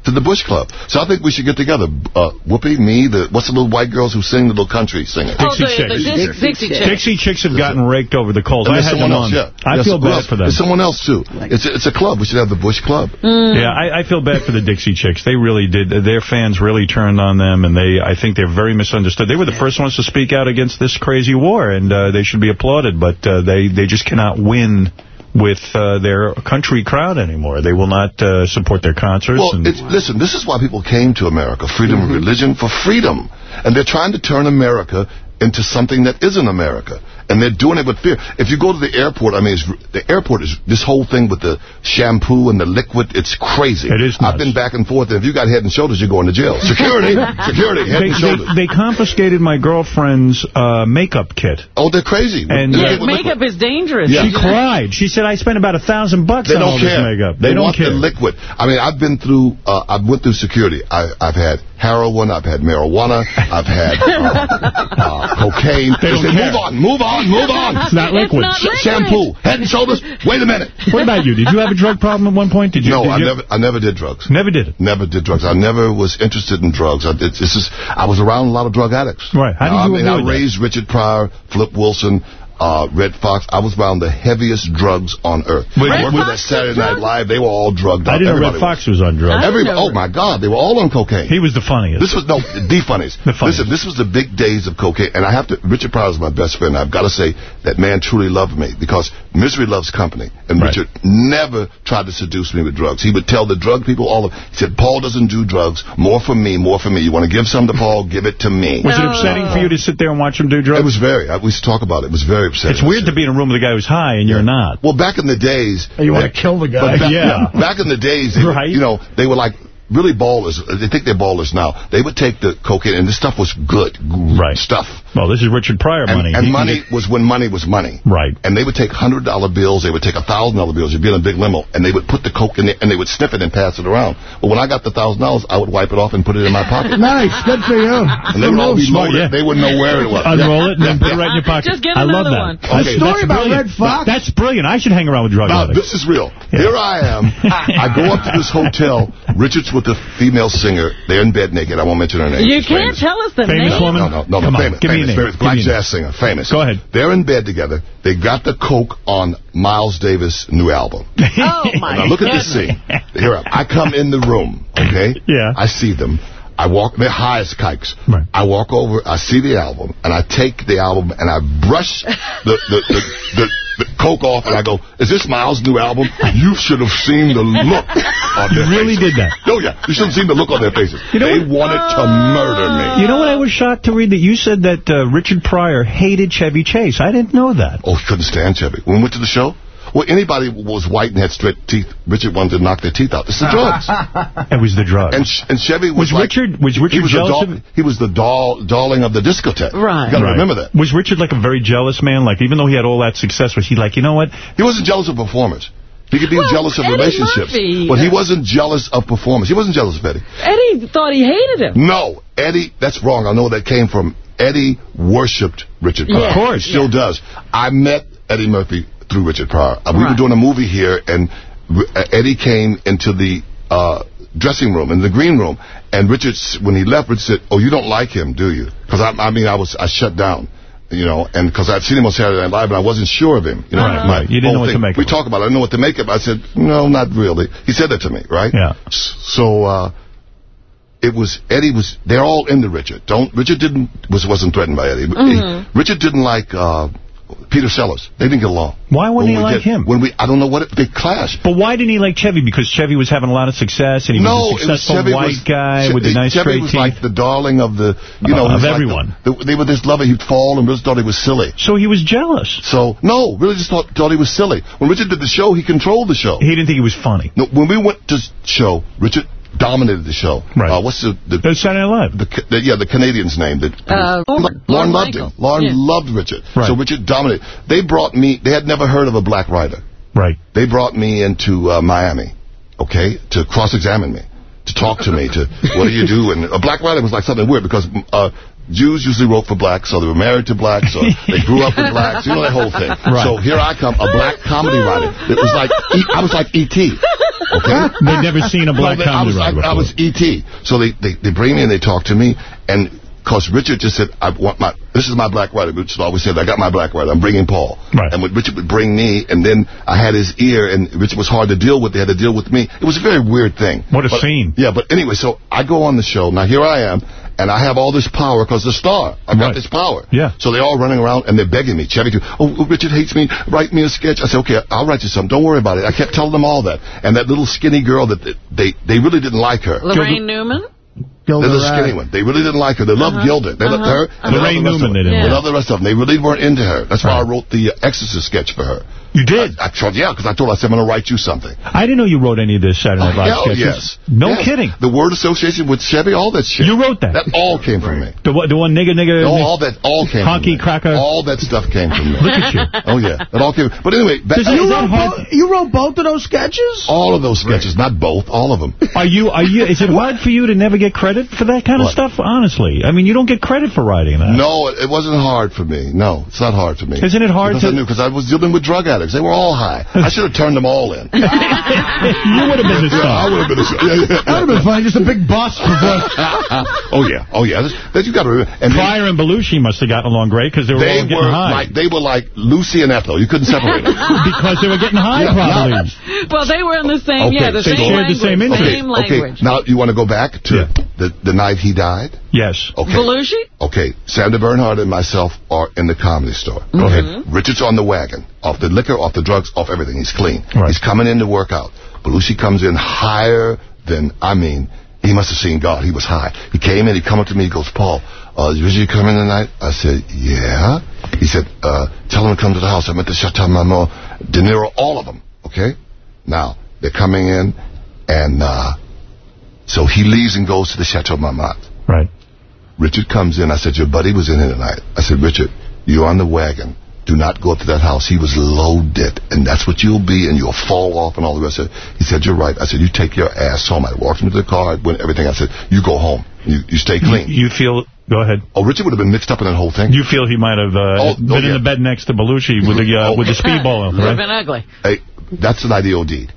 Speaker 25: to the Bush Club. So I think we should get together. Uh, Whoopi, me, the what's the little white girls who sing the little country singer?
Speaker 2: Oh,
Speaker 1: Dixie
Speaker 2: the,
Speaker 1: Chicks.
Speaker 2: the Dix- Dixie Chicks.
Speaker 1: Dixie Chicks have gotten raked over the coals.
Speaker 25: And
Speaker 1: I had
Speaker 25: someone
Speaker 1: them
Speaker 25: else,
Speaker 1: on.
Speaker 25: yeah.
Speaker 1: I
Speaker 25: There's
Speaker 1: feel bad
Speaker 25: else?
Speaker 1: for them.
Speaker 25: There's someone else, too. It's a, it's a club. We should have the Bush Club.
Speaker 1: Yeah, I, I feel bad for the Dixie Chicks. They really did. Their fans really turned on them, and they I think they're very misunderstood. They were the first ones to speak out against this crazy war, and uh, they should be applauded, but uh, they, they just cannot win with uh, their country crowd anymore. They will not uh, support their concerts.
Speaker 25: Well,
Speaker 1: and
Speaker 25: it's, listen, this is why people came to America. Freedom of religion for freedom. And they're trying to turn America into something that isn't America. And they're doing it with fear. If you go to the airport, I mean, it's, the airport is, this whole thing with the shampoo and the liquid, it's crazy.
Speaker 1: It is
Speaker 25: I've been back and forth, and if you got head and shoulders, you're going to jail. [LAUGHS] Security, [LAUGHS] security, head
Speaker 1: they,
Speaker 25: and shoulders.
Speaker 1: they, they confiscated my girlfriend's uh, makeup kit.
Speaker 25: Oh, they're crazy.
Speaker 1: And
Speaker 2: Yeah,
Speaker 1: uh,
Speaker 2: makeup is dangerous.
Speaker 1: she cried. She said, I spent about a thousand bucks
Speaker 25: They
Speaker 1: on all
Speaker 25: don't
Speaker 1: this
Speaker 25: care.
Speaker 1: makeup.
Speaker 25: They,
Speaker 1: They, don't
Speaker 25: want
Speaker 1: care.
Speaker 25: the liquid. I mean, I've been through. Uh, I went through security. I, I've had heroin. I've had marijuana. I've had uh, uh, cocaine.
Speaker 1: They don't
Speaker 25: say,
Speaker 1: care.
Speaker 25: move on, move on, move on.
Speaker 1: It's not liquid.
Speaker 2: not liquid.
Speaker 25: Shampoo, head and shoulders. Wait a minute.
Speaker 1: What about you? Did you have a drug problem at one point? Did you?
Speaker 25: No,
Speaker 1: did
Speaker 25: I
Speaker 1: you-
Speaker 25: never. I never did drugs.
Speaker 1: Never did it.
Speaker 25: Never did drugs. I never was interested in drugs. I did, this is. I was around a lot of drug addicts.
Speaker 1: Right. How did you
Speaker 25: I mean, I
Speaker 1: avoid that?
Speaker 25: raised Richard Pryor, Flip Wilson, uh, Redd Foxx. I was around the heaviest drugs on earth.
Speaker 1: Wait,
Speaker 25: I
Speaker 1: Red
Speaker 25: worked with that Saturday Night
Speaker 2: drugs?
Speaker 25: Live. They were all drugged
Speaker 1: I didn't know Redd Foxx was on drugs.
Speaker 2: I
Speaker 25: Everybody, oh my God, they were all on cocaine.
Speaker 1: He was the funniest.
Speaker 25: This was no the funniest.
Speaker 1: The funniest.
Speaker 25: Listen, this was the big days of cocaine, and I have to. Richard Pryor is my best friend. I've got to say that man truly loved me because misery loves company, and
Speaker 1: Right.
Speaker 25: Richard never tried to seduce me with drugs. He would tell the drug people all of. He said, "Paul doesn't do drugs. More for me, more for me. You want to give some to Paul? Give it to me."
Speaker 1: was it upsetting for you to sit there and watch him do drugs?
Speaker 25: It was very. I, we used to talk about it. It was very upsetting.
Speaker 1: It's weird to be in a room with a guy who's high and you're not.
Speaker 25: Well, back in the days,
Speaker 3: You want to kill the guy.
Speaker 25: back,
Speaker 1: Yeah.
Speaker 25: back in the days, they,
Speaker 1: Right.
Speaker 25: you know, they were like really ballers. They think they're ballers now. They would take the cocaine, and this stuff was good
Speaker 1: Right.
Speaker 25: stuff.
Speaker 1: Well, this is Richard Pryor money.
Speaker 25: and
Speaker 1: He can
Speaker 25: money
Speaker 1: get-
Speaker 25: was when money was money.
Speaker 1: Right.
Speaker 25: And they would take hundred dollar bills, they would take a thousand dollar bills, you'd be in a big limo, and they would put the coke in there, and they would sniff it and pass it around. But when I got the thousand dollars, I would wipe it off and put it in my pocket. [LAUGHS]
Speaker 3: Nice. Good for you.
Speaker 25: And they would all be
Speaker 1: Smart,
Speaker 25: loaded.
Speaker 1: yeah.
Speaker 25: They wouldn't know where it was.
Speaker 1: Unroll it and then put it right in your [LAUGHS] pocket.
Speaker 2: Just get
Speaker 1: I love
Speaker 2: another
Speaker 1: that.
Speaker 2: one.
Speaker 1: That's,
Speaker 25: Okay.
Speaker 1: that's
Speaker 3: Story about
Speaker 1: brilliant.
Speaker 3: Redd Foxx?
Speaker 1: That's brilliant. I should hang around with drug
Speaker 25: Now,
Speaker 1: addicts.
Speaker 25: this is real. Here I am. [LAUGHS] I go up to this hotel. Richard's with a female singer. They're in bed naked. I won't mention her name.
Speaker 2: You
Speaker 25: She's
Speaker 2: can't
Speaker 25: famous.
Speaker 2: tell us the
Speaker 1: Famous
Speaker 2: name.
Speaker 1: woman?
Speaker 25: No, no, no,
Speaker 1: Come
Speaker 25: no,
Speaker 1: on,
Speaker 25: famous,
Speaker 1: give me a
Speaker 25: famous,
Speaker 1: name.
Speaker 25: famous, black
Speaker 1: me name.
Speaker 25: jazz singer, famous.
Speaker 1: Go ahead.
Speaker 25: They're in bed together. They got the coke on Miles Davis' new album. [LAUGHS]
Speaker 2: Oh my
Speaker 25: Now look at this scene. Here I come in the room, okay?
Speaker 1: Yeah.
Speaker 25: I see them. I walk, they're high as kikes.
Speaker 1: Right.
Speaker 25: I walk over, I see the album, and I take the album and I brush the, the, the, the, the coke off, and I go, is this Miles' new album? You should have seen the look [LAUGHS] on
Speaker 1: You really
Speaker 25: faces.
Speaker 1: did that?
Speaker 25: Oh, yeah. You should have seen the look on their faces.
Speaker 1: You know
Speaker 25: they
Speaker 1: what?
Speaker 25: wanted to murder me.
Speaker 1: You know what I was shocked to read? That you said that uh, Richard Pryor hated Chevy Chase. I didn't know that.
Speaker 25: Oh, he couldn't stand Chevy. When we went to the show, well, anybody who was white and had straight teeth, Richard wanted to knock their teeth out. It's the [LAUGHS] drugs.
Speaker 1: It was the drug.
Speaker 25: And, and Chevy was,
Speaker 1: Was
Speaker 25: like,
Speaker 1: Richard- was
Speaker 25: he
Speaker 1: Richard
Speaker 25: was
Speaker 1: jealous
Speaker 25: the doll, He was the doll, darling of the discotheque.
Speaker 2: Right.
Speaker 25: You got to
Speaker 1: Right.
Speaker 25: remember that.
Speaker 1: Was Richard like a very jealous man? Like, even though he had all that success, was he like, you know what?
Speaker 25: He wasn't jealous of performance. He could be
Speaker 2: Well,
Speaker 25: jealous of
Speaker 2: Eddie
Speaker 25: relationships.
Speaker 2: Murphy,
Speaker 25: but he wasn't jealous of performance. He wasn't jealous of Eddie.
Speaker 2: Eddie thought he hated him.
Speaker 25: No, Eddie, that's wrong. I know that came from. Eddie worshipped Richard Pryor.
Speaker 2: Yeah, Of course.
Speaker 25: He still does. I met Eddie Murphy through Richard Pryor. Uh, We were doing a movie here, and uh, Eddie came into the uh, dressing room, in the green room, and Richard, when he left, Richard said, oh, you don't like him, do you? Because, I, I mean, I was I shut down. You know, and because I'd seen him on Saturday Night Live, and I wasn't sure of him. You know,
Speaker 1: Right,
Speaker 25: my.
Speaker 1: You didn't know what to make of
Speaker 25: We talk about it. I didn't know what to make of it. I said, no, not really. He said that to me, right?
Speaker 1: Yeah.
Speaker 25: So, uh, it was Eddie was they're all into Richard. Don't Richard didn't was wasn't threatened by Eddie.
Speaker 2: Mhm.
Speaker 25: He- Richard didn't like uh, Peter Sellers. They didn't get along.
Speaker 1: Why wouldn't
Speaker 25: When
Speaker 1: he like
Speaker 25: did-
Speaker 1: him?
Speaker 25: When we I don't know what it, they clashed.
Speaker 1: But why didn't he like Chevy? Because Chevy was having a lot of success, and he
Speaker 25: no,
Speaker 1: was a
Speaker 25: was
Speaker 1: successful
Speaker 25: Chevy
Speaker 1: white
Speaker 25: was,
Speaker 1: guy
Speaker 25: Che-
Speaker 1: with the nice
Speaker 25: Chevy
Speaker 1: straight
Speaker 25: was
Speaker 1: teeth.
Speaker 25: like the darling of the you know
Speaker 1: Uh, of
Speaker 25: was like
Speaker 1: everyone.
Speaker 25: the- the- they were this lover. He'd fall and really thought he was silly.
Speaker 1: So he was jealous.
Speaker 25: So no, really just thought thought he was silly. When Richard did the show, he controlled the show.
Speaker 1: He didn't think he was funny.
Speaker 25: No, when we went to show, Richard dominated the show.
Speaker 1: Right.
Speaker 25: Uh, what's the, the
Speaker 1: It's Saturday Night Live.
Speaker 25: the, the yeah the Canadian's name that
Speaker 2: Uh, Lorne.
Speaker 25: Lorne
Speaker 2: Lorne
Speaker 25: loved
Speaker 2: Michael.
Speaker 25: him. Lorne
Speaker 2: Yeah.
Speaker 25: loved Richard.
Speaker 1: Right.
Speaker 25: So Richard dominated. They brought me. They had never heard of a black writer.
Speaker 1: Right.
Speaker 25: They brought me into uh, Miami, okay, to cross-examine me, to talk to me, to what do you do? And a black writer was like something weird because uh, Jews usually wrote for blacks, so they were married to blacks, so [LAUGHS] they grew up with blacks. You know that whole thing.
Speaker 1: Right.
Speaker 25: So here I come, a black comedy writer. It was like E- I was like E.T. Okay.
Speaker 1: They'd never seen a black
Speaker 25: No, they- I
Speaker 1: comedy
Speaker 25: was,
Speaker 1: writer
Speaker 25: I, I was E.T. So they, they, they bring me and they talk to me, and because Richard just said, I want my, this is my black writer. Richard always said, I got my black writer. I'm bringing Paul.
Speaker 1: Right.
Speaker 25: And when Richard would bring me, and then I had his ear, and Richard was hard to deal with. They had to deal with me. It was a very weird thing.
Speaker 1: What a
Speaker 25: But-
Speaker 1: scene.
Speaker 25: Yeah, but anyway, so I go on the show. Now here I am, and I have all this power because the star. I've got
Speaker 1: Right.
Speaker 25: this power.
Speaker 1: Yeah.
Speaker 25: So they're all running around and they're begging me, Chevy, to, oh, Richard hates me. Write me a sketch. I said, okay, I'll write you something. Don't worry about it. I kept telling them all that. And that little skinny girl that they they really didn't like her.
Speaker 2: Laraine Newman?
Speaker 3: Gilda
Speaker 25: The little
Speaker 3: Radner.
Speaker 25: skinny one. They really didn't like her. They loved
Speaker 2: Uh-huh.
Speaker 25: Gilda. They loved her. and they
Speaker 1: Laraine
Speaker 25: loved the rest
Speaker 1: Newman
Speaker 25: of
Speaker 1: they didn't
Speaker 25: They loved the rest of them. They really weren't into her. That's why I wrote the uh, Exorcist sketch for her.
Speaker 1: You did?
Speaker 25: I, I told, yeah, because I told her, I said, I'm going to write you something.
Speaker 1: I didn't know you wrote any of this Saturday Night Live
Speaker 25: Hell
Speaker 1: sketches.
Speaker 25: yes.
Speaker 1: No
Speaker 25: Yes.
Speaker 1: kidding.
Speaker 25: The word association with Chevy, all that shit.
Speaker 1: You wrote that.
Speaker 25: That all came from me.
Speaker 1: The, one- the one nigga nigga.
Speaker 25: No, all that all came
Speaker 1: Honky
Speaker 25: from me.
Speaker 1: cracker.
Speaker 25: All that stuff came from me.
Speaker 1: Look at you. [LAUGHS]
Speaker 25: Oh, yeah. It all came. But anyway,
Speaker 1: Does-
Speaker 3: You
Speaker 1: that
Speaker 3: wrote,
Speaker 1: hard?
Speaker 3: bo- you wrote both of those sketches?
Speaker 25: all of those sketches, not both, all of them.
Speaker 1: Are you? Are you? Is it hard for you to never get credit for that kind of stuff? Honestly, I mean, you don't get credit for writing that.
Speaker 25: No, it, it wasn't hard for me. No, it's not hard for me.
Speaker 1: Isn't it hard
Speaker 25: because
Speaker 1: to-
Speaker 25: I knew because I was dealing with drug addicts. They were all high. I should have turned them all in. [LAUGHS]
Speaker 1: you would have been a
Speaker 25: Yeah, I would have been a yeah, yeah,
Speaker 3: That would have been fun. Just a big bust before. [LAUGHS]
Speaker 25: oh yeah, oh yeah. That's, that you got to remember. And they-
Speaker 1: Pryor and Belushi must have gotten along great because they were
Speaker 25: they
Speaker 1: all getting
Speaker 25: were
Speaker 1: high.
Speaker 25: like they were like Lucy and Ethel. You couldn't separate them. [LAUGHS]
Speaker 1: because they were getting high,
Speaker 25: Yeah,
Speaker 1: probably.
Speaker 2: Well, they were in the same, yeah, the
Speaker 25: so
Speaker 2: same
Speaker 1: shared the
Speaker 2: language.
Speaker 1: same
Speaker 2: same language.
Speaker 25: Okay, now you want to go back to
Speaker 1: Yeah.
Speaker 25: the the night he died?
Speaker 1: Yes.
Speaker 25: Okay.
Speaker 2: Belushi?
Speaker 25: Okay, Sandra Bernhard and myself are in the comedy store.
Speaker 1: Go
Speaker 25: Okay,
Speaker 1: ahead.
Speaker 25: Richard's on the wagon, off the liquor, off the drugs, off everything. He's clean.
Speaker 1: Right.
Speaker 25: He's coming in to work out. Belushi comes in higher than, I mean, he must have seen God. He was high. He came in, he come up to me, he goes, Paul, uh, is Richard coming tonight? I said, yeah. He said, uh, tell him to come to the house. I'm at the Chateau Marmont, De Niro, all of them, okay? Now, they're coming in, and uh, so he leaves and goes to the Chateau Marmont.
Speaker 1: Right.
Speaker 25: Richard comes in. I said, your buddy was in here tonight. I said, Richard, you're on the wagon. Do not go up to that house. He was loaded, and that's what you'll be, and you'll fall off and all the rest of it. He said, you're right. I said, you take your ass home. I walked him to the car, I went everything. I said, you go home. You, you stay clean.
Speaker 1: You feel... Go ahead.
Speaker 25: oh, Richard would have been mixed up in that whole thing.
Speaker 1: You feel he might have uh,
Speaker 25: Oh,
Speaker 1: been
Speaker 25: oh,
Speaker 1: in
Speaker 25: yeah.
Speaker 1: the bed next to Belushi with the uh,
Speaker 25: Oh.
Speaker 1: with the speedball,
Speaker 2: Would have been ugly.
Speaker 25: hey, that's an ideal deed.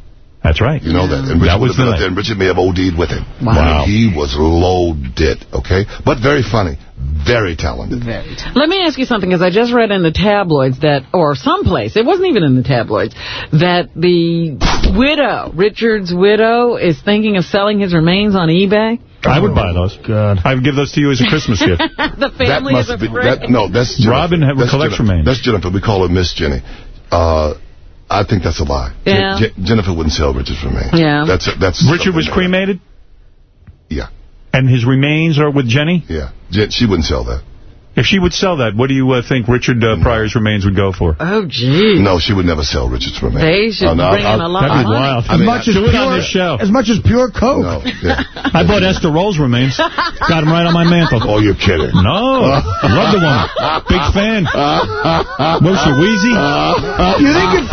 Speaker 1: That's right.
Speaker 25: You know that. And Richard,
Speaker 1: That was
Speaker 25: have
Speaker 1: the
Speaker 25: up and Richard may have OD'd with him.
Speaker 1: Wow.
Speaker 25: I mean, he was loaded, okay? But very funny. Very talented. Very.
Speaker 2: Let me ask you something, because I just read in the tabloids that, or someplace, it wasn't even in the tabloids, that the widow, Richard's widow, is thinking of selling his remains on eBay.
Speaker 1: I would buy those. God. I would give those to you as a Christmas gift. [LAUGHS]
Speaker 2: the
Speaker 25: that
Speaker 2: family
Speaker 25: must
Speaker 2: is
Speaker 25: be
Speaker 2: afraid.
Speaker 25: that, no that's Jennifer.
Speaker 1: Robin have-
Speaker 25: that's
Speaker 1: collects
Speaker 25: Jennifer.
Speaker 1: remains.
Speaker 25: that's Jennifer we call her Miss Jenny Uh, I think that's a lie.
Speaker 2: Yeah.
Speaker 25: Je- Jennifer wouldn't sell Richard for me.
Speaker 2: Yeah.
Speaker 25: That's that's.
Speaker 1: Richard was cremated?
Speaker 25: Yeah.
Speaker 1: And his remains are with Jenny?
Speaker 25: Yeah. Je- she wouldn't sell that.
Speaker 1: If she would sell that, what do you uh, think Richard uh, Pryor's remains would go for?
Speaker 2: Oh, gee.
Speaker 25: No, she would never sell Richard's remains.
Speaker 2: They should
Speaker 25: Oh, no,
Speaker 2: bring in
Speaker 25: I'll-
Speaker 2: a lot
Speaker 1: That'd be wild.
Speaker 25: I mean,
Speaker 3: as much as
Speaker 1: Do it on
Speaker 3: pure,
Speaker 1: this show.
Speaker 3: as much as pure coke.
Speaker 25: No, yeah.
Speaker 1: I bought Esther Rolle's remains. Got them right on my mantle.
Speaker 25: Oh, you're kidding.
Speaker 1: No. Love the woman. Big fan. Was she wheezy?
Speaker 3: You think if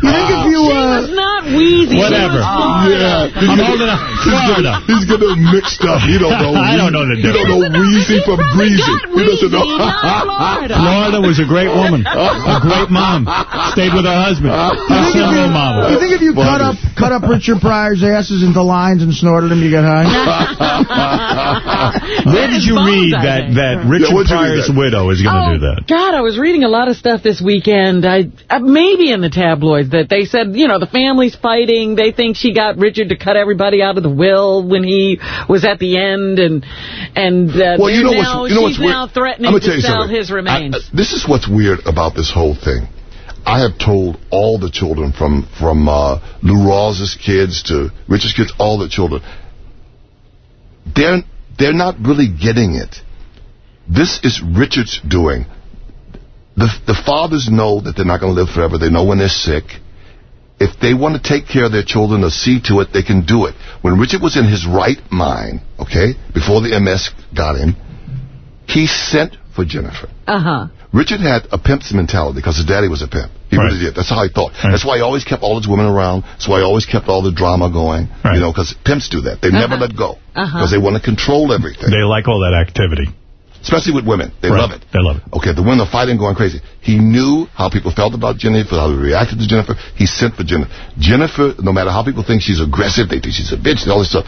Speaker 3: you think if you
Speaker 2: She
Speaker 3: uh,
Speaker 2: was not wheezy.
Speaker 1: Whatever.
Speaker 2: She was fine.
Speaker 25: Yeah.
Speaker 1: I'm old enough. Florida.
Speaker 25: He's going to mix stuff. He don't know. [LAUGHS]
Speaker 1: I don't know the difference.
Speaker 25: He don't know Wheezy from Greasy. He doesn't
Speaker 2: wheezy,
Speaker 25: know.
Speaker 2: Not Florida.
Speaker 1: Florida was a great woman. A great mom. Stayed with her husband. A
Speaker 3: you think, if
Speaker 1: single
Speaker 3: you,
Speaker 1: mom.
Speaker 3: you think if you cut up cut up Richard Pryor's asses into lines and snorted them, you get high? [LAUGHS]
Speaker 1: Where did you
Speaker 2: Bones,
Speaker 1: read
Speaker 2: I
Speaker 1: that,
Speaker 2: think.
Speaker 1: that Richard
Speaker 25: where'd you read
Speaker 1: Pryor's
Speaker 25: that?
Speaker 1: widow is going to
Speaker 2: Oh,
Speaker 1: do that?
Speaker 2: God, I was reading a lot of stuff this weekend. I uh, Maybe in the tabloids that they said, you know, the family's fighting. They think she got Richard to cut everybody out of the will when he was at the end. And and uh,
Speaker 25: Well, you know
Speaker 2: they're
Speaker 25: what's
Speaker 2: now,
Speaker 25: you know what's
Speaker 2: she's
Speaker 25: weird?
Speaker 2: now threatening
Speaker 25: Tell you
Speaker 2: sell
Speaker 25: something.
Speaker 2: his remains.
Speaker 25: I- this is what's weird about this whole thing. I have told all the children from from uh, Lou Rawls's kids to Richard's kids, all the children. They're they're not really getting it. This is Richard's doing. The the fathers know that they're not going to live forever. They know when they're sick. If they want to take care of their children or see to it, they can do it. When Richard was in his right mind, okay, before the MS got him, he sent for Jennifer.
Speaker 2: Uh-huh.
Speaker 25: Richard had a pimp's mentality because his daddy was a pimp. He
Speaker 1: Right.
Speaker 25: really did. That's how he thought. Right. That's why he always kept all his women around. That's why he always kept all the drama going. Right. You know, because pimps do that. They never let go because
Speaker 2: Uh-huh.
Speaker 25: they want to control everything.
Speaker 1: They like all that activity.
Speaker 25: Especially with women. They
Speaker 1: Right.
Speaker 25: love it.
Speaker 1: They love it.
Speaker 25: Okay, the women are fighting, going crazy. He knew how people felt about Jennifer, how they reacted to Jennifer. He sent for Jennifer. Jennifer, no matter how people think she's aggressive, they think she's a bitch, and all this stuff.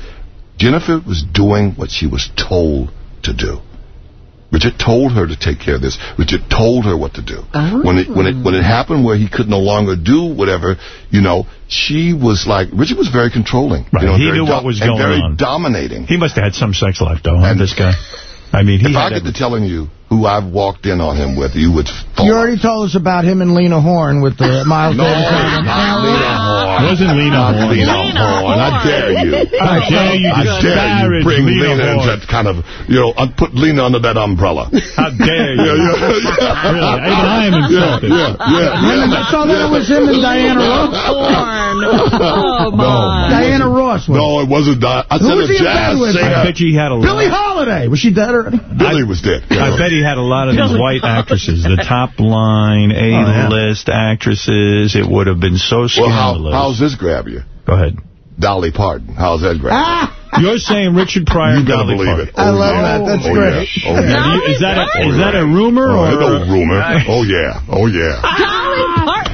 Speaker 25: Jennifer was doing what she was told to do. Richard told her to take care of this. Richard told her what to do. Oh. When it when it when it happened where he could no longer do whatever, you know, she was like Richard was very controlling.
Speaker 1: Right.
Speaker 25: You know,
Speaker 1: he
Speaker 25: very
Speaker 1: knew what was
Speaker 25: and
Speaker 1: going
Speaker 25: very
Speaker 1: on.
Speaker 25: dominating.
Speaker 1: He must have had some sex life, though, huh, this guy. I mean, he
Speaker 25: if I
Speaker 1: had
Speaker 25: get to telling you who I've walked in on him with, you would fall.
Speaker 3: You already told us about him and Lena Horne with the [LAUGHS] Miles
Speaker 25: No,
Speaker 3: Davis.
Speaker 25: not Lena Horne.
Speaker 1: Wasn't Lena
Speaker 25: Not
Speaker 1: Horne.
Speaker 25: Lena
Speaker 1: Lena
Speaker 25: Horne. I dare you.
Speaker 1: How dare you
Speaker 25: I dare you bring
Speaker 1: Lena
Speaker 25: Lena into that kind of, you know, un- put Lena under that umbrella.
Speaker 1: How dare you?
Speaker 25: Yeah, [LAUGHS] yeah, yeah.
Speaker 1: Really, even I am insulted.
Speaker 25: Yeah, yeah, yeah.
Speaker 3: I saw that it was him and Diana Ross. [LAUGHS]
Speaker 2: Oh, my.
Speaker 3: Diana Ross was.
Speaker 25: No, it wasn't Di- I
Speaker 3: Who
Speaker 25: said
Speaker 3: was
Speaker 25: a
Speaker 3: he in bed
Speaker 25: jazz
Speaker 3: with?
Speaker 25: singer.
Speaker 1: I bet you he had a
Speaker 3: Billie. Holiday. Was she dead already?
Speaker 25: Billy was dead.
Speaker 1: I bet he had a lot of these white actresses, the top line oh, A-list actresses. It would have been so scandalous.
Speaker 25: Well, how,
Speaker 1: scandalous.
Speaker 25: how's this grab you?
Speaker 1: Go ahead.
Speaker 25: Dolly Parton. How's that grab you? [LAUGHS]
Speaker 1: You're saying Richard Pryor
Speaker 25: You better
Speaker 1: Dolly
Speaker 25: believe
Speaker 1: Parton.
Speaker 25: it. Oh,
Speaker 3: I love
Speaker 25: yeah.
Speaker 3: that. That's
Speaker 25: oh,
Speaker 3: great.
Speaker 25: Yeah. Oh, yeah.
Speaker 1: Now, do you- is that a,
Speaker 25: Oh,
Speaker 1: is that a rumor
Speaker 25: Oh,
Speaker 1: or?
Speaker 25: no rumor. Oh, yeah. Oh, yeah. Dolly,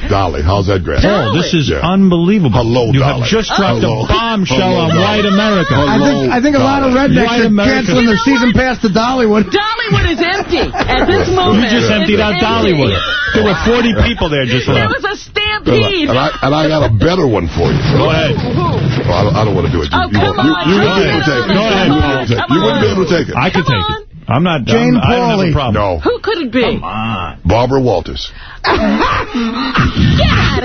Speaker 25: how's that grab?
Speaker 1: Oh, this is
Speaker 25: Yeah.
Speaker 1: unbelievable.
Speaker 25: Hello,
Speaker 1: You
Speaker 25: Dolly.
Speaker 1: have just dropped
Speaker 25: Hello.
Speaker 1: a bombshell
Speaker 25: Hello,
Speaker 1: on
Speaker 25: Dolly.
Speaker 1: white America.
Speaker 3: I think I think a lot of
Speaker 1: White
Speaker 3: rednecks are
Speaker 1: America.
Speaker 3: canceling their season pass to Dollywood.
Speaker 2: Dollywood is empty at this moment.
Speaker 1: You just emptied out
Speaker 2: empty.
Speaker 1: Dollywood. There were 40 people there just
Speaker 2: There
Speaker 1: left.
Speaker 2: was a stampede.
Speaker 25: And I, and I got a better one for you.
Speaker 1: Go ahead.
Speaker 25: Oh, I, don't, I don't want to do it. You,
Speaker 2: Oh,
Speaker 25: you,
Speaker 2: come
Speaker 25: won't- you,
Speaker 2: on,
Speaker 25: you wouldn't be able to take it.
Speaker 1: Go ahead.
Speaker 25: You wouldn't be able to take it. You wouldn't be able to take it.
Speaker 1: I could take it. I'm not.
Speaker 3: Jane
Speaker 1: I'm, don't have
Speaker 3: Pauley.
Speaker 1: a problem.
Speaker 25: No.
Speaker 2: Who could it be? Come on.
Speaker 25: Barbara Walters. [LAUGHS]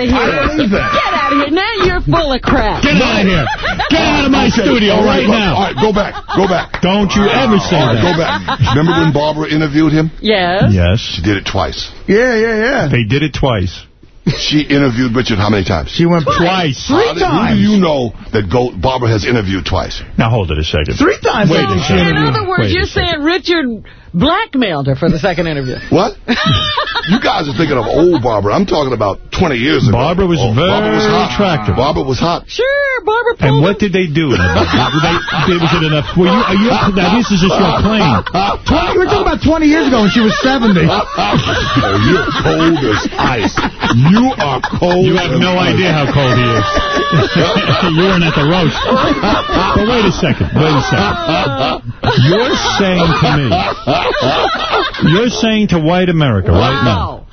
Speaker 2: Get out of here. Get out of here. Now you're full of crap.
Speaker 1: Get out of here. Get out of my studio
Speaker 25: All
Speaker 1: right
Speaker 25: look,
Speaker 1: now.
Speaker 25: All right, go back. Go back.
Speaker 1: Don't you ever say
Speaker 25: All right,
Speaker 1: that.
Speaker 25: go back. Remember when Barbara interviewed him?
Speaker 2: Yes.
Speaker 1: Yes.
Speaker 25: She did it twice.
Speaker 3: Yeah, yeah, yeah.
Speaker 1: They did it twice.
Speaker 25: She interviewed Richard how many times?
Speaker 3: She went
Speaker 1: Twice.
Speaker 3: three
Speaker 25: How did- Who do you know that go, Barbara has interviewed twice?
Speaker 1: Now hold it a second.
Speaker 3: Three times.
Speaker 1: Wait
Speaker 3: I think
Speaker 1: a second.
Speaker 2: In other words,
Speaker 1: Wait
Speaker 2: you're saying Richard blackmailed her for the second interview. [LAUGHS]
Speaker 25: What? you guys are thinking of old Barbara. I'm talking about 20 years ago.
Speaker 1: Barbara was
Speaker 25: Oh,
Speaker 1: very
Speaker 25: Barbara was hot.
Speaker 1: attractive.
Speaker 25: Barbara was hot.
Speaker 2: Sure, Barbara
Speaker 1: And
Speaker 2: pulled
Speaker 1: what did they do? in they, was it enough? Were you, are you, now this is just your claim.
Speaker 3: 20, we're talking about 20 years ago when she was 70.
Speaker 25: oh, you're cold as ice. You are cold
Speaker 1: You have no
Speaker 25: ice.
Speaker 1: idea how cold he is. [LAUGHS] you weren't at the roast. But wait a second. Wait a second. Oh. You're saying to me, [LAUGHS] you're saying to white America right now,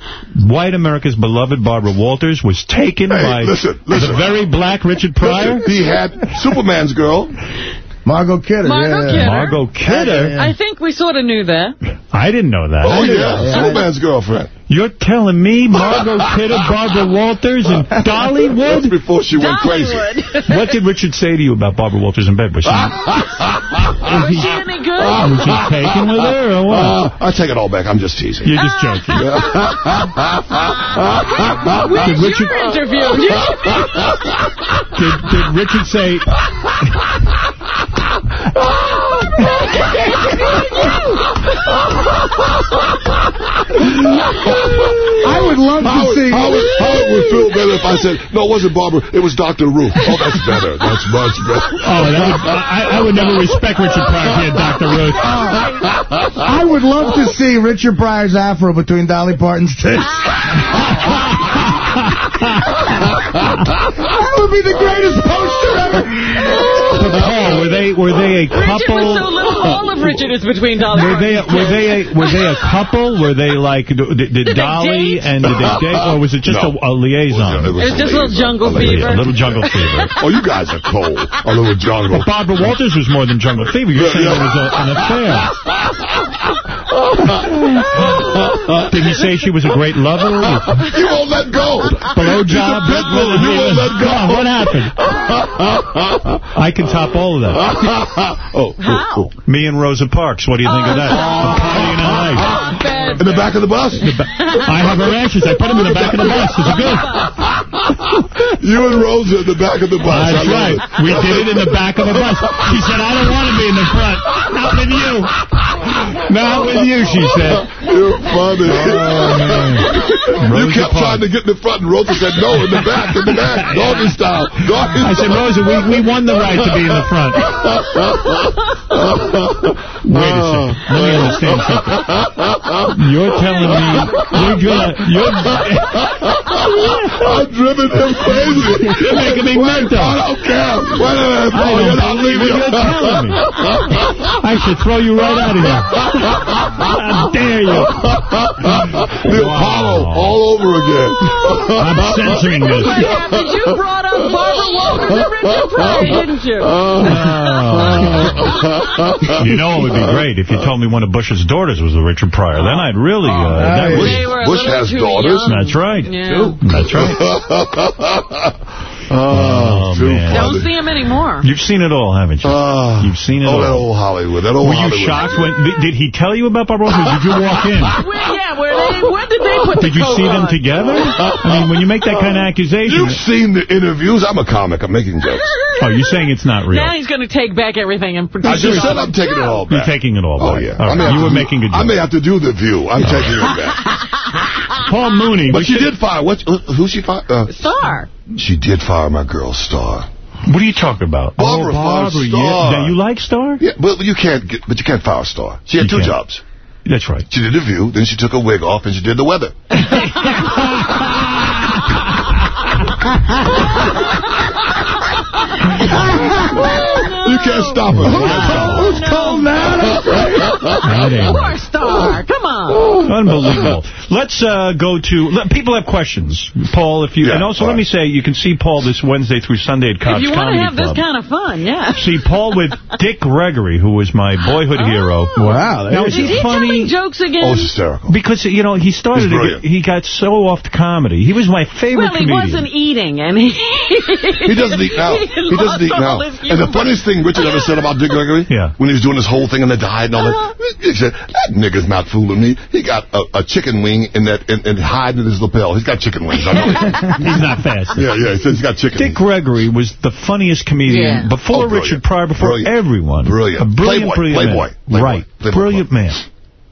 Speaker 1: white America's beloved Barbara Walters was taken
Speaker 25: Hey,
Speaker 1: by
Speaker 25: listen, listen.
Speaker 1: the very black Richard Pryor?
Speaker 25: Listen, he had Superman's girl.
Speaker 3: Margot Kidder.
Speaker 2: Margot
Speaker 3: yeah.
Speaker 2: Kidder.
Speaker 1: Margot Kidder?
Speaker 2: I think we sort of knew that.
Speaker 1: I didn't know that.
Speaker 25: Oh, yeah. Superman's girlfriend.
Speaker 1: You're telling me Margot [LAUGHS] Kidder, Barbara Walters, and Dollywood?
Speaker 25: That's before she went crazy. [LAUGHS]
Speaker 1: What did Richard say to you about Barbara Walters in bed? Was she, [LAUGHS]
Speaker 2: Was she any good?
Speaker 1: was he taken with her or what?
Speaker 25: Uh, I take it all back. I'm just teasing.
Speaker 1: You're just joking.
Speaker 2: Where's
Speaker 1: Did Richard-
Speaker 2: your interview?
Speaker 1: Did, did Richard say...
Speaker 3: I would love to
Speaker 25: Howard,
Speaker 3: see.
Speaker 25: Howard, Howard would feel better if I said, no, it wasn't Barbara, it was Dr. Ruth. Oh, that's better. That's much better.
Speaker 1: Oh, that would, I, I would never respect Richard Pryor if he had Dr. Ruth.
Speaker 3: I would love to see Richard Pryor's afro between Dolly Parton's tits. [LAUGHS] that would be the greatest poster ever.
Speaker 1: But Paul, were they were they a
Speaker 2: Richard
Speaker 1: couple?
Speaker 2: was so little, all of Richard is between Dolly
Speaker 1: Were they
Speaker 2: Parton's
Speaker 1: were they a, were they a couple? Were they like did, did,
Speaker 2: Did
Speaker 1: Dolly
Speaker 2: date?
Speaker 1: and did they date, or was it just
Speaker 25: No.
Speaker 1: a, a liaison?
Speaker 25: It
Speaker 2: It was just a little jungle
Speaker 1: A
Speaker 2: fever.
Speaker 1: little jungle [LAUGHS] fever.
Speaker 25: Oh, you guys are cold. A little jungle.
Speaker 1: But Barbara Walters was more than jungle fever. You're saying it was a, an affair. [LAUGHS] Did he say she was a great lover?
Speaker 25: You won't let go.
Speaker 1: Blowjob?
Speaker 25: He's a pit bull. You won't let go.
Speaker 1: Come what happened? I can top all of that.
Speaker 25: oh,
Speaker 2: How?
Speaker 1: Me and Rosa Parks. What do you think of that? A party in a.
Speaker 25: In the back of the bus?
Speaker 1: I have her ashes. I put them in the back of the bus. Is it good?
Speaker 25: You and Rosa in the back of the bus.
Speaker 1: That's right.
Speaker 25: it.
Speaker 1: We did it in the back of the bus. She said, I don't want to be in the front. Not with you. Not with you, she said.
Speaker 25: You're funny.
Speaker 1: Oh,
Speaker 25: you kept trying to get in the front, and Rosa said, no, in the back, in the back. Doggy style. Doggy
Speaker 1: I said. Rosa, we, we won the right to be in the front. Wait a second. Let me understand something. You're telling me you're gonna you're
Speaker 25: Crazy.
Speaker 1: You're making me mental.
Speaker 25: I don't care. Minute,
Speaker 1: I
Speaker 25: Paul. You're
Speaker 1: don't
Speaker 25: leaving.
Speaker 1: you're telling me. I should throw you right out of here. How dare you?
Speaker 25: The Apollo all over again.
Speaker 1: I'm censoring this.
Speaker 2: What happened? You brought up Barbara Walters and Richard Pryor, didn't you?
Speaker 1: You know it would be great if you told me one of Bush's daughters was a Richard Pryor. Then I'd really... Uh, that
Speaker 2: They
Speaker 1: would,
Speaker 25: Bush has daughters?
Speaker 2: young.
Speaker 1: that's right.
Speaker 2: Yeah.
Speaker 1: That's right. [LAUGHS]
Speaker 25: Oh, too
Speaker 1: man.
Speaker 2: Don't see him anymore.
Speaker 1: You've seen it all, haven't you?
Speaker 25: Ah.
Speaker 1: You've seen it
Speaker 25: Oh, that
Speaker 1: all.
Speaker 25: old Hollywood. That old
Speaker 1: Were you
Speaker 25: Hollywood.
Speaker 1: shocked when... Did he tell you about Barbara Walters? Did you walk [LAUGHS] in?
Speaker 2: Where, yeah, where they, when did they put
Speaker 1: Did
Speaker 2: the
Speaker 1: you
Speaker 2: coat
Speaker 1: see them together? I mean, when you make that kind of accusation...
Speaker 25: You've seen the interviews. I'm a comic. I'm making jokes.
Speaker 1: Oh, you're saying it's not real.
Speaker 2: Now he's going to take back everything and
Speaker 25: I just said I'm taking it all back.
Speaker 1: You're taking it all
Speaker 25: Oh, yeah.
Speaker 1: All
Speaker 25: I may
Speaker 1: You were
Speaker 25: do-
Speaker 1: making a joke.
Speaker 25: I may have to do the view. I'm taking it back.
Speaker 1: Paul Mooney.
Speaker 25: But
Speaker 1: we
Speaker 25: she did fire. What? Who she fired? Uh,
Speaker 2: Star.
Speaker 25: She did fire my girl Star.
Speaker 1: What are you talking about?
Speaker 25: Barbara
Speaker 1: oh, Barbara.
Speaker 25: Star.
Speaker 1: Yeah. Now, you like Star?
Speaker 25: Yeah, but you can't. Get, but you can't fire Star. She had
Speaker 1: You
Speaker 25: two
Speaker 1: can't.
Speaker 25: jobs.
Speaker 1: That's right.
Speaker 25: She did the view, then she took a wig off, and she did the weather. [LAUGHS] [LAUGHS] you can't stop her.
Speaker 3: Who's cold now?
Speaker 1: That
Speaker 2: Poor Star. Come on.
Speaker 1: Unbelievable. Let's uh, go to... Let, people have questions. Paul, if you...
Speaker 25: Yeah,
Speaker 1: and also,
Speaker 25: all
Speaker 1: let me say, you can see Paul this Wednesday through Sunday at Cobb's
Speaker 2: If you want to have this kind of fun, yeah.
Speaker 1: See Paul with Dick Gregory, who was my boyhood hero.
Speaker 3: Wow.
Speaker 1: Now,
Speaker 2: Is
Speaker 1: is
Speaker 2: he
Speaker 1: he funny?
Speaker 2: telling jokes again?
Speaker 25: Oh, hysterical.
Speaker 1: Because, you know, he started...
Speaker 25: He's brilliant.
Speaker 1: He got so off the comedy. He was my favorite
Speaker 2: well, he
Speaker 1: comedian.
Speaker 2: wasn't eating, and he... [LAUGHS]
Speaker 25: He doesn't eat now. [LAUGHS] He doesn't eat now. And the funniest thing Richard ever said about Dick Gregory,
Speaker 1: Yeah.
Speaker 25: when he was doing his whole thing on the diet and all that, he said, that nigga's not fooling me. He got a, a chicken wing in that in, in hiding in his lapel. He's got chicken wings. I know. [LAUGHS]
Speaker 1: He's not fast.
Speaker 25: yeah, yeah. He says he's got chicken
Speaker 1: Dick
Speaker 25: wings.
Speaker 1: Gregory was the funniest comedian
Speaker 2: Yeah.
Speaker 1: before
Speaker 25: Oh.
Speaker 1: Richard Pryor, before
Speaker 25: Brilliant.
Speaker 1: everyone.
Speaker 25: Brilliant.
Speaker 1: A brilliant,
Speaker 25: Playboy.
Speaker 1: brilliant
Speaker 25: Playboy.
Speaker 1: man.
Speaker 25: Playboy.
Speaker 1: Right.
Speaker 25: Playboy
Speaker 1: brilliant man.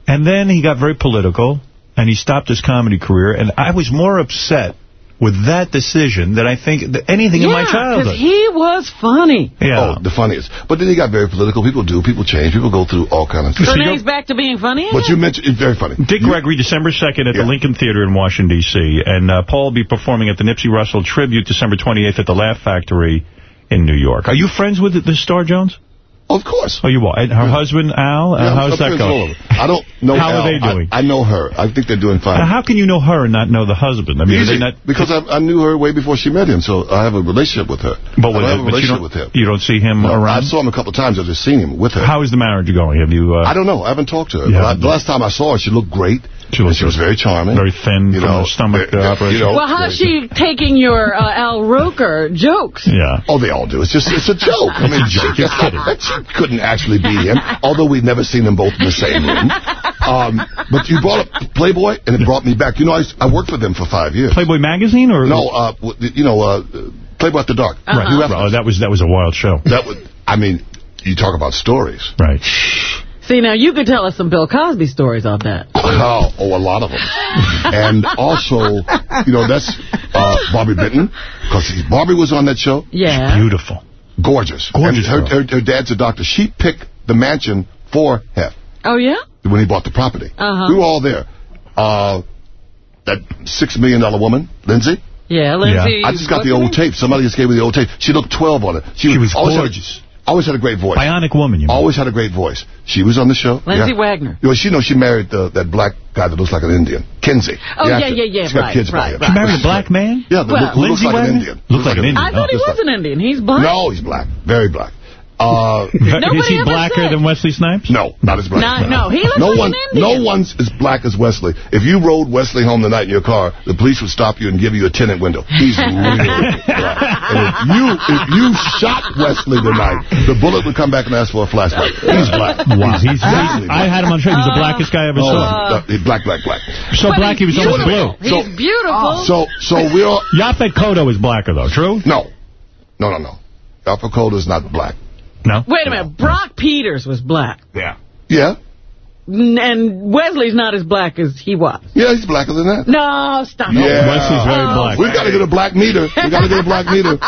Speaker 1: And then he got very political, and he stopped his comedy career, and I was more upset with that decision than I think th- anything in my
Speaker 2: because
Speaker 1: childhood.
Speaker 2: he was funny.
Speaker 1: yeah.
Speaker 25: Oh, the funniest. But then he got very political. People do. People change. People go through all kind of
Speaker 2: So
Speaker 25: things.
Speaker 2: now he's back to being funny again?
Speaker 25: But you mentioned, it's very funny.
Speaker 1: Dick Gregory, December 2nd at the Lincoln Theater in Washington, D.C. And uh, Paul will be performing at the Nipsey Russell Tribute December 28th at the Laugh Factory in New York. Are you friends with the Star Jones?
Speaker 25: Of course.
Speaker 1: Oh, you are. And her husband, Al, uh,
Speaker 25: Yeah,
Speaker 1: how's that
Speaker 25: friends with all
Speaker 1: going?
Speaker 25: I don't know
Speaker 1: How
Speaker 25: Al.
Speaker 1: are they doing?
Speaker 25: I, I know her. I think they're doing fine.
Speaker 1: Now, how can you know her and not know the husband? I mean,
Speaker 25: Easy,
Speaker 1: not...
Speaker 25: because I, I knew her way before she met him, so I have a relationship with her.
Speaker 1: But,
Speaker 25: I
Speaker 1: with,
Speaker 25: have a relationship
Speaker 1: don't,
Speaker 25: with him.
Speaker 1: you don't see him
Speaker 25: No, I
Speaker 1: around?
Speaker 25: saw him a couple of times. I've just seen him with her.
Speaker 1: How is the marriage going? Have you... Uh,
Speaker 25: I don't know. I haven't talked to her.
Speaker 1: Yeah.
Speaker 25: But I, the last time I saw her, she looked great.
Speaker 1: She,
Speaker 25: and she was very charming.
Speaker 1: Very thin
Speaker 25: You
Speaker 1: from
Speaker 25: know,
Speaker 1: the stomach
Speaker 25: very-
Speaker 1: uh, operation.
Speaker 25: you know,
Speaker 2: Well, how's she taking your uh, Al Roker jokes?
Speaker 1: Yeah.
Speaker 25: Oh, they all do. It's just, it's a joke. I mean,
Speaker 1: Joke,
Speaker 25: she,
Speaker 1: you're [LAUGHS] kidding.
Speaker 25: she couldn't actually be him, although we've never seen them both in the same room. Um, but you brought up Playboy, and it brought me back. You know, I, I worked with them for five years.
Speaker 1: Playboy magazine or
Speaker 25: No, uh, you know, uh, Playboy the Dark.
Speaker 1: Right.
Speaker 25: Hugh Hefner.
Speaker 1: Oh, that was that was a wild show.
Speaker 25: That was, I mean, you talk about stories.
Speaker 1: Right.
Speaker 2: See, now you could tell us some Bill Cosby stories on that.
Speaker 25: Oh, [LAUGHS] oh, a lot of them. and also, you know, that's uh, Barbi Benton, because Barbie was on that show.
Speaker 2: Yeah.
Speaker 1: Beautiful.
Speaker 25: Gorgeous.
Speaker 1: Gorgeous
Speaker 25: And her, her, her dad's a doctor. She picked the mansion for Hef
Speaker 2: Oh, yeah?
Speaker 25: when he bought the property.
Speaker 2: Uh-huh.
Speaker 25: We were all there. Uh, that six million dollar woman, Lindsay.
Speaker 2: Yeah, Lindsay.
Speaker 25: I just got the old tape. Somebody just gave me the old tape. She looked 12 on it.
Speaker 1: She was
Speaker 25: always had a-
Speaker 1: gorgeous.
Speaker 25: Always had a great voice.
Speaker 1: Bionic woman, you mean.
Speaker 25: Always had a great voice. She was on the show.
Speaker 2: Lindsay
Speaker 25: yeah.
Speaker 2: Wagner.
Speaker 25: You know, she knows she married uh, that black guy that looks like an Indian, Kinsey.
Speaker 2: Oh, yeah, yeah, yeah,
Speaker 25: She's got
Speaker 2: right,
Speaker 25: kids by
Speaker 2: right,
Speaker 25: him.
Speaker 2: right.
Speaker 1: She married a black man?
Speaker 25: Yeah,
Speaker 2: Well,
Speaker 25: look, looks
Speaker 1: Lindsay
Speaker 25: like
Speaker 1: Wagner?
Speaker 25: an Indian.
Speaker 1: Looks like an Indian.
Speaker 2: I thought he was
Speaker 25: like-
Speaker 2: an Indian. He's black.
Speaker 25: No, he's black. Very black. Uh, [LAUGHS]
Speaker 1: Is he blacker
Speaker 2: said.
Speaker 1: than Wesley Snipes?
Speaker 25: no, not as black.
Speaker 2: Not- no, he looks
Speaker 25: no
Speaker 2: like
Speaker 25: one,
Speaker 2: an Indian.
Speaker 25: No one's as black as Wesley. If you rode Wesley home the night in your car, the police would stop you and give you a tenant window. He's really [LAUGHS] black. And if you, if you shot Wesley tonight, the bullet would come back and ask for a flashlight. He's black.
Speaker 1: Wow, he's,
Speaker 25: Really
Speaker 1: I had him on show. He's was the blackest guy I ever
Speaker 25: Oh,
Speaker 1: saw.
Speaker 25: uh, black, black, black.
Speaker 1: So
Speaker 2: But
Speaker 1: black he
Speaker 2: he's
Speaker 1: was almost blue.
Speaker 2: beautiful. He's beautiful.
Speaker 25: So, so we're all,
Speaker 1: Yaphet Kotto is blacker, though. True?
Speaker 25: no, no, no, no. Alpha Cold is not black.
Speaker 1: No?
Speaker 2: Wait a minute. Brock Peters was black.
Speaker 1: Yeah.
Speaker 25: Yeah,
Speaker 2: And Wesley's not as black as he was.
Speaker 25: yeah, he's blacker than that.
Speaker 2: No, stop.
Speaker 25: Yeah.
Speaker 1: Wesley's very
Speaker 2: Oh.
Speaker 1: black.
Speaker 25: We've got to get a black meter. We've got to get a black meter. [LAUGHS]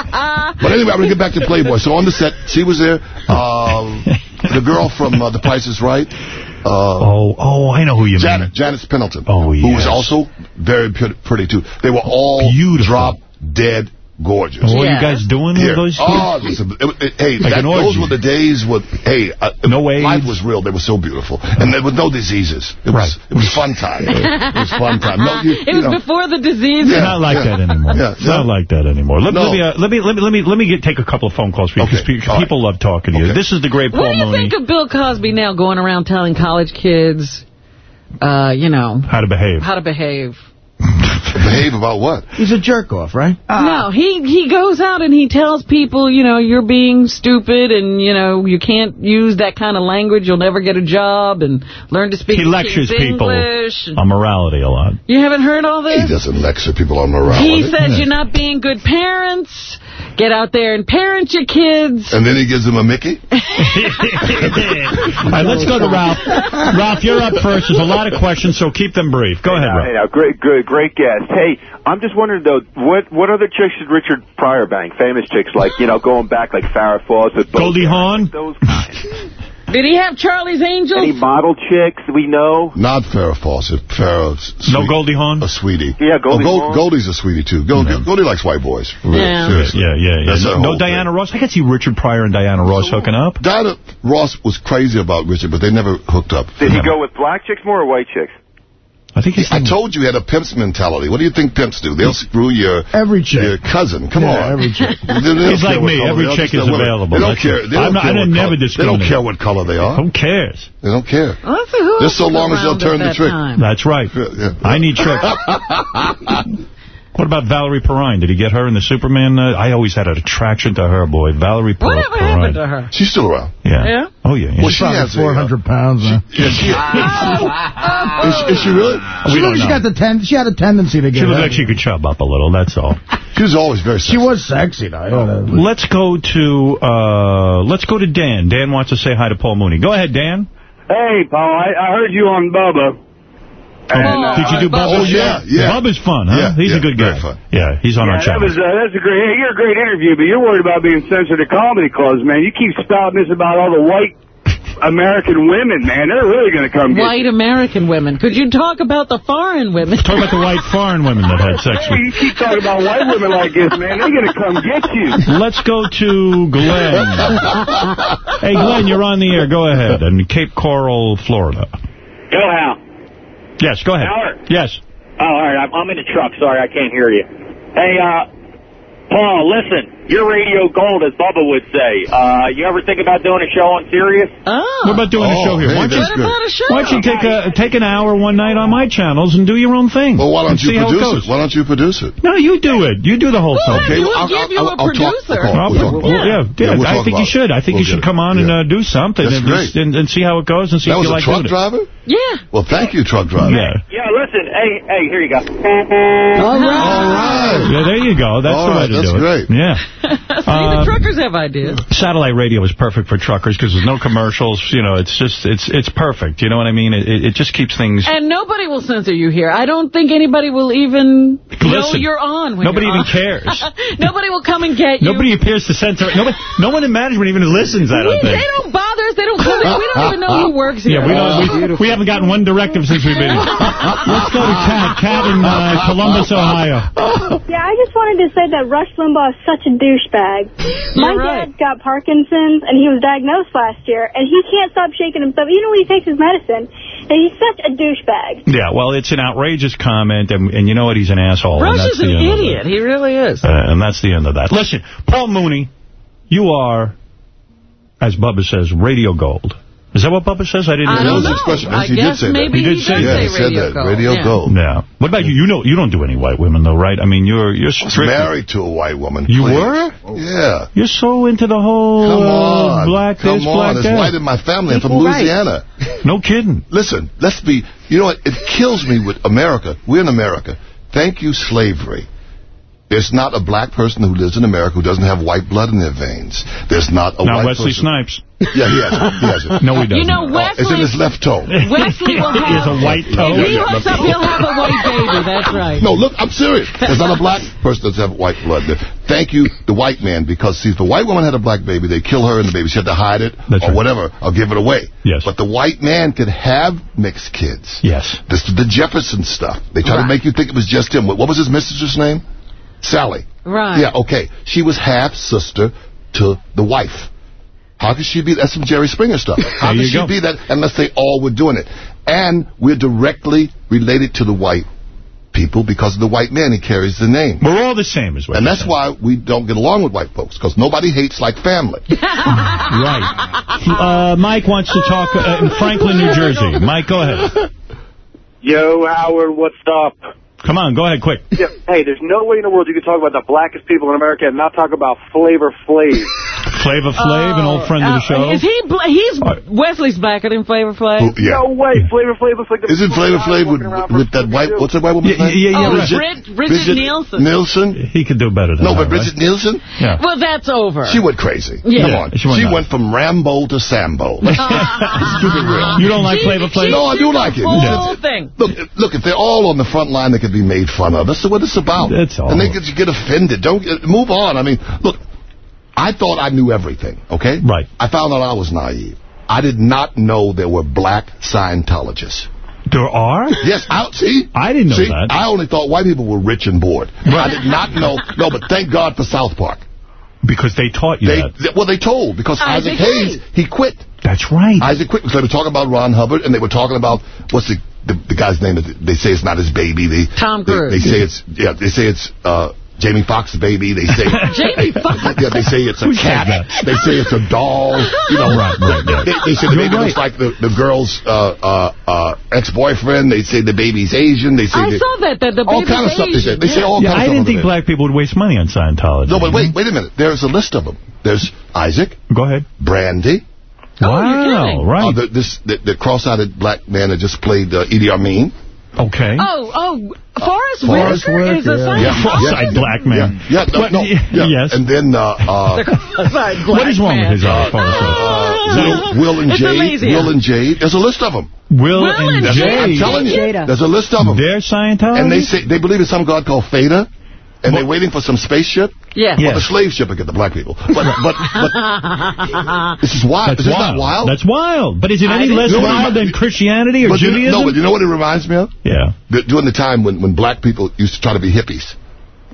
Speaker 25: But anyway, I'm going to get back to Playboy. So on the set, she was there. Um, the girl from uh, The Price is Right. Uh,
Speaker 1: Oh, oh, I know who you
Speaker 25: Janet,
Speaker 1: mean.
Speaker 25: Janice Pennington.
Speaker 1: Oh,
Speaker 25: Who was also very pretty, too. They were all
Speaker 1: Beautiful.
Speaker 25: drop dead gorgeous.
Speaker 1: What are
Speaker 2: Yeah.
Speaker 1: you guys doing
Speaker 25: Here.
Speaker 1: with those
Speaker 25: Oh, listen, it, it, hey,
Speaker 1: Like
Speaker 25: that, those were the days with, hey, uh,
Speaker 1: No AIDS.
Speaker 25: life was real. They were so beautiful. And there was no diseases. It was, it was fun time. [LAUGHS] it was fun time. No, you,
Speaker 2: It was
Speaker 25: know,
Speaker 2: before the disease.
Speaker 1: It's
Speaker 25: Yeah.
Speaker 1: not like that anymore.
Speaker 25: Yeah,
Speaker 1: It's not like that anymore. Let,
Speaker 25: No.
Speaker 1: let me, uh, let me let me let me let me get take a couple of phone calls for you because
Speaker 25: Okay,
Speaker 1: pe-
Speaker 25: all right.
Speaker 1: people love talking to you.
Speaker 25: Okay.
Speaker 1: This is the great
Speaker 2: What do you
Speaker 1: Mooney.
Speaker 2: think of Bill Cosby now going around telling college kids, uh, you know,
Speaker 1: How to behave.
Speaker 2: how to behave?
Speaker 25: Behave about what?
Speaker 3: He's a jerk off, right?
Speaker 2: Uh, no, he he goes out and he tells people, you know, you're being stupid and, you know, you can't use that kind of language. You'll never get a job and learn to speak
Speaker 1: He lectures
Speaker 2: King's
Speaker 1: people on morality a lot.
Speaker 2: You haven't heard all this?
Speaker 25: He doesn't lecture people on morality.
Speaker 2: He says you're not being good parents. Get out there and parent your kids.
Speaker 25: And then he gives them a Mickey? [LAUGHS]
Speaker 1: All right, let's go to Ralph. Ralph, you're up first. There's a lot of questions, so keep them brief. Go ahead,
Speaker 27: Hey
Speaker 1: Ralph.
Speaker 27: now, great, good, great guest. Hey, I'm just wondering though, what what other chicks did Richard Pryor bang? Famous chicks like you know going back like Farrah Fawcett,
Speaker 1: Goldie Hawn?
Speaker 27: those kinds. [LAUGHS]
Speaker 2: Did he have Charlie's Angels?
Speaker 27: Any model chicks we know?
Speaker 25: Not Farrah Fawcett. Farrah's
Speaker 1: No Goldie Hawn?
Speaker 25: A sweetie.
Speaker 27: Yeah, Goldie
Speaker 25: oh,
Speaker 27: Hawn.
Speaker 25: Goldie's a sweetie, too. Gold, Goldie likes white boys. Really,
Speaker 2: Yeah.
Speaker 25: Seriously.
Speaker 1: Yeah, yeah, yeah.
Speaker 25: That's
Speaker 1: No, no Diana
Speaker 25: thing.
Speaker 1: Ross. I could see Richard Pryor and Diana Ross hooking up.
Speaker 25: Diana Ross was crazy about Richard, but they never hooked up.
Speaker 27: Did he go with black chicks more or white chicks?
Speaker 1: I think he's.
Speaker 25: I told you he had a pimp's mentality. What do you think pimps do? They'll screw your
Speaker 3: Every chick.
Speaker 25: your cousin. Come
Speaker 3: Yeah,
Speaker 25: on.
Speaker 3: every chick. [LAUGHS]
Speaker 25: They- they
Speaker 1: He's like me. Every chick is
Speaker 25: their women.
Speaker 1: available.
Speaker 25: They don't
Speaker 1: That's
Speaker 25: care. They don't
Speaker 1: I'm not-
Speaker 25: care
Speaker 1: I
Speaker 25: what
Speaker 1: never
Speaker 25: color- They don't care what color they are.
Speaker 1: Who cares?
Speaker 25: They don't care.
Speaker 2: Let's who
Speaker 25: Just so long as they'll turn the trick.
Speaker 2: time.
Speaker 1: That's right.
Speaker 25: Yeah.
Speaker 1: I need chicks. [LAUGHS] What about Valerie Perrine? Did he get her in the Superman? Uh, I always had an attraction to her, boy. Valerie Per-
Speaker 2: Whatever
Speaker 1: Perrine.
Speaker 2: happened to her?
Speaker 25: She's still around.
Speaker 1: Yeah.
Speaker 2: Yeah?
Speaker 1: Oh, yeah. yeah.
Speaker 25: Well,
Speaker 3: She's
Speaker 25: she
Speaker 3: probably
Speaker 25: has a, uh,
Speaker 3: 400 pounds. Now.
Speaker 25: Yeah, she, is, she, is she really?
Speaker 3: She,
Speaker 1: don't
Speaker 3: she got the ten. She had a tendency to get.
Speaker 1: She looked like she could chub up a little, that's all.
Speaker 25: She was always very sexy.
Speaker 3: She
Speaker 25: sexy.
Speaker 3: was sexy, though. Yeah.
Speaker 1: Let's go to uh, let's go to Dan. Dan wants to say hi to Paul Mooney. Go ahead, Dan.
Speaker 28: Hey, Paul, I, I heard you on Bubba. And, uh,
Speaker 1: Did you do
Speaker 25: Oh,
Speaker 1: Bubba's
Speaker 25: yeah,
Speaker 1: show?
Speaker 25: yeah.
Speaker 1: Bubba's fun, huh?
Speaker 25: Yeah,
Speaker 1: He's
Speaker 25: yeah,
Speaker 1: a good
Speaker 25: very
Speaker 1: guy.
Speaker 25: fun.
Speaker 1: Yeah, he's on
Speaker 28: yeah,
Speaker 1: our
Speaker 28: that
Speaker 1: channel.
Speaker 28: was uh, that's a great. Hey, you're a great interview, but you're worried about being censored at comedy clubs, man. You keep spouting this about all the white American women, man. They're really going to come get
Speaker 2: White
Speaker 28: you.
Speaker 2: American women. Could you talk about the foreign women?
Speaker 1: Talk about the white foreign women that had sex
Speaker 28: Hey,
Speaker 1: with [LAUGHS]
Speaker 28: you keep talking about white women like this, man. They're going to come get you.
Speaker 1: Let's go to Glenn. [LAUGHS] hey, Glenn, you're on the air. Go ahead. In Cape Coral, Florida.
Speaker 29: Go, Hal.
Speaker 1: Yes, go ahead.
Speaker 29: Howard.
Speaker 1: Yes.
Speaker 29: Oh, all right. I'm, I'm in the truck. Sorry, I can't hear you. Hey, uh, Paul, listen. You're radio gold, as Bubba would say. Uh, you ever think about doing a show on Sirius?
Speaker 2: Oh.
Speaker 1: What about doing a show here?
Speaker 25: hey,
Speaker 1: why don't you,
Speaker 25: that's good. What about
Speaker 2: a show?
Speaker 1: Why don't you take a take an hour one night on my channels and do your own thing?
Speaker 25: Well, why don't you produce
Speaker 1: goes.
Speaker 25: it? Why don't you produce it?
Speaker 1: No, you do it. You do the whole thing.
Speaker 2: Okay, we'll give you a
Speaker 25: I'll talk-
Speaker 2: producer.
Speaker 25: I'll
Speaker 1: Well,
Speaker 25: talk- we'll talk about it.
Speaker 1: yeah, yeah,
Speaker 25: we'll
Speaker 1: I think you should. I think you should come on and uh, do something and,
Speaker 25: great.
Speaker 1: and, and see how it goes and see
Speaker 25: That
Speaker 1: if
Speaker 25: was
Speaker 1: you
Speaker 25: a
Speaker 1: like
Speaker 25: truck driver?
Speaker 2: Yeah.
Speaker 25: Well, thank you, truck driver.
Speaker 1: Yeah.
Speaker 29: Yeah, listen. Hey, hey, here you go.
Speaker 2: All right.
Speaker 25: All right.
Speaker 1: Yeah, there you go. That's the way
Speaker 25: right,
Speaker 1: to
Speaker 25: that's
Speaker 1: do it.
Speaker 25: great.
Speaker 1: Yeah. [LAUGHS]
Speaker 2: See,
Speaker 1: Uh,
Speaker 2: the truckers have ideas.
Speaker 1: satellite radio is perfect for truckers because there's no commercials. You know, it's just it's it's perfect. You know what I mean? It, it it just keeps things.
Speaker 2: And nobody will censor you here. I don't think anybody will even know you're on. When
Speaker 1: nobody
Speaker 2: you're
Speaker 1: even
Speaker 2: on.
Speaker 1: cares. [LAUGHS]
Speaker 2: nobody will come and get you.
Speaker 1: Nobody appears to censor. Nobody, no one in management even listens. I don't
Speaker 2: We-
Speaker 1: think.
Speaker 2: They don't bother us. They don't come in. We don't even know who works here.
Speaker 1: Yeah, we don't. We, [LAUGHS] we haven't gotten one directive since we've been here. Let's go to Kat. Kat in uh, Columbus, Ohio.
Speaker 30: Yeah, I just wanted to say that Rush Limbaugh is such a douchebag. My
Speaker 2: right.
Speaker 30: dad got Parkinson's, and he was diagnosed last year, and he can't stop shaking himself, even when he takes his medicine. And he's such a douchebag.
Speaker 1: Yeah, well, it's an outrageous comment, and, and you know what? He's an asshole. and
Speaker 2: Rush
Speaker 1: that's
Speaker 2: is an
Speaker 1: the end of it.
Speaker 2: idiot. He really is.
Speaker 1: Uh, and that's the end of that. Listen, Paul Mooney, you are, as Bubba says, radio gold. Is that what Bubba says? I didn't
Speaker 2: I
Speaker 1: know
Speaker 2: don't
Speaker 1: that.
Speaker 2: know. Expression. I He did guess say that. maybe
Speaker 1: He did
Speaker 2: he
Speaker 1: say
Speaker 2: does
Speaker 1: that.
Speaker 2: say Yeah, he said radio that. Radio Yeah. gold.
Speaker 1: Yeah. What about you? You know, you don't do any white women, though, right? I mean, you're you're
Speaker 25: I was
Speaker 1: strict.
Speaker 25: married to a white woman.
Speaker 1: You
Speaker 25: please.
Speaker 1: were?
Speaker 25: Yeah.
Speaker 1: You're so into the whole
Speaker 25: Come
Speaker 1: uh,
Speaker 25: on.
Speaker 1: black
Speaker 25: Come
Speaker 1: this,
Speaker 25: on.
Speaker 1: black
Speaker 25: There's
Speaker 1: that.
Speaker 25: white in my family. I'm from
Speaker 1: Equal rights.
Speaker 25: Louisiana. [LAUGHS]
Speaker 1: No kidding.
Speaker 25: Listen, let's be, you know what, it kills me with America. We're in America. Thank you, slavery. There's not a black person who lives in America who doesn't have white blood in their veins. There's not a
Speaker 1: Now,
Speaker 25: white
Speaker 1: Wesley
Speaker 25: person.
Speaker 1: Snipes.
Speaker 25: Yeah, he has it. He has it. [LAUGHS]
Speaker 1: No, he doesn't.
Speaker 2: You know,
Speaker 25: Oh, it's in his left toe. [LAUGHS]
Speaker 2: Wesley will
Speaker 1: He has
Speaker 2: have...
Speaker 1: a white toe.
Speaker 2: If he
Speaker 25: Yeah, yeah,
Speaker 2: hooks up,
Speaker 25: toe.
Speaker 2: he'll have a white baby. That's right.
Speaker 25: No, look, I'm serious. There's not a black person that doesn't have white blood there. Thank you, the white man, because see, if the white woman had a black baby, they kill her and the baby. She had to hide it or whatever, or give it away.
Speaker 1: Yes.
Speaker 25: But the white man could have mixed kids.
Speaker 1: Yes.
Speaker 25: This the Jefferson stuff. They try to make you think it was just him. What what was his mistress's name? Sally.
Speaker 2: Right.
Speaker 25: Yeah, okay. She was half sister to the wife. How could she be? That's some Jerry Springer stuff. [LAUGHS] How could she
Speaker 1: go.
Speaker 25: be that unless they all were doing it? And we're directly related to the white people because of the white man. He carries the name.
Speaker 1: We're all the same, as what
Speaker 25: And
Speaker 1: you're
Speaker 25: that's why we don't get along with white folks because nobody hates like family. [LAUGHS]
Speaker 1: Right. Uh, Mike wants to talk uh, in Franklin, New Jersey. Mike, go ahead.
Speaker 11: Yo, Howard, what's up?
Speaker 1: Come on, go ahead, quick.
Speaker 11: Yeah, hey, there's no way in the world you can talk about the blackest people in America and not talk about Flavor Flav. [LAUGHS]
Speaker 1: Flavor Flav, an old friend of the show.
Speaker 2: Uh, Is he? Bla he's Wesley's blacker than Flavor Flav.
Speaker 25: yeah.
Speaker 11: No way, Flavor Flav looks like the
Speaker 25: Isn't Flavor Flav with, with that white, what's that white woman's
Speaker 1: Yeah,
Speaker 25: name?
Speaker 1: yeah, yeah,
Speaker 2: Oh,
Speaker 1: right.
Speaker 2: Brid- Brigitte Nielsen.
Speaker 25: Nielsen?
Speaker 1: He could do better than
Speaker 25: No,
Speaker 1: that,
Speaker 25: but Brigitte
Speaker 1: right?
Speaker 25: Nielsen?
Speaker 1: Yeah.
Speaker 2: Well, that's over.
Speaker 25: She went crazy.
Speaker 2: Yeah.
Speaker 25: Come on.
Speaker 1: she
Speaker 25: She,
Speaker 1: went nuts.
Speaker 25: went from Rambo to Sambo. [LAUGHS] Let's keep it real.
Speaker 1: You don't like Flavor Flav?
Speaker 25: No, I do like it.
Speaker 2: Whole thing.
Speaker 25: Look, look, if they're all on the front line, they could be made fun of. That's what it's about.
Speaker 1: That's all.
Speaker 25: And they get, you get offended. Don't get, move on. I mean, look, I thought I knew everything, okay?
Speaker 1: Right.
Speaker 25: I found out I was naive. I did not know there were black Scientologists.
Speaker 1: There are?
Speaker 25: Yes, I, see?
Speaker 1: I didn't know
Speaker 25: see,
Speaker 1: that.
Speaker 25: I only thought white people were rich and bored. I did not know. No, but thank God for South Park.
Speaker 1: Because they taught you
Speaker 25: They,
Speaker 1: that.
Speaker 25: th- well, they told because
Speaker 2: Isaac
Speaker 25: Isaac, Hayes,
Speaker 2: Hayes.
Speaker 25: he quit.
Speaker 1: That's right.
Speaker 25: Isaac quit because they were talking about Ron Hubbard and they were talking about what's the the, the guy's name? that They say it's not his baby. They
Speaker 2: Tom Cruise.
Speaker 25: they say it's yeah. They say it's uh, Jamie Foxx's baby. They say [LAUGHS]
Speaker 2: Jamie Foxx.
Speaker 25: Yeah, they say it's a
Speaker 1: Who
Speaker 25: cat. They say it's a doll. You know,
Speaker 1: Right, right, right.
Speaker 25: They, they say the
Speaker 1: You're
Speaker 25: baby looks like the the girl's uh, uh, uh, ex-boyfriend. They say the baby's Asian. They say
Speaker 2: I
Speaker 25: they-
Speaker 2: saw that. That the
Speaker 25: all kind of stuff. They say
Speaker 2: Asian.
Speaker 25: they say all
Speaker 1: Yeah,
Speaker 25: kind of
Speaker 1: I didn't think black people would waste money on Scientology.
Speaker 25: No, but wait, wait a minute. There's a list of them. There's Isaac,
Speaker 1: Go ahead.
Speaker 25: Brandy.
Speaker 2: Oh, you're
Speaker 1: wow, right.
Speaker 25: Uh, the, this the, the cross-eyed black man that just played uh, Idi Amin.
Speaker 1: okay.
Speaker 2: Oh, oh, Forrest
Speaker 3: Forrest
Speaker 2: Whitaker is a
Speaker 3: Whitaker,
Speaker 25: yeah.
Speaker 1: Cross-eyed black man.
Speaker 25: Yeah, no,
Speaker 1: What-
Speaker 25: no, yeah.
Speaker 1: Yes.
Speaker 25: And then uh, uh, [LAUGHS]
Speaker 2: Cross-eyed
Speaker 1: What
Speaker 2: black
Speaker 1: is wrong
Speaker 2: man.
Speaker 1: with his uh, Forrest Whitaker?
Speaker 25: uh, Will, Will and
Speaker 2: It's
Speaker 25: Jade.
Speaker 2: amazing.
Speaker 25: Will and Jade. There's a list of them.
Speaker 1: Will,
Speaker 2: Will
Speaker 1: and
Speaker 2: and
Speaker 25: That's I'm
Speaker 1: Jade.
Speaker 25: telling you.
Speaker 24: Jada.
Speaker 25: There's a list of them.
Speaker 1: They're Scientology?
Speaker 25: And they say they believe in some god called Theta. And they're waiting for some spaceship.
Speaker 2: Yeah.
Speaker 25: Well,
Speaker 1: Yes.
Speaker 25: the slave ship will get the black people. But, but, but [LAUGHS] this is wild.
Speaker 1: That's
Speaker 25: is this
Speaker 1: wild.
Speaker 25: not wild?
Speaker 1: That's wild. But is it
Speaker 2: I
Speaker 1: any less
Speaker 25: so.
Speaker 1: wild than Christianity or
Speaker 25: But you-
Speaker 1: Judaism?
Speaker 25: no, but you know what it reminds me of?
Speaker 1: yeah.
Speaker 25: The- During the time when, when black people used to try to be hippies.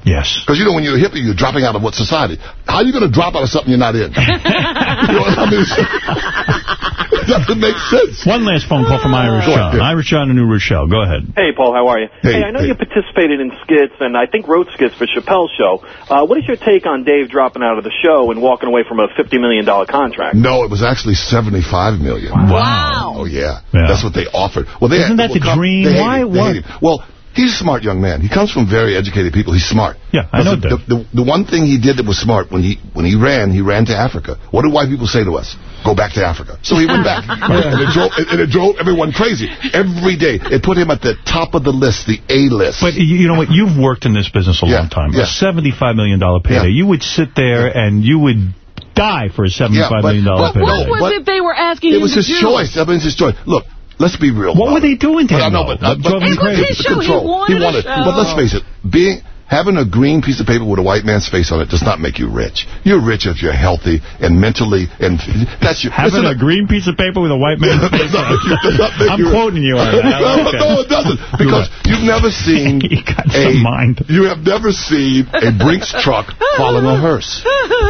Speaker 1: Yes.
Speaker 25: Because, you know, when you're a hippie, you're dropping out of what society? How are you going to drop out of something you're not in? [LAUGHS] you know what I mean? [LAUGHS] it doesn't make sense.
Speaker 1: One last phone call from Irish
Speaker 25: Go
Speaker 1: John.
Speaker 25: yeah.
Speaker 1: Irish John in New Rochelle. Go ahead.
Speaker 31: Hey, Paul, how are you?
Speaker 25: Hey,
Speaker 31: I know
Speaker 25: hey.
Speaker 31: you participated in skits and I think wrote skits for Chappelle's show. Uh, what is your take on Dave dropping out of the show and walking away from a $50 million contract?
Speaker 25: No, it was actually $75 million.
Speaker 1: Wow.
Speaker 25: Oh, yeah.
Speaker 1: Yeah.
Speaker 25: That's what they offered. Well, they
Speaker 1: Isn't that
Speaker 25: well,
Speaker 1: the dream?
Speaker 25: they hate
Speaker 1: Why-
Speaker 25: him. They
Speaker 1: why-
Speaker 25: Well, he's a smart young man. He comes from very educated people. He's smart.
Speaker 1: Yeah, I know
Speaker 25: the,
Speaker 1: that.
Speaker 25: the, the, the one thing he did that was smart, when he when he ran, he ran to Africa. What do white people say to us? Go back to Africa. So he went back. [LAUGHS] and, it drove, and it drove everyone crazy. Every day. It put him at the top of the list, the A list.
Speaker 1: But you you know what? You've worked in this business a
Speaker 25: Yeah,
Speaker 1: long time.
Speaker 25: yeah.
Speaker 1: A $75 million payday.
Speaker 25: Yeah.
Speaker 1: You would sit there and you would die for a $75
Speaker 25: Yeah, but-
Speaker 1: million dollar
Speaker 25: but-
Speaker 1: payday.
Speaker 2: What was
Speaker 25: What?
Speaker 2: it they were asking
Speaker 25: it
Speaker 2: him
Speaker 25: was
Speaker 2: to
Speaker 25: his
Speaker 2: do?
Speaker 25: choice. I mean, it's his choice. Look, let's be real.
Speaker 1: What
Speaker 25: about
Speaker 1: were they doing to
Speaker 25: But I
Speaker 1: him,
Speaker 25: know,
Speaker 1: though?
Speaker 25: but, uh,
Speaker 1: That
Speaker 25: but,
Speaker 2: It was
Speaker 1: crazy.
Speaker 2: his show. He
Speaker 25: control.
Speaker 2: wanted a show.
Speaker 25: But let's face it, being having a green piece of paper with a white man's face on it does not make you rich. You're rich if you're healthy and mentally and that's your
Speaker 1: Having
Speaker 25: listen,
Speaker 1: a green piece of paper with a white man's [LAUGHS] face on it.
Speaker 25: does not make
Speaker 1: I'm
Speaker 25: you-
Speaker 1: quoting you on that. [LAUGHS]
Speaker 25: No, no, it doesn't. Because you've never [LAUGHS] seen
Speaker 1: You
Speaker 25: a
Speaker 1: mind.
Speaker 25: you have never seen a Brinks truck following a hearse.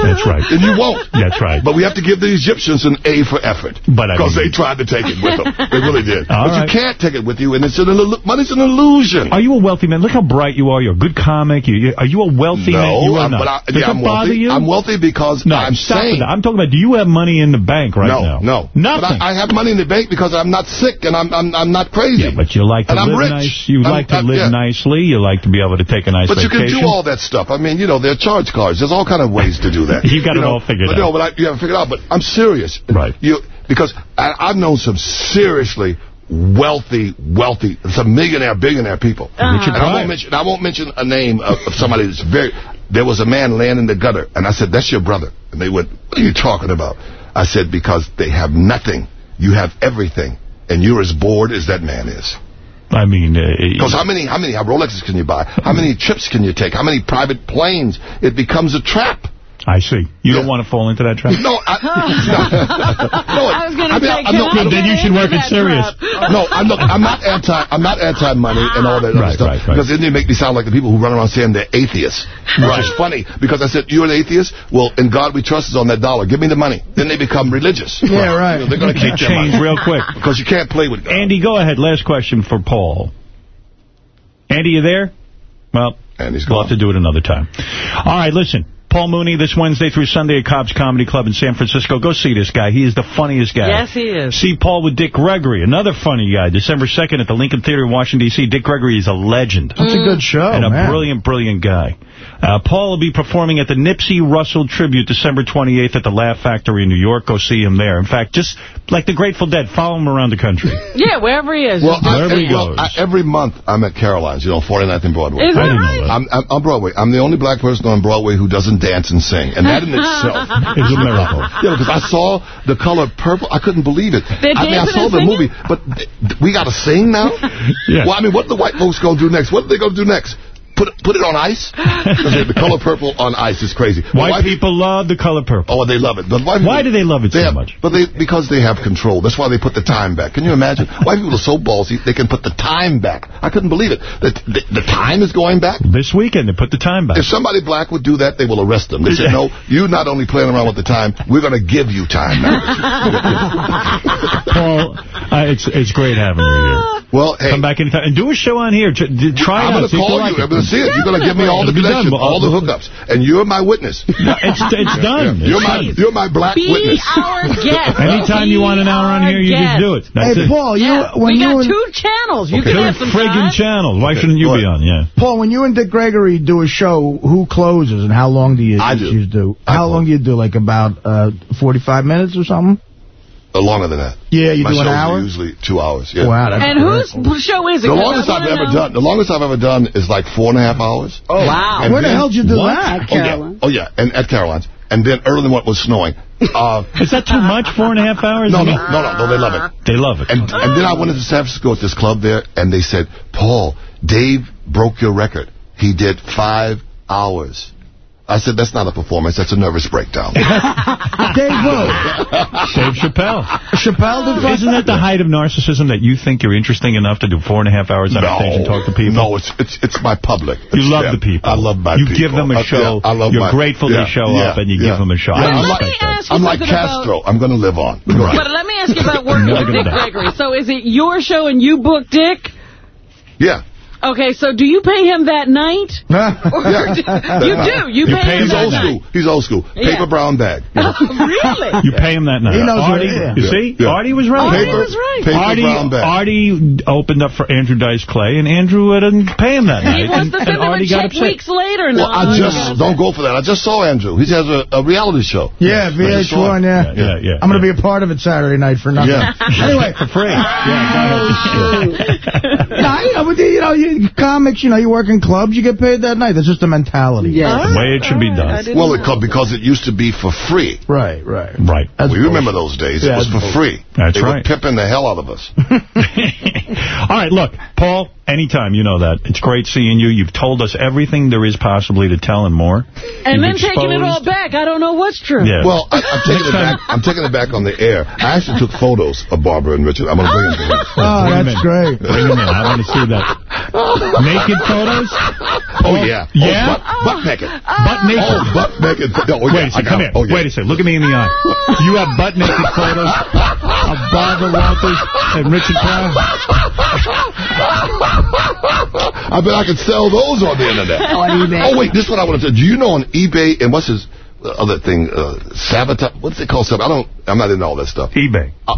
Speaker 1: That's right.
Speaker 25: And you won't.
Speaker 1: That's right.
Speaker 25: But we have to give the Egyptians an A for effort.
Speaker 1: But I
Speaker 25: Because
Speaker 1: mean-
Speaker 25: they tried to take it with them. They really did.
Speaker 1: All
Speaker 25: but
Speaker 1: right.
Speaker 25: you can't take it with you, and it's an money's an illusion.
Speaker 1: Are you a wealthy man? Look how bright you are. You're a good comic. You, you, are you a wealthy man?
Speaker 25: no,
Speaker 1: You are
Speaker 25: I'm,
Speaker 1: not.
Speaker 25: but I,
Speaker 1: Does
Speaker 25: yeah, I'm
Speaker 1: bother
Speaker 25: wealthy.
Speaker 1: you?
Speaker 25: I'm wealthy because
Speaker 1: no,
Speaker 25: I'm
Speaker 1: stop
Speaker 25: sane.
Speaker 1: I'm talking about, do you have money in the bank right
Speaker 25: no,
Speaker 1: now?
Speaker 25: no, no.
Speaker 1: Nothing.
Speaker 25: But I, I have money in the bank because I'm not sick and I'm I'm, I'm not crazy.
Speaker 1: yeah, but you like to
Speaker 25: and
Speaker 1: live nice. You
Speaker 25: I'm-
Speaker 1: like to live
Speaker 25: yeah.
Speaker 1: nicely. You like to be able to take a nice
Speaker 25: But you can
Speaker 1: vacation.
Speaker 25: do all that stuff. I mean, you know, there are charge cards. There's all kind of ways to do that. [LAUGHS]
Speaker 1: You've got it
Speaker 25: know,
Speaker 1: all figured
Speaker 25: but
Speaker 1: out.
Speaker 25: No, but I, you haven't figured out. But I'm serious.
Speaker 1: Right.
Speaker 25: You because I, I've known some seriously wealthy, wealthy, some millionaire, billionaire people.
Speaker 1: Richard
Speaker 25: And I won't mention. I won't mention a name of, of somebody that's very. There was a man laying in the gutter, and I said, "That's your brother." And they went, "What are you talking about?" I said, "Because they have nothing. You have everything, and you're as bored as that man is."
Speaker 1: I mean, because uh,
Speaker 25: Because how many how many Rolexes can you buy? How many trips can you take? How many private planes? It becomes a trap.
Speaker 1: I see. You don't want to fall into that trap?
Speaker 25: No, I, [LAUGHS] no,
Speaker 2: I was going
Speaker 25: I
Speaker 2: to
Speaker 25: mean,
Speaker 2: say,
Speaker 25: I'm
Speaker 2: can
Speaker 25: not-
Speaker 2: I
Speaker 1: then you should work in
Speaker 2: that
Speaker 1: Sirius. [LAUGHS]
Speaker 25: no, I'm not. I'm not anti. I'm not anti money and all that other stuff.
Speaker 1: right, right.
Speaker 25: Because then they make me sound like the people who run around saying they're atheists, which is funny. Because I said you're an atheist. Well, in God we trust is on that dollar. Give me the money. Then they become religious.
Speaker 3: Yeah, right.
Speaker 25: You know, they're going to keep their
Speaker 1: Change
Speaker 25: money
Speaker 1: real quick. [LAUGHS]
Speaker 25: because you can't play with God.
Speaker 1: Andy, go ahead. Last question for Paul. Andy, you there? Well,
Speaker 25: Andy's
Speaker 1: we'll
Speaker 25: gone.
Speaker 1: have to do it another time. All right, listen. Paul Mooney this Wednesday through Sunday at Cobb's Comedy Club in San Francisco. Go see this guy. He is the funniest guy.
Speaker 2: Yes, he is.
Speaker 1: See Paul with Dick Gregory, another funny guy, December 2nd at the Lincoln Theater in Washington, D.C. Dick Gregory is a legend.
Speaker 3: That's a good mm. show,
Speaker 1: and a
Speaker 3: man.
Speaker 1: brilliant, brilliant guy. Uh, Paul will be performing at the Nipsey Russell Tribute December 28th at the Laugh Factory in New York. Go see him there. In fact, just like the Grateful Dead, follow him around the country. [LAUGHS]
Speaker 2: Yeah, wherever he is.
Speaker 25: Well, I,
Speaker 1: Wherever he
Speaker 25: well,
Speaker 1: goes.
Speaker 25: I, every month I'm at Caroline's, you know, 49th and Broadway.
Speaker 2: Is that right?
Speaker 1: That.
Speaker 25: I'm, I'm on Broadway. I'm the only black person on Broadway who doesn't dance and sing, and that in itself [LAUGHS]
Speaker 1: It's a miracle. [LAUGHS]
Speaker 25: Yeah, because I saw the color purple. I couldn't believe it.
Speaker 2: They're
Speaker 25: I mean, I saw the
Speaker 2: singing?
Speaker 25: movie, but th- th- we got to sing now.
Speaker 1: Yeah.
Speaker 25: Well, I mean, what the white folks gonna do next? What are they gonna do next? Put it, put it on ice. [LAUGHS] the color purple on ice is crazy. But
Speaker 1: White people love the color purple.
Speaker 25: Oh, they love it. But white
Speaker 1: Why do they love it so
Speaker 25: have-
Speaker 1: much?
Speaker 25: But they because they have control. That's why they put the time back. Can you imagine? [LAUGHS] White people are so ballsy they can put the time back. I couldn't believe it. The, the, the time is going back.
Speaker 1: This weekend, they put the time back.
Speaker 25: If somebody black would do that, they will arrest them. They say, no, [LAUGHS] you not only playing around with the time, we're going to give you time now.
Speaker 1: Paul, uh, it's it's great having you here.
Speaker 25: Well, hey.
Speaker 1: Come back anytime. And do a show on here. Try
Speaker 25: I'm
Speaker 1: it out.
Speaker 25: going to call you.
Speaker 1: It.
Speaker 25: I'm going to see it. You're going to give me all the
Speaker 1: It'll done,
Speaker 25: connections, all the hookups. And you're my witness. [LAUGHS]
Speaker 1: It's, it's done.
Speaker 25: You're my, you're my black
Speaker 2: Be
Speaker 25: witness.
Speaker 2: our [LAUGHS] guest.
Speaker 1: Anytime you want an hour on here, you just do it. That's
Speaker 3: hey,
Speaker 1: it.
Speaker 3: Paul, you
Speaker 2: Yeah,
Speaker 3: when
Speaker 2: we
Speaker 3: you
Speaker 2: got
Speaker 3: and,
Speaker 2: two channels. You
Speaker 25: Okay.
Speaker 2: can
Speaker 1: Two
Speaker 2: have some
Speaker 1: friggin'
Speaker 2: time.
Speaker 1: channels. Why shouldn't you
Speaker 25: go
Speaker 1: be on? Yeah.
Speaker 3: Paul, when you and Dick Gregory do a show, who closes and how long do you
Speaker 25: I do.
Speaker 3: you do?
Speaker 25: I
Speaker 3: How long do you do? Like about uh, 45 minutes or something?
Speaker 25: Uh, longer than that.
Speaker 3: Yeah, you
Speaker 25: my
Speaker 3: do an hour?
Speaker 25: are usually two hours. Yeah.
Speaker 3: Wow, that's
Speaker 2: And whose show is it?
Speaker 25: The longest I've ever
Speaker 2: know.
Speaker 25: done. The longest I've ever done is like four and a half hours.
Speaker 3: Oh,
Speaker 2: Wow.
Speaker 25: And
Speaker 3: Where the hell did you do
Speaker 1: What?
Speaker 3: that?
Speaker 25: Oh yeah, oh yeah, and at Caroline's, and then early in the morning was snowing. Uh, [LAUGHS]
Speaker 1: Is that too much? Four and a half hours?
Speaker 25: no, no, no, no, no, they love it. [LAUGHS]
Speaker 1: They love it.
Speaker 25: And and then I went into San Francisco at this club there, and they said, Paul, Dave broke your record. He did five hours. I said, that's not a performance. That's a nervous breakdown. [LAUGHS]
Speaker 3: Dave who?
Speaker 1: Dave Chappelle.
Speaker 3: Chappelle did
Speaker 1: Isn't that the height of narcissism that you think you're interesting enough to do four and a half hours on
Speaker 25: No.
Speaker 1: stage and talk to people?
Speaker 25: No, it's it's it's my public.
Speaker 1: You love
Speaker 25: them.
Speaker 1: the people.
Speaker 25: I love my
Speaker 1: You
Speaker 25: people.
Speaker 1: give them a
Speaker 25: Uh,
Speaker 1: show.
Speaker 25: yeah, I love
Speaker 1: You're
Speaker 25: my,
Speaker 1: grateful
Speaker 25: yeah,
Speaker 1: they show
Speaker 25: yeah,
Speaker 1: up and you
Speaker 25: yeah.
Speaker 1: give them a show.
Speaker 25: Yeah,
Speaker 1: I
Speaker 25: I'm
Speaker 1: respect
Speaker 25: like,
Speaker 1: that.
Speaker 2: ask you
Speaker 25: I'm like
Speaker 2: something about-
Speaker 25: Castro. I'm going to live on. Go ahead.
Speaker 2: But let me ask you about working with Dick
Speaker 1: die.
Speaker 2: Gregory. So is it your show and you book Dick?
Speaker 25: Yeah.
Speaker 2: Okay, so do you pay him that night? [LAUGHS] [LAUGHS] Or
Speaker 25: Yeah.
Speaker 2: do- you do. You, pay, him
Speaker 25: He's
Speaker 2: that
Speaker 25: old
Speaker 2: night.
Speaker 25: school. He's old school.
Speaker 2: Yeah.
Speaker 25: Paper brown bag. [LAUGHS]
Speaker 2: really?
Speaker 1: You pay him that night.
Speaker 3: He knows what
Speaker 1: Artie,
Speaker 3: it is.
Speaker 1: You
Speaker 25: Yeah.
Speaker 1: see?
Speaker 25: Yeah.
Speaker 1: Artie was right.
Speaker 2: Artie was right.
Speaker 25: Paper
Speaker 1: Artie,
Speaker 25: brown bag.
Speaker 1: Artie opened up for Andrew Dice Clay, and Andrew didn't pay him that night.
Speaker 2: He wants
Speaker 1: and,
Speaker 2: to
Speaker 1: and
Speaker 2: send him a
Speaker 1: Artie got
Speaker 2: check
Speaker 1: upset.
Speaker 2: weeks later.
Speaker 25: Well,
Speaker 2: No,
Speaker 25: I just, don't go for that. I just saw Andrew. He has a, a reality show.
Speaker 3: Yeah,
Speaker 25: I
Speaker 3: VH1,
Speaker 25: it.
Speaker 3: yeah.
Speaker 1: Yeah, yeah.
Speaker 3: I'm going to be a part of it Saturday night for nothing.
Speaker 25: Yeah.
Speaker 3: anyway.
Speaker 1: For free.
Speaker 3: no, you know, you know, you, comics, you know, you work in clubs, you get paid that night. That's just a mentality.
Speaker 26: Yeah.
Speaker 1: The way it should be
Speaker 2: I
Speaker 1: done.
Speaker 25: Well,
Speaker 2: know.
Speaker 25: it, because it used to be for free.
Speaker 3: Right, right.
Speaker 1: Right.
Speaker 3: That's
Speaker 25: Well, you remember those days.
Speaker 3: Yeah,
Speaker 25: it was for
Speaker 3: that's
Speaker 25: free.
Speaker 1: That's
Speaker 25: they
Speaker 1: right.
Speaker 25: were pipping the hell out of us. [LAUGHS]
Speaker 1: All right, look, Paul, anytime, you know that. It's great seeing you. You've told us everything there is possibly to tell and more.
Speaker 2: And then
Speaker 1: You've
Speaker 2: taking it all back. I don't know what's true.
Speaker 1: Yeah.
Speaker 25: Well, I, I'm taking it back. I'm taking it back on the air. I actually took photos of Barbara and Richard. I'm going to bring them to you.
Speaker 3: Oh,
Speaker 1: Bring 'em
Speaker 3: that's
Speaker 1: in.
Speaker 3: great.
Speaker 1: Bring them in. I want to see that. Naked photos?
Speaker 25: Oh yeah.
Speaker 1: Yeah?
Speaker 25: Oh, butt, butt naked.
Speaker 1: Butt naked?
Speaker 25: Oh, butt naked. Oh,
Speaker 1: Wait
Speaker 25: yeah,
Speaker 1: a
Speaker 25: I
Speaker 1: second, come here.
Speaker 25: Oh, yeah.
Speaker 1: Wait a second, look at me in the eye. You have butt naked photos of Barbara Walters and Richard Pryor?
Speaker 25: I bet I could sell those on the internet. [LAUGHS]
Speaker 26: On eBay.
Speaker 25: Oh, wait, this is what I want to say. Do you know on eBay and what's his other thing, uh, Sabotage? What's it called? Sab- I don't, I'm not into all that stuff.
Speaker 1: eBay.
Speaker 25: Uh,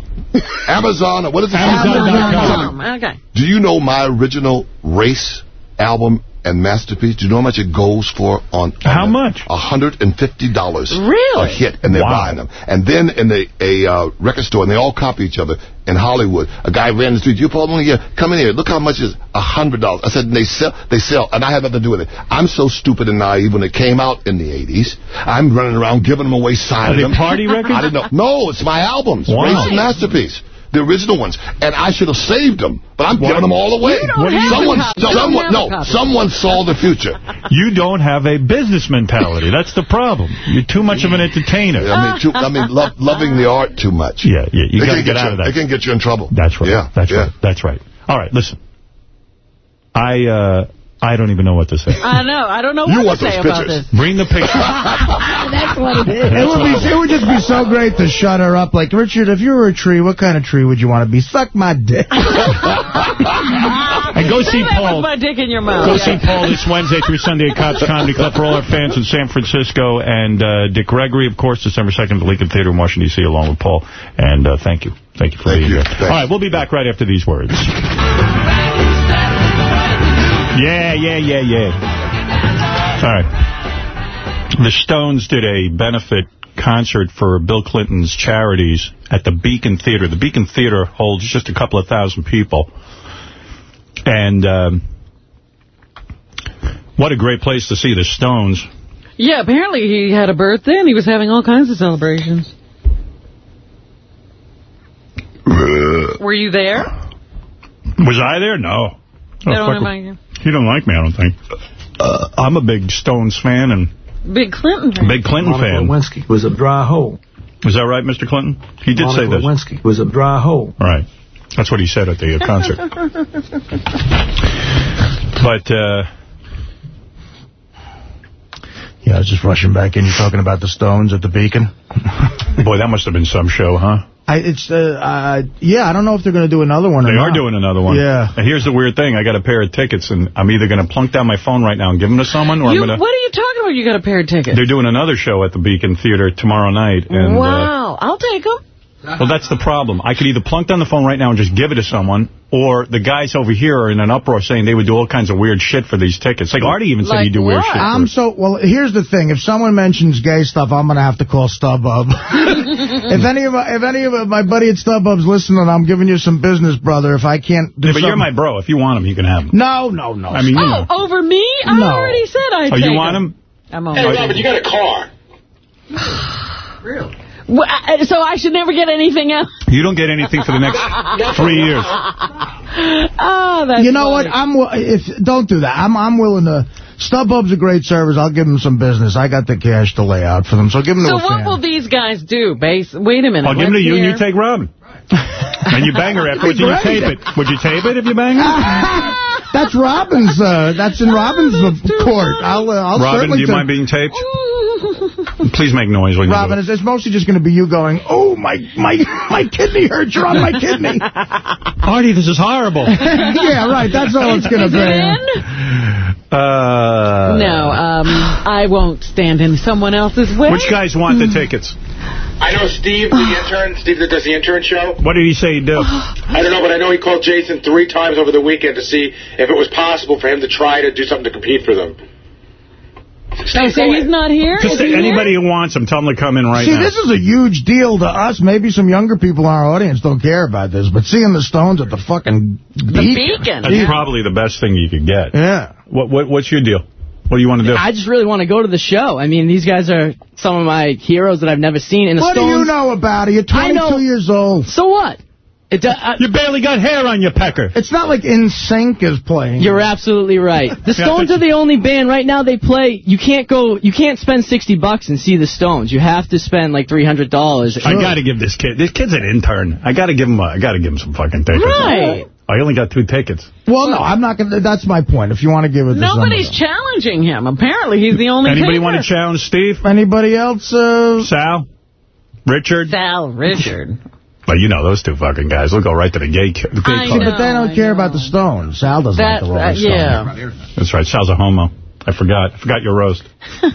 Speaker 25: Amazon, what is it called?
Speaker 1: Amazon.com.
Speaker 2: Um, okay.
Speaker 25: Do you know my original race album and masterpiece? Do you know how much it goes for on?
Speaker 1: How much?
Speaker 25: $150
Speaker 2: Really?
Speaker 25: a hit, and they're
Speaker 1: Wow.
Speaker 25: buying them. And then in the, a uh, record store, and they all copy each other in Hollywood. A guy ran the street. You Paul Mooney? Yeah, come in here. Look how much is a hundred dollars. I said they sell. They sell, and I have nothing to do with it. I'm so stupid and naive when it came out in the '80s. I'm running around giving them away, signing them.
Speaker 1: party [LAUGHS] records?
Speaker 25: I didn't know. No, it's my albums.
Speaker 1: Wow.
Speaker 25: Race and masterpiece. The original ones, and I should have saved them, but I'm giving them all away.
Speaker 2: You don't have
Speaker 25: someone,
Speaker 2: a copy. You don't
Speaker 25: someone, no, someone saw the future. [LAUGHS]
Speaker 1: You don't have a business mentality. That's the problem. You're too much of an entertainer.
Speaker 25: I mean, too, I mean, lo- [LAUGHS] loving the art too much.
Speaker 1: Yeah, yeah, you got to
Speaker 25: can
Speaker 1: get out
Speaker 25: you,
Speaker 1: of that.
Speaker 25: They can get you in trouble.
Speaker 1: That's right.
Speaker 25: Yeah,
Speaker 1: That's
Speaker 25: yeah.
Speaker 1: right. That's right. All right, listen. I uh, I don't even know what to say.
Speaker 2: I know. I don't know
Speaker 25: You
Speaker 2: what
Speaker 25: want
Speaker 2: to say about
Speaker 25: pictures.
Speaker 2: this.
Speaker 1: Bring the [LAUGHS] picture.
Speaker 26: That's what it is.
Speaker 3: It would be. It would just be so great to shut her up. Like Richard, if you were a tree, what kind of tree would you want to be? Suck my dick. [LAUGHS]
Speaker 1: and go see
Speaker 2: that
Speaker 1: Paul.
Speaker 2: with my dick in your mouth.
Speaker 1: Go
Speaker 2: Yeah.
Speaker 1: see Paul this Wednesday through Sunday at Cobb's Comedy Club for all our fans in San Francisco. And uh, Dick Gregory, of course, December 2nd at the Lincoln Theater in Washington, D.C., along with Paul. And uh, thank you. Thank you for
Speaker 25: Thank
Speaker 1: being
Speaker 25: you.
Speaker 1: here.
Speaker 25: Thanks.
Speaker 1: All right, we'll be back right after these words. Yeah, yeah, yeah, yeah. All right. The Stones did a benefit concert for Bill Clinton's charities at the Beacon Theater. The Beacon Theater holds just a couple of thousand people. And um, what a great place to see the Stones.
Speaker 2: Yeah, apparently he had a birthday and he was having all kinds of celebrations. Were you there?
Speaker 1: Was I there? No.
Speaker 2: They
Speaker 1: Oh,
Speaker 2: don't
Speaker 1: fuck,
Speaker 2: invite you.
Speaker 1: He don't like me, I don't think. Uh, I'm a big Stones fan and
Speaker 2: Big Clinton fan.
Speaker 1: big Clinton
Speaker 32: Monica
Speaker 1: fan.
Speaker 32: Lewinsky was a dry hole.
Speaker 1: Is that right, Mr. Clinton? He did
Speaker 32: Monica
Speaker 1: say this.
Speaker 32: Lewinsky was a dry hole.
Speaker 1: Right. That's what he said at the uh, [LAUGHS] concert. but, uh,
Speaker 3: Yeah, I was just rushing back in. You're talking about the Stones at the Beacon.
Speaker 1: boy, that must have been some show, huh?
Speaker 3: I, it's uh, uh, yeah. I don't know if they're going to do another one.
Speaker 1: They
Speaker 3: or
Speaker 1: are
Speaker 3: not.
Speaker 1: doing another one.
Speaker 3: Yeah.
Speaker 1: And here's the weird thing. I got a pair of tickets, and I'm either going to plunk down my phone right now and give them to someone, or
Speaker 2: You,
Speaker 1: I'm going to.
Speaker 2: what are you talking about? You got a pair of tickets.
Speaker 1: They're doing another show at the Beacon Theater tomorrow night. And, uh,
Speaker 2: wow. I'll take them.
Speaker 1: Well, that's the problem. I could either plunk down the phone right now and just give it to someone, or the guys over here are in an uproar saying they would do all kinds of weird shit for these tickets. Like Artie even said
Speaker 2: Like
Speaker 1: he'd do weird
Speaker 2: what?
Speaker 1: shit.
Speaker 3: I'm so well. Here's the thing: if someone mentions gay stuff, I'm gonna have to call StubHub. [LAUGHS] if any of my, if any of my buddy at StubHub's listening, I'm giving you some business, brother. If I can't do
Speaker 1: Yeah, but you're my bro. If you want them, you can have them.
Speaker 3: No, no, no.
Speaker 1: I mean, you
Speaker 2: Oh,
Speaker 1: know.
Speaker 2: over me? I
Speaker 3: No.
Speaker 2: already said I'd
Speaker 1: Oh, you want them?
Speaker 2: I'm over
Speaker 14: Hey, Robert, you got a car. [SIGHS]
Speaker 2: Well, I- So I should never get anything else?
Speaker 1: You don't get anything for the next [LAUGHS] three years.
Speaker 2: Oh, that's
Speaker 3: you know
Speaker 2: funny.
Speaker 3: what? I'm wi- if don't do that. I'm I'm willing to StubHub's a great service. I'll give them some business. I got the cash to lay out for them, so give them to
Speaker 2: So
Speaker 3: a
Speaker 2: what
Speaker 3: fan.
Speaker 2: will these guys do? Base. Wait a minute.
Speaker 1: I'll give them to
Speaker 2: let's
Speaker 1: you and you take Robin. [LAUGHS] and you bang her afterwards and you tape it. Would you tape it if you bang her? [LAUGHS]
Speaker 3: That's Robin's. Uh, that's in Robin's court. I'll. Uh, I'll
Speaker 1: Robin, do you mind being taped? Please make noise when
Speaker 3: Robin,
Speaker 1: you
Speaker 3: it's, it's mostly just going to be you going, oh, my my my kidney hurts. You're on my kidney.
Speaker 1: do. [LAUGHS] Artie, this is horrible. [LAUGHS]
Speaker 3: yeah, right. That's all it's going to
Speaker 2: Is
Speaker 3: be.
Speaker 2: it in?
Speaker 1: Uh,
Speaker 2: No, um, I won't stand in someone else's way.
Speaker 1: Which guys want the tickets?
Speaker 14: I know Steve, the intern, Steve that does the intern show.
Speaker 1: What did he say he'd do? [GASPS]
Speaker 14: I don't know, but I know he called Jason three times over the weekend to see if it was possible for him to try to do something to compete for them.
Speaker 2: Oh, so he's not here?
Speaker 1: Just
Speaker 2: Is he
Speaker 1: anybody who wants him, tell them to come in right
Speaker 3: See,
Speaker 1: now.
Speaker 3: See, this is a huge deal to us. Maybe some younger people in our audience don't care about this, but seeing the Stones at the fucking beacon.
Speaker 1: That's probably the best thing you could get.
Speaker 3: Yeah.
Speaker 1: What, what What's your deal? What do you want to do?
Speaker 33: I just really want to go to the show. I mean, these guys are some of my heroes that I've never seen. In the
Speaker 3: What do you know about it? You're 22
Speaker 33: know.
Speaker 3: years old.
Speaker 33: So what? It, do- I,
Speaker 1: you barely got hair on your pecker.
Speaker 3: It's not like NSYNC is playing.
Speaker 33: You're absolutely right. The [LAUGHS] Stones are the only band right now. They play. You can't go. You can't spend sixty bucks and see the Stones. You have to spend like three hundred dollars.
Speaker 1: I got to give this kid. This kid's an intern. I got to give him. A, I got to give him some fucking tickets.
Speaker 2: Right.
Speaker 1: I only got two tickets.
Speaker 3: Well, no, I'm not going to. That's my point. If you want to give it to
Speaker 2: Nobody's
Speaker 3: somebody.
Speaker 2: challenging him. Apparently, he's the only
Speaker 1: Anybody want to challenge Steve?
Speaker 3: Anybody else? Uh...
Speaker 1: Sal? Richard?
Speaker 2: Sal Richard.
Speaker 1: Well, you know those two fucking guys. They'll go right to the gay, the gay
Speaker 2: I
Speaker 1: club.
Speaker 3: but they don't care about the Stones. Sal doesn't
Speaker 2: That,
Speaker 3: like the Rolling
Speaker 2: uh,
Speaker 3: Stones.
Speaker 2: yeah.
Speaker 1: That's right. Sal's a homo. I forgot. I forgot your roast. [LAUGHS]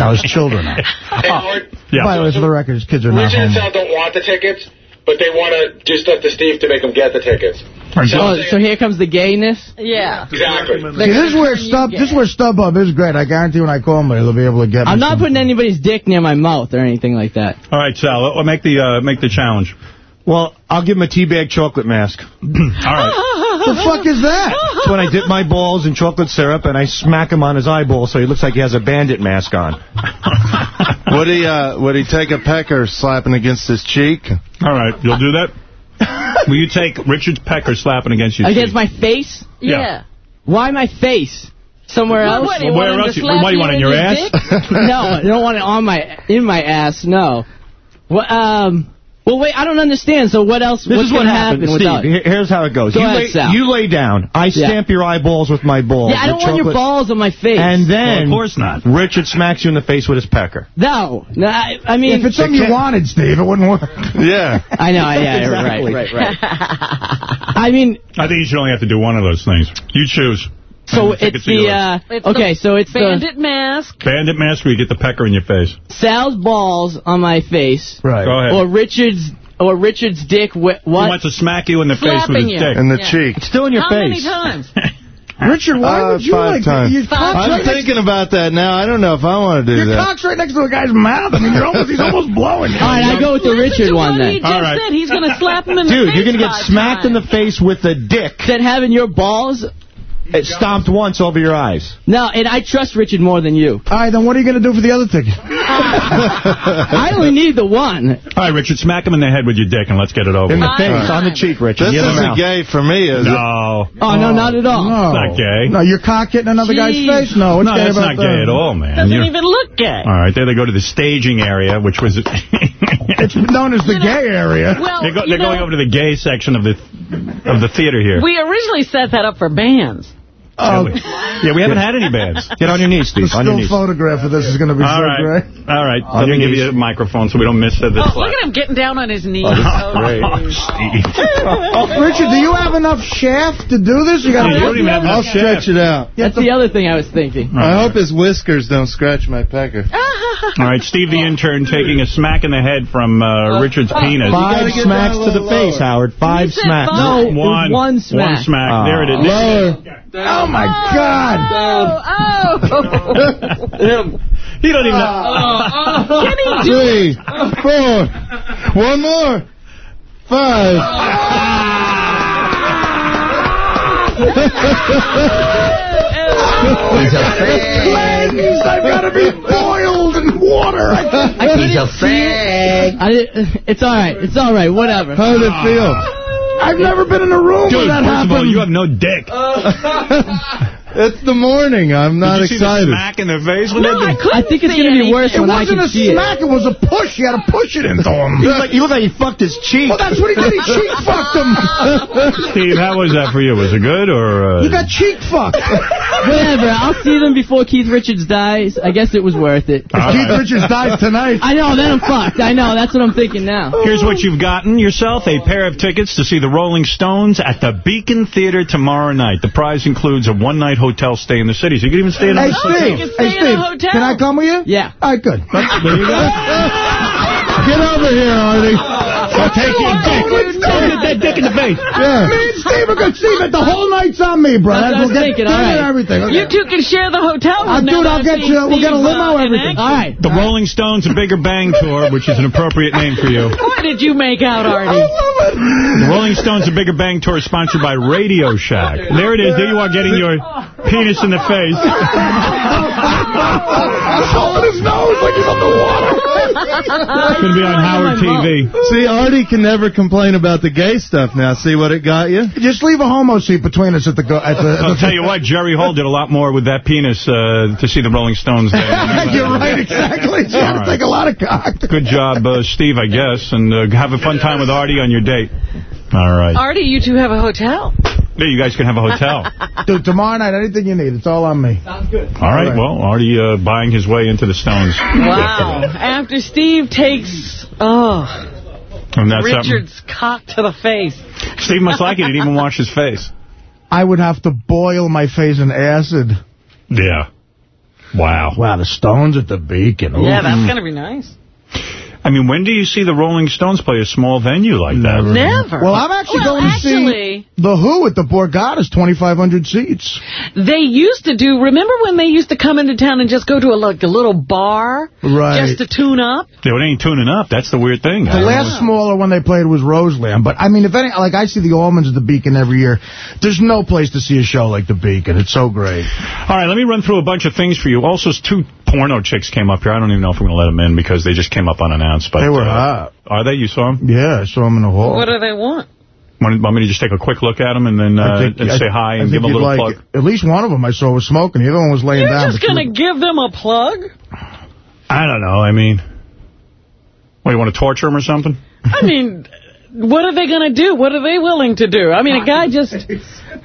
Speaker 3: Now his children are.
Speaker 14: Hey, Howard,
Speaker 1: Yeah.
Speaker 3: By the way, for the record, his kids are not
Speaker 14: Richard and
Speaker 3: home.
Speaker 14: Sal don't want the tickets, but they want to do stuff to Steve to make him get the tickets.
Speaker 33: Oh, so here comes the gayness.
Speaker 2: Yeah.
Speaker 14: Exactly.
Speaker 3: See, this is where Stub. This is where StubHub is great. I guarantee when I call him, they'll be able to get. me
Speaker 33: I'm not
Speaker 3: some-
Speaker 33: putting anybody's dick near my mouth or anything like that.
Speaker 1: All right, Sal. We'll make the uh, make the challenge.
Speaker 34: Well, I'll give him a teabag chocolate mask. [CLEARS THROAT]
Speaker 1: All right.
Speaker 3: The fuck is that?
Speaker 34: It's when I dip my balls in chocolate syrup and I smack him on his eyeball so he looks like he has a bandit mask on. [LAUGHS]
Speaker 35: Would he, uh, would he take a pecker slapping against his cheek?
Speaker 1: All right. You'll do that? Will you take Richard's pecker slapping against your
Speaker 33: Against
Speaker 1: cheek?
Speaker 33: my face?
Speaker 1: Yeah.
Speaker 33: Why my face? Somewhere
Speaker 2: What,
Speaker 33: else?
Speaker 2: what, you
Speaker 1: Well, where
Speaker 2: want him
Speaker 1: else
Speaker 2: to
Speaker 1: you-
Speaker 2: slap
Speaker 1: what, you want
Speaker 2: in
Speaker 1: in your ass? [LAUGHS]
Speaker 33: no, I don't want it on my in my ass. No. Well, um. Well, wait. I don't understand. So what else?
Speaker 34: This
Speaker 33: what's
Speaker 34: is what
Speaker 33: gonna
Speaker 34: happens,
Speaker 33: happen
Speaker 34: Steve.
Speaker 33: without?
Speaker 34: Here's how it goes.
Speaker 33: Go
Speaker 34: you,
Speaker 33: ahead,
Speaker 34: lay,
Speaker 33: Sal.
Speaker 34: you lay down. I
Speaker 33: Yeah.
Speaker 34: stamp your eyeballs with my balls.
Speaker 33: Yeah, I don't
Speaker 34: with
Speaker 33: want your balls on my face.
Speaker 34: And then,
Speaker 1: Well, of course not.
Speaker 34: Richard smacks you in the face with his pecker.
Speaker 33: no, no. I, I mean,
Speaker 3: If it's something you wanted, Steve, it wouldn't work. [LAUGHS]
Speaker 35: Yeah.
Speaker 33: I know. Yeah,
Speaker 34: Exactly.
Speaker 33: right, right, right. [LAUGHS] I mean,
Speaker 1: I think you should only have to do one of those things. You choose.
Speaker 33: So it's the uh,
Speaker 2: It's
Speaker 33: okay.
Speaker 2: the
Speaker 33: So it's the
Speaker 2: Bandit mask.
Speaker 1: Bandit mask where you get the pecker in your face.
Speaker 33: Sal's balls on my face,
Speaker 3: Right.
Speaker 1: Go ahead.
Speaker 33: or Richard's or Richard's dick. Wh-
Speaker 1: He wants to smack you in the face with
Speaker 2: Slapping
Speaker 1: his
Speaker 2: you.
Speaker 1: dick.
Speaker 35: In the
Speaker 2: Yeah.
Speaker 35: cheek.
Speaker 34: It's still in your
Speaker 2: How
Speaker 34: face.
Speaker 2: How many times? [LAUGHS]
Speaker 3: Richard, why
Speaker 35: Uh,
Speaker 3: would you
Speaker 35: five
Speaker 3: like
Speaker 35: times.
Speaker 3: that?
Speaker 35: I'm
Speaker 3: right next,
Speaker 35: thinking about that now. I don't know if I want to do
Speaker 3: your
Speaker 35: that.
Speaker 3: cock's right next to a guy's mouth. I mean, you're almost, he's almost blowing you.
Speaker 33: All right, I go with the
Speaker 2: Listen
Speaker 33: Richard one
Speaker 2: what
Speaker 33: then.
Speaker 2: he just
Speaker 1: All right.
Speaker 2: said. He's going to slap him in the face.
Speaker 34: Dude, you're going to get
Speaker 2: five
Speaker 34: smacked in the face with a dick
Speaker 33: That having your balls?
Speaker 34: It stomped once over your eyes.
Speaker 33: No, and I trust Richard more than you.
Speaker 3: All right, then what are you going to do for the other ticket? [LAUGHS]
Speaker 33: I only need the one.
Speaker 1: All right, Richard, smack him in the head with your dick and let's get it over
Speaker 34: In the
Speaker 1: with.
Speaker 33: Fine.
Speaker 34: face, on the cheek, Richard.
Speaker 35: This
Speaker 34: near
Speaker 35: isn't gay for me, is it?
Speaker 1: No.
Speaker 33: Oh, no, not at all.
Speaker 3: No.
Speaker 1: not gay.
Speaker 3: No, your cock hitting another guy's face? No, what's
Speaker 1: No,
Speaker 3: gay
Speaker 1: that's
Speaker 3: about
Speaker 1: not gay
Speaker 3: that?
Speaker 1: at all, man.
Speaker 2: Doesn't
Speaker 1: You're-
Speaker 2: even look gay.
Speaker 1: All right, there they go to the staging area, which was... [LAUGHS]
Speaker 3: It's known as the gay area.
Speaker 2: Well,
Speaker 1: they're go, they're going over to the gay section of the of the theater here.
Speaker 2: We originally set that up for bands.
Speaker 3: Oh, [LAUGHS]
Speaker 1: yeah, we haven't had any bands.
Speaker 34: Get on your knees,
Speaker 3: the
Speaker 34: Steve. On your
Speaker 3: still
Speaker 34: knees.
Speaker 3: photograph of this is going to be
Speaker 1: All
Speaker 3: so
Speaker 1: right,
Speaker 3: great.
Speaker 1: all right.
Speaker 34: On
Speaker 1: Let me
Speaker 34: your
Speaker 1: give you a microphone so we don't miss this.
Speaker 2: Oh, look at him getting down on his knees.
Speaker 1: Oh.
Speaker 2: Oh,
Speaker 1: Steve. [LAUGHS]
Speaker 3: Richard, do you have enough shaft to do this? You got
Speaker 1: You don't have
Speaker 35: I'll stretch it out.
Speaker 33: That's the other thing I was thinking.
Speaker 35: I hope his whiskers don't scratch my pecker. [LAUGHS]
Speaker 1: All right, Steve the intern taking a smack in the head from uh, Richard's penis.
Speaker 34: Five smacks to the
Speaker 35: little
Speaker 34: face. Howard. Five smacks.
Speaker 33: No,
Speaker 1: One.
Speaker 33: one smack.
Speaker 1: One smack.
Speaker 34: Ah.
Speaker 1: there it is.
Speaker 35: Lower.
Speaker 3: Oh, my God.
Speaker 2: Oh, oh.
Speaker 1: You don't even
Speaker 3: Uh,
Speaker 1: know.
Speaker 2: Can he do
Speaker 35: Three. Four. One more. Five.
Speaker 3: Legs! I've got to be boiled in water. I can't-
Speaker 33: I couldn't see it. I it's all right. It's all right. Whatever.
Speaker 35: How did it feel?
Speaker 3: I've never been in a room
Speaker 1: Dude,
Speaker 3: where that
Speaker 1: first of all, you have no dick. [LAUGHS] [LAUGHS]
Speaker 35: It's the morning. I'm not
Speaker 1: Did you
Speaker 35: excited.
Speaker 1: see the smack in their face? when
Speaker 2: No,
Speaker 1: they
Speaker 2: I
Speaker 1: did-
Speaker 2: couldn't
Speaker 33: I think it's going to be worse
Speaker 3: It
Speaker 33: when I
Speaker 3: wasn't a
Speaker 33: see
Speaker 3: smack, it. was a push. You had to push it into him.
Speaker 34: He looked like, he looked like he fucked his cheek.
Speaker 3: Well, that's what he did. He [LAUGHS] cheek fucked him. [LAUGHS]
Speaker 1: Steve, how was that for you? Was it good or? Uh...
Speaker 3: You got cheek fucked. [LAUGHS]
Speaker 33: Whatever. I'll see them before Keith Richards dies. I guess it was worth it.
Speaker 1: All
Speaker 3: Keith. Richards dies tonight.
Speaker 33: I know, then I'm fucked. I know, that's what I'm thinking now.
Speaker 1: Here's what you've gotten yourself, a pair of tickets to see the Rolling Stones at the Beacon Theater tomorrow night. The prize includes a one-night hotel stay in the city. So you can even stay in a
Speaker 3: Hey,
Speaker 1: hotel.
Speaker 3: Steve.
Speaker 2: can stay
Speaker 3: Hey,
Speaker 2: in a
Speaker 3: Steve.
Speaker 2: hotel.
Speaker 3: Can I come with you?
Speaker 33: Yeah.
Speaker 3: All right, good.
Speaker 1: There you go.
Speaker 3: Get over here, Artie.
Speaker 1: I'll take your dick. Get that dick in the face.
Speaker 3: Yeah. Me and Steve are good. Steve, the whole night's on me, bro.
Speaker 33: That's I
Speaker 3: we'll get
Speaker 33: thinking,
Speaker 3: dinner
Speaker 33: all right.
Speaker 3: everything. Okay.
Speaker 2: You two can share the hotel
Speaker 3: I'll
Speaker 2: room.
Speaker 3: do it. I'll get you-
Speaker 2: seen
Speaker 3: we'll get a limo,
Speaker 2: uh,
Speaker 3: everything.
Speaker 33: All right.
Speaker 1: The Rolling Stones, a bigger bang tour, which is an appropriate name for you.
Speaker 2: What did you make out,
Speaker 3: I
Speaker 2: Artie?
Speaker 3: love it.
Speaker 1: The Rolling Stones, a bigger bang tour, is sponsored by Radio Shack. There it is. There you are, getting your penis in the face. [LAUGHS]
Speaker 3: He's holding his nose like he's underwater.
Speaker 1: It's going to be on [LAUGHS] Howard TV.
Speaker 35: See, Artie can never complain about the gay stuff now. See what it got you?
Speaker 3: Just leave a homo seat between us at the... Go at the
Speaker 1: I'll tell you what, Jerry Hall did a lot more with that penis uh, to see the Rolling Stones. There. [LAUGHS]
Speaker 3: You're right, exactly. You
Speaker 1: All
Speaker 3: had to take a lot of cock.
Speaker 1: Good job, uh, Steve, I guess, and uh, have a fun time with Artie on your date. All right.
Speaker 2: Artie, you two have a hotel.
Speaker 1: Yeah, you guys can have a hotel. [LAUGHS]
Speaker 3: Dude, tomorrow night, anything you need, it's all on me. Sounds good.
Speaker 1: All right, well, Artie uh, buying his way into the Stones.
Speaker 2: Wow. After Steve takes, oh,
Speaker 1: And that's something.
Speaker 2: Richard's cock to the face.
Speaker 1: Steve must like it. He didn't even wash his face.
Speaker 3: I would have to boil my face in acid.
Speaker 1: Yeah. Wow.
Speaker 3: Wow, the Stones at the Beacon. Ooh.
Speaker 2: Yeah, that's going to be nice.
Speaker 1: I mean, when do you see the Rolling Stones play a small venue like that?
Speaker 2: Never.
Speaker 3: Well, I'm actually
Speaker 2: Well,
Speaker 3: going to see The Who at the Borgata's 2,500 seats.
Speaker 2: They used to do, remember when they used to come into town and just go to a, like a little bar?
Speaker 3: Right.
Speaker 2: Just to tune up?
Speaker 1: Yeah, it ain't tuning up. That's the weird thing.
Speaker 3: The last smaller one they played was Roseland. But, I mean, if any, like, I see the Allmans at the Beacon every year. There's no place to see a show like the Beacon. It's so great.
Speaker 1: All right, let me run through a bunch of things for you. Also, two porno chicks came up here. I don't even know if I'm going to let them in because they just came up unannounced. But
Speaker 3: They were
Speaker 1: uh,
Speaker 3: hot.
Speaker 1: Are they? You saw them?
Speaker 3: Yeah, I saw them in the hall.
Speaker 2: What do they want?
Speaker 1: Want, want me to just take a quick look at them and then uh,
Speaker 3: think-
Speaker 1: and
Speaker 3: I-
Speaker 1: say hi and give them a little
Speaker 3: like
Speaker 1: plug?
Speaker 3: At least one of them I saw was smoking. The other one was laying
Speaker 2: You're
Speaker 3: down.
Speaker 2: just
Speaker 3: but she
Speaker 2: going to give them a plug?
Speaker 1: I don't know. I mean, what, do you want to torture them or something?
Speaker 2: I mean, what are they going to do? What are they willing to do? I mean, a guy just... [LAUGHS]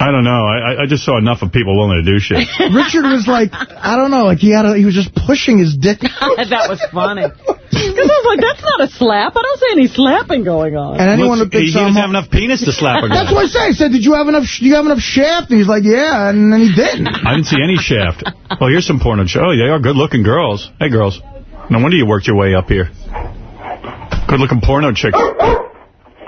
Speaker 1: I don't know. I, I just saw enough of people willing to do shit. [LAUGHS]
Speaker 3: Richard was like, I don't know, like he had a, he was just pushing his dick. [LAUGHS]
Speaker 2: that was funny. [LAUGHS] Because I was like, that's not a slap. I don't see any slapping going on.
Speaker 3: And anyone who
Speaker 1: What's- he
Speaker 3: thinks I'm
Speaker 1: doesn't have enough penis to slap a guy.
Speaker 3: That's what I say. I said, did you have enough? Do you have enough shaft? And he's like, yeah, and then he didn't.
Speaker 1: I didn't see any shaft. Well, here's some porno. Show. Oh, they are good-looking girls. Hey, girls. No wonder you worked your way up here. Good-looking porno chick.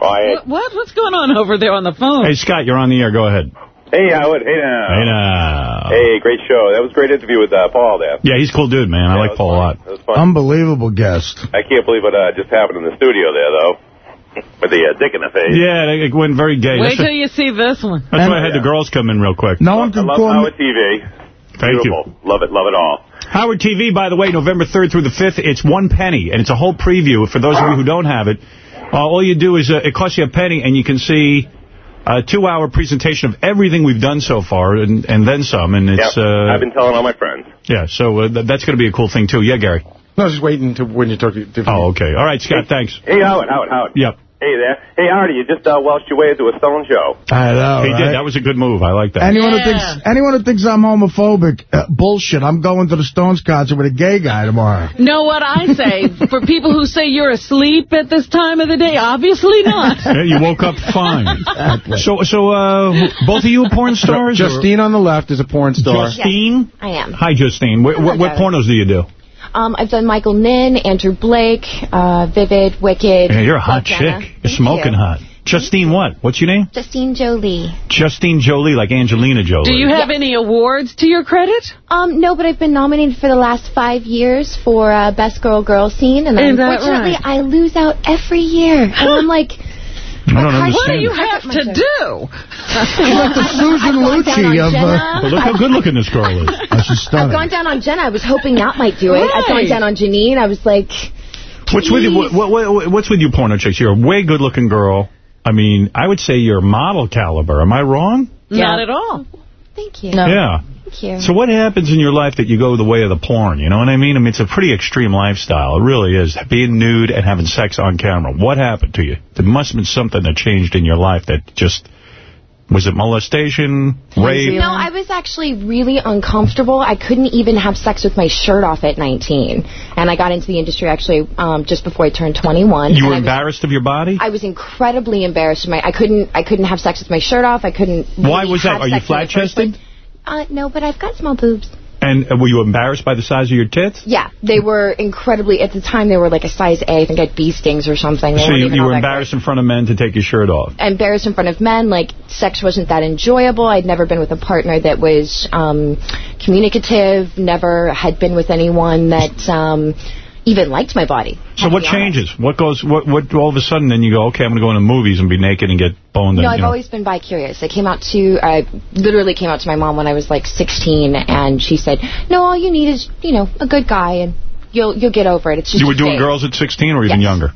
Speaker 11: Quiet.
Speaker 2: What, what? What's going on over there on the phone?
Speaker 1: Hey, Scott, you're on the air. Go ahead.
Speaker 11: Hey, Howard. Hey, now.
Speaker 1: Hey, now.
Speaker 11: Hey, great show. That was a great interview with uh, Paul there.
Speaker 1: Yeah, he's a cool dude, man. I like Paul a lot.
Speaker 11: That was fun.
Speaker 3: Unbelievable guest.
Speaker 11: I can't believe what uh, just happened in the studio there, though. With the uh, dick in the face.
Speaker 1: Yeah, it went very gay.
Speaker 2: Wait
Speaker 1: That's,
Speaker 2: till you see this one.
Speaker 1: that's why I had the girls come in real quick.
Speaker 3: No one
Speaker 11: I
Speaker 3: can
Speaker 11: love
Speaker 3: call
Speaker 11: Howard
Speaker 3: me.
Speaker 11: TV.
Speaker 1: Thank you.
Speaker 11: Love it. Love it all.
Speaker 1: Howard TV, by the way, November 3rd through the 5th, it's one penny, and it's a whole preview. For those of you who don't have it, uh, all you do is, uh, it costs you a penny, and you can see a two-hour presentation of everything we've done so far, and, and then some, and it's,
Speaker 11: Yep.
Speaker 1: uh,
Speaker 11: I've been telling all my friends.
Speaker 1: yeah, so uh, th that's going to be a cool thing, too. Yeah, Gary?
Speaker 34: No, I was just waiting to when you talk to... to
Speaker 1: Oh, okay. All right, Scott, thanks.
Speaker 11: Hey, Howard. Howard. Howard.
Speaker 1: Yep.
Speaker 11: Hey there. Hey, Artie, you just uh, welched your way into a Stone show.
Speaker 3: I know.
Speaker 1: he
Speaker 3: right?
Speaker 1: did. That was a good move. I like that.
Speaker 3: Anyone
Speaker 2: Yeah.
Speaker 3: who thinks anyone who thinks I'm homophobic, uh, bullshit. I'm going to the Stones concert with a gay guy tomorrow.
Speaker 2: Know what I say? [LAUGHS] For people who say you're asleep at this time of the day, obviously not. [LAUGHS]
Speaker 1: Yeah, you woke up fine. So, so uh, both of you are porn stars? [LAUGHS] or-
Speaker 34: Justine on the left is a porn star.
Speaker 1: Justine?
Speaker 36: I am.
Speaker 1: Hi, Justine. What, what, what pornos do you do?
Speaker 36: Um, I've done Michael Ninn, Andrew Blake, uh, Vivid, Wicked.
Speaker 1: Yeah, you're a hot
Speaker 36: Love
Speaker 1: chick. You're smoking
Speaker 36: you.
Speaker 1: hot. Justine what? What's your name?
Speaker 36: Justine Joli.
Speaker 1: Justine Joli, like Angelina Jolie.
Speaker 2: Do you have any awards to your credit?
Speaker 36: Um, no, but I've been nominated for the last five years for uh, Best Girl Girl Scene, and
Speaker 2: Is that
Speaker 36: unfortunately
Speaker 2: right?
Speaker 36: I lose out every year. And I'm [LAUGHS] like,
Speaker 1: I don't understand.
Speaker 2: What do you
Speaker 1: it.
Speaker 2: have to do?
Speaker 3: She's like the Susan
Speaker 36: I've gone down
Speaker 3: Lucci of. Uh,
Speaker 1: But look how good looking this girl is. [LAUGHS]
Speaker 3: oh, she's
Speaker 36: I've gone down on Jenna. I was hoping that might do it. I've gone down on Janine. I was like,
Speaker 1: What's with you? What, what, what- what's with you porno chicks? You're a way good looking girl. I mean, I would say you're model caliber. Am I wrong?
Speaker 2: Not at all.
Speaker 36: Thank you.
Speaker 1: Yeah.
Speaker 36: Thank you.
Speaker 1: So what happens in your life that you go the way of the porn? You know what I mean? I mean, it's a pretty extreme lifestyle. It really is. Being nude and having sex on camera. What happened to you? There must have been something that changed in your life that just... Was it molestation, rape?
Speaker 36: No, I was actually really uncomfortable. I couldn't even have sex with my shirt off at 19. And I got into the industry actually um, just before I turned 21.
Speaker 1: You were
Speaker 36: I was-
Speaker 1: embarrassed of your body?
Speaker 36: I was incredibly embarrassed. My, I couldn't I couldn't have sex with my shirt off. I couldn't.
Speaker 1: Why
Speaker 36: really
Speaker 1: was that? Are you
Speaker 36: sex in the first
Speaker 1: flat-chested?
Speaker 36: Uh, no, but I've got small boobs.
Speaker 1: And were you embarrassed by the size of your tits?
Speaker 36: Yeah, they were incredibly, at the time they were like a size A. I think I had bee stings or something. They
Speaker 1: So you, you were embarrassed in front of men to take your shirt off?
Speaker 36: embarrassed in front of men. Like, sex wasn't that enjoyable. I'd never been with a partner that was um, communicative, never had been with anyone that um, even liked my body.
Speaker 1: So what changes? What goes? What? What? All of a sudden, then you go, okay, I'm going to go into movies and be naked and get boned.
Speaker 36: No,
Speaker 1: and,
Speaker 36: I've
Speaker 1: know.
Speaker 36: always been bi-curious. I came out to, I literally came out to my mom when I was like 16, and she said, no, all you need is, you know, a good guy, and you'll you'll get over it. It's just
Speaker 1: You were doing
Speaker 36: phase."
Speaker 1: girls at 16 or even younger?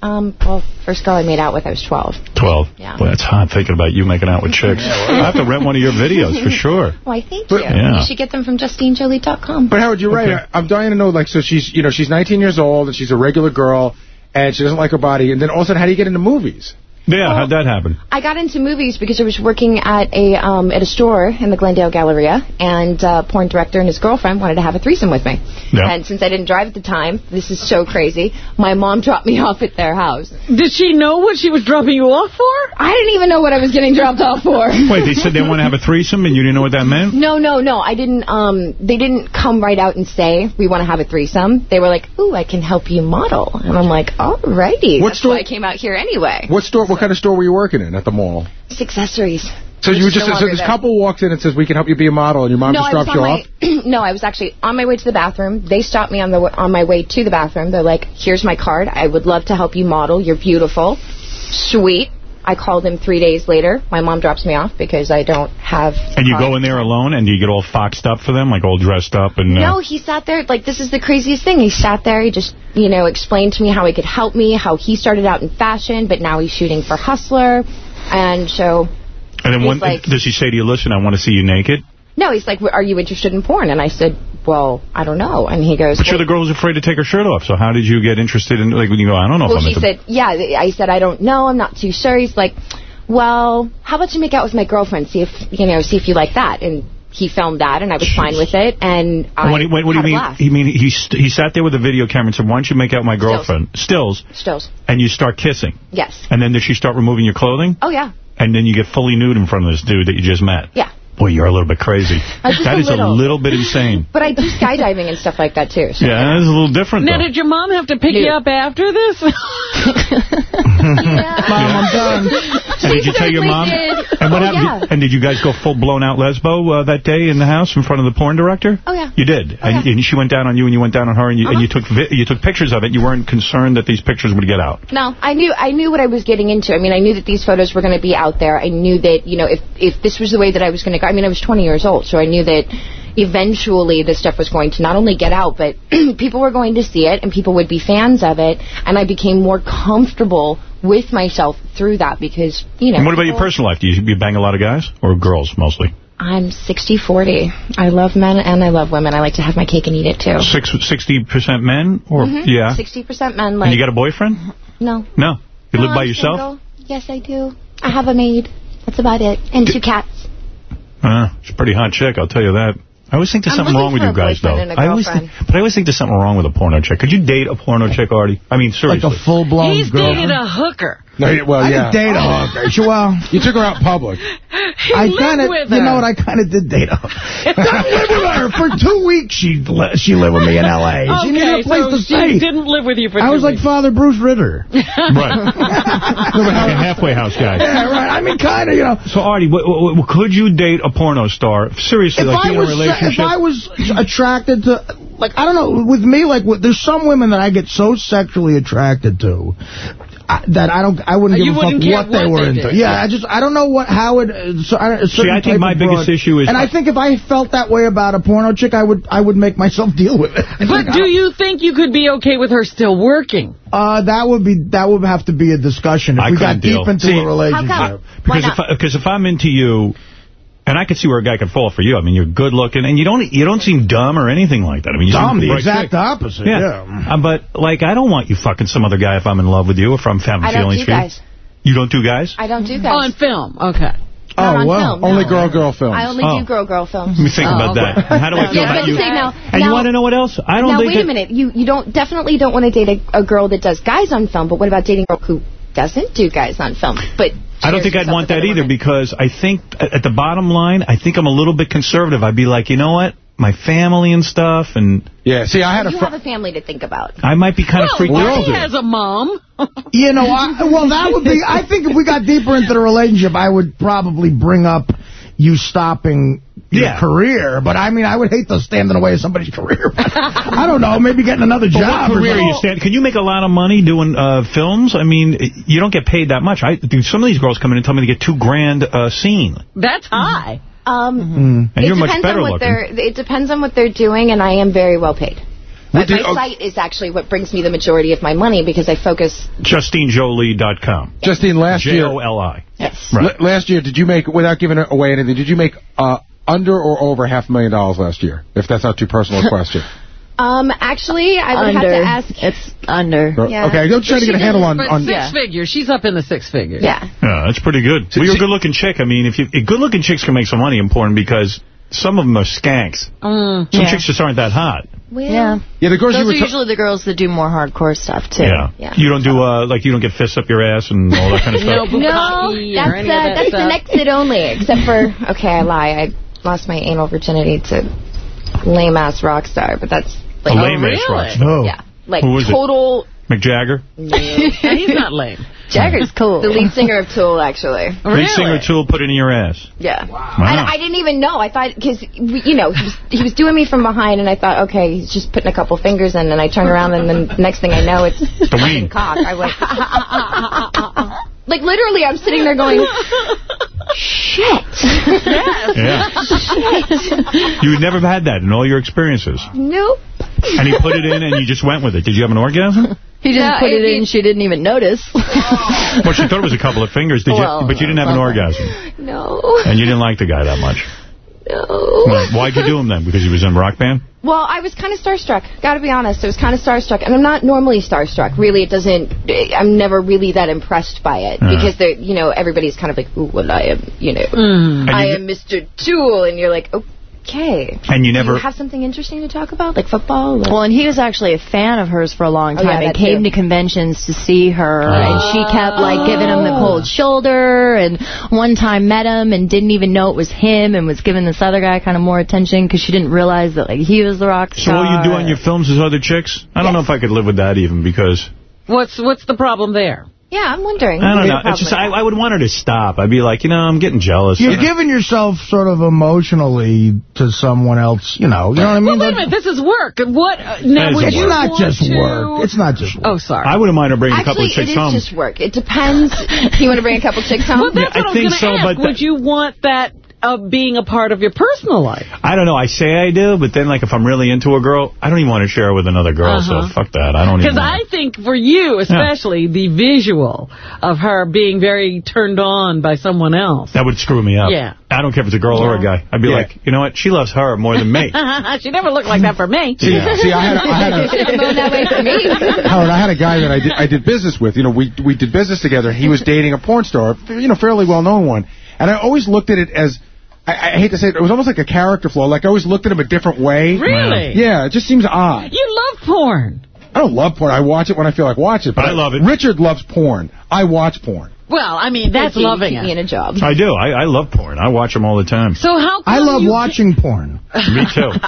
Speaker 36: Um, well, first girl I made out with, I was 12.
Speaker 1: 12.
Speaker 36: Yeah.
Speaker 1: Boy, that's hot thinking about you making out with chicks. I have to rent one of your videos for [LAUGHS] sure.
Speaker 36: Why, thank
Speaker 1: But-
Speaker 36: you.
Speaker 1: Yeah.
Speaker 36: You should get them from JustineJoli.com.
Speaker 14: But Howard, you're right. I'm dying to know, like, so she's, you know, she's 19 years old and she's a regular girl and she doesn't like her body. And then all of a sudden, how do you get into movies?
Speaker 1: Yeah, how'd that happen?
Speaker 36: I got into movies because I was working at a um, at a store in the Glendale Galleria, and uh, porn director and his girlfriend wanted to have a threesome with me.
Speaker 2: Yeah.
Speaker 36: And since I didn't drive at the time, this is so crazy. My mom [LAUGHS] dropped me off at their house.
Speaker 2: Did she know what she was dropping you off for?
Speaker 36: I didn't even know what I was getting dropped off for. [LAUGHS]
Speaker 1: Wait, they said they want to have a threesome and you didn't know what that meant?
Speaker 36: No, no, no. I didn't. Um, they didn't come right out and say we want to have a threesome. They were like, "Ooh, I can help you model," and I'm like, "Alrighty."
Speaker 14: What
Speaker 36: That's
Speaker 14: store-
Speaker 36: why I came out here anyway.
Speaker 14: What store? What kind of store were you working in at the mall?
Speaker 36: It's accessories.
Speaker 14: So
Speaker 36: Which
Speaker 14: you just
Speaker 36: no
Speaker 14: so this
Speaker 36: there.
Speaker 14: couple walks in and says we can help you be a model, and your mom
Speaker 36: no,
Speaker 14: just drops you
Speaker 36: my
Speaker 14: off. [CLEARS THROAT]
Speaker 36: no, I was actually on my way to the bathroom. They stopped me on the on my way to the bathroom. They're like, "Here's my card. I would love to help you model. You're beautiful." Sweet. I called him three days later. My mom drops me off because I don't have.
Speaker 1: And you go in there alone and you get all foxed up for them, like all dressed up and... Uh,
Speaker 36: No, he sat there. Like, this is the craziest thing. He sat there. He just, you know, explained to me how he could help me, how he started out in fashion, but now he's shooting for Hustler. And so,
Speaker 1: And then one,
Speaker 36: like-
Speaker 1: does he say to you, listen, I want to see you naked?
Speaker 36: No, he's like, are you interested in porn? And I said, well, I don't know. And he goes,
Speaker 1: But you're the girl who's afraid to take her shirt off. So how did you get interested in, like, when you go, I don't know
Speaker 36: well,
Speaker 1: if I'm
Speaker 36: he
Speaker 1: into...
Speaker 36: said, yeah. I said, I don't know. I'm not too sure. He's like, well, how about you make out with my girlfriend? See if, you know, see if you like that. And he filmed that, and I was fine with it. And I
Speaker 1: what, what, what do you mean? He mean he st he sat there with a video camera and said, "Why don't you make out with my girlfriend?" Stills.
Speaker 36: Stills.
Speaker 1: And you start kissing.
Speaker 36: Yes.
Speaker 1: And then did she start removing your clothing?
Speaker 36: Oh, yeah.
Speaker 1: And then you get fully nude in front of this dude that you just met.
Speaker 36: Yeah.
Speaker 1: Boy, you're a little bit crazy. [LAUGHS]
Speaker 36: Uh, just
Speaker 1: That
Speaker 36: a
Speaker 1: is a
Speaker 36: little.
Speaker 1: little bit insane.
Speaker 36: But I do skydiving and stuff like that, too. So.
Speaker 1: Yeah, that is a little different,
Speaker 2: Now,
Speaker 1: though.
Speaker 2: did your mom have to pick you up after this? [LAUGHS]
Speaker 3: Mom, I'm [LAUGHS] done.
Speaker 1: And did you tell your mom?
Speaker 36: did.
Speaker 1: And what
Speaker 36: Oh,
Speaker 1: happened?
Speaker 36: yeah.
Speaker 1: And did you guys go full blown out lesbo uh, that day in the house in front of the porn director?
Speaker 36: Oh, yeah.
Speaker 1: You did, and, and she went down on you, and you went down on her, and you, and you took vi you took pictures of it. You weren't concerned that these pictures would get out.
Speaker 36: No, I knew I knew what I was getting into. I mean, I knew that these photos were going to be out there. I knew that, you know, if if this was the way that I was going to go. I mean, I was 20 years old, so I knew that eventually this stuff was going to not only get out, but [CLEARS THROAT] people were going to see it and people would be fans of it, and I became more comfortable with myself through that because, you know.
Speaker 1: and what about your personal life? Do you, you bang a lot of guys or girls mostly?
Speaker 36: I'm 60-40. I love men and I love women. I like to have my cake and eat it too.
Speaker 1: Six, 60% men or
Speaker 36: Mhm.
Speaker 1: yeah.
Speaker 36: 60% men. Like,
Speaker 1: and you got a boyfriend?
Speaker 36: no.
Speaker 1: No. You
Speaker 36: No,
Speaker 1: live by
Speaker 36: I'm
Speaker 1: yourself?
Speaker 36: single. Yes, I do. I have a maid. That's about it. And two cats.
Speaker 1: Uh, she's a pretty hot chick, I'll tell you that. I always think there's
Speaker 36: I'm
Speaker 1: something wrong with you guys, though.
Speaker 36: boyfriend and a
Speaker 1: I always think, but I always think there's something wrong with a porno chick. Could you date a porno chick, Artie? I mean, seriously.
Speaker 3: Like a full-blown
Speaker 2: He's
Speaker 3: girl.
Speaker 2: dated a hooker.
Speaker 14: No, you- well,
Speaker 3: I
Speaker 14: yeah.
Speaker 3: didn't date a hooker. Well,
Speaker 14: You took her out in public.
Speaker 3: I kind of,
Speaker 2: with
Speaker 3: you
Speaker 2: her.
Speaker 3: know what, I kind of did date her. [LAUGHS] I lived with her. For two weeks, she, li- she lived with me in L.A. she
Speaker 2: Okay,
Speaker 3: needed a place
Speaker 2: so
Speaker 3: to
Speaker 2: she
Speaker 3: stay.
Speaker 2: didn't live with you for
Speaker 3: I
Speaker 2: two
Speaker 3: was like. Father Bruce Ritter. [LAUGHS]
Speaker 1: Right. Like a halfway house guy.
Speaker 3: Yeah, right. I mean, kind of, you know.
Speaker 1: So, Artie, w w could you date a porno star? Seriously,
Speaker 3: If
Speaker 1: like
Speaker 3: I
Speaker 1: be in a
Speaker 3: uh,
Speaker 1: relationship?
Speaker 3: if I was attracted to, like, I don't know, with me, like, with, there's some women that I get so sexually attracted to I, that I don't, I wouldn't
Speaker 2: You
Speaker 3: give a
Speaker 2: wouldn't
Speaker 3: fuck
Speaker 2: care
Speaker 3: what they
Speaker 2: what
Speaker 3: were
Speaker 2: they
Speaker 3: into.
Speaker 2: did.
Speaker 3: Yeah, I just, I don't know what, how it. uh, So, I, a certain
Speaker 1: I think my
Speaker 3: of
Speaker 1: biggest
Speaker 3: broad-
Speaker 1: issue is-
Speaker 3: and I think if I felt that way about a porno chick, I would, I would make myself deal with it. [LAUGHS]
Speaker 2: But do you think you could be okay with her still working?
Speaker 3: Uh, that would be, that would have to be a discussion if
Speaker 1: I
Speaker 3: we got
Speaker 1: deal.
Speaker 3: deep into
Speaker 1: See,
Speaker 3: a relationship.
Speaker 1: Because if, I, because if I'm into you And I could see where a guy could fall for you. I mean, you're good looking, and you don't you don't seem dumb or anything like that. I mean, you
Speaker 3: Dumb,
Speaker 1: seem
Speaker 3: the exact
Speaker 1: chick.
Speaker 3: opposite, yeah.
Speaker 1: Uh, but like, I don't want you fucking some other guy if I'm in love with you, if I'm having
Speaker 36: I don't
Speaker 1: feelings
Speaker 36: do
Speaker 1: for you.
Speaker 36: guys.
Speaker 1: You don't do guys?
Speaker 36: I don't do
Speaker 2: Oh,
Speaker 36: guys.
Speaker 2: on film. Okay.
Speaker 36: Not on film,
Speaker 34: Only
Speaker 36: no.
Speaker 34: girl-girl films.
Speaker 36: I only
Speaker 1: Oh.
Speaker 36: do girl-girl films.
Speaker 1: Let me think about that. How do I [LAUGHS] feel
Speaker 36: yeah,
Speaker 1: about
Speaker 36: but
Speaker 1: you?
Speaker 36: say now,
Speaker 1: and you want to know what else? I don't
Speaker 36: now,
Speaker 1: think
Speaker 36: wait a minute. You you don't definitely don't want to date a, a girl that does guys on film, but what about dating a girl who doesn't do guys on film? But
Speaker 1: I don't think I'd want that either because I think at at the bottom line, I think I'm a little bit conservative. I'd be like, you know what? My family and stuff, and
Speaker 34: yeah. See, I
Speaker 36: you have a family to think about.
Speaker 1: I might be kind of freaked out.
Speaker 2: He has a mom. [LAUGHS]
Speaker 3: You know, I, well, that would be, I think if we got deeper into the relationship, I would probably bring up you stopping your
Speaker 1: Yeah.
Speaker 3: career. But, I mean, I would hate to stand in the way of somebody's [LAUGHS] career. I don't know, maybe getting another
Speaker 1: But
Speaker 3: job.
Speaker 1: what
Speaker 3: or
Speaker 1: career you stand? Can you make a lot of money doing uh, films? I mean, you don't get paid that much. I dude, some of these girls come in and tell me they get two grand a scene.
Speaker 2: That's high.
Speaker 36: Um,
Speaker 1: And you're much better
Speaker 36: on what
Speaker 1: looking.
Speaker 36: It depends on what they're doing, and I am very well paid. But
Speaker 1: did-
Speaker 36: my
Speaker 1: oh.
Speaker 36: site is actually what brings me the majority of my money because I focus.
Speaker 1: JustineJoli.com.
Speaker 34: Justine, last year...
Speaker 1: J-O-L-I.
Speaker 36: Yes.
Speaker 34: L- last year, did you make, without giving away anything, did you make uh, under or over half a million dollars last year? If that's not too personal a [LAUGHS] question.
Speaker 36: Um, actually, I would
Speaker 24: Under.
Speaker 36: have to ask.
Speaker 24: It's under.
Speaker 36: Yeah.
Speaker 34: Okay, I'm trying to get a handle on...
Speaker 2: But
Speaker 34: on
Speaker 2: six figures. She's up in the six figures.
Speaker 36: Yeah.
Speaker 1: Yeah, that's pretty good. Well, you're a good-looking chick. I mean, if you good-looking chicks can make some money in porn because some of them are skanks.
Speaker 2: Mm.
Speaker 1: Some
Speaker 37: Yeah.
Speaker 1: chicks just aren't that hot.
Speaker 37: Yeah.
Speaker 34: Yeah, the girls
Speaker 37: Those
Speaker 34: you
Speaker 37: are usually the girls that do more hardcore stuff, too.
Speaker 1: Yeah. You don't do, uh, like, you don't get fists up your ass and all that kind of [LAUGHS] stuff?
Speaker 36: No,
Speaker 2: bukkake or
Speaker 36: that's, uh,
Speaker 2: that
Speaker 36: that's the
Speaker 2: stuff.
Speaker 36: next it only, except for, okay, I lie. I lost my anal virginity to lame-ass rock star, but that's
Speaker 1: A
Speaker 36: like...
Speaker 1: lame-ass rock star.
Speaker 3: Oh.
Speaker 36: Yeah. Like,
Speaker 1: Who was it?
Speaker 36: total...
Speaker 1: Mick Jagger?
Speaker 2: He's not lame. [LAUGHS]
Speaker 36: Jagger's cool. The lead singer of Tool, actually.
Speaker 1: Lead singer Tool put it in your ass.
Speaker 36: Yeah.
Speaker 1: Wow.
Speaker 36: And I didn't even know. I thought, because, you know, he was, he was doing me from behind, and I thought, okay, he's just putting a couple fingers in, and I turn around, and then next thing I know, it's
Speaker 1: The ween.
Speaker 36: cock. I went, [LAUGHS] [LAUGHS] like, literally, I'm sitting there going, shit.
Speaker 1: Yeah. Shit. You had never had that in all your experiences.
Speaker 36: Nope.
Speaker 1: And he put it in and you just went with it. Did you have an orgasm?
Speaker 37: He didn't
Speaker 36: Yeah,
Speaker 37: put it
Speaker 36: it-
Speaker 37: in, she didn't even notice. [LAUGHS]
Speaker 1: Well, she thought it was a couple of fingers. Did
Speaker 37: Well,
Speaker 1: you? But you didn't have an orgasm.
Speaker 36: No.
Speaker 1: And you didn't like the guy that much.
Speaker 36: No.
Speaker 1: Well, Why'd you do him then? Because he was in a rock band?
Speaker 36: Well, I was kind of starstruck. Got to be honest, I was kind of starstruck, and I'm not normally starstruck. Really, it doesn't. I'm never really that impressed by it
Speaker 1: Yeah.
Speaker 36: because you know, everybody's kind of like, "Ooh, well, I am, you know, mm.
Speaker 1: And
Speaker 36: I
Speaker 1: you-
Speaker 36: am Mr. Tool," and you're like, okay.
Speaker 1: And you
Speaker 36: Do
Speaker 1: never...
Speaker 36: you have something interesting to talk about, like football? Like,
Speaker 37: Well, and he was actually a fan of hers for a long
Speaker 36: Oh,
Speaker 37: time
Speaker 36: yeah,
Speaker 37: and came
Speaker 36: too.
Speaker 37: to conventions to see her. Ah. And she kept, like, giving him the cold shoulder. And one time met him and didn't even know it was him and was giving this other guy kind of more attention because she didn't realize that, like, he was the rock star.
Speaker 1: So
Speaker 37: star.
Speaker 1: all you do on your films is other chicks? I don't know if I could live with that even because...
Speaker 2: What's what's the problem there?
Speaker 36: Yeah, I'm wondering.
Speaker 1: I don't know. It's just, I. I would want her to stop. I'd be like, you know, I'm getting jealous.
Speaker 3: You're
Speaker 1: you know?
Speaker 3: giving yourself sort of emotionally to someone else, you know. You know what I mean?
Speaker 2: Well,
Speaker 3: mean?
Speaker 2: wait a minute. This is work. What? Uh, now, would
Speaker 3: It's
Speaker 1: work.
Speaker 3: not just
Speaker 2: to-
Speaker 3: work. It's not just work.
Speaker 2: Oh, sorry.
Speaker 1: I wouldn't mind her bringing a couple of chicks home.
Speaker 36: Actually, it is
Speaker 1: home.
Speaker 36: just work. It depends. you want to bring a couple of chicks home?
Speaker 2: Well, that's
Speaker 1: Yeah, I
Speaker 2: what I,
Speaker 1: think
Speaker 2: was going to
Speaker 1: so,
Speaker 2: ask. Would you want that uh, being a part of your personal life?
Speaker 1: I don't know. I say I do, but then, like, if I'm really into a girl, I don't even want to share her with another girl,
Speaker 2: Uh-huh.
Speaker 1: so fuck that. I don't even
Speaker 2: Because I think for you, especially, the visual of her being very turned on by someone else.
Speaker 1: That would screw me up.
Speaker 2: Yeah.
Speaker 1: I don't care if it's a girl or a guy. I'd be
Speaker 34: Yeah.
Speaker 1: like, you know what? She loves her more than me. [LAUGHS]
Speaker 2: she never looked like that for me.
Speaker 34: See, see, I had a, I had a,
Speaker 36: Should have known that way for me.
Speaker 34: Howard, I had a guy that I did, I did business with. You know, we we did business together. He was dating a porn star, you know, fairly well known one. And I always looked at it as, I, I hate to say it, it was almost like a character flaw. Like I always looked at him a different way.
Speaker 2: Really?
Speaker 34: Yeah, it just seems odd.
Speaker 2: You love porn.
Speaker 34: I don't love porn. I watch it when I feel like watching it. But
Speaker 1: I love it.
Speaker 34: Richard loves porn. I watch porn.
Speaker 2: Well, I mean, that's
Speaker 36: Keep-
Speaker 2: loving
Speaker 36: keep me in
Speaker 2: it.
Speaker 36: a job.
Speaker 1: I do. I, I love porn. I watch them all the time.
Speaker 2: So how come
Speaker 3: I love
Speaker 2: you
Speaker 3: watching [LAUGHS] porn.
Speaker 1: Me too. [LAUGHS]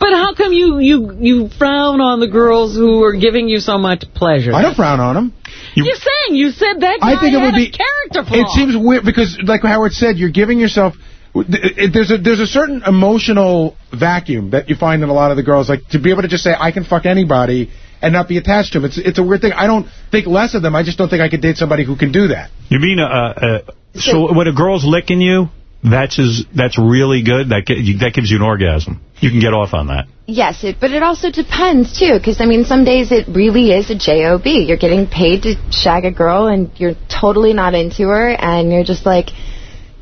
Speaker 2: But how come you, you, you frown on the girls who are giving you so much pleasure?
Speaker 34: I don't frown on him.
Speaker 1: You-
Speaker 2: You're saying you said that guy
Speaker 34: I think it
Speaker 2: had
Speaker 34: would be
Speaker 2: character flaw.
Speaker 34: It seems weird because, like Howard said, you're giving yourself. There's a there's a certain emotional vacuum that you find in a lot of the girls, like to be able to just say I can fuck anybody and not be attached to them. It's it's a weird thing. I don't think less of them. I just don't think I could date somebody who can do that.
Speaker 1: You mean, uh, uh, so when a girl's licking you, that's is, that's really good? That gi- that gives you an orgasm. You can get off on that.
Speaker 36: Yes, it, but it also depends, too, because, I mean, some days it really is a J.O.B. You're getting paid to shag a girl, and you're totally not into her, and you're just like,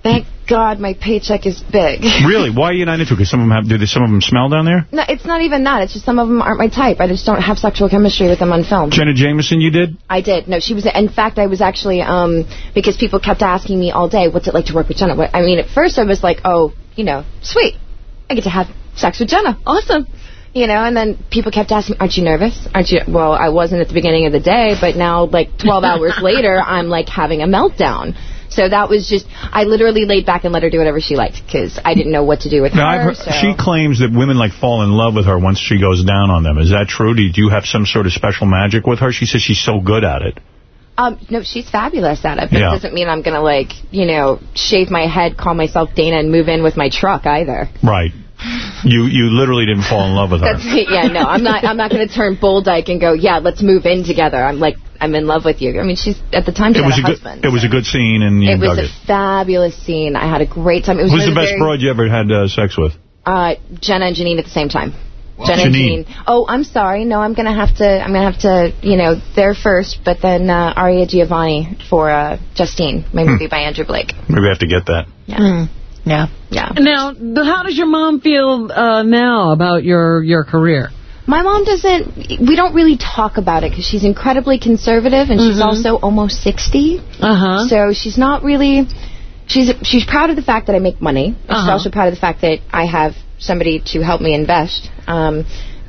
Speaker 36: thank God, my paycheck is big. [LAUGHS]
Speaker 1: Really? Why are you not into it? Because some of them have, do they, some of them smell down there?
Speaker 36: No, it's not even that. It's just some of them aren't my type. I just don't have sexual chemistry with them on film.
Speaker 1: Jenna Jameson, you did?
Speaker 36: I did. No, she was. In fact, I was actually um because people kept asking me all day, "What's it like to work with Jenna?" What, I mean, at first I was like, "Oh, you know, sweet, I get to have sex with Jenna, awesome." You know, and then people kept asking me, aren't you nervous? Aren't you? Well, I wasn't at the beginning of the day, but now, like 12 [LAUGHS] hours later, I'm like having a meltdown. So that was just, I literally laid back and let her do whatever she liked because I didn't know what to do with
Speaker 1: Now,
Speaker 36: her.
Speaker 1: heard,
Speaker 36: so.
Speaker 1: She claims that women like fall in love with her once she goes down on them. Is that true? Do you, do you have some sort of special magic with her? She says she's so good at it.
Speaker 36: Um, no, she's fabulous at it, but
Speaker 1: Yeah.
Speaker 36: it doesn't mean I'm going to, like, you know, shave my head, call myself Dana, and move in with my truck either.
Speaker 1: Right. You you literally didn't fall in love with her.
Speaker 36: That's yeah, no, I'm not. I'm not going to turn bull dyke and go, yeah, let's move in together. I'm like, I'm in love with you. I mean, she's at the time she
Speaker 1: It
Speaker 36: had
Speaker 1: was
Speaker 36: a
Speaker 1: a good
Speaker 36: husband.
Speaker 1: it was a good scene and you
Speaker 36: It was
Speaker 1: dug
Speaker 36: a
Speaker 1: it.
Speaker 36: fabulous scene. I had a great time. It was
Speaker 1: Who's the best
Speaker 36: very-
Speaker 1: broad you ever had uh, sex with?
Speaker 36: Uh, Jenna and Janine at the same time. Jenna
Speaker 1: Janine.
Speaker 36: and Janine. Oh, I'm sorry. No, I'm gonna have to. I'm gonna have to. You know, there first, but then uh, Aria Giovanni for uh, Justine, my
Speaker 1: Hmm.
Speaker 36: movie by Andrew Blake.
Speaker 1: Maybe I have to get that.
Speaker 36: Yeah.
Speaker 2: Yeah.
Speaker 36: Yeah.
Speaker 2: Now, th- how does your mom feel uh, now about your, your career?
Speaker 36: My mom doesn't. We don't really talk about it because she's incredibly conservative, and she's
Speaker 2: Mhm.
Speaker 36: also almost 60.
Speaker 2: Uh-huh.
Speaker 36: So she's not really. She's she's proud of the fact that I make money. She's
Speaker 2: Uh-huh.
Speaker 36: also proud of the fact that I have somebody to help me invest. Um,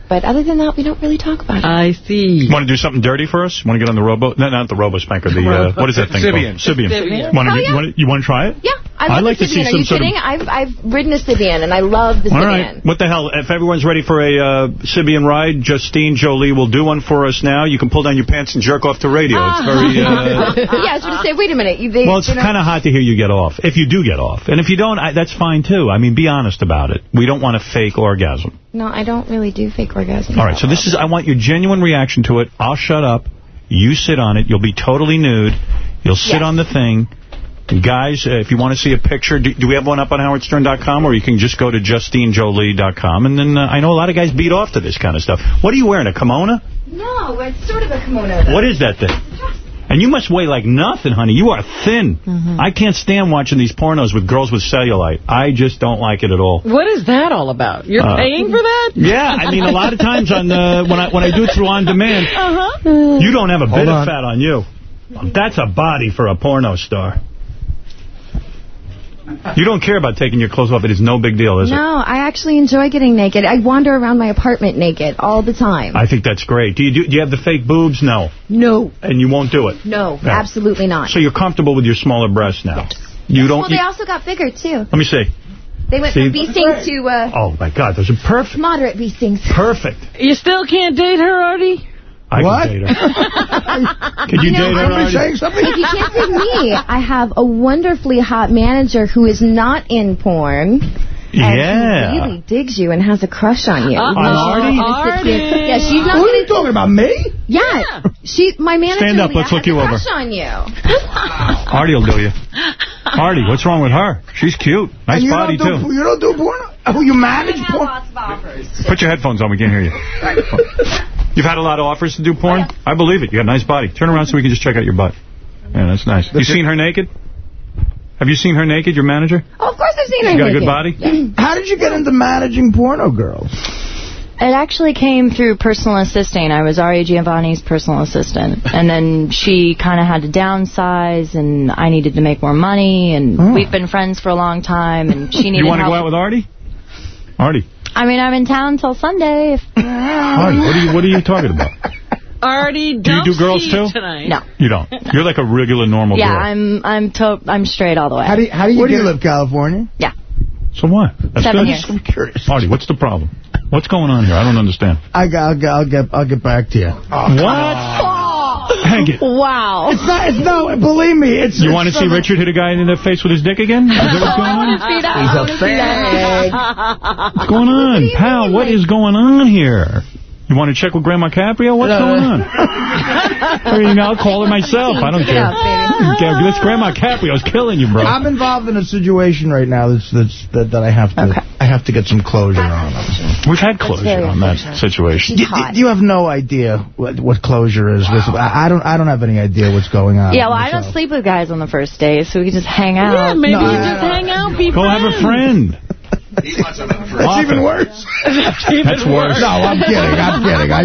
Speaker 36: but other than that, we don't really talk about it.
Speaker 2: I see.
Speaker 1: Want to do something dirty for us? Want to get on the robo? No, not the robo spanker. The uh, what is that thing
Speaker 34: Sybian.
Speaker 1: called? Sybian.
Speaker 36: Sybian.
Speaker 1: Want
Speaker 36: Oh,
Speaker 1: to?
Speaker 36: yeah.
Speaker 1: You want to? You want to try it?
Speaker 36: Yeah, I
Speaker 1: I'd like to see
Speaker 36: Sybian. Are
Speaker 1: some
Speaker 36: you
Speaker 1: sort of-
Speaker 36: kidding? I've I've ridden a Sybian, and I love the
Speaker 1: All
Speaker 36: Sybian.
Speaker 1: right. What the hell? If everyone's ready for a uh, Sybian ride, Justine Joli will do one for us now. You can pull down your pants and jerk off to radio. It's very. Uh, [LAUGHS]
Speaker 36: yeah, I was going to say, wait a minute. You, they,
Speaker 1: well, it's
Speaker 36: they're
Speaker 1: kind of hot to hear you get off. If you do get off, and if you don't, I, that's fine too. I mean, be honest about it. We don't want a fake orgasm.
Speaker 36: No, I don't really do fake orgasms.
Speaker 1: All right. So this is. I want your genuine reaction to it. I'll shut up. You sit on it. You'll be totally nude. You'll sit
Speaker 36: Yes.
Speaker 1: on the thing. Guys, uh, if you want to see a picture, do, do we have one up on howardstern.com or you can just go to justinejoli.com and then uh, I know a lot of guys beat off to this kind of stuff. What are you wearing, a kimono?
Speaker 36: No, it's sort of a kimono.
Speaker 1: What is that thing? And you must weigh like nothing, honey. You are thin. I can't stand watching these pornos with girls with cellulite. I just don't like it at all.
Speaker 2: What is that all about? You're
Speaker 1: Uh,
Speaker 2: paying for that?
Speaker 1: Yeah, I mean, a lot of times on the, when I when I do it through on demand,
Speaker 2: Uh-huh.
Speaker 1: you don't have a bit
Speaker 3: Hold
Speaker 1: of fat on you. That's a body for a porno star. You don't care about taking your clothes off. It is no big deal, is it?
Speaker 36: No, I actually enjoy getting naked. I wander around my apartment naked all the time.
Speaker 1: I think that's great. Do you do, do you have the fake boobs? No.
Speaker 36: No.
Speaker 1: And you won't do it?
Speaker 36: No,
Speaker 1: Yeah.
Speaker 36: absolutely not.
Speaker 1: So you're comfortable with your smaller breasts now? You don't...
Speaker 36: well, they also got bigger, too.
Speaker 1: let me see.
Speaker 36: They went
Speaker 1: See?
Speaker 36: from bee-stings to uh,
Speaker 1: Oh, my God. Those are perfect.
Speaker 36: moderate bee-stings.
Speaker 1: Perfect.
Speaker 2: You still can't date her, Artie?
Speaker 1: I
Speaker 3: What?
Speaker 1: can date her. [LAUGHS] Can you
Speaker 36: know,
Speaker 1: date her,
Speaker 3: Somebody
Speaker 1: Artie?
Speaker 3: saying something?
Speaker 36: If you can't date me, I have a wonderfully hot manager who is not in porn. And
Speaker 1: Yeah.
Speaker 36: who really digs you and has a crush on you.
Speaker 2: Uh-oh.
Speaker 36: Even though she's
Speaker 2: Artie?
Speaker 36: gonna sit here-
Speaker 2: Artie.
Speaker 36: Yeah, she's not
Speaker 3: What are
Speaker 36: gonna
Speaker 3: you talking about, me?
Speaker 36: Yeah, she, my manager
Speaker 1: Stand up,
Speaker 36: Leah,
Speaker 1: let's look
Speaker 36: has
Speaker 1: you
Speaker 36: a
Speaker 1: over.
Speaker 36: crush on you. [LAUGHS]
Speaker 1: Artie will do you. Artie, what's wrong with her? She's cute. Nice
Speaker 3: And you
Speaker 1: body,
Speaker 3: don't
Speaker 1: too.
Speaker 3: do, You don't do porn? Oh, you manage porn?
Speaker 1: Put your headphones on. We can't hear you. [LAUGHS] You've had a lot of offers to do porn? Oh, I believe it. You got a nice body. Turn around so we can just check out your butt. Yeah, that's nice. You seen her naked? Have you seen her naked, your manager?
Speaker 36: Oh, of course I've seen her
Speaker 1: She got a good
Speaker 36: naked.
Speaker 1: body?
Speaker 3: How did you get into managing porno girls?
Speaker 37: It actually came through personal assisting. I was Aria Giovanni's personal assistant. And then she kind of had to downsize, and I needed to make more money, and
Speaker 1: Oh.
Speaker 37: we've been friends for a long time, and she needed
Speaker 1: You want to go out with Artie? Artie.
Speaker 37: I mean, I'm in town till Sunday. If,
Speaker 1: Artie, what are you, what are you talking about?
Speaker 2: Artie,
Speaker 1: Do you
Speaker 2: don't
Speaker 1: do girls,
Speaker 2: ski
Speaker 1: too?
Speaker 2: Tonight.
Speaker 37: no.
Speaker 1: You don't. You're like a regular, normal
Speaker 37: Yeah,
Speaker 1: girl.
Speaker 37: I'm I'm to I'm straight all the way.
Speaker 3: How do you, how do you
Speaker 37: Where do you
Speaker 3: live, California?
Speaker 37: Yeah.
Speaker 1: So what? That's
Speaker 37: Seven
Speaker 1: good.
Speaker 37: years.
Speaker 3: I'm curious.
Speaker 1: Artie, what's the problem? What's going on here? I don't understand.
Speaker 3: I, got- I'll, get, I'll get I'll get back to you.
Speaker 1: Oh, what? Hang it.
Speaker 37: Wow.
Speaker 3: It's not. It's no. Believe me. It's.
Speaker 1: You
Speaker 3: it's
Speaker 1: want to see Richard hit a guy in the face with his dick again? Is that what's [LAUGHS] going on?
Speaker 3: He's a fag.
Speaker 1: What's going on? Pal, what is going on here? You want to check with Grandma Caprio? What's
Speaker 3: No.
Speaker 1: going on? [LAUGHS] I mean, I'll call her myself. I don't care. Yeah, This Grandma Caprio's killing you, bro.
Speaker 3: I'm involved in a situation right now that's, that's that, that I have to I have to get some closure on.
Speaker 1: We've had closure on that situation.
Speaker 3: You, you have no idea what, what closure is. With, I, I don't I don't have any idea what's going on.
Speaker 37: Yeah, well, I don't sleep with guys on the first day, so we can just hang out.
Speaker 2: Yeah, maybe
Speaker 3: No,
Speaker 2: you
Speaker 3: I-
Speaker 2: just hang out, be
Speaker 1: Go have a friend. [LAUGHS]
Speaker 3: That's even worse.
Speaker 1: That's worse.
Speaker 3: No, I'm kidding. I'm kidding. I,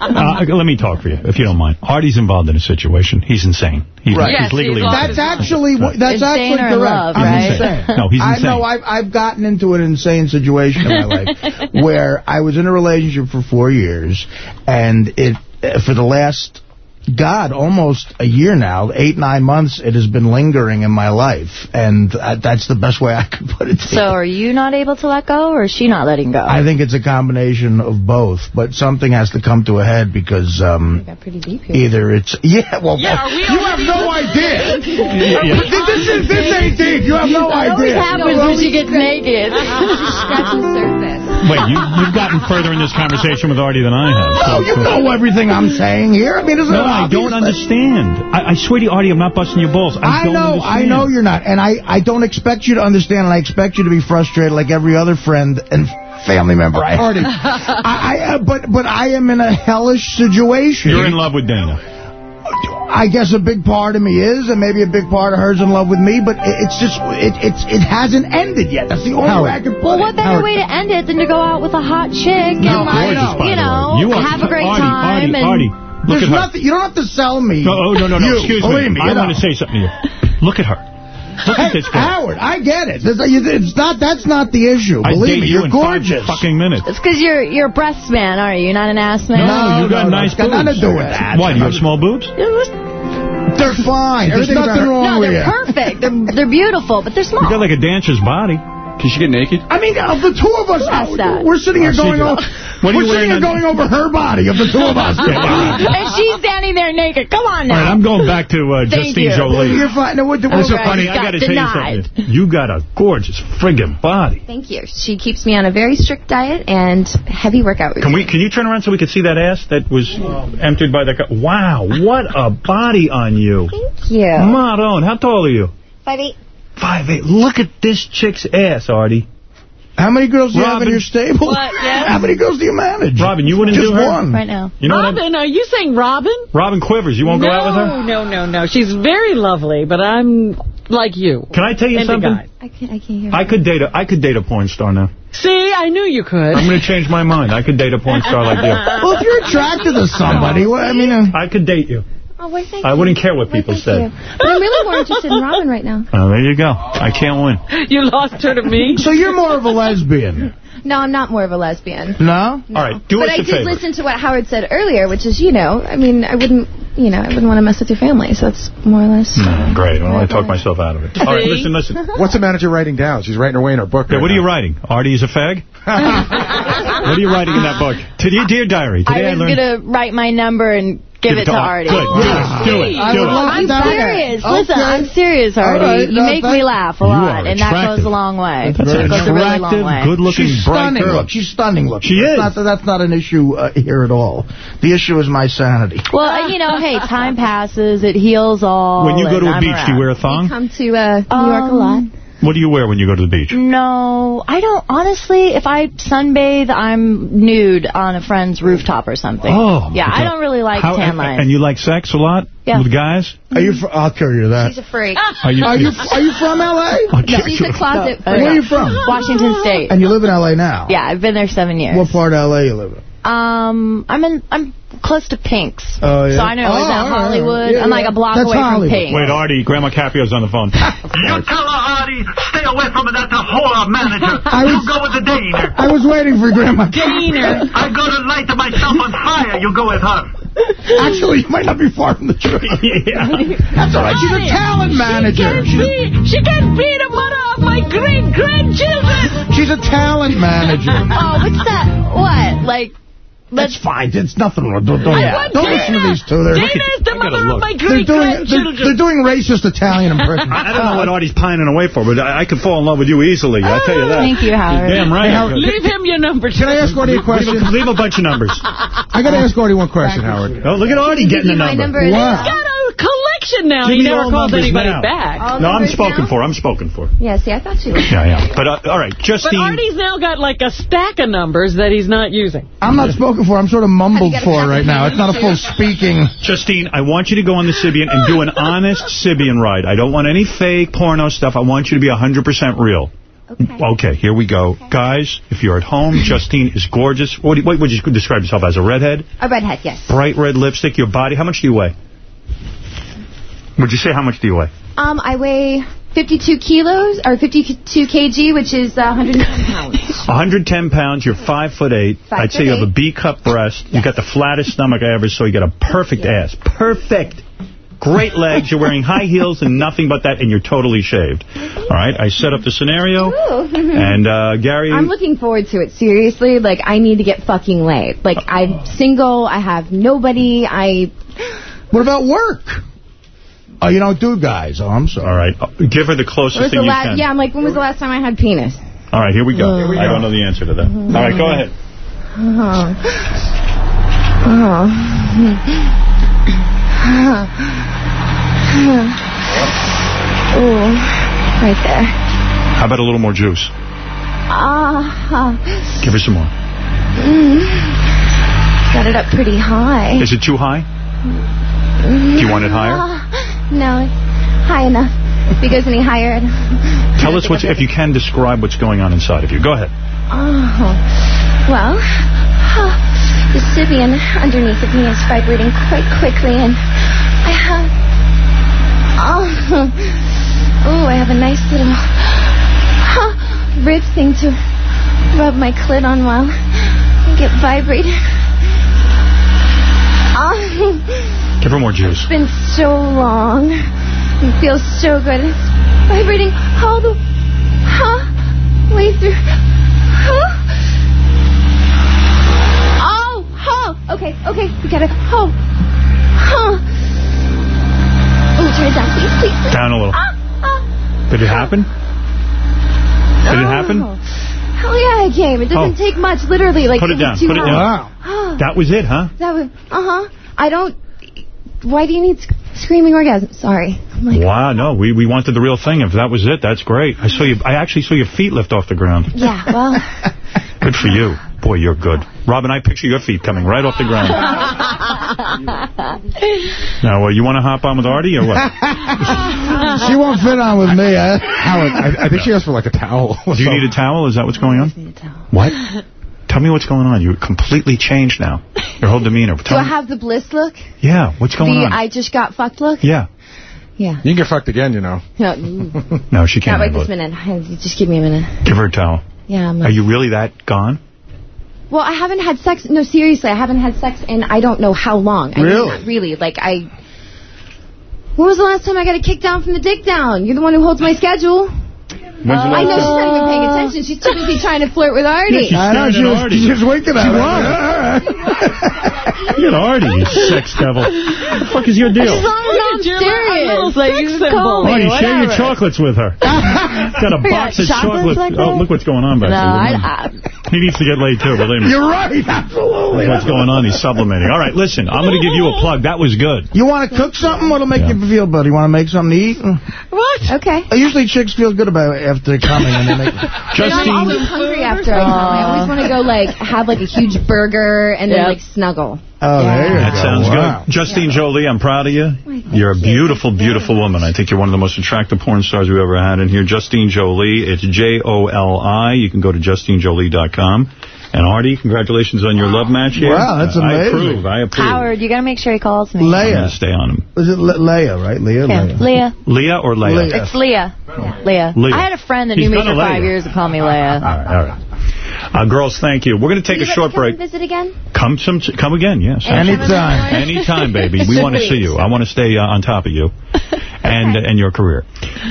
Speaker 3: I,
Speaker 1: Uh, let me talk for you, if you don't mind. Artie's involved in a situation. He's insane. He's,
Speaker 3: Right.
Speaker 1: he's legally
Speaker 3: That's actually what- that's
Speaker 37: Insane
Speaker 3: actually
Speaker 37: or
Speaker 3: correct.
Speaker 37: love,
Speaker 3: I'm
Speaker 37: right?
Speaker 3: insane.
Speaker 1: No, he's
Speaker 3: I
Speaker 1: insane.
Speaker 3: know I've I've gotten into an insane situation in my life [LAUGHS] where I was in a relationship for four years, and it uh, for the last. God, almost a year now, eight, nine months, it has been lingering in my life. And uh, that's the best way I could put it.
Speaker 37: So are you not able to let go, or is she not letting go?
Speaker 3: I think it's a combination of both, but something has to come to a head because um,
Speaker 36: Got pretty deep here.
Speaker 3: either it's yeah, well,
Speaker 2: Yeah, we
Speaker 3: you have no idea.
Speaker 1: Yeah.
Speaker 3: This is this ain't deep. You have no
Speaker 37: That always happens when she gets naked. [LAUGHS]
Speaker 36: Scratching the surface.
Speaker 1: Wait, you, you've gotten further in this conversation with Artie than I have.
Speaker 3: No, you know everything I'm saying here. I mean, isn't
Speaker 1: No, I don't understand. I, I swear to you, Artie, I'm not busting your balls. I,
Speaker 3: I know,
Speaker 1: understand.
Speaker 3: I know you're not, and I, I don't expect you to understand, and I expect you to be frustrated like every other friend and family member I have.
Speaker 34: Artie.
Speaker 3: I, I, uh, but, but I am in a hellish situation.
Speaker 1: You're in love with Dana.
Speaker 3: I guess a big part of me is, and maybe a big part of her's in love with me, but it's just, it, it's, it hasn't ended yet. That's the only
Speaker 34: Howard.
Speaker 3: way I can put
Speaker 37: Well,
Speaker 3: it.
Speaker 37: what better way to end it than to go out with a hot chick
Speaker 3: No,
Speaker 37: and, like,
Speaker 3: know.
Speaker 1: by
Speaker 37: you know.
Speaker 1: You are-
Speaker 37: have a great
Speaker 1: Artie,
Speaker 37: time?
Speaker 1: Artie,
Speaker 37: and
Speaker 1: Artie, look
Speaker 3: There's
Speaker 1: at her.
Speaker 3: nothing, you don't have to sell me.
Speaker 1: No, oh, no, no, no,
Speaker 3: You,
Speaker 1: excuse me.
Speaker 3: me.
Speaker 1: I want to say something to you. Look at her. Look at.
Speaker 3: Howard, I get it. It's not. That's not the issue. Believe
Speaker 1: date
Speaker 3: me,
Speaker 1: you
Speaker 3: you're
Speaker 1: in
Speaker 3: gorgeous.
Speaker 1: five fucking minutes.
Speaker 37: It's because you're you're a breast man, aren't you? You're not an ass man.
Speaker 1: No, you got
Speaker 3: no,
Speaker 1: nice
Speaker 3: it's got
Speaker 1: boobs.
Speaker 3: nothing to do with that.
Speaker 1: Why, you have small boobs?
Speaker 3: They're fine. There's
Speaker 34: Everything
Speaker 3: nothing wrong
Speaker 37: No,
Speaker 3: with
Speaker 37: they're perfect. They're they're beautiful, but they're small.
Speaker 1: You got like a dancer's body.
Speaker 38: Can she get naked?
Speaker 3: I mean, of the two of us,
Speaker 37: Who
Speaker 3: we're sitting here
Speaker 1: Oh,
Speaker 3: going
Speaker 1: did.
Speaker 3: over.
Speaker 1: What are
Speaker 3: We're sitting here going over her body of the two of us. [LAUGHS]
Speaker 37: and she's standing there naked. Come on now.
Speaker 1: All right. I'm going back to uh,
Speaker 37: Thank
Speaker 1: Justine
Speaker 37: you.
Speaker 1: Joli.
Speaker 3: You're fine. No, what,
Speaker 1: That's so
Speaker 37: Okay,
Speaker 1: funny.
Speaker 37: you
Speaker 1: I
Speaker 37: got
Speaker 1: got to tell you something. You got a gorgeous friggin' body.
Speaker 36: Thank you. She keeps me on a very strict diet and heavy workout routine.
Speaker 1: Can we? Can you turn around so we can see that ass that was emptied by the? co- Wow, what a body on you.
Speaker 36: Thank you.
Speaker 1: Maron, how tall are you?
Speaker 36: Five eight.
Speaker 1: Five eight. Look at this chick's ass, Artie.
Speaker 3: How many girls do you have in your stable?
Speaker 2: What, yes? [LAUGHS]
Speaker 3: How many girls do you manage?
Speaker 1: Robin, you wouldn't
Speaker 3: Just
Speaker 1: do her?
Speaker 3: one.
Speaker 37: Right now.
Speaker 1: You know?
Speaker 2: Robin, are you saying Robin?
Speaker 1: Robin Quivers. You won't
Speaker 2: no,
Speaker 1: go out with her?
Speaker 2: No, no, no. She's very lovely, but I'm like you.
Speaker 1: Can I tell you something?
Speaker 36: I can't. I can't hear.
Speaker 1: I could date a I could date a porn star now.
Speaker 2: See, I knew you could.
Speaker 1: I'm going to change my mind. I could date a porn star like you.
Speaker 3: Well, if you're attracted to somebody, well, I mean, uh,
Speaker 1: I could date you.
Speaker 36: Oh, wait, thank
Speaker 1: I
Speaker 36: you.
Speaker 1: wouldn't care what
Speaker 36: Wait,
Speaker 1: people said.
Speaker 36: you. But I'm really more interested in Robin right now.
Speaker 1: Oh, there you go. I can't win. [LAUGHS]
Speaker 2: You lost her to me.
Speaker 3: so you're more of a lesbian. [LAUGHS]
Speaker 36: No, I'm not more of a lesbian.
Speaker 3: No?
Speaker 1: All right, do
Speaker 36: but
Speaker 1: us
Speaker 36: I
Speaker 1: a
Speaker 36: did
Speaker 1: favor.
Speaker 36: listen to what Howard said earlier, which is, you know, I mean, I wouldn't, you know, I wouldn't want to mess with your family, so that's more or less.
Speaker 1: Mm, great. I want talk myself out of it. All right, listen, listen. [LAUGHS]
Speaker 34: What's the manager writing down? She's writing away in her book.
Speaker 1: Yeah,
Speaker 34: right
Speaker 1: what are you writing? Artie's a fag? what are you writing in that book? To dear, dear diary. Today I,
Speaker 37: I was going to write my number and give, it to Artie.
Speaker 1: Good. Do it. Do it. Do it.
Speaker 37: I'm serious.
Speaker 3: Okay.
Speaker 37: Listen, I'm serious, Artie.
Speaker 3: All right,
Speaker 37: you
Speaker 3: no,
Speaker 37: make me laugh a lot, and that goes a long way.
Speaker 1: That's
Speaker 37: it goes a really long
Speaker 1: attractive,
Speaker 37: way.
Speaker 1: good-looking,
Speaker 3: She's
Speaker 1: bright
Speaker 3: stunning
Speaker 1: girl.
Speaker 3: look. She's stunning looking.
Speaker 1: She is.
Speaker 3: That's not, that's not an issue uh, here at all. The issue is my sanity.
Speaker 37: Well, you know, hey, time passes, it heals all.
Speaker 1: When you go to
Speaker 37: and
Speaker 1: a
Speaker 37: I'm
Speaker 1: beach, do you wear a
Speaker 36: We
Speaker 1: thong?
Speaker 36: come to uh, New York a lot.
Speaker 1: What do you wear when you go to the beach?
Speaker 37: No, I don't. Honestly, if I sunbathe, I'm nude on a friend's rooftop or something.
Speaker 1: Oh.
Speaker 37: yeah, I don't really like
Speaker 1: How-
Speaker 37: tan lines.
Speaker 1: and you like sex a lot?
Speaker 37: Yeah.
Speaker 1: With guys?
Speaker 3: Are you? Fr I'll cure you that.
Speaker 36: She's a freak.
Speaker 1: Are you?
Speaker 3: Are you? Are you from L.A.?
Speaker 1: I'll
Speaker 36: She's
Speaker 1: you.
Speaker 36: a closet
Speaker 37: No,
Speaker 36: freak.
Speaker 3: Where are you from?
Speaker 37: Washington State.
Speaker 3: And you live in L.A. now.
Speaker 37: Yeah, I've been there seven years.
Speaker 3: What part of L.A. you live in?
Speaker 37: Um, I'm in. I'm close to Pink's.
Speaker 3: Oh, yeah.
Speaker 37: So I know
Speaker 3: Oh,
Speaker 37: is that
Speaker 3: all right.
Speaker 37: Hollywood?
Speaker 3: Yeah,
Speaker 37: I'm like a block
Speaker 3: That's
Speaker 37: away
Speaker 3: Hollywood.
Speaker 37: from Pink.
Speaker 1: Wait, Artie, Grandma Caprio's on the phone. [LAUGHS]
Speaker 39: You tell her, Artie, stay away from her. That's a whore manager.
Speaker 3: I
Speaker 39: you
Speaker 3: was-
Speaker 39: go with the Dane.
Speaker 3: I was waiting for Grandma.
Speaker 2: Gainer.
Speaker 39: I go to light myself on fire. You go with her.
Speaker 3: Actually, you might not be far from the truth. [LAUGHS]
Speaker 1: yeah.
Speaker 3: That's all right. She's a talent manager.
Speaker 2: She can't, be, she can't beat the mother of my great-grandchildren.
Speaker 3: she's a talent manager.
Speaker 37: Oh, what's that? What? Like
Speaker 3: That's fine. It's nothing wrong. Don't, don't,
Speaker 2: I want
Speaker 3: don't listen to these two. They're,
Speaker 2: Dana is the mother of my
Speaker 3: they're,
Speaker 2: great
Speaker 3: doing, they're, they're doing racist Italian [LAUGHS] impressions.
Speaker 1: I, I don't know what Artie's pining away for, but I, I could fall in love with you easily. I'll tell you oh, that.
Speaker 37: Thank you, Howard.
Speaker 1: You're damn right.
Speaker 3: Hey, Howard,
Speaker 2: Leave him your number.
Speaker 34: Can I ask Artie a question?
Speaker 1: Leave a, leave a bunch of numbers. [LAUGHS]
Speaker 34: I got to ask Artie one question, Howard.
Speaker 1: Oh, look at Artie getting a
Speaker 37: My
Speaker 1: number.
Speaker 37: number is
Speaker 3: Wow.
Speaker 2: He's got a collection now.
Speaker 1: Give
Speaker 2: he never
Speaker 1: all
Speaker 2: calls anybody
Speaker 1: now.
Speaker 2: back.
Speaker 36: All
Speaker 1: No, I'm spoken
Speaker 36: now?
Speaker 1: for. I'm spoken for.
Speaker 36: Yeah, see, I thought you were.
Speaker 1: Yeah, yeah. But, uh, all right,
Speaker 2: But
Speaker 1: Justine.
Speaker 2: Artie's now got like a stack of numbers that he's not using.
Speaker 3: I'm not spoken for. I'm sort of mumbled
Speaker 36: Have you got a
Speaker 3: for right now. It's not a full speaking.
Speaker 1: Justine, I want you to go on the Sybian and do an [LAUGHS] honest Sybian ride. I don't want any fake porno stuff. I want you to be 100% real.
Speaker 36: Okay.
Speaker 1: Okay, here we go. Guys, if you're at home, Justine is gorgeous. What, do you- what would you describe yourself as, a redhead?
Speaker 36: A redhead, yes.
Speaker 1: Bright red lipstick, your body. How much do you weigh? Would you say how much do you weigh?
Speaker 36: Um, I weigh 52 kilos, or 52 kg, which is uh, 110 pounds. [LAUGHS]
Speaker 1: 110 pounds, you're 5 foot 8.
Speaker 36: Five
Speaker 1: I'd say
Speaker 36: foot
Speaker 1: you have a
Speaker 36: eight.
Speaker 1: B-cup breast. You've got the flattest stomach I ever saw. You got a perfect ass. Perfect. Great legs. You're wearing high heels and nothing but that, and you're totally shaved. All right, I set up the scenario.
Speaker 36: Ooh. [LAUGHS]
Speaker 1: And uh, Gary,
Speaker 36: I'm looking forward to it, seriously. Like, I need to get fucking laid. Like, I'm single, I have nobody, I...
Speaker 3: What about work? Oh, you don't do guys. Oh, I'm sorry.
Speaker 1: all right, uh, give her the closest thing
Speaker 36: the
Speaker 1: you can.
Speaker 36: yeah, I'm like, when was the last time I had penis?
Speaker 1: All right, here we go.
Speaker 36: Here we
Speaker 1: I
Speaker 36: go.
Speaker 1: don't know the answer to that. All right, go ahead.
Speaker 36: Oh. Ooh, right there.
Speaker 1: How about a little more juice?
Speaker 36: Ah,
Speaker 1: Give her some more.
Speaker 36: mm. got it up pretty high.
Speaker 1: Is it too high? Do you want it higher?
Speaker 36: Ah, No, it's high enough. If it goes any higher. [LAUGHS]
Speaker 1: Tell us what, if you can describe what's going on inside of you. Go ahead.
Speaker 36: Oh, well, ah, the Sybian underneath of me is vibrating quite quickly, and I have, oh, oh, I have a nice little rib thing to rub my clit on while I get vibrated. Oh,
Speaker 1: Give her more juice.
Speaker 36: it's been so long. It feels so good. It's vibrating all the huh, way through. Huh? Oh, oh, okay, okay, we gotta. Oh, huh. Oh, turn it down, please, please, please.
Speaker 1: Down a little.
Speaker 36: Ah, ah.
Speaker 1: Did it happen? Did it happen?
Speaker 36: Oh, Hell yeah, it came. It doesn't
Speaker 1: Oh.
Speaker 36: take much, literally. Like
Speaker 1: Put it down, put it down.
Speaker 36: Ah.
Speaker 1: That was it, huh?
Speaker 36: That was. Uh huh. I don't. Why do you need screaming orgasm? Sorry. I'm like,
Speaker 1: Wow, no, we, we wanted the real thing. If that was it, that's great. I saw you. I actually saw your feet lift off the ground.
Speaker 36: yeah, well. [LAUGHS]
Speaker 1: Good for you. Boy, you're good. Robin, I picture your feet coming right off the ground. [LAUGHS] Now, uh, you want to hop on with Artie or what? [LAUGHS]
Speaker 3: she won't fit on with me. eh?
Speaker 34: Howard, I, I think she asked for like a towel.
Speaker 1: Do you need a towel? Is that what's going on? I need a towel. What? Tell me what's going on. You're completely changed now. Your whole demeanor.
Speaker 36: Do
Speaker 1: Tell
Speaker 36: I have the bliss look?
Speaker 1: Yeah, what's going
Speaker 36: the
Speaker 1: on?
Speaker 36: I just got fucked look?
Speaker 1: Yeah.
Speaker 36: Yeah.
Speaker 34: You can get fucked again, you know. [LAUGHS]
Speaker 36: No, mm.
Speaker 1: No, she can't
Speaker 36: Not right this
Speaker 1: it.
Speaker 36: minute. Just give me a minute.
Speaker 1: Give her a towel.
Speaker 36: Yeah, I'm
Speaker 1: Are you really that gone?
Speaker 36: Well, I haven't had sex. No, seriously, I haven't had sex in I don't know how long. I mean,
Speaker 1: Really?
Speaker 36: really. Like, I... When was the last time I got a kick down from the dick down? You're the one who holds my schedule.
Speaker 1: When's oh, the
Speaker 36: I know she's not even paying attention. She's too busy trying to flirt with Artie.
Speaker 1: Yeah, she's
Speaker 3: I know,
Speaker 1: staring
Speaker 3: she
Speaker 1: at
Speaker 3: was,
Speaker 1: Artie.
Speaker 3: she was winking at
Speaker 1: She
Speaker 3: me. [LAUGHS]
Speaker 1: Look at Artie, you sex devil. What the fuck is your deal?
Speaker 36: What's wrong with I'm
Speaker 2: You're a little
Speaker 36: serious. Like,
Speaker 2: sex
Speaker 36: you just
Speaker 2: symbol.
Speaker 36: call me.
Speaker 1: Artie, share your chocolates with her. [LAUGHS] Got a box of
Speaker 36: chocolates
Speaker 1: chocolates.
Speaker 36: like
Speaker 1: oh, look what's going on back
Speaker 36: No,
Speaker 1: there.
Speaker 36: I, I,
Speaker 1: He needs to get laid, too, believe me.
Speaker 3: You're right. Absolutely.
Speaker 1: What's going on? He's supplementing. All right, listen, I'm going to give you a plug. That was good.
Speaker 3: You want to cook something? What'll make you feel better? You want to make something to eat?
Speaker 2: What?
Speaker 36: okay.
Speaker 3: Uh, Usually chicks feel good about it after coming. And they make...
Speaker 36: You know, I'm always hungry after I come. I always want to go, like, have, like, a huge burger and then, like, snuggle.
Speaker 3: Oh, there you
Speaker 1: that
Speaker 3: go.
Speaker 1: sounds
Speaker 3: Wow.
Speaker 1: good. Justine Joli, I'm proud of you. You're a beautiful, beautiful woman. I think you're one of the most attractive porn stars we've ever had in here. Justine Joli. It's J-O-L-I. You can go to JustineJoli.com. And Artie, congratulations on your love match here.
Speaker 3: Wow, that's
Speaker 1: I
Speaker 3: amazing.
Speaker 1: approve. I approve.
Speaker 37: Howard, you got to make sure he calls me.
Speaker 1: I'm going to stay on him.
Speaker 3: Is it Le Leia, right? Leah?
Speaker 37: Yeah,
Speaker 3: Leia.
Speaker 37: Leah.
Speaker 1: Leah or Leia?
Speaker 3: Leah.
Speaker 37: It's Leah. Yeah, Leah.
Speaker 1: Leah.
Speaker 37: I had a friend that
Speaker 1: He's
Speaker 37: knew me for five
Speaker 1: Leia.
Speaker 37: years and called me Leia.
Speaker 1: All right, all right. Uh, girls, thank you. We're going to take
Speaker 36: You
Speaker 1: a short
Speaker 36: come
Speaker 1: break.
Speaker 36: and visit again?
Speaker 1: Come some, come again, yes.
Speaker 3: Anytime. [LAUGHS]
Speaker 1: Anytime, baby. We want to see you. I want to stay uh, on top of you [LAUGHS] and and your career.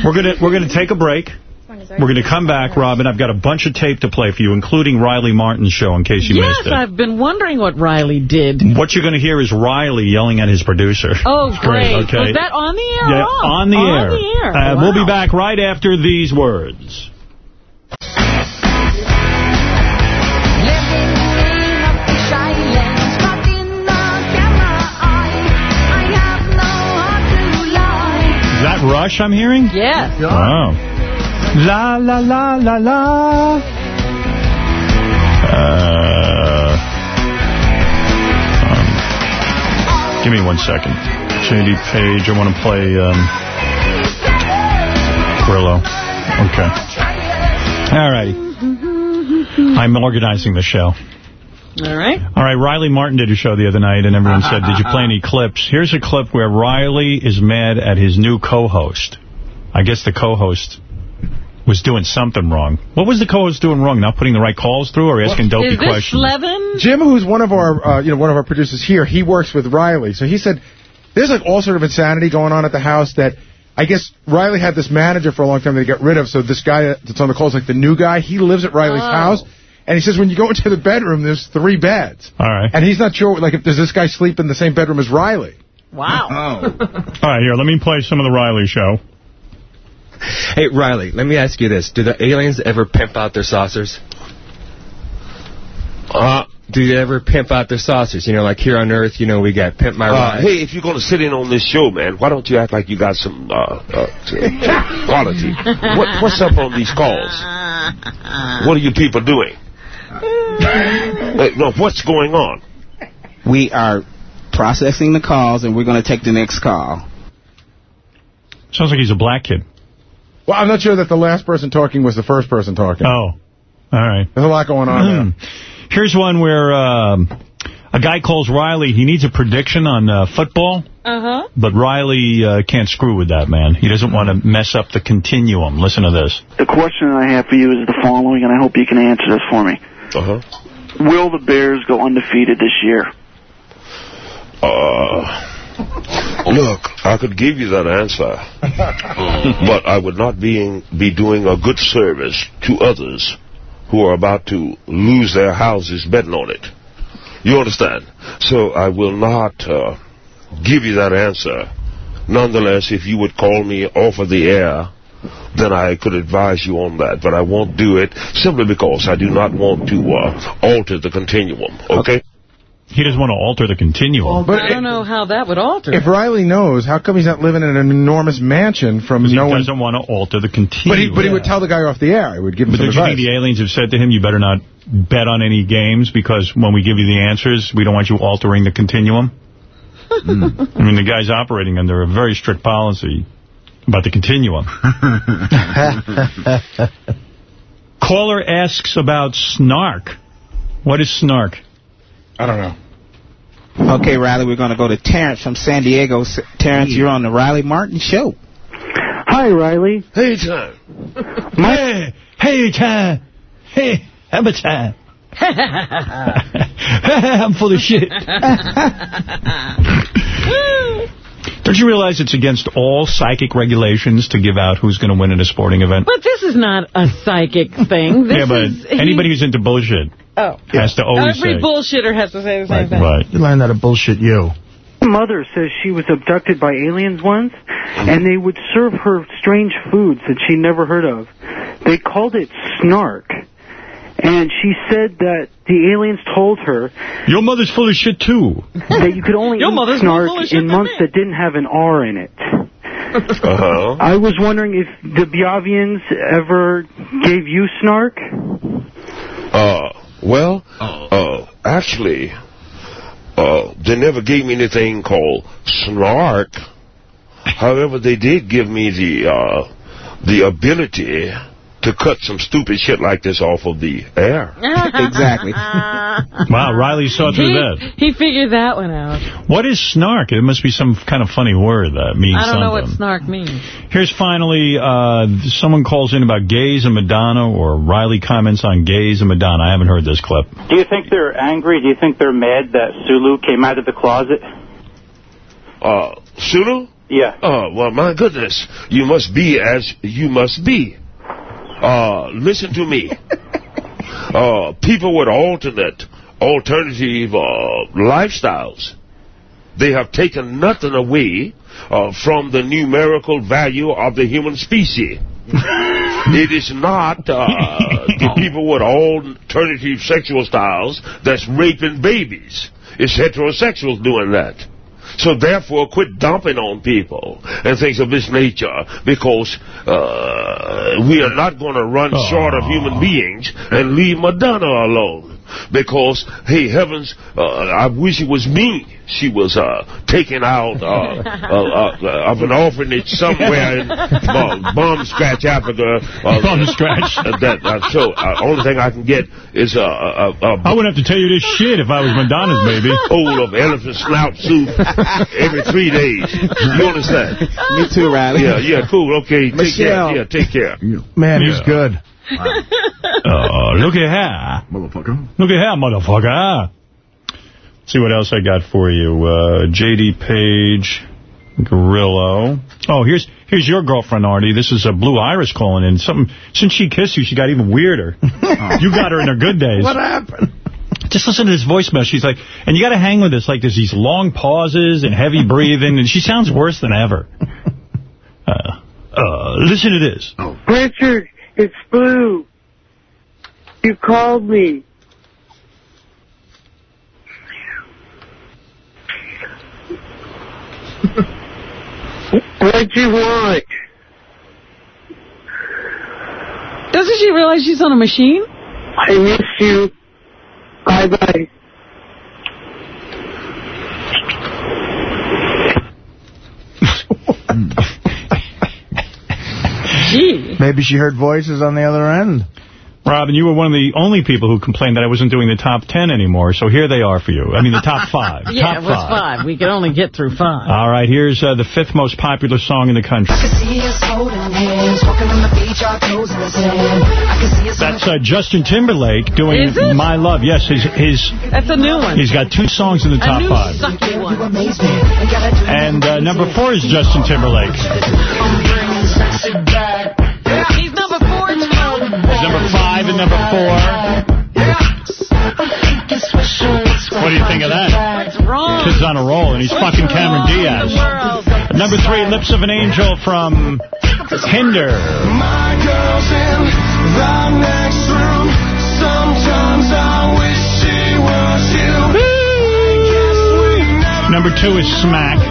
Speaker 1: We're gonna we're gonna take a break, We're going to come back, Robin. I've got a bunch of tape to play for you, including Riley Martin's show, in case you
Speaker 2: yes,
Speaker 1: missed it.
Speaker 2: Yes, I've been wondering what Riley did.
Speaker 1: What you're going to hear is Riley yelling at his producer.
Speaker 2: Oh, [LAUGHS]
Speaker 1: It's
Speaker 2: great.
Speaker 1: okay?
Speaker 2: Was that on the air?
Speaker 1: Yeah,
Speaker 2: or off?
Speaker 1: on the air.
Speaker 2: On the air.
Speaker 1: Uh,
Speaker 2: Wow.
Speaker 1: We'll be back right after these words. Rush I'm hearing?
Speaker 2: Yes.
Speaker 1: Wow. La, la, la, la, la. Uh, um, give me one second. J.D. Page, I want to play um, Grillo. Okay. All righty. I'm organizing the show.
Speaker 2: All right.
Speaker 1: All right, Riley Martin did a show the other night, and everyone said, did you play any clips? Here's a clip where Riley is mad at his new co-host. I guess the co-host was doing something wrong. What was the co-host doing wrong? Not putting the right calls through or asking dopey
Speaker 2: Is this
Speaker 1: questions?
Speaker 2: Slevin?
Speaker 34: Jim, who's one of our, uh, you know, one of our producers here, he works with Riley. So he said there's like all sort of insanity going on at the house that I guess Riley had this manager for a long time that he got rid of. So this guy that's on the call is like the new guy. He lives at Riley's
Speaker 2: Oh.
Speaker 34: house. And he says when you go into the bedroom, there's three beds.
Speaker 1: All right.
Speaker 34: And he's not sure, like, if does this guy sleep in the same bedroom as Riley?
Speaker 2: Wow. [LAUGHS] Oh.
Speaker 1: All right, here, let me play some of the Riley show.
Speaker 38: Hey, Riley, let me ask you this. Do the aliens ever pimp out their saucers? Uh, do they ever pimp out their saucers? You know, like here on Earth, you know, we got Pimp My
Speaker 40: Uh,
Speaker 38: Ride.
Speaker 40: hey, if you're going to sit in on this show, man, why don't you act like you got some uh, uh, [LAUGHS] quality? What, what's up on these calls? What are you people doing? Hey, no, what's going on?
Speaker 41: We are processing the calls, and we're going to take the next call.
Speaker 1: Sounds like he's a black kid.
Speaker 34: Well, I'm not sure that the last person talking was the first person talking.
Speaker 1: Oh, all right.
Speaker 34: There's a lot going on there. [CLEARS THROAT]
Speaker 1: Here's one where um, a guy calls Riley. He needs a prediction on uh, football,
Speaker 2: Uh-huh.
Speaker 1: but Riley uh, can't screw with that, man. He doesn't want to mess up the continuum. Listen to this.
Speaker 42: The question I have for you is the following, and I hope you can answer this for me.
Speaker 40: Uh-huh.
Speaker 42: Will the Bears go undefeated this year?
Speaker 40: Uh, look, I could give you that answer, [LAUGHS] but I would not be, be doing a good service to others who are about to lose their houses betting on it. You understand? So I will not uh, give you that answer. Nonetheless, if you would call me off of the air, then I could advise you on that. But I won't do it simply because I do not want to uh, alter the continuum. Okay?
Speaker 1: He doesn't want to alter the continuum.
Speaker 34: But
Speaker 2: I don't know how that would alter.
Speaker 34: If Riley knows, how come he's not living in an enormous mansion from
Speaker 1: He
Speaker 34: no one?
Speaker 1: he doesn't want to alter the
Speaker 34: But
Speaker 1: continuum.
Speaker 34: he, but he would tell the guy off the air. He would give him
Speaker 1: But
Speaker 34: some
Speaker 1: don't you
Speaker 34: advice.
Speaker 1: think the aliens have said to him, you better not bet on any games because when we give you the answers, we don't want you altering the continuum? [LAUGHS] I mean, the guy's operating under a very strict policy about the continuum. [LAUGHS] Caller asks about snark. What is snark?
Speaker 34: I don't know.
Speaker 41: Okay, Riley, we're going to go to Terrence from San Diego. S- Terrence, you're on the Riley Martin Show.
Speaker 42: Hi, Riley.
Speaker 40: Hey, time. [LAUGHS]
Speaker 1: Hey, hey, time. Hey, have a time. [LAUGHS] I'm full of shit. Don't you realize it's against all psychic regulations to give out who's going to win at a sporting event?
Speaker 2: But this is not a psychic thing. [LAUGHS] This
Speaker 1: yeah, but
Speaker 2: is,
Speaker 1: anybody who's into bullshit
Speaker 2: Oh.
Speaker 1: has to always
Speaker 2: Every
Speaker 1: say.
Speaker 2: bullshitter has to say the same thing.
Speaker 1: Right.
Speaker 3: You learned how to bullshit you.
Speaker 42: Mother says she was abducted by aliens once, and they would serve her strange foods that she never heard of. They called it snark. And she said that the aliens told her
Speaker 1: Your mother's full of shit, too.
Speaker 42: that you could only
Speaker 2: Your
Speaker 42: eat snark
Speaker 2: full of shit
Speaker 42: in months that didn't have an R in it. [LAUGHS]
Speaker 40: Uh-huh.
Speaker 42: I was wondering if the Biavians ever gave you snark?
Speaker 40: Uh, well, uh, actually, uh, they never gave me anything called snark. However, they did give me the, uh, the ability to cut some stupid shit like this off of the air. [LAUGHS]
Speaker 41: exactly. [LAUGHS]
Speaker 1: Wow, Riley saw through
Speaker 2: he,
Speaker 1: that.
Speaker 2: he figured that one out.
Speaker 1: What is snark? It must be some kind of funny word that means
Speaker 2: I don't know what snark means.
Speaker 1: Here's finally, uh, someone calls in about gays and Madonna, or Riley comments on gays and Madonna. I haven't heard this clip.
Speaker 43: Do you think they're angry? Do you think they're mad that Sulu came out of the closet?
Speaker 40: Uh, Sulu?
Speaker 43: Yeah.
Speaker 40: Oh, well, my goodness. You must be as you must be. Uh, listen to me. [LAUGHS] Uh, people with alternate, alternative uh, lifestyles, they have taken nothing away uh, from the numerical value of the human species. [LAUGHS] it is not uh, the [LAUGHS] people with alternative sexual styles that's raping babies. It's heterosexuals doing that. So therefore, quit dumping on people and things of this nature because uh, we are not going to run short of human beings and leave Madonna alone. Because, hey, heavens, uh, I wish it was me she was uh, taken out uh, [LAUGHS] uh, uh, of an orphanage somewhere in uh, Bomb Scratch, Africa. Uh,
Speaker 1: Bum Scratch.
Speaker 40: Uh, [LAUGHS] that, uh, so, uh, only thing I can get is a... Uh, uh, uh,
Speaker 1: I wouldn't have to tell you this shit if I was Madonna's baby.
Speaker 40: bowl of elephant snout soup every three days. You [LAUGHS] understand?
Speaker 41: Me too, Riley.
Speaker 40: Yeah, yeah, cool. Okay, take
Speaker 41: Michelle.
Speaker 40: care. Yeah, take care.
Speaker 3: Man, he's
Speaker 1: Yeah.
Speaker 3: good.
Speaker 1: Oh, look at her. Motherfucker. Look at her, motherfucker. See what else I got for you. Uh, J.D. Page, Grillo. Oh, here's here's your girlfriend, Artie. This is a Blue Iris calling in. Something Since she kissed you, she got even weirder. [LAUGHS] [LAUGHS] you got her in her good days.
Speaker 3: What happened?
Speaker 1: Just listen to this voicemail. She's like, and you got to hang with this. Like, there's these long pauses and heavy [LAUGHS] breathing, and she sounds worse than ever. Uh, uh, listen to this.
Speaker 44: Richard, it's Blue. You called me. What'd you want?
Speaker 2: Doesn't she realize she's on a machine?
Speaker 44: I miss you. Bye-bye.
Speaker 2: Gee.
Speaker 3: Maybe she heard voices on the other end.
Speaker 1: Robin, you were one of the only people who complained that I wasn't doing the top ten anymore, so here they are for you. I mean, the top [LAUGHS] five.
Speaker 2: Yeah,
Speaker 1: top
Speaker 2: it was five. We could only get through five.
Speaker 1: All right, here's uh, the fifth most popular song in the country. That's uh, Justin Timberlake doing My Love. Yes, his his
Speaker 2: That's a new one.
Speaker 1: he's got two songs in the
Speaker 2: a
Speaker 1: top
Speaker 2: new
Speaker 1: five.
Speaker 2: sucky one.
Speaker 1: And uh, number four is Justin Timberlake.
Speaker 2: Number four, too.
Speaker 1: He's number five and number four. What do you think of that?
Speaker 2: What's wrong?
Speaker 1: Kid's on a roll, and he's fucking Cameron Diaz. Number three, Lips of an Angel from Hinder.
Speaker 45: My girl's in the next room. Sometimes I wish she was you.
Speaker 1: Number two is Smack.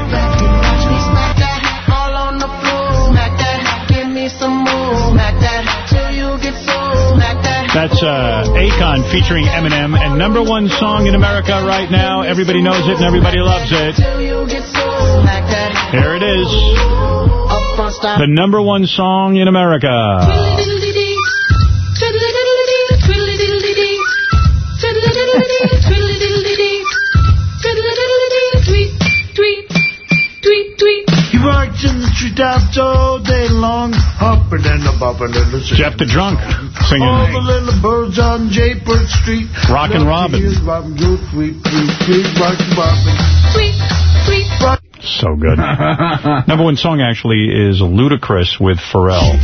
Speaker 1: That's uh, Akon featuring Eminem. And number one song in America right now. Everybody knows it and everybody loves it.
Speaker 45: Till you get so. Smack that.
Speaker 1: Here it is.
Speaker 45: Up front stop.
Speaker 1: The number one song in America.
Speaker 45: He works in the street out all day long, hopping and a bopping
Speaker 1: Jeff the Drunk singing
Speaker 45: little birds on Jaybird Street.
Speaker 1: Rockin' Robin.
Speaker 45: Sweet, sweet.
Speaker 1: So good. [LAUGHS] Number one song actually is Ludacris with Pharrell.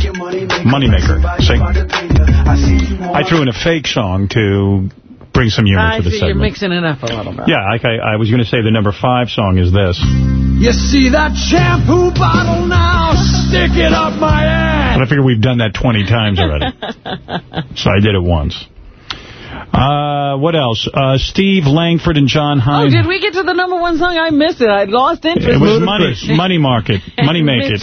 Speaker 1: Moneymaker. Sing. I threw in a fake song to bring some humor
Speaker 2: I
Speaker 1: to the
Speaker 2: see you're mixing it up a little bit.
Speaker 1: Yeah, like I, I was going to say the number five song is this.
Speaker 45: You see that shampoo bottle now? Stick it up my ass.
Speaker 1: But I figure we've done that 20 times already. [LAUGHS] so I did it once. Uh, what else? Uh, Steve Langford and John
Speaker 2: Oh, did we get to the number one song? I missed it. I lost interest.
Speaker 1: it was money, money market, [LAUGHS] money make it,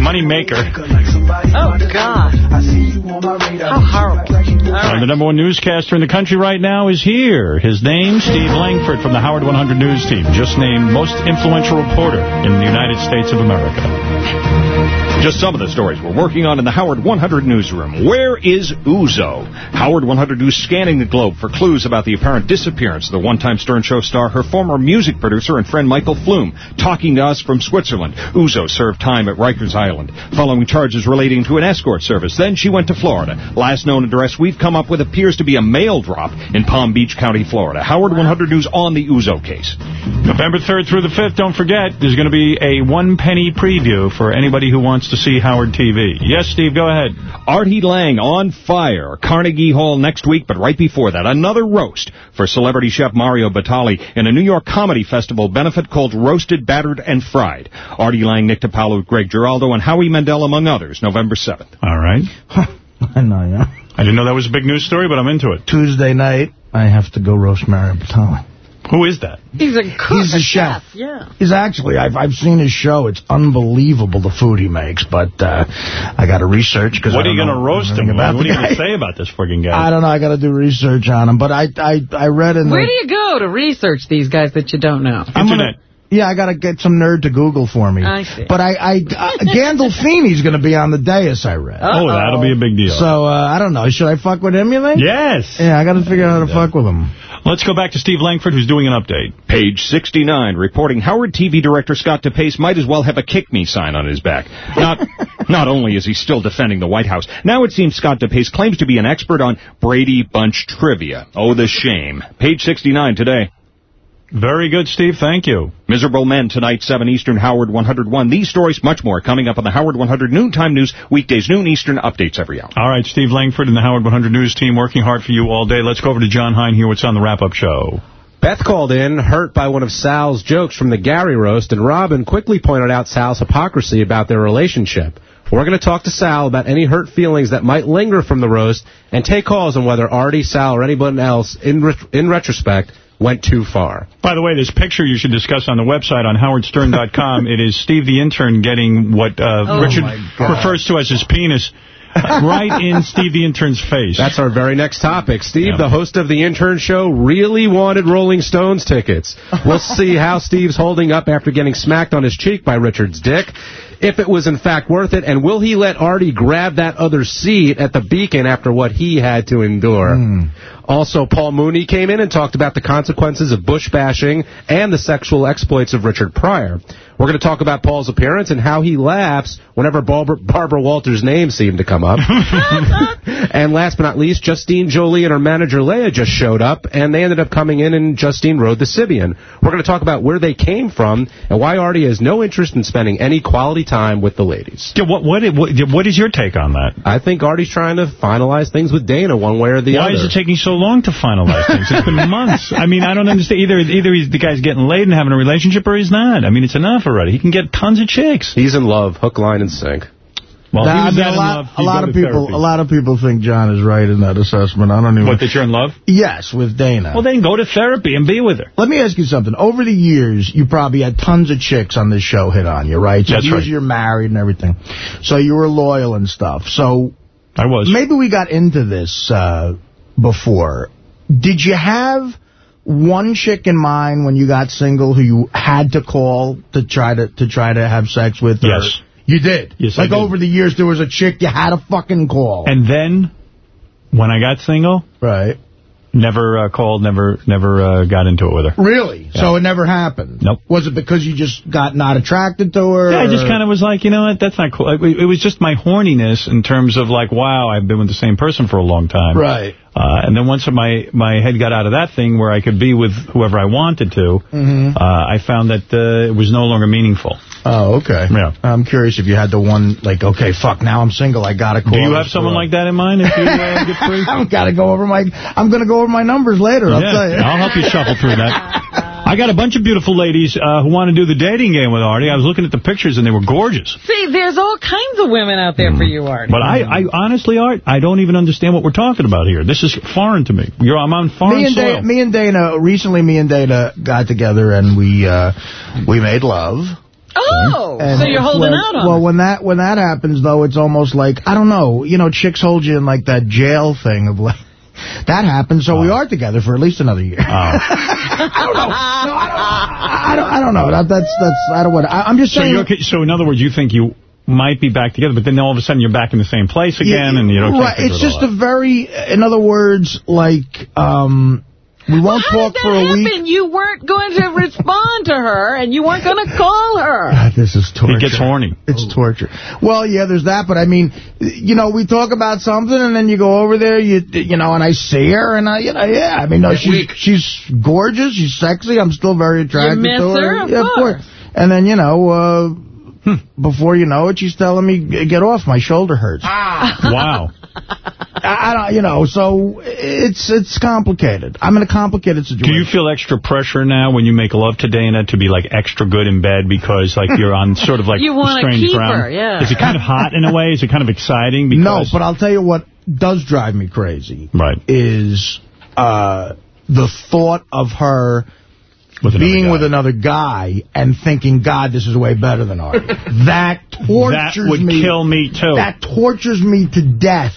Speaker 1: money maker.
Speaker 2: Oh, God. How horrible.
Speaker 1: Uh, the number one newscaster in the country right now is here. His name, Steve Langford from the Howard 100 News Team, just named most influential reporter in the United States of America.
Speaker 46: Just some of the stories we're working on in the Howard 100 newsroom. Where is Uzo? Howard 100 News scanning the Globe for clues about the apparent disappearance of the one-time Stern Show star, her former music producer and friend Michael Flume, talking to us from Switzerland. Uzo served time at Rikers Island, following charges relating to an escort service. Then she went to Florida. Last known address we've come up with appears to be a mail drop in Palm Beach County, Florida. Howard 100 News on the Uzo case.
Speaker 1: November 3rd through the 5th, don't forget, there's going to be a one-penny preview for anybody who wants to see Howard TV. Yes, Steve, go ahead.
Speaker 46: Artie Lange on fire. Carnegie Hall next week, but right before that, another roast for celebrity chef Mario Batali in a New York Comedy Festival benefit called Roasted, Battered, and Fried. Artie Lange, Nick DiPaolo, Greg Giraldo, and Howie Mandel, among others, November 7th.
Speaker 1: All right. [LAUGHS]
Speaker 3: I know, yeah.
Speaker 1: I didn't know that was a big news story, but I'm into it.
Speaker 3: Tuesday night, I have to go roast Mario Batali.
Speaker 1: Who is that?
Speaker 2: He's a cook.
Speaker 3: He's a chef.
Speaker 2: Yeah.
Speaker 3: He's actually, I've I've seen his show. It's unbelievable the food he makes, but uh, I got to research because
Speaker 1: What are you
Speaker 3: going
Speaker 1: to roast him?
Speaker 3: About
Speaker 1: What are you going to
Speaker 3: guy.
Speaker 1: say about this frigging guy?
Speaker 3: I don't know. I got to do research on him, but I I I read in the
Speaker 2: Where
Speaker 3: the.
Speaker 2: do you go to research these guys that you don't know?
Speaker 3: I'm gonna- yeah, I got to get some nerd to Google for me.
Speaker 2: I see.
Speaker 3: But I, I uh, Gandolfini's going to be on the dais, I read.
Speaker 1: Oh, that'll be a big deal.
Speaker 3: So, uh, I don't know. Should I fuck with him, you think?
Speaker 1: Yes.
Speaker 3: Yeah, I got to figure out how to fuck with him.
Speaker 1: Let's go back to Steve Langford, who's doing an update.
Speaker 46: Page 69, reporting Howard TV director Scott DePace might as well have a kick me sign on his back. Not [LAUGHS] not only is he still defending the White House, now it seems Scott DePace claims to be an expert on Brady Bunch trivia. Oh, the shame. Page 69 today.
Speaker 1: Very good, Steve. Thank you.
Speaker 46: Miserable Men tonight, 7 Eastern, Howard 101. These stories, much more, coming up on the Howard 100 Noontime News, weekdays noon Eastern, updates every hour.
Speaker 1: All right, Steve Langford and the Howard 100 News team working hard for you all day. Let's go over to John Hein here. What's on the wrap-up show?
Speaker 47: Beth called in, hurt by one of Sal's jokes from the Gary roast, and Robin quickly pointed out Sal's hypocrisy about their relationship. We're going to talk to Sal about any hurt feelings that might linger from the roast and take calls on whether Artie, Sal, or anyone else, in, ret- in retrospect, went too far.
Speaker 1: By the way, this picture you should discuss on the website on howardstern.com. [LAUGHS] it is Steve the intern getting what uh,
Speaker 47: Oh,
Speaker 1: Richard refers to as his penis right in Steve the intern's face.
Speaker 47: That's our very next topic. Steve, the host of the intern show, really wanted Rolling Stones tickets. We'll [LAUGHS] see how Steve's holding up after getting smacked on his cheek by Richard's dick. If it was in fact worth it, and will he let Artie grab that other seat at the Beacon after what he had to endure? Hmm. Also, Paul Mooney came in and talked about the consequences of Bush bashing and the sexual exploits of Richard Pryor. We're going to talk about Paul's appearance and how he laughs whenever Barbara, Barbara Walters' name seemed to come up. [LAUGHS] and last but not least, Justine Joli and her manager Leah just showed up, and they ended up coming in, and Justine rode the Sybian. We're going to talk about where they came from and why Artie has no interest in spending any quality time with the ladies.
Speaker 1: Yeah, what, what, what, what is your take on that?
Speaker 47: I think Artie's trying to finalize things with Dana one way or the
Speaker 1: Why
Speaker 47: other.
Speaker 1: Why is it taking so long to finalize things? It's been months. I mean, I don't understand. Either either he's, the guy's getting laid and having a relationship, or he's not. I mean, it's enough already. He can get tons of chicks.
Speaker 47: He's in love, hook, line, and sink.
Speaker 1: Well,
Speaker 3: Nah, I mean, a lot,
Speaker 1: love.
Speaker 3: a lot of people,
Speaker 1: therapy.
Speaker 3: a lot of people think John is right in that assessment. I don't even.
Speaker 1: What, that you're in love?
Speaker 3: Yes, with Dana.
Speaker 1: Well, then go to therapy and be with her.
Speaker 3: Let me ask you something. Over the years, you probably had tons of chicks on this show hit on you, right? So
Speaker 1: That's right.
Speaker 3: you're married and everything. So you were loyal and stuff. So
Speaker 1: I was.
Speaker 3: maybe we got into this uh, before. Did you have one chick in mind when you got single who you had to call to try to to try to have sex with?
Speaker 1: Yes.
Speaker 3: You did?
Speaker 1: Yes,
Speaker 3: Like
Speaker 1: did.
Speaker 3: over the years, there was a chick you had to fucking call.
Speaker 1: And then, when I got single,
Speaker 3: right,
Speaker 1: never uh, called, never never uh, got into it with her.
Speaker 3: Really? So it never happened?
Speaker 1: Nope.
Speaker 3: Was it because you just got not attracted to her?
Speaker 1: Yeah, I just kind of was like, you know what, that's not cool. It was just my horniness in terms of like, wow, I've been with the same person for a long time.
Speaker 3: Right.
Speaker 1: Uh, and then once my, my head got out of that thing where I could be with whoever I wanted to,
Speaker 3: Mhm.
Speaker 1: uh, I found that uh, it was no longer meaningful.
Speaker 3: Oh, okay.
Speaker 1: Yeah.
Speaker 3: I'm curious if you had the one, like, okay, fuck, now I'm single, I gotta call.
Speaker 1: Do you have someone like that in mind if you uh, [LAUGHS] get free?
Speaker 3: I've got to go over my, I'm going to go over my numbers later, I'll tell you.
Speaker 1: I'll help you shuffle through that. [LAUGHS] I got a bunch of beautiful ladies uh, who want to do the dating game with Artie. I was looking at the pictures, and they were gorgeous.
Speaker 2: See, there's all kinds of women out there for you, Artie.
Speaker 1: But I, I honestly, Art, I don't even understand what we're talking about here. This is foreign to me. You're, I'm on foreign
Speaker 3: me and,
Speaker 1: soil.
Speaker 3: Dana, me and Dana, recently me and Dana got together and we uh, we made love.
Speaker 2: Oh,
Speaker 3: And
Speaker 2: so you're holding
Speaker 3: when-
Speaker 2: out on
Speaker 3: Well,
Speaker 2: it.
Speaker 3: when that when that happens, though, it's almost like, I don't know, you know, chicks hold you in like that jail thing of like, that happened, so we are together for at least another year. [LAUGHS] I don't know. No, I don't, I don't, I don't know. That, that's, that's, I don't want I, I'm just
Speaker 1: So,
Speaker 3: saying.
Speaker 1: you're, so in other words, you think you might be back together, but then all of a sudden you're back in the same place again, and you don't.
Speaker 3: Right. It's just a very, in other words, like, um, we won't
Speaker 2: How
Speaker 3: talk
Speaker 2: did
Speaker 3: for
Speaker 2: that
Speaker 3: a week.
Speaker 2: happen? You weren't going to respond to her, and you weren't going to call her.
Speaker 3: God, [LAUGHS] this is torture.
Speaker 1: He gets horny.
Speaker 3: It's torture. Well, yeah, there's that, but I mean, you know, we talk about something, and then you go over there, you you know, and I see her, and I, you know, yeah, I mean, no, she's she's gorgeous, she's sexy, I'm still very attracted to her.
Speaker 2: her? Of
Speaker 3: yeah,
Speaker 2: course.
Speaker 3: And then, you know, uh, before you know it, she's telling me, get off, my shoulder hurts. Ah. [LAUGHS]
Speaker 1: Wow.
Speaker 3: I, I don't, you know, so it's it's complicated. I'm in a complicated situation.
Speaker 1: Do you feel extra pressure now when you make love to Dana to be like extra good in bed because like you're on [LAUGHS] sort of like
Speaker 2: You wanna
Speaker 1: strange
Speaker 2: keep
Speaker 1: ground?
Speaker 2: her, yeah.
Speaker 1: Is it kind of hot in a way? Is it kind of exciting? Because
Speaker 3: No, but I'll tell you what does drive me crazy.
Speaker 1: Right.
Speaker 3: Is uh, the thought of her
Speaker 1: With
Speaker 3: being
Speaker 1: guy.
Speaker 3: with another guy and thinking, God, this is way better than Artie. [LAUGHS] that tortures
Speaker 1: That would
Speaker 3: me.
Speaker 1: kill me, too.
Speaker 3: That tortures me to death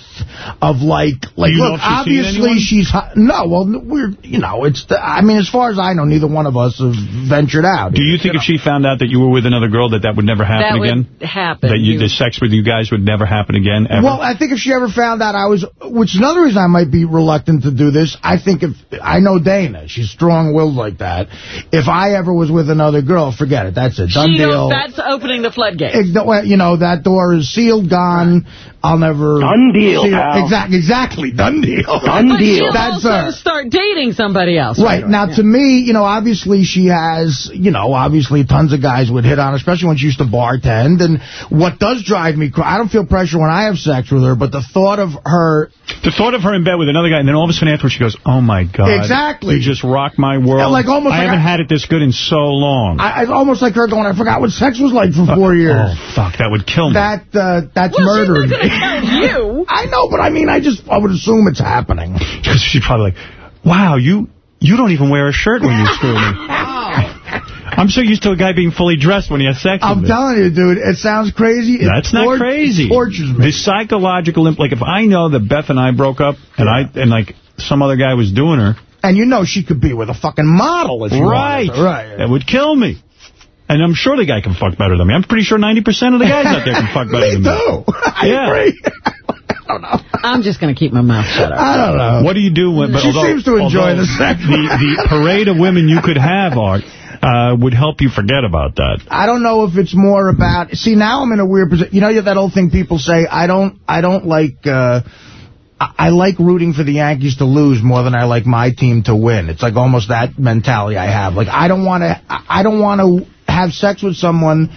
Speaker 3: of like, like
Speaker 1: Do
Speaker 3: look,
Speaker 1: if she's seen
Speaker 3: obviously she's, no, well, we're, you know, it's, the, I mean, as far as I know, neither one of us have ventured out.
Speaker 1: Do you think if she found out that you were with another girl that that would never happen
Speaker 2: That would
Speaker 1: again?
Speaker 2: happen.
Speaker 1: That you,
Speaker 2: You-
Speaker 1: the sex with you guys would never happen again, ever?
Speaker 3: Well, I think if she ever found out I was, which is another reason I might be reluctant to do this, I think if, I know Dana, she's strong-willed like that. If I ever was with another girl, forget it, that's it, done
Speaker 2: She
Speaker 3: deal.
Speaker 2: that's opening the floodgates.
Speaker 3: It- well, you know, that door is sealed, gone. I'll never...
Speaker 2: Done deal,
Speaker 3: see. Exactly, exactly, done deal.
Speaker 2: but she'll
Speaker 3: That's
Speaker 2: also
Speaker 3: her.
Speaker 2: start dating somebody else.
Speaker 3: Right. Now, to me, you know, obviously she has, you know, obviously tons of guys would hit on, her, especially when she used to bartend. And what does drive me, cra- I don't feel pressure when I have sex with her, but the thought of her...
Speaker 1: The thought of her in bed with another guy, and then all of a sudden afterwards she goes, oh, my God.
Speaker 3: Exactly.
Speaker 1: You just rocked my world.
Speaker 3: Yeah, like almost
Speaker 1: I
Speaker 3: like
Speaker 1: haven't
Speaker 3: I-
Speaker 1: had it this good in so long.
Speaker 3: I, I almost like her going, I forgot what sex was like for four years.
Speaker 1: Oh, fuck, that would kill me.
Speaker 3: That uh, that's
Speaker 2: Well, she's
Speaker 3: murdering
Speaker 2: not
Speaker 3: me.
Speaker 2: gonna tell you.
Speaker 3: I know, but I mean, I just I would assume it's happening.
Speaker 1: Because she's probably like, wow, you you don't even wear a shirt when you screw me. [LAUGHS] I'm so used to a guy being fully dressed when he has sex
Speaker 3: I'm
Speaker 1: with me.
Speaker 3: telling you, dude, it sounds crazy. It
Speaker 1: That's not
Speaker 3: tor-
Speaker 1: crazy.
Speaker 3: tortures me.
Speaker 1: The psychological, imp- like if I know that Beth and I broke up, and I and like some other guy was doing her,
Speaker 3: And you know she could be with a fucking model if you
Speaker 1: right,
Speaker 3: wanted. Right.
Speaker 1: that would kill me. And I'm sure the guy can fuck better than me. I'm pretty sure 90% of the guys out there can fuck [LAUGHS] better than me.
Speaker 3: too. [LAUGHS] I
Speaker 1: Yeah.
Speaker 3: agree. [LAUGHS]
Speaker 2: I'm just going to keep my mouth shut up.
Speaker 3: I don't know.
Speaker 1: What do you do when... But
Speaker 3: She
Speaker 1: although,
Speaker 3: seems to enjoy
Speaker 1: although
Speaker 3: the sex.
Speaker 1: The, the parade of women you could have, Art, uh, would help you forget about that.
Speaker 3: I don't know if it's more about. See, now I'm in a weird position. You know that old thing people say. I don't. I don't like. Uh, I I like rooting for the Yankees to lose more than I like my team to win. It's like almost that mentality I have. Like I don't want to. I don't want to have sex with someone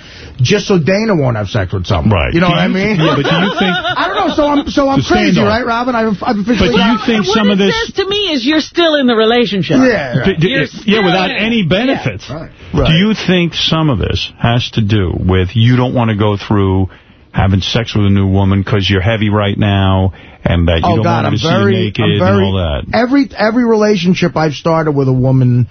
Speaker 3: just so Dana won't have sex with someone.
Speaker 1: Right.
Speaker 3: You know
Speaker 1: Do
Speaker 3: what I mean?
Speaker 1: yeah, but do you think- [LAUGHS]
Speaker 3: I don't know. So I'm. So I'm crazy,
Speaker 1: off.
Speaker 3: right, Robin? I've, I've officially.
Speaker 1: But do you think some of this...
Speaker 2: says to me is you're still in the relationship.
Speaker 3: Yeah.
Speaker 1: D- d-
Speaker 2: You're
Speaker 1: yeah, without any benefits.
Speaker 3: Right.
Speaker 1: Do you think some of this has to do with you don't want to go through having sex with a new woman because you're heavy right now and that you
Speaker 3: oh
Speaker 1: don't
Speaker 3: God,
Speaker 1: want
Speaker 3: I'm
Speaker 1: to see
Speaker 3: very,
Speaker 1: you naked
Speaker 3: very,
Speaker 1: and all that?
Speaker 3: Every every relationship I've started with a woman,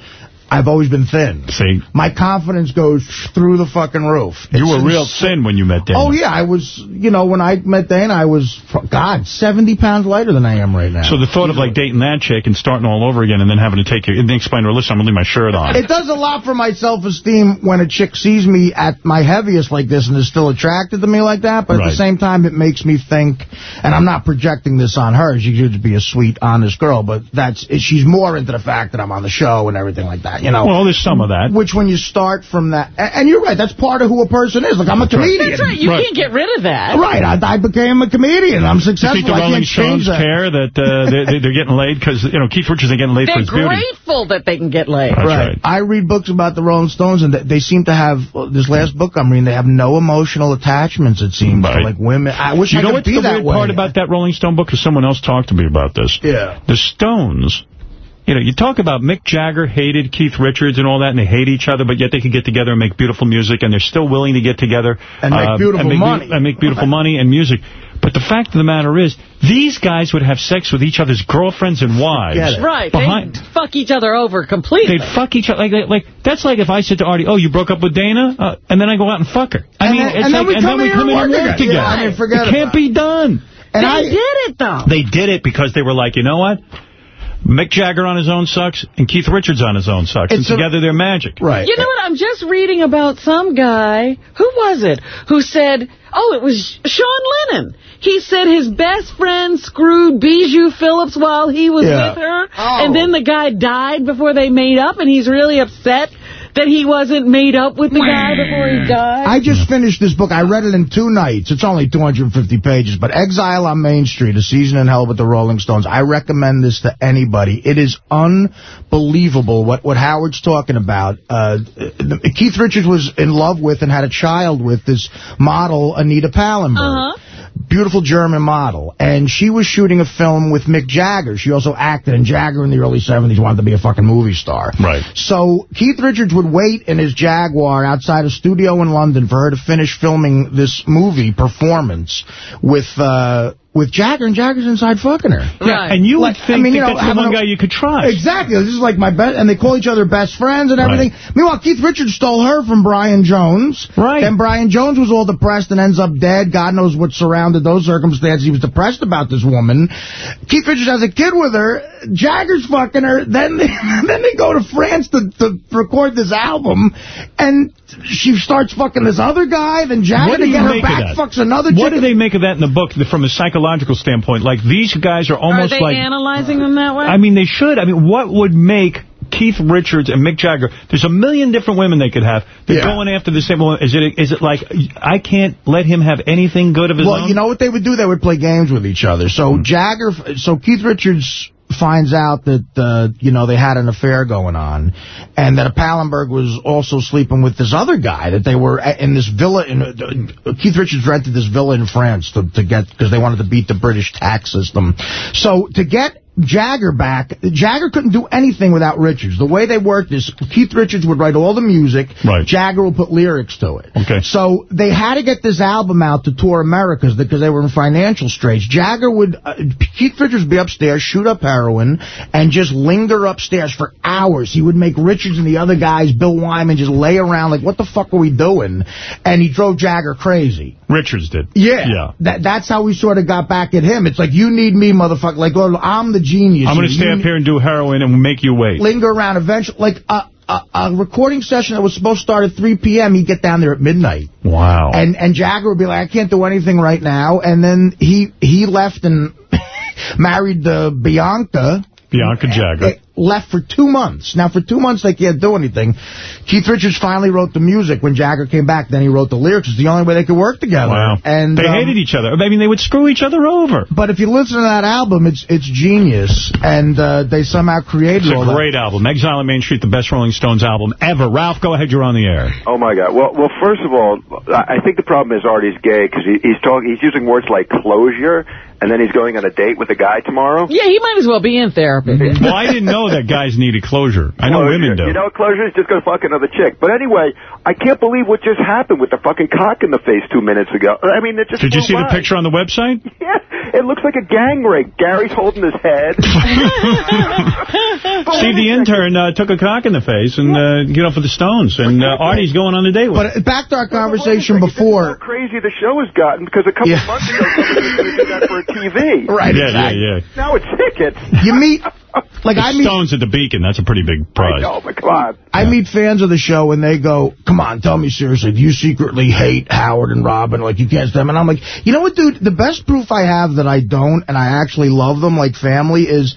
Speaker 3: I've always been thin.
Speaker 1: See,
Speaker 3: My confidence goes through the fucking roof.
Speaker 1: you were real thin when you met Dana.
Speaker 3: Oh, yeah, I was, you know, when I met Dana, I was, God, 70 pounds lighter than I am right now.
Speaker 1: So the thought of like dating that chick and starting all over again and then having to take your, and then explain to her, listen, I'm going to leave my shirt on.
Speaker 3: It does a lot for my self-esteem when a chick sees me at my heaviest like this and is still attracted to me like that, but at the same time, it makes me think, and I'm not projecting this on her, she should be a sweet, honest girl, but that's she's more into the fact that I'm on the show and everything like that, you know.
Speaker 1: Well, there's some of that.
Speaker 3: Which when you start from that, and, and you're right, that's part of who a person is. Like, I'm a comedian.
Speaker 2: That's right. You can't get rid of that.
Speaker 3: Right, I, I became a comedian. I'm
Speaker 1: Do you
Speaker 3: successful.
Speaker 1: think the
Speaker 3: I
Speaker 1: Rolling
Speaker 3: can't change
Speaker 1: Stones
Speaker 3: that.
Speaker 1: care that uh, they, they're getting laid? Because, you know, Keith Richards ain't getting laid for
Speaker 2: They're
Speaker 1: his beauty.
Speaker 2: grateful that they can get laid.
Speaker 1: That's
Speaker 3: right.
Speaker 1: right.
Speaker 3: I read books about the Rolling Stones, and they- they seem to have, uh, this last book I'm reading, they have no emotional attachments, it seems, to like women. I wish
Speaker 1: You
Speaker 3: I
Speaker 1: know
Speaker 3: could
Speaker 1: what's
Speaker 3: be
Speaker 1: the
Speaker 3: that
Speaker 1: weird part about that Rolling Stone book? Because someone else talked to me about this.
Speaker 3: Yeah.
Speaker 1: The Stones, you know, you talk about Mick Jagger hated Keith Richards and all that, and they hate each other, but yet they can get together and make beautiful music, and they're still willing to get together.
Speaker 3: And make
Speaker 1: uh,
Speaker 3: beautiful
Speaker 1: make
Speaker 3: money.
Speaker 1: and make beautiful money and music. But the fact of the matter is, these guys would have sex with each other's girlfriends and wives.
Speaker 3: Get.
Speaker 2: Right.
Speaker 1: Behind,
Speaker 2: They fuck each other over completely.
Speaker 1: They'd fuck each other. Like, like, like That's like if I said to Artie, oh, you broke up with Dana? Uh, and then I go out and fuck her. I
Speaker 3: And
Speaker 1: mean,
Speaker 3: then-
Speaker 1: it's
Speaker 3: and then
Speaker 1: like,
Speaker 3: we
Speaker 1: and
Speaker 3: come
Speaker 1: then we
Speaker 3: here
Speaker 1: come in
Speaker 3: and
Speaker 1: and
Speaker 3: work
Speaker 1: work
Speaker 3: together.
Speaker 1: together.
Speaker 3: I mean, forget
Speaker 1: it can't be done.
Speaker 3: And
Speaker 2: they
Speaker 3: I-
Speaker 2: did it, though.
Speaker 1: They did it because they were like, you know what? Mick Jagger on his own sucks, and Keith Richards on his own sucks.
Speaker 2: It's
Speaker 1: and
Speaker 2: a-
Speaker 1: together they're magic.
Speaker 3: Right.
Speaker 2: You know what? I'm just reading about some guy. Who was it? Who said, oh, it was Sean Lennon. He said his best friend screwed Bijou Phillips while he was
Speaker 3: Yeah.
Speaker 2: with her.
Speaker 3: Oh.
Speaker 2: And then the guy died before they made up, and he's really upset that he wasn't made up with the guy before he died.
Speaker 3: I just finished this book. I read it in two nights. It's only 250 pages, but Exile on Main Street, A Season in Hell with the Rolling Stones. I recommend this to anybody. It is unbelievable what, what Howard's talking about. Uh, Keith Richards was in love with and had a child with this model, Anita Pallenberg.
Speaker 2: Uh-huh.
Speaker 3: Beautiful German model. And she was shooting a film with Mick Jagger. She also acted, and Jagger in the early 70s wanted to be a fucking movie star.
Speaker 1: Right.
Speaker 3: So Keith Richards would wait in his Jaguar outside a studio in London for her to finish filming this movie performance with uh, with Jagger, and Jagger's inside fucking her.
Speaker 1: Yeah, and you would
Speaker 3: Like,
Speaker 1: think
Speaker 3: I mean,
Speaker 1: that
Speaker 3: you know,
Speaker 1: that's the one
Speaker 3: a-
Speaker 1: guy you could trust.
Speaker 3: Exactly. This is like my best, and they call each other best friends and everything. Meanwhile, Keith Richards stole her from Brian Jones. Right. And Brian Jones was all depressed and ends up dead. God knows what surrounded those circumstances. He was depressed about this woman. Keith Richards has a kid with her. Jagger's fucking her. Then they, [LAUGHS] then they go to France to, to record this album, and she starts fucking this other guy. Then Jagger
Speaker 1: What
Speaker 3: to get her back fucks another
Speaker 1: What
Speaker 3: chick.
Speaker 1: do they make of that in the book from a psychological standpoint? Like, these guys are
Speaker 2: Are
Speaker 1: almost
Speaker 2: they
Speaker 1: like...
Speaker 2: analyzing them that way?
Speaker 1: I mean, they should. I mean, what would make Keith Richards and Mick Jagger, there's a million different women they could have. They're
Speaker 3: Yeah.
Speaker 1: going after the same woman. Is it, is it like, I can't let him have anything good of his
Speaker 3: Well,
Speaker 1: own?
Speaker 3: you know what they would do? They would play games with each other. So
Speaker 1: Hmm.
Speaker 3: Jagger, so Keith Richards finds out that, uh, you know, they had an affair going on, and that a Pallenberg was also sleeping with this other guy, that they were in this villa, in uh, Keith Richards rented this villa in France to, to get, because they wanted to beat the British tax system. So to get Jagger back, Jagger couldn't do anything without Richards. The way they worked is Keith Richards would write all the music,
Speaker 1: Right.
Speaker 3: Jagger will put lyrics to it.
Speaker 1: Okay.
Speaker 3: So they had to get this album out to tour Americas because they were in financial straits. Jagger would, uh, Keith Richards would be upstairs, shoot up heroin, and just linger upstairs for hours. He would make Richards and the other guys, Bill Wyman, just lay around like, what the fuck are we doing? And he drove Jagger crazy.
Speaker 1: Richards did.
Speaker 3: Yeah.
Speaker 1: Yeah.
Speaker 3: That, that's how we sort of got back at him. It's like, you need me, motherfucker. Like, oh, I'm the genius.
Speaker 1: I'm going to
Speaker 3: You
Speaker 1: stay up here and do heroin and make you wait.
Speaker 3: linger around. Eventually, like a, a, a recording session that was supposed to start at 3 p.m., he'd get down there at midnight.
Speaker 1: Wow.
Speaker 3: And and Jagger would be like, I can't do anything right now. And then he he left and [LAUGHS] married the Bianca.
Speaker 1: Bianca Jagger.
Speaker 3: Eh, Left for two months. Now, for two months, they can't do anything. Keith Richards finally wrote the music. When Jagger came back, then he wrote the lyrics. It's the only way they could work together.
Speaker 1: Wow.
Speaker 3: And
Speaker 1: they
Speaker 3: um,
Speaker 1: hated each other. I mean, they would screw each other over.
Speaker 3: But if you listen to that album, it's it's genius. And uh, they somehow created
Speaker 1: It's a
Speaker 3: all that.
Speaker 1: great album. Exile on Main Street, the best Rolling Stones album ever. Ralph, go ahead. You're on the air.
Speaker 48: Oh my God! Well, well, first of all, I I think the problem is Artie's gay because he, he's talking, he's using words like closure, and then he's going on a date with a guy tomorrow.
Speaker 2: Yeah, he might as well be in therapy. [LAUGHS]
Speaker 1: Well, I didn't know that guys needed closure. I know
Speaker 48: Closure.
Speaker 1: women do.
Speaker 48: You know, closure is just going to fuck another chick. But anyway, I can't believe what just happened with the fucking cock in the face two minutes ago. I mean, it just
Speaker 1: Did you
Speaker 48: flew
Speaker 1: see the picture on the website? [LAUGHS]
Speaker 48: Yeah, it looks like a gang rape. Gary's holding his head. [LAUGHS]
Speaker 1: see, the intern, uh, took a cock in the face and uh, get off with the Stones. And uh, Artie's going on a date with
Speaker 3: But uh, back to our conversation before.
Speaker 48: Crazy the show has gotten because a couple
Speaker 3: Yeah.
Speaker 48: months ago somebody was going to do that for a TV.
Speaker 3: Right,
Speaker 1: Yeah,
Speaker 3: exactly.
Speaker 1: yeah, yeah.
Speaker 48: Now it's tickets.
Speaker 3: You meet, [LAUGHS] like
Speaker 1: the
Speaker 3: I meet,
Speaker 1: Stones at the Beacon. That's a pretty big prize.
Speaker 48: Oh my God.
Speaker 3: I meet fans of the show and they go, come on, tell me seriously, do you secretly hate Howard and Robin? Like you can't stand them? And I'm like, you know what, dude? The best proof I have that I don't and I actually love them like family is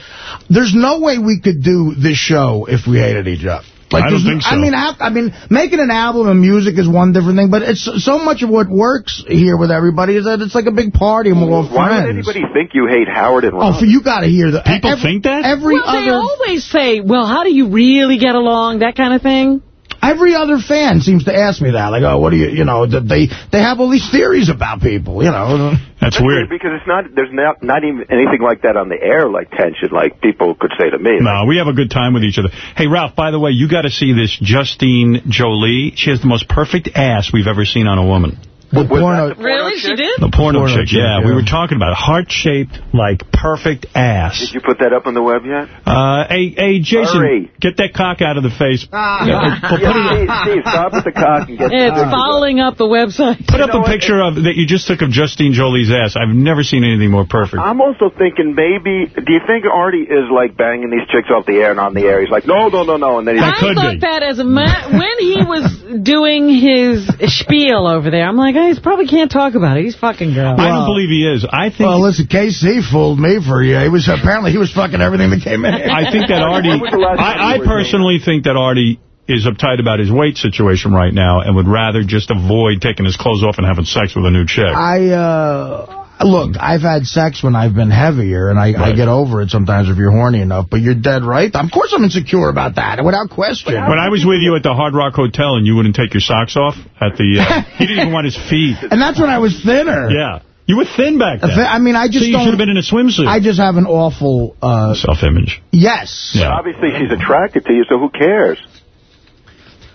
Speaker 3: there's no way we could do this show if we hated each other. Like,
Speaker 1: I don't think so.
Speaker 3: I mean, I, I mean, making an album and music is one different thing, but it's so much of what works here with everybody is that it's like a big party and we're all
Speaker 48: Why would anybody think you hate Howard and
Speaker 3: Oh,
Speaker 48: Robin?
Speaker 3: for you got to hear the
Speaker 1: People
Speaker 3: every,
Speaker 1: think that?
Speaker 3: every
Speaker 2: well, they always say, well, how do you really get along, that kind of thing.
Speaker 3: Every other fan seems to ask me that. Like, oh, what do you, you know, they they have all these theories about people, you know.
Speaker 1: That's weird.
Speaker 48: because it's not there's not not even anything like that on the air like tension like people could say to me.
Speaker 1: No, we have a good time with each other. Hey, Ralph, by the way, you got to see this Justine Joli. She has the most perfect ass we've ever seen on a woman.
Speaker 3: The porno.
Speaker 2: Really? She did?
Speaker 1: The porno,
Speaker 3: Porno
Speaker 1: chick,
Speaker 3: chick,
Speaker 1: yeah.
Speaker 3: yeah.
Speaker 1: We were talking about heart-shaped, like, perfect ass.
Speaker 48: Did you put that up on the web yet?
Speaker 1: Uh, hey, hey, Jason,
Speaker 48: Hurry.
Speaker 1: get that cock out of the face.
Speaker 3: Ah.
Speaker 1: Yeah, well, put,
Speaker 48: Yeah, Steve, Steve, stop with the cock and get
Speaker 2: It's fouling up the website.
Speaker 1: put up a picture of that you just took of Justine Joli's ass. I've never seen anything more perfect.
Speaker 48: I'm also thinking maybe, do you think Artie is like banging these chicks off the air and on the air? He's like, no, no, no, no. And then he's
Speaker 2: I thought that as a man, when he was doing his spiel over there, I'm like, I probably can't talk about it. He's fucking girl.
Speaker 1: I don't believe he is. I think.
Speaker 3: Well, listen, KC fooled me for you. He was apparently he was fucking everything that came in.
Speaker 1: I think that Artie. [LAUGHS] I, I personally think that Artie is uptight about his weight situation right now and would rather just avoid taking his clothes off and having sex with a new chick.
Speaker 3: I, uh, look, I've had sex when I've been heavier, and I, I get over it sometimes if you're horny enough, but you're dead right. Of course I'm insecure about that, without question.
Speaker 1: When I was with you at the Hard Rock Hotel and you wouldn't take your socks off at the, uh, [LAUGHS] he didn't even want his feet.
Speaker 3: And that's when I was thinner.
Speaker 1: Yeah. You were thin back then.
Speaker 3: I mean, I just
Speaker 1: so you
Speaker 3: don't-
Speaker 1: should have been in a swimsuit.
Speaker 3: I just have an awful... Uh,
Speaker 1: Self-image.
Speaker 3: yes.
Speaker 1: Yeah.
Speaker 48: Obviously, she's attracted to you, so who cares?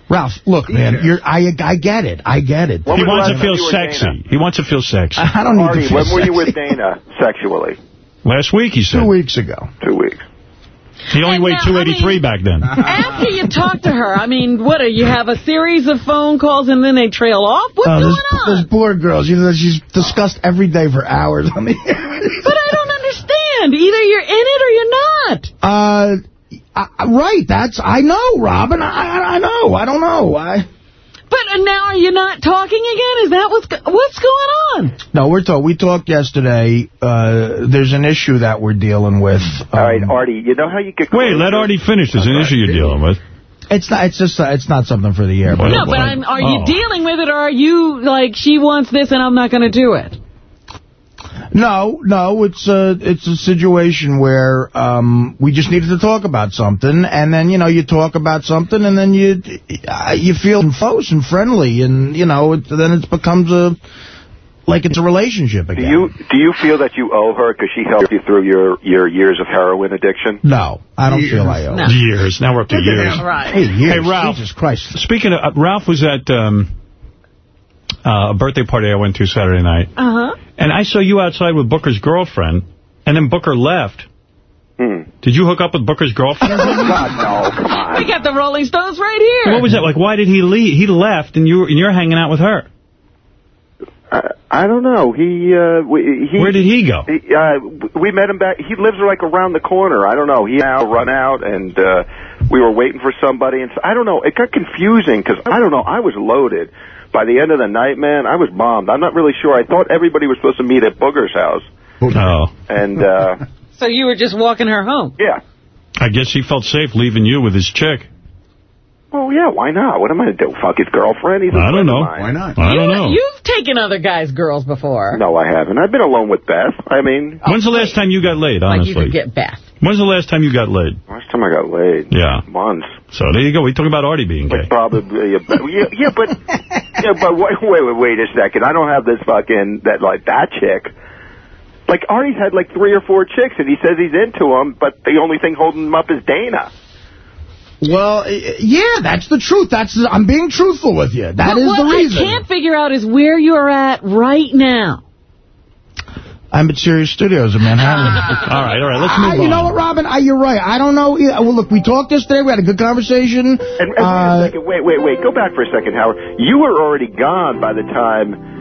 Speaker 3: Ralph, look, man, you're, I, I get it. I get it.
Speaker 1: He wants to feel sexy. He wants to feel sexy. [LAUGHS]
Speaker 3: I don't need to feel
Speaker 48: when were you with. Dana sexually?
Speaker 1: Last week, he said.
Speaker 3: Two weeks ago.
Speaker 48: Two weeks.
Speaker 1: He only
Speaker 2: And
Speaker 1: weighed
Speaker 2: now, I
Speaker 1: 283 back then.
Speaker 2: After you talk to her, I mean, what, do you have a series of phone calls and then they trail off? What's
Speaker 3: Oh,
Speaker 2: going
Speaker 3: there's,
Speaker 2: on?
Speaker 3: there's poor girls. You know, she's discussed every day for hours on the air.
Speaker 2: But I don't understand. Either you're in it or you're not.
Speaker 3: Uh, I, right. That's I know, Robin. I, I I know. I don't know. I
Speaker 2: But now are you not talking again? Is that what's go what's going on?
Speaker 3: no. We're talk. We talked yesterday. Uh, there's an issue that we're dealing with.
Speaker 48: All right,
Speaker 3: Um,
Speaker 48: Artie, you know how you get...
Speaker 1: Wait, let Artie finish. There's an issue you're dealing with.
Speaker 3: It's not. It's just. Uh, it's not something for the air. But
Speaker 2: no, but I'm, are you
Speaker 1: Oh.
Speaker 2: dealing with it or are you like, she wants this and I'm not going to do it?
Speaker 3: No, no, it's a it's a situation where um, we just needed to talk about something, and then you know you talk about something, and then you uh, you feel close and friendly, and you know it, then it becomes a like it's a relationship again.
Speaker 48: Do
Speaker 3: again.
Speaker 48: you do you feel that you owe her because she helped you through your, your years of heroin addiction?
Speaker 3: No, I don't feel I owe.
Speaker 2: No.
Speaker 1: Years. Now we're up to years.
Speaker 2: Right.
Speaker 3: Hey, years,
Speaker 1: Hey, Ralph.
Speaker 3: Jesus Christ.
Speaker 1: Speaking of, uh, Ralph was at um, uh, a birthday party I went to Saturday night,
Speaker 2: Uh-huh.
Speaker 1: and I saw you outside with Booker's girlfriend, and then Booker left.
Speaker 48: Hmm.
Speaker 1: Did you hook up with Booker's girlfriend? [LAUGHS]
Speaker 48: God, no, come on.
Speaker 2: We got the Rolling Stones right here.
Speaker 1: what was that? Like, why did he leave? He left, and, you were, and you're hanging out with her.
Speaker 48: I, I don't know. He, uh, we, he
Speaker 1: Where did he go?
Speaker 48: He, uh, we met him back. He lives like around the corner. I don't know. He now run out, and uh, we were waiting for somebody. And so, I don't know. It got confusing because I don't know. I was loaded. By the end of the night, man, I was bombed. I'm not really sure. I thought everybody was supposed to meet at Booger's house,
Speaker 1: Oh.
Speaker 48: and uh, [LAUGHS]
Speaker 2: So you were just walking her home.
Speaker 48: yeah.
Speaker 1: I guess he felt safe leaving you with his chick.
Speaker 48: Oh yeah, why not? What am I gonna do? Fuck his girlfriend? He's a
Speaker 1: I don't know. Why not? I don't know.
Speaker 2: You've taken other guys' girls before.
Speaker 48: No, I haven't. I've been alone with Beth. I mean,
Speaker 1: When's the last time you got laid, honestly?
Speaker 2: Like
Speaker 1: honestly?
Speaker 2: you could get Beth.
Speaker 1: When's the last time you got laid?
Speaker 48: last time I got laid,
Speaker 1: Yeah.
Speaker 48: months.
Speaker 1: So there you go. We talk about Artie being gay.
Speaker 48: But probably, yeah, but, yeah, yeah, but, [LAUGHS] yeah, but wait, wait, wait, wait a second. I don't have this fucking that like that chick. Like Artie's had like three or four chicks, and he says he's into them, but the only thing holding him up is Dana.
Speaker 3: Well, yeah, that's the truth. That's the, I'm being truthful with you. That
Speaker 2: But
Speaker 3: is the reason.
Speaker 2: I can't figure out is where you're at right now.
Speaker 3: I'm at Sirius Studios in Manhattan. [LAUGHS]
Speaker 1: all right, all right, let's
Speaker 3: Ah,
Speaker 1: move
Speaker 3: you know what, Robin? I, you're right. I don't know. Well, look, we talked yesterday. We had a good conversation.
Speaker 48: And, and wait a
Speaker 3: Uh,
Speaker 48: second, wait, wait, wait. Go back for a second, Howard. You were already gone by the time.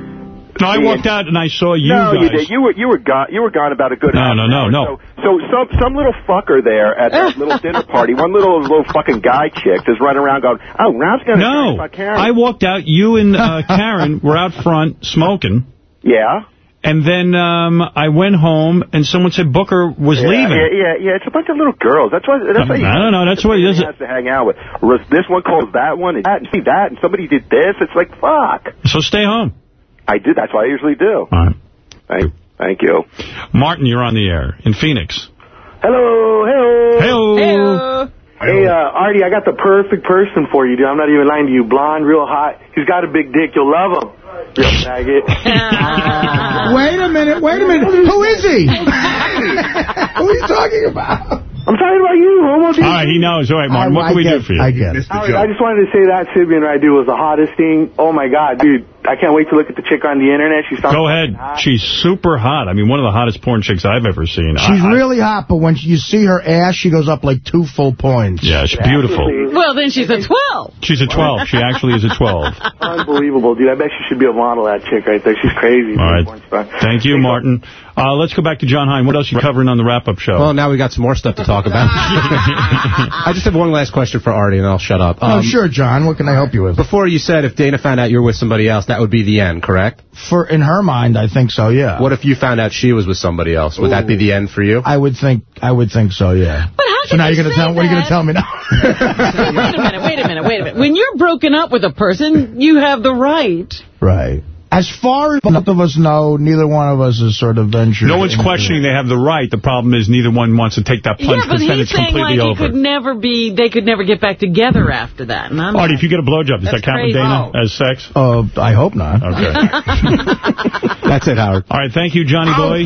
Speaker 1: No, I walked out and I saw you
Speaker 48: no,
Speaker 1: guys.
Speaker 48: you did. You were you were gone. You were gone about a good.
Speaker 1: No,
Speaker 48: half
Speaker 1: no,
Speaker 48: an
Speaker 1: no, no.
Speaker 48: So, so some some little fucker there at that [LAUGHS] little dinner party, one little little fucking guy chick is running around going, "Oh, Ralph's gonna
Speaker 1: No,
Speaker 48: fuck Karen."
Speaker 1: I walked out. You and uh, Karen were out front smoking.
Speaker 48: Yeah.
Speaker 1: And then um, I went home, and someone said Booker was
Speaker 48: yeah,
Speaker 1: leaving.
Speaker 48: Yeah, yeah, yeah. It's a bunch of little girls. That's why. That's why you,
Speaker 1: I don't know. That's what he
Speaker 48: has to hang out with. This one calls that one, and that, and see that, and somebody did this. It's like fuck.
Speaker 1: So stay home.
Speaker 48: I do. That's what I usually do.
Speaker 1: All right.
Speaker 48: Thank, thank you.
Speaker 1: Martin, you're on the air in Phoenix.
Speaker 44: Hello, hello.
Speaker 1: Hello.
Speaker 44: Hey, uh, Artie, I got the perfect person for you, dude. I'm not even lying to you. Blonde, real hot. He's got a big dick. You'll love him. Real faggot.
Speaker 3: wait a minute. Wait a minute. Who is he? [LAUGHS] Who are you talking about?
Speaker 44: I'm talking about you, homo.
Speaker 1: All right, he knows. All right, Martin, what can we do for you?
Speaker 44: I guess. I just wanted to say that Sybian I do was the hottest thing. Oh, my God, dude. I can't wait to look at the chick on the internet. She sounds
Speaker 1: Go ahead.
Speaker 44: hot.
Speaker 1: She's super hot. I mean, one of the hottest porn chicks I've ever seen.
Speaker 3: She's
Speaker 1: I- I-
Speaker 3: really hot, but when you see her ass, she goes up like two full points.
Speaker 1: Yeah, she's beautiful.
Speaker 2: Well, then she's a 12.
Speaker 1: She's a 12. She actually is a 12.
Speaker 44: Unbelievable, dude. I bet she should be a model, that chick right there. She's crazy.
Speaker 1: All right. Thank you, Martin. Uh, let's go back to John Hein. What else are you covering on the wrap-up show?
Speaker 47: Well, now we got some more stuff to talk about. [LAUGHS] I just have one last question for Artie, and I'll shut up.
Speaker 3: oh, sure, John. What can I help you with?
Speaker 47: Before you said if Dana found out you were with somebody else, that would be the end, correct?
Speaker 3: For In her mind, I think so, yeah.
Speaker 47: What if you found out she was with somebody else? Would that be the end for you?
Speaker 3: I would think I would think so, yeah.
Speaker 2: But how
Speaker 3: So now you're going to tell what are you going to tell me now? [LAUGHS]
Speaker 2: Wait a minute, wait a minute, wait a minute. When you're broken up with a person, you have the right.
Speaker 3: Right. As far as both of us know, neither one of us is sort of ventured.
Speaker 1: No one's
Speaker 3: into-
Speaker 1: questioning they have the right. The problem is neither one wants to take that plunge
Speaker 2: yeah,
Speaker 1: because then it's completely
Speaker 2: like
Speaker 1: over.
Speaker 2: he could never be, they could never get back together after that. And I'm
Speaker 1: Artie, if you get a blowjob, does that count with
Speaker 2: crazy.
Speaker 1: Dana as sex?
Speaker 3: Uh, I hope not.
Speaker 1: Okay. [LAUGHS]
Speaker 47: That's it, Howard.
Speaker 1: All right, thank you, Johnny Boy.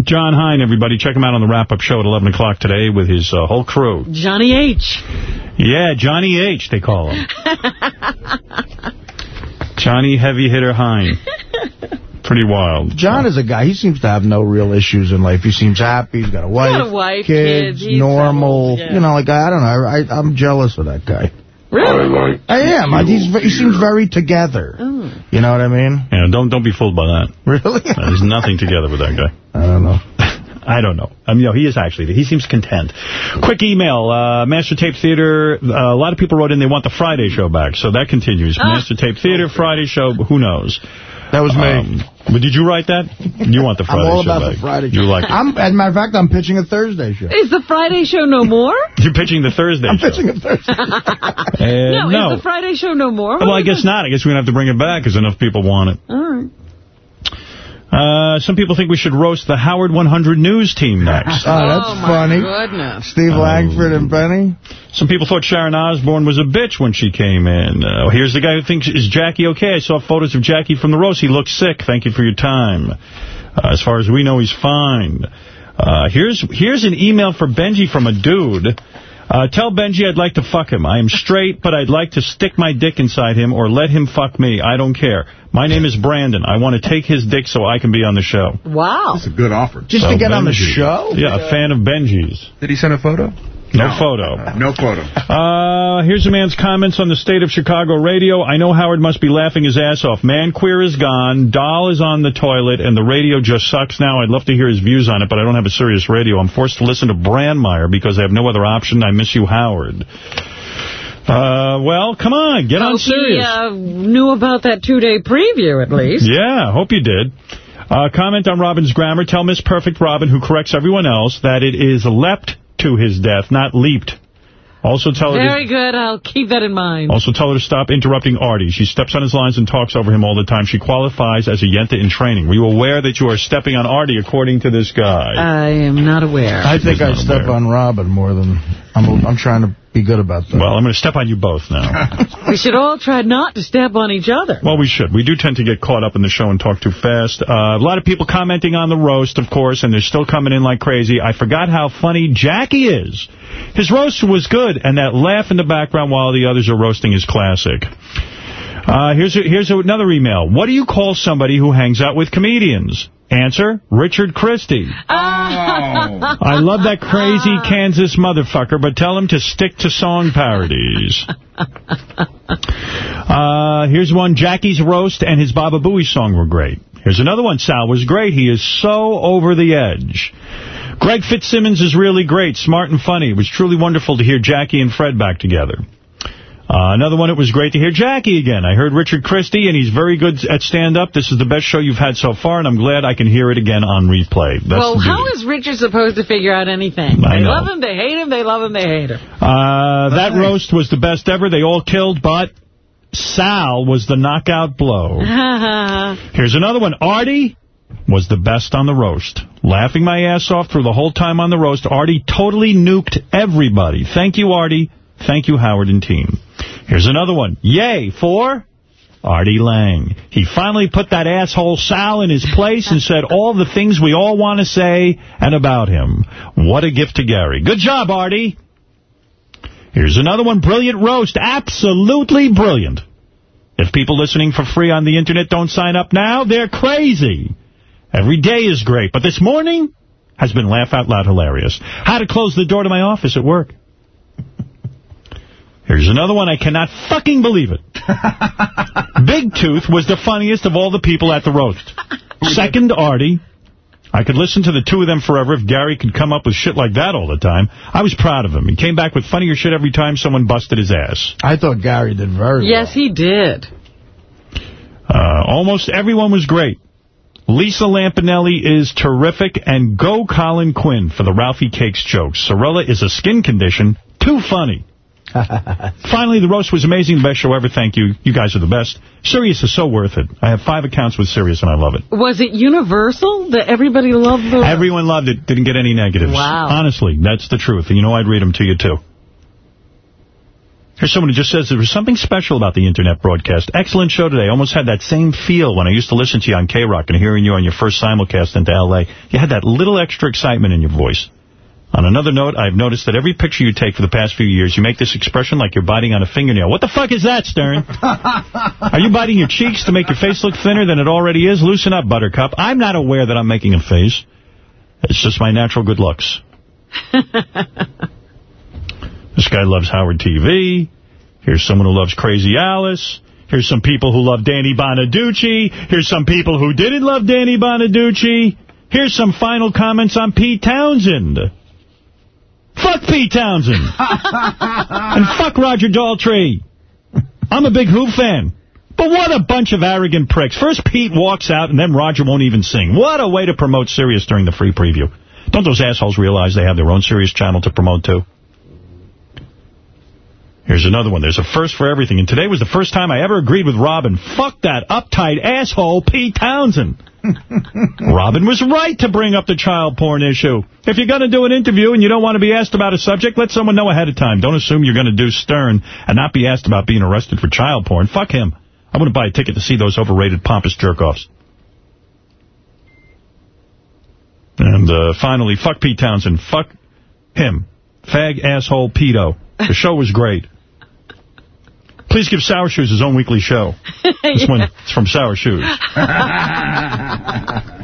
Speaker 1: John Hein, everybody. Check him out on the wrap-up show at 11 o'clock today with his uh, whole crew.
Speaker 2: Johnny H.
Speaker 1: Yeah, Johnny H, they call him. [LAUGHS] Johnny Heavy Hitter Hein. [LAUGHS] Pretty wild.
Speaker 3: John is a guy, he seems to have no real issues in life. He seems happy, he's got a wife,
Speaker 2: got a wife,
Speaker 3: kids,
Speaker 2: kids,
Speaker 3: normal.
Speaker 2: yeah.
Speaker 3: You know, like, I don't know, I, I'm jealous of that guy.
Speaker 2: Really?
Speaker 3: I am. I, he's, he seems very together. Oh. You know what I mean?
Speaker 1: Yeah, don't don't be fooled by that. [LAUGHS]
Speaker 3: Really?
Speaker 1: Uh, there's nothing together with that guy.
Speaker 3: I don't know.
Speaker 1: I don't know. I mean, no, he is actually. He seems content. Quick email. Uh, Master Tape Theater. Uh, a lot of people wrote in they want the Friday show back, so that continues.
Speaker 2: Ah.
Speaker 1: Master Tape Theater, Friday show, who knows?
Speaker 3: That was me.
Speaker 1: Um, but did you write that? You want the Friday
Speaker 3: I'm all
Speaker 1: show
Speaker 3: about
Speaker 1: back.
Speaker 3: the Friday
Speaker 1: You like it.
Speaker 3: I'm, as a matter of fact, I'm pitching a Thursday show.
Speaker 2: Is the Friday show no more? [LAUGHS]
Speaker 1: You're pitching the Thursday
Speaker 3: I'm
Speaker 1: show.
Speaker 3: pitching a Thursday. [LAUGHS]
Speaker 1: Uh,
Speaker 2: no,
Speaker 1: no.
Speaker 2: is the Friday show no more?
Speaker 1: Well, I guess not. I guess we're going to have to bring it back because enough people want it.
Speaker 2: All right.
Speaker 1: Uh, some people think we should roast the Howard 100 News team next.
Speaker 3: Oh, that's
Speaker 2: oh, my
Speaker 3: funny.
Speaker 2: goodness.
Speaker 3: Steve Langford and Benny.
Speaker 1: Some people thought Sharon Osbourne was a bitch when she came in. Uh, here's the guy who thinks, is Jackie okay? I saw photos of Jackie from the roast. He looks sick. Thank you for your time. Uh, as far as we know, he's fine. Uh, here's here's an email for Benji from a dude. Uh, tell Benji I'd like to fuck him. I am straight, but I'd like to stick my dick inside him or let him fuck me. I don't care. My name is Brandon. I want to take his dick so I can be on the show.
Speaker 2: Wow.
Speaker 34: That's a good offer.
Speaker 3: Just
Speaker 1: So
Speaker 3: to get on the show?
Speaker 1: Yeah, a fan of Benji's.
Speaker 34: Did he send a photo?
Speaker 1: No, photo.
Speaker 34: No photo.
Speaker 1: Uh, here's a man's comments on the state of Chicago radio. I know Howard must be laughing his ass off. Man Queer is gone. Dahl is on the toilet, and the radio just sucks now. I'd love to hear his views on it, but I don't have a Sirius radio. I'm forced to listen to Brandmeier because I have no other option. I miss you, Howard. Uh, well, come on, get on
Speaker 2: Hope
Speaker 1: Sirius.
Speaker 2: He uh, knew about that two-day preview, at least.
Speaker 1: Yeah, hope you did. Uh, comment on Robin's grammar. Tell Miss Perfect Robin, who corrects everyone else, that it is leapt to his death, not leaped. Also tell her to,
Speaker 2: Very good. I'll keep that in mind.
Speaker 1: also tell her to stop interrupting Artie. She steps on his lines and talks over him all the time. She qualifies as a yenta in training. Were you aware that you are stepping on Artie, according to this guy?
Speaker 2: I am not aware.
Speaker 3: I think I
Speaker 1: not
Speaker 3: step
Speaker 1: aware.
Speaker 3: on Robin more than... I'm, I'm trying to be good about that.
Speaker 1: well, I'm going to step on you both now. [LAUGHS]
Speaker 2: we should all try not to step on each other.
Speaker 1: Well, we should. We do tend to get caught up in the show and talk too fast. Uh, a lot of people commenting on the roast, of course, and they're still coming in like crazy. I forgot how funny Jackie is. His roast was good, and that laugh in the background while the others are roasting is classic. Uh, here's a, here's another email. What do you call somebody who hangs out with comedians? Answer, Richard Christie. [LAUGHS] I love that crazy Kansas motherfucker, but tell him to stick to song parodies. [LAUGHS] Uh, here's one. Jackie's roast and his Baba Booey song were great. Here's another one. Sal was great. He is so over the edge. Greg Fitzsimmons is really great, smart and funny. It was truly wonderful to hear Jackie and Fred back together. Uh, another one, it was great to hear Jackie again. I heard Richard Christie, and he's very good at stand-up. This is the best show you've had so far, and I'm glad I can hear it again on replay. That's
Speaker 2: well, how is Richard supposed to figure out anything?
Speaker 1: I
Speaker 2: they
Speaker 1: know.
Speaker 2: love him, they hate him, they love him, they hate him.
Speaker 1: Uh, that roast was the best ever. They all killed, but Sal was the knockout blow. [LAUGHS] Here's another one. Artie was the best on the roast. Laughing my ass off through the whole time on the roast. Artie totally nuked everybody. Thank you, Artie. Thank you, Howard and team. Here's another one. Yay for Artie Lange. He finally put that asshole Sal in his place and said all the things we all want to say and about him. What a gift to Gary. Good job, Artie. Here's another one. Brilliant roast. Absolutely brilliant. If people listening for free on the internet don't sign up now, they're crazy. Every day is great, but this morning has been laugh out loud hilarious. How to close the door to my office at work. Here's another one. I cannot fucking believe it. [LAUGHS] Big Tooth was the funniest of all the people at the roast. Second, Artie. I could listen to the two of them forever if Gary could come up with shit like that all the time. I was proud of him. He came back with funnier shit every time someone busted his ass.
Speaker 3: I thought Gary did very well.
Speaker 2: Yes, he did.
Speaker 1: Uh, almost everyone was great. Lisa Lampanelli is terrific, and go Colin Quinn for the Ralphie Cakes jokes. Sorella is a skin condition. Too funny. [LAUGHS] Finally, the roast was amazing. The best show ever. Thank you. You guys are the best. Sirius is so worth it. I have five accounts with Sirius, and I love it.
Speaker 2: Was it universal that everybody loved the...
Speaker 1: Everyone loved it. Didn't get any negatives.
Speaker 2: Wow.
Speaker 1: Honestly, that's the truth. And you know I'd read them to you, too. Here's someone who just says there was something special about the internet broadcast. Excellent show today. Almost had that same feel when I used to listen to you on K-Rock and hearing you on your first simulcast into L.A. You had that little extra excitement in your voice. On another note, I've noticed that every picture you take for the past few years, you make this expression like you're biting on a fingernail. What the fuck is that, Stern? [LAUGHS] Are you biting your cheeks to make your face look thinner than it already is? Loosen up, Buttercup. I'm not aware that I'm making a face. It's just my natural good looks. [LAUGHS] This guy loves Howard TV. Here's someone who loves Crazy Alice. Here's some people who love Danny Bonaduce. Here's some people who didn't love Danny Bonaduce. Here's some final comments on Pete Townshend. Fuck Pete Townshend. [LAUGHS] and fuck Roger Daltrey. I'm a big Who fan. But what a bunch of arrogant pricks. First Pete walks out, and then Roger won't even sing. What a way to promote Sirius during the free preview. Don't those assholes realize they have their own Sirius channel to promote, too? Here's another one. There's a first for everything. And today was the first time I ever agreed with Robin. Fuck that uptight asshole Pete Townshend. [LAUGHS] Robin was right to bring up the child porn issue. If you're going to do an interview and you don't want to be asked about a subject, let someone know ahead of time. Don't assume you're going to do Stern and not be asked about being arrested for child porn. Fuck him. I wouldn't buy a ticket to see those overrated pompous jerk-offs. And uh, finally, fuck Pete Townshend. Fuck him. Fag, asshole, pedo. The show was great. Please give Sour Shoes his own weekly show. [LAUGHS] This one is from Sour Shoes. [LAUGHS]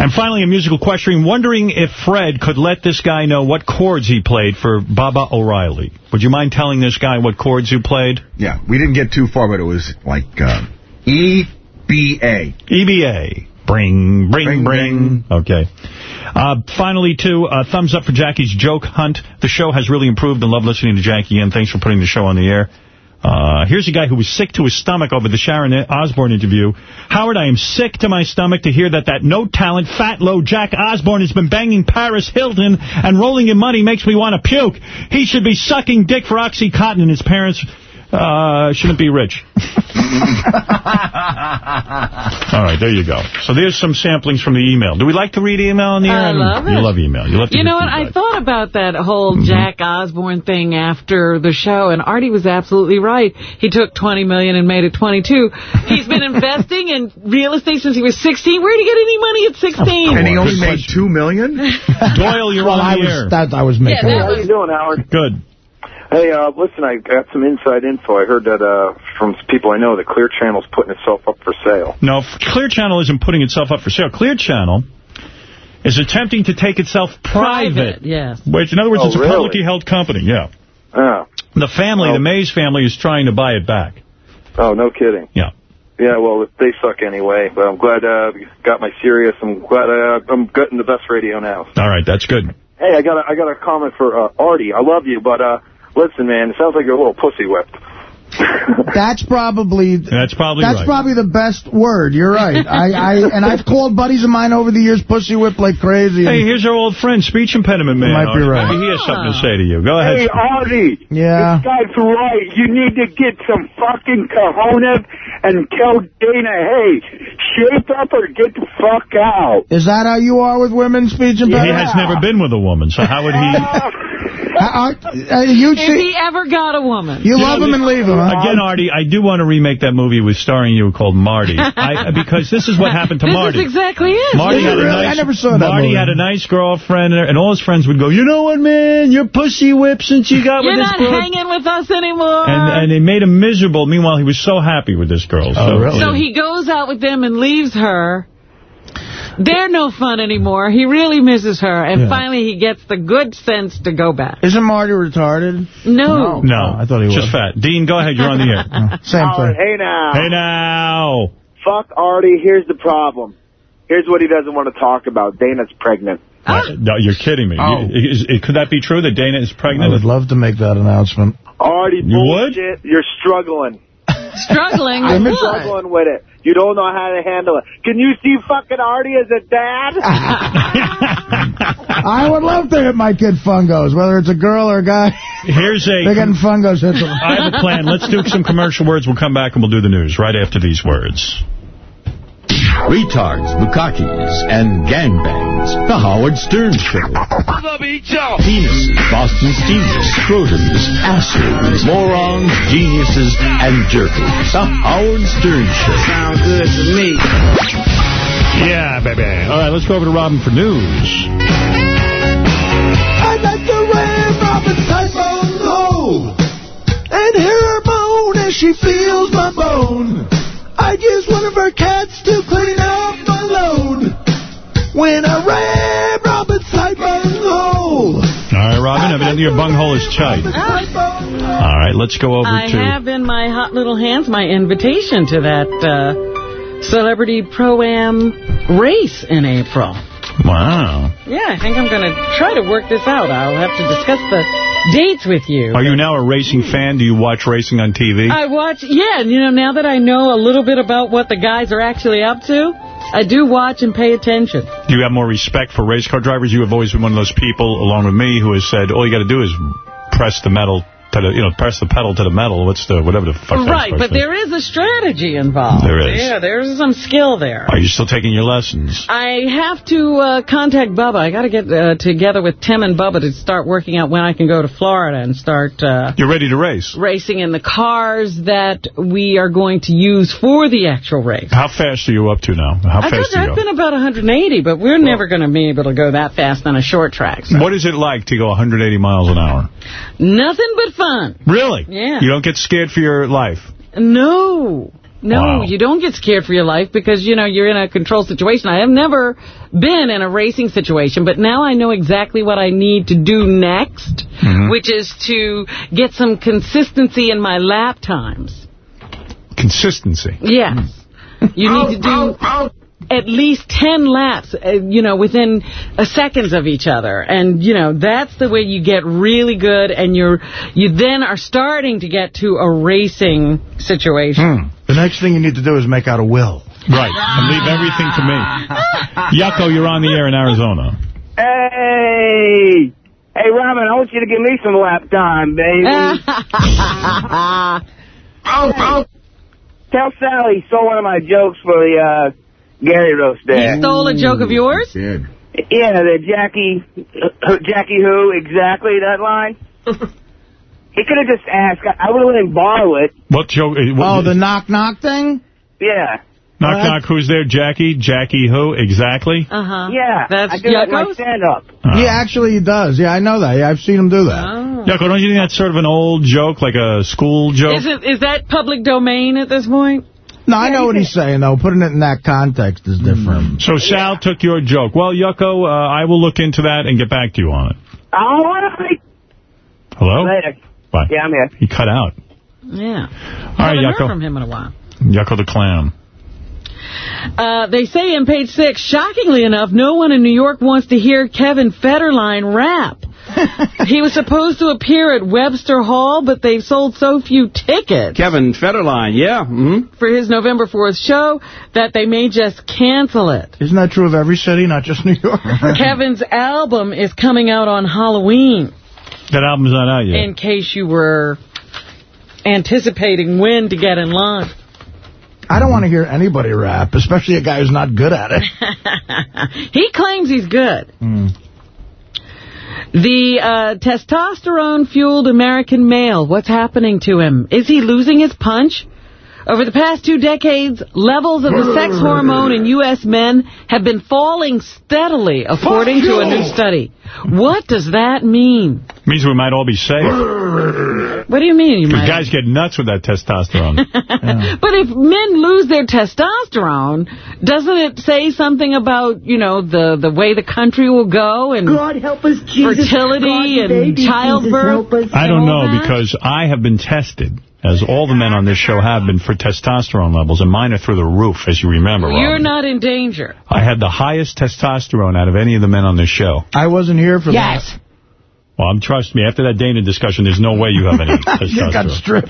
Speaker 1: And finally, a musical question, wondering if Fred could let this guy know what chords he played for Baba O'Riley. Would you mind telling this guy what chords you played?
Speaker 49: Yeah, we didn't get too far, but it was like uh, E, B, A.
Speaker 1: EBA. Bring, bring, bring. Okay. Uh, finally, too, uh, thumbs up for Jackie's joke hunt. The show has really improved and love listening to Jackie, and thanks for putting the show on the air. Uh, here's a guy who was sick to his stomach over the Sharon Osbourne interview. Howard, I am sick to my stomach to hear that that no-talent, fat-low Jack Osbourne has been banging Paris Hilton and rolling in money makes me want to puke. He should be sucking dick for Oxycontin and his parents uh, shouldn't be rich. [LAUGHS] All right, there you go. So there's some samplings from the email. Do we like to read email on the air?
Speaker 2: I love it.
Speaker 1: You
Speaker 2: it.
Speaker 1: love email. You love
Speaker 2: You know what?
Speaker 1: feedback.
Speaker 2: I thought about that whole
Speaker 1: Mm-hmm.
Speaker 2: Jack Osbourne thing after the show, and Artie was absolutely right. He took 20 million and made it 22 He's been [LAUGHS] investing in real estate since he was 16. Where'd he get any money at 16?
Speaker 49: And he only made 2 million?
Speaker 1: Doyle, you're
Speaker 3: well,
Speaker 1: on
Speaker 3: I
Speaker 1: the
Speaker 3: was,
Speaker 1: air.
Speaker 3: That, I was making
Speaker 2: that
Speaker 48: How you doing, Howard?
Speaker 1: Good.
Speaker 48: Hey, uh, listen, I got some inside info. I heard that uh, from people I know that Clear Channel's putting itself up for sale.
Speaker 1: No, F- Clear Channel isn't putting itself up for sale. Clear Channel is attempting to take itself private.
Speaker 2: yes.
Speaker 1: Which, in other words,
Speaker 48: Oh,
Speaker 1: it's a
Speaker 48: really?
Speaker 1: publicly held company, yeah.
Speaker 48: Oh,
Speaker 1: The family, the Mays family, is trying to buy it back.
Speaker 48: oh, no kidding.
Speaker 1: Yeah.
Speaker 48: Yeah, well, they suck anyway. But I'm glad uh, got my Sirius. I'm glad uh, I'm getting the best radio now.
Speaker 1: All right, that's good.
Speaker 48: Hey, I got a, I got a comment for uh, Artie. I love you, but uh, listen, man, it sounds like you're a little pussy whipped.
Speaker 3: That's probably
Speaker 1: That's probably
Speaker 3: that's
Speaker 1: right.
Speaker 3: probably the best word. You're right. I, I and I've called buddies of mine over the years pussy whip like crazy.
Speaker 1: Hey, here's our old friend, speech impediment man.
Speaker 3: might be right.
Speaker 1: Maybe he has something to say to you. Go ahead.
Speaker 50: Hey, Artie.
Speaker 3: Yeah.
Speaker 50: This guy's right. You need to get some fucking cojones and tell Dana, hey, shape up or get the fuck out.
Speaker 3: Is that how you are with women speech and
Speaker 1: He has never been with a woman, so how would he... [LAUGHS]
Speaker 3: Uh, uh, you
Speaker 2: if he ever got a woman.
Speaker 3: You love him and leave him.
Speaker 1: Again, Artie, I do want to remake that movie with starring you called Marty. [LAUGHS] I, because this is what happened to
Speaker 2: this
Speaker 1: Marty.
Speaker 2: is exactly it.
Speaker 1: Marty had a
Speaker 3: Really?
Speaker 1: nice,
Speaker 3: I never saw that
Speaker 1: Marty
Speaker 3: movie.
Speaker 1: had a nice girlfriend, and all his friends would go, you know what, man? You're pussy whip since you got.
Speaker 2: You're
Speaker 1: with this
Speaker 2: not hanging with us anymore.
Speaker 1: And, and it made him miserable. Meanwhile, he was so happy with this girl. Oh, so,
Speaker 2: So he goes out with them and leaves her. They're no fun anymore. He really misses her. And
Speaker 3: Yeah.
Speaker 2: finally he gets the good sense to go back.
Speaker 3: Isn't Marty retarded?
Speaker 2: No.
Speaker 1: No,
Speaker 3: Oh, I thought he was.
Speaker 1: Just fat. Dean, go ahead. You're on the air. [LAUGHS]
Speaker 3: Same
Speaker 4: Howard,
Speaker 3: thing.
Speaker 4: hey now.
Speaker 1: Hey now.
Speaker 4: Fuck Artie. Here's the problem. Here's what he doesn't want to talk about. Dana's pregnant.
Speaker 1: Uh, No, you're kidding me.
Speaker 4: Oh.
Speaker 1: You- is- is- could that be true that Dana is pregnant?
Speaker 3: I would love to make that announcement.
Speaker 4: Artie,
Speaker 1: You would?
Speaker 4: bullshit. You're struggling. [LAUGHS]
Speaker 2: Struggling
Speaker 4: I'm
Speaker 2: with what?
Speaker 4: struggling with it. You don't know how to handle it. Can you see fucking Artie as a dad? [LAUGHS]
Speaker 3: I would love to hit my kid fungos, whether it's a girl or a guy.
Speaker 1: Here's a... [LAUGHS]
Speaker 3: They're getting fungos hit them.
Speaker 1: I have a plan. Let's do some commercial words. We'll come back and we'll do the news right after these words.
Speaker 15: Retards, bukakis, and gangbangs. The Howard Stern Show. Penises, Boston steamers, scrotums, asses, morons, geniuses, and jerkers. The Howard Stern Show.
Speaker 4: Sounds good to me.
Speaker 1: Yeah, baby. All right, let's go over to Robin for news.
Speaker 51: I'd like to ram Robin's typhoon low and hear her moan as she feels my bone. I'd use one of her cats to clean up my load when I ram Robin's typhoon low.
Speaker 1: All right, Robin, evidently your bunghole is tight. All right, let's go over
Speaker 2: I
Speaker 1: to...
Speaker 2: have in my hot little hands my invitation to that uh, Celebrity Pro-Am race in April.
Speaker 1: Wow.
Speaker 2: Yeah, I think I'm going to try to work this out. I'll have to discuss the dates with you.
Speaker 1: Are you now a racing fan? Do you watch racing on TV?
Speaker 2: I watch, yeah, you know, now that I know a little bit about what the guys are actually up to, I do watch and pay attention.
Speaker 1: Do you have more respect for race car drivers? You have always been one of those people, along with me, who has said, all you got to do is press the metal to the, you know, press the pedal to the metal. What's the, whatever the fuck
Speaker 2: Right, but there is a strategy involved.
Speaker 1: There is.
Speaker 2: Yeah, there's some skill there.
Speaker 1: Are you still taking your lessons?
Speaker 2: I have to uh, contact Bubba. I got to get uh, together with Tim and Bubba to start working out when I can go to Florida and start uh,
Speaker 1: You're ready to race.
Speaker 2: racing in the cars that we are going to use for the actual race.
Speaker 1: How fast are you up to now? How
Speaker 2: I
Speaker 1: fast
Speaker 2: told you
Speaker 1: do you
Speaker 2: I've been about 180, but we're never going to be able to go that fast on a short track. so.
Speaker 1: What is it like to go 180 miles an hour?
Speaker 2: Nothing but fun.
Speaker 1: Really?
Speaker 2: Yeah.
Speaker 1: You don't get scared for your life?
Speaker 2: No. No,
Speaker 1: Wow.
Speaker 2: you don't get scared for your life because, you know, you're in a controlled situation. I have never been in a racing situation, but now I know exactly what I need to do next,
Speaker 1: Mm-hmm.
Speaker 2: which is to get some consistency in my lap times.
Speaker 1: Consistency.
Speaker 2: Yes. You need to do at least 10 laps, uh, you know, within uh, seconds of each other. And, you know, that's the way you get really good and you're you then are starting to get to a racing situation.
Speaker 3: The next thing you need to do is make out a will.
Speaker 1: Right, and leave everything to me. [LAUGHS] Yucko, you're on the air in Arizona.
Speaker 4: Hey! Hey, Robin, I want you to give me some lap time, baby. [LAUGHS] Tell Sally he stole one of my jokes for the uh, Gary roast there.
Speaker 2: He stole a joke of yours?
Speaker 4: Yeah, the Jackie, uh, Jackie who, exactly, that line. [LAUGHS] he could have just asked. I, I would have let him borrow it.
Speaker 1: What joke? uh, What,
Speaker 3: Oh, the knock-knock thing?
Speaker 4: Yeah.
Speaker 1: knock, knock, who's there? Jackie? Jackie who? Exactly?
Speaker 2: Uh-huh.
Speaker 4: Yeah.
Speaker 2: That's
Speaker 4: I do that in my stand-up.
Speaker 3: Yeah, actually he does. Yeah, I know that. Yeah, I've seen him do that.
Speaker 1: Yucko, don't you think that's sort of an old joke, like a school joke?
Speaker 2: Is, it, is that public domain at this point?
Speaker 3: No, I know what he's saying, though. Putting it in that context is different.
Speaker 1: So Sal took your joke. Well, Yucko, uh, I will look into that and get back to you on it.
Speaker 4: All right.
Speaker 1: Hello?
Speaker 4: Later.
Speaker 1: Bye.
Speaker 4: Yeah, I'm here.
Speaker 1: He cut out.
Speaker 2: Yeah.
Speaker 1: All right,
Speaker 2: Haven't heard from him in a while.
Speaker 1: Yucko the clown.
Speaker 2: Uh, they say in page six, shockingly enough, no one in New York wants to hear Kevin Federline rap. [LAUGHS] he was supposed to appear at Webster Hall, but they've sold so few tickets
Speaker 52: Kevin Federline, yeah. Mm-hmm.
Speaker 2: for his November 4th show that they may just cancel it.
Speaker 3: Isn't that true of every city, not just New York? [LAUGHS]
Speaker 2: Kevin's album is coming out on Halloween,
Speaker 1: That album's not out yet.
Speaker 2: in case you were anticipating when to get in line.
Speaker 3: I don't want to hear anybody rap, especially a guy who's not good at it. [LAUGHS]
Speaker 2: he claims he's good.
Speaker 3: Hmm.
Speaker 2: The uh, testosterone-fueled American male, what's happening to him? Is he losing his punch? Over the past two decades, levels of the sex hormone in U.S. men have been falling steadily, according to a new study. What does that mean?
Speaker 1: It Means we might all be safe. [LAUGHS]
Speaker 2: What do you mean? You
Speaker 1: Because
Speaker 2: might
Speaker 1: guys get nuts with that testosterone. [LAUGHS]
Speaker 2: But if men lose their testosterone, doesn't it say something about, you know, the, the way the country will go and
Speaker 45: God help us, Jesus.
Speaker 2: fertility
Speaker 45: God,
Speaker 2: and
Speaker 45: baby, Jesus,
Speaker 2: childbirth?
Speaker 45: help us.
Speaker 1: I don't know
Speaker 2: that?
Speaker 1: because I have been tested, as all the men on this show have been, for testosterone levels, and mine are through the roof, as you remember,
Speaker 2: You're
Speaker 1: Robin.
Speaker 2: not in danger.
Speaker 1: I had the highest testosterone out of any of the men on this show.
Speaker 3: I wasn't here for
Speaker 2: Yes.
Speaker 3: that.
Speaker 1: Well, um, trust me, after that Dana discussion, there's no way you have any [LAUGHS]
Speaker 3: You got
Speaker 1: testosterone.
Speaker 3: stripped.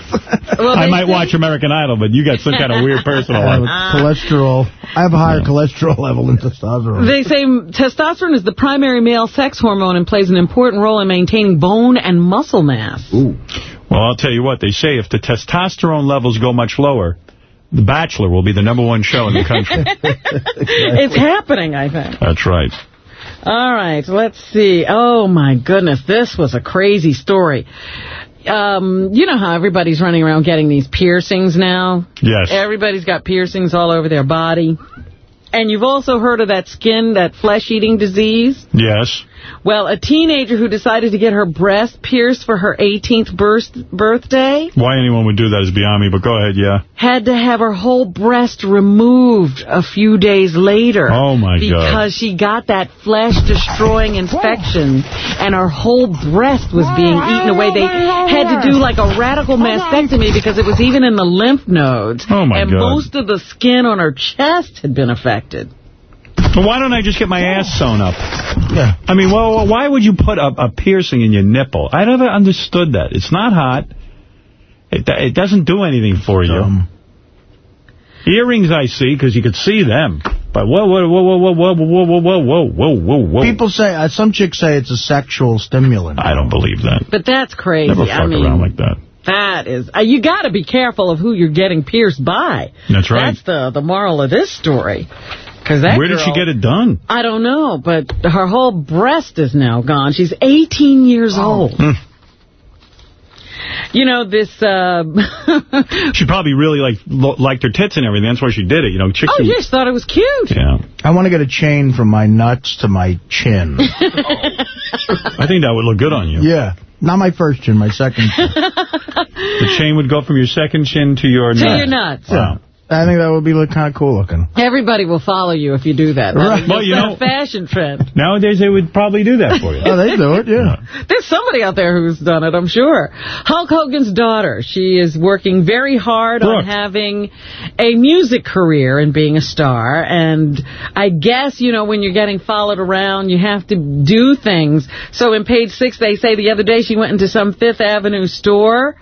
Speaker 2: Well,
Speaker 1: I might watch American Idol, but you got some kind of weird [LAUGHS] personal
Speaker 3: I have
Speaker 1: life.
Speaker 3: cholesterol. I have a higher cholesterol level than testosterone.
Speaker 2: They say testosterone is the primary male sex hormone and plays an important role in maintaining bone and muscle mass.
Speaker 3: Ooh.
Speaker 1: Well, I'll tell you what, they say if the testosterone levels go much lower, The Bachelor will be the number one show in the country. [LAUGHS]
Speaker 2: it's happening, I think.
Speaker 1: That's right.
Speaker 2: All right, let's see. Oh, my goodness, this was a crazy story. Um, you know how everybody's running around getting these piercings now?
Speaker 1: Yes.
Speaker 2: Everybody's got piercings all over their body. And you've also heard of that skin, that flesh-eating disease?
Speaker 1: Yes.
Speaker 2: Well, a teenager who decided to get her breast pierced for her 18th birth birthday
Speaker 1: Why anyone would do that is beyond me, but go ahead, yeah.
Speaker 2: had to have her whole breast removed a few days later.
Speaker 1: Oh, my God.
Speaker 2: Because she got that flesh-destroying infection, and her whole breast was being eaten away. They had to do like a radical mastectomy because it was even in the lymph nodes.
Speaker 1: Oh, my
Speaker 2: and
Speaker 1: God.
Speaker 2: most of the skin on her chest had been affected.
Speaker 1: Well, why don't I just get my ass sewn up? Yeah. I mean, well, why would you put a, a piercing in your nipple? I never understood that. It's not hot. It, it doesn't do anything for you. Earrings I see, because you could see them. But whoa, whoa, whoa, whoa, whoa, whoa, whoa, whoa, whoa, whoa, whoa, whoa, whoa.
Speaker 3: People say, uh, some chicks say it's a sexual stimulant.
Speaker 1: I don't believe that.
Speaker 2: But that's crazy.
Speaker 1: Never
Speaker 2: I
Speaker 1: fuck
Speaker 2: mean,
Speaker 1: around like that.
Speaker 2: That is, uh, you got to be careful of who you're getting pierced by.
Speaker 1: That's right.
Speaker 2: That's the the moral of this story. Cause that
Speaker 1: Where did she get it done?
Speaker 2: I don't know, but her whole breast is now gone. She's 18 years old.
Speaker 1: Hmm.
Speaker 2: You know, this, uh... [LAUGHS]
Speaker 1: She probably really like liked her tits and everything. That's why she did it. You know, chicks.
Speaker 2: oh,
Speaker 1: who-
Speaker 2: you just thought it was cute.
Speaker 1: Yeah.
Speaker 3: I want to get a chain from my nuts to my chin. [LAUGHS]
Speaker 1: I think that would look good on you.
Speaker 3: yeah. Not my first chin, my second chin. [LAUGHS]
Speaker 1: The chain would go from your second chin to your
Speaker 2: To
Speaker 1: nut.
Speaker 2: your nuts.
Speaker 1: Wow.
Speaker 3: I think that would be look kind of cool looking.
Speaker 2: Everybody will follow you if you do that. That'll
Speaker 1: Right. Well, you
Speaker 2: be a
Speaker 1: know-
Speaker 2: fashion trend.
Speaker 1: Nowadays, they would probably do that for you. [LAUGHS]
Speaker 3: Oh, they do it, yeah.
Speaker 2: There's somebody out there who's done it, I'm sure. Hulk Hogan's daughter, she is working very hard on having a music career and being a star. And I guess, you know, when you're getting followed around, you have to do things. So in page six, they say the other day she went into some Fifth Avenue store,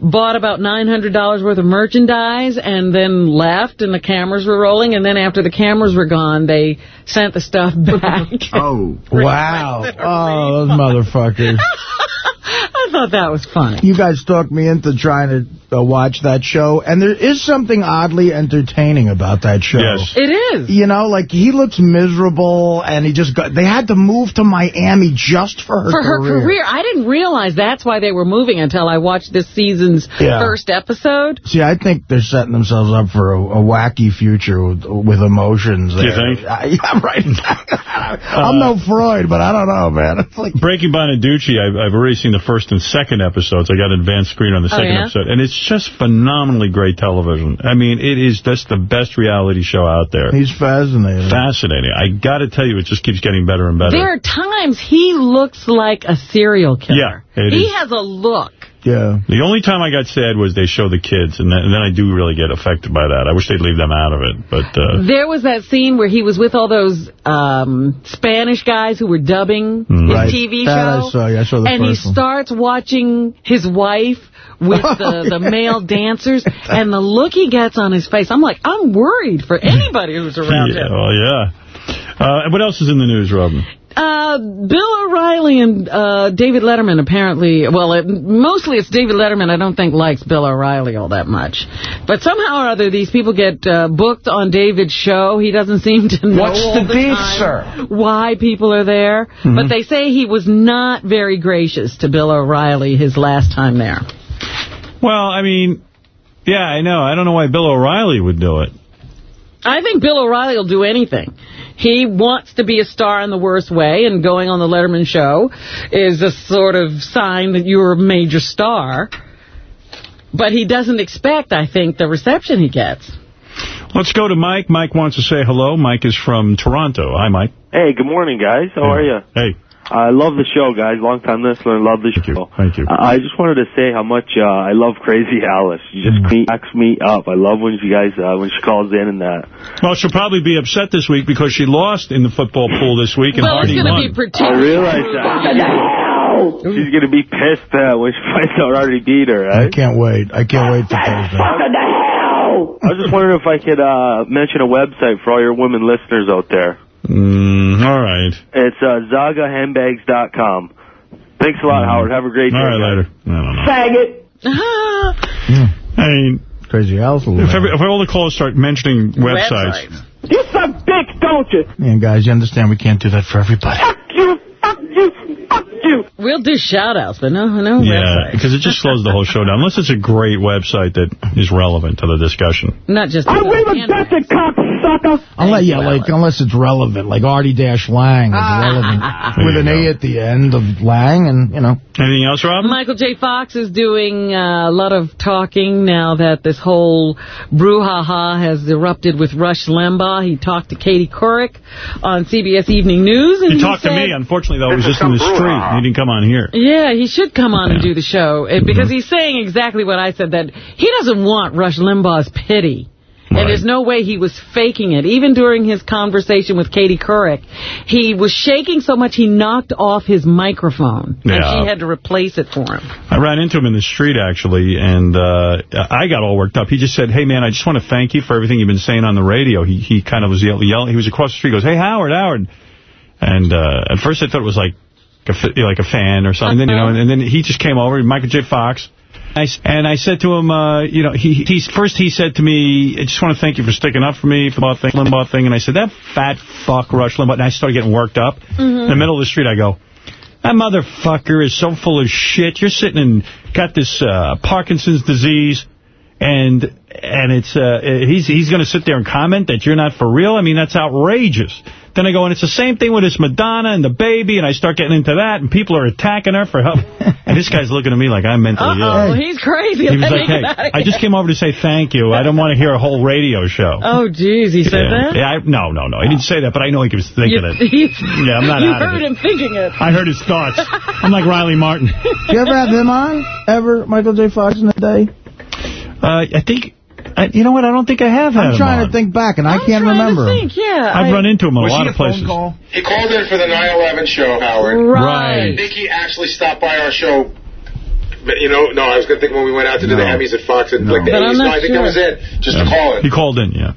Speaker 2: bought about $900 worth of merchandise, and then left, and the cameras were rolling. And then after the cameras were gone, they sent the stuff [LAUGHS] back.
Speaker 3: Oh. Wow. [LAUGHS] Oh, those motherfuckers. [LAUGHS]
Speaker 2: I thought that was funny.
Speaker 3: You guys talked me into trying to uh, watch that show, and there is something oddly entertaining about that show.
Speaker 1: Yes.
Speaker 2: It is.
Speaker 3: You know, like, he looks miserable, and he just got... They had to move to Miami just for her
Speaker 2: For her
Speaker 3: career.
Speaker 2: career. I didn't realize that's why they were moving until I watched this season's
Speaker 3: Yeah.
Speaker 2: first episode.
Speaker 3: See, I think they're setting themselves up for a, a wacky future with, with emotions.
Speaker 1: You think? Uh,
Speaker 3: I, yeah, right. [LAUGHS] I'm no Freud, but I don't know, man. It's like
Speaker 1: Breaking Bonaduce, I've, I've already seen the first and second episodes. I got an advanced screen on the
Speaker 2: Oh,
Speaker 1: second
Speaker 2: yeah?
Speaker 1: episode. And it's just phenomenally great television. I mean, it is just the best reality show out there.
Speaker 3: he's fascinating.
Speaker 1: Fascinating. I got to tell you, it just keeps getting better and better.
Speaker 2: There are times he looks like a serial killer.
Speaker 1: Yeah, it
Speaker 2: he
Speaker 1: is.
Speaker 2: has a look.
Speaker 3: Yeah.
Speaker 1: The only time I got sad was they show the kids, and then, and then I do really get affected by that. I wish they'd leave them out of it, but uh,
Speaker 2: There was that scene where he was with all those um, Spanish guys who were dubbing his
Speaker 3: Mm. Right.
Speaker 2: TV
Speaker 3: That I
Speaker 2: show.
Speaker 3: saw, yeah, I saw the
Speaker 2: and he
Speaker 3: one.
Speaker 2: starts watching his wife with the, the [LAUGHS] male dancers, and the look he gets on his face, I'm like, I'm worried for anybody who's around [LAUGHS]
Speaker 1: yeah,
Speaker 2: him.
Speaker 1: well, yeah. Uh, what else is in the news, Robin?
Speaker 2: Uh, Bill O'Reilly and uh, David Letterman apparently, well, it, mostly it's David Letterman I don't think likes Bill O'Reilly all that much. But somehow or other, these people get uh, booked on David's show. He doesn't seem to know
Speaker 3: What's
Speaker 2: all
Speaker 3: the beef,
Speaker 2: time
Speaker 3: sir?
Speaker 2: why people are there.
Speaker 1: Mm-hmm.
Speaker 2: But they say he was not very gracious to Bill O'Reilly his last time there.
Speaker 1: Well, I mean, yeah, I know. I don't know why Bill O'Reilly would do it.
Speaker 2: I think Bill O'Reilly will do anything. He wants to be a star in the worst way, and going on the Letterman show is a sort of sign that you're a major star. But he doesn't expect, I think, the reception he gets.
Speaker 1: Let's go to Mike. Mike wants to say hello. Mike is from Toronto. Hi, Mike.
Speaker 53: Hey, good morning, guys. How are you?
Speaker 1: Hey.
Speaker 53: I love the show, guys. Long time listener. Love the show.
Speaker 1: Thank you.
Speaker 53: I I just wanted to say how much uh, I love Crazy Alice. She just
Speaker 1: Mm.
Speaker 53: cracks me up. I love when you guys uh, when she calls in and that.
Speaker 1: Well, she'll probably be upset this week because she lost in the football pool this week, and
Speaker 2: Well, it's
Speaker 1: Hardy
Speaker 2: going to
Speaker 1: won.
Speaker 2: be particularly...
Speaker 53: I realize that. She's gonna be pissed uh, when she [LAUGHS] finds out I already beat her.
Speaker 3: I can't wait. I can't wait for Thursday.
Speaker 53: I was just wondering if I could uh, mention a website for all your women listeners out there.
Speaker 1: Mm, all right.
Speaker 53: It's uh, ZagaHandbags.com. Thanks a lot, Howard. Have a great
Speaker 1: All
Speaker 53: day.
Speaker 1: right, later. I don't know.
Speaker 53: Faggot! [LAUGHS]
Speaker 1: I mean,
Speaker 3: Crazy Alice.
Speaker 1: if, every, if all the callers start mentioning websites,
Speaker 53: You suck dick, don't you?
Speaker 3: Man, guys, you understand we can't do that for everybody.
Speaker 53: Fuck you, fuck you.
Speaker 2: We'll do shout-outs, but no, no
Speaker 1: yeah, because it just slows the whole show down, unless it's a great website that is relevant to the discussion.
Speaker 2: Not just...
Speaker 53: I leave a dusted cocksucker.
Speaker 3: Unless, yeah, like, unless it's relevant, like Artie Dash Lange is relevant with an A at the end of Lang, and, you know.
Speaker 1: Anything else, Rob?
Speaker 2: Michael J. Fox is doing uh, a lot of talking now that this whole brouhaha has erupted with Rush Limbaugh. He talked to Katie Couric on CBS Evening News. And
Speaker 1: He talked to me. Unfortunately, though, I was just in the street. He didn't come on here.
Speaker 2: Yeah, he should come on and do the show uh, because he's saying exactly what I said, that he doesn't want Rush Limbaugh's pity. And there's no way he was faking it. Even during his conversation with Katie Couric, he was shaking so much he knocked off his microphone. And she had to replace it for him.
Speaker 1: I ran into him in the street, actually, and uh, I got all worked up. He just said, hey, man, I just want to thank you for everything you've been saying on the radio. He he kind of was yell- yelling. He was across the street. He goes, hey, Howard, Howard. And uh, at first I thought it was like a, like a fan or something. Then, you know, and, and then he just came over, Michael J. Fox. I and I said to him, uh, you know, he he's, first he said to me, I just want to thank you for sticking up for me for the Limbaugh thing, Limbaugh thing. And I said, that fat fuck Rush Limbaugh. And I started getting worked up. In the middle of the street, I go, that motherfucker is so full of shit. You're sitting and got this uh, Parkinson's disease, and and it's uh, he's he's going to sit there and comment that you're not for real. I mean, that's outrageous. Then I go, and it's the same thing with this Madonna and the baby, and I start getting into that, and people are attacking her for help. and this guy's looking at me like I'm mentally
Speaker 2: Uh-oh,
Speaker 1: ill.
Speaker 2: he's crazy.
Speaker 1: He was like, hey,
Speaker 2: get out of
Speaker 1: I just came over to say thank you. I don't want to hear a whole radio show.
Speaker 2: Oh, jeez, he said
Speaker 1: yeah.
Speaker 2: that?
Speaker 1: Yeah, I, no, no, no. He didn't say that, but I know he was thinking
Speaker 2: You-
Speaker 1: it. [LAUGHS] Yeah, I'm not
Speaker 2: You
Speaker 1: out of
Speaker 2: heard
Speaker 1: it.
Speaker 2: him thinking it.
Speaker 1: I heard his thoughts. [LAUGHS] I'm like Riley Martin.
Speaker 3: you ever have him on? Ever, Michael J. Fox in the day?
Speaker 1: Uh, I think, I, you know what, I don't think I have had
Speaker 3: I'm
Speaker 1: him
Speaker 3: trying
Speaker 1: on.
Speaker 3: to think back, and I can't remember him.
Speaker 2: yeah.
Speaker 1: I've run into him in a
Speaker 34: Was
Speaker 1: lot
Speaker 34: he
Speaker 1: of
Speaker 34: a phone
Speaker 1: places.
Speaker 34: call?
Speaker 54: He called in for the 9/11 show, Howard.
Speaker 1: Right.
Speaker 54: I think he actually stopped by our show. But you know, no, I was going to think when we went out to do the
Speaker 1: No.
Speaker 54: Emmys at Fox, and like the
Speaker 2: But I'm
Speaker 54: Emmys. No, I think
Speaker 2: sure.
Speaker 54: that was it. Just to
Speaker 1: Yeah.
Speaker 54: call it.
Speaker 1: He called in, yeah.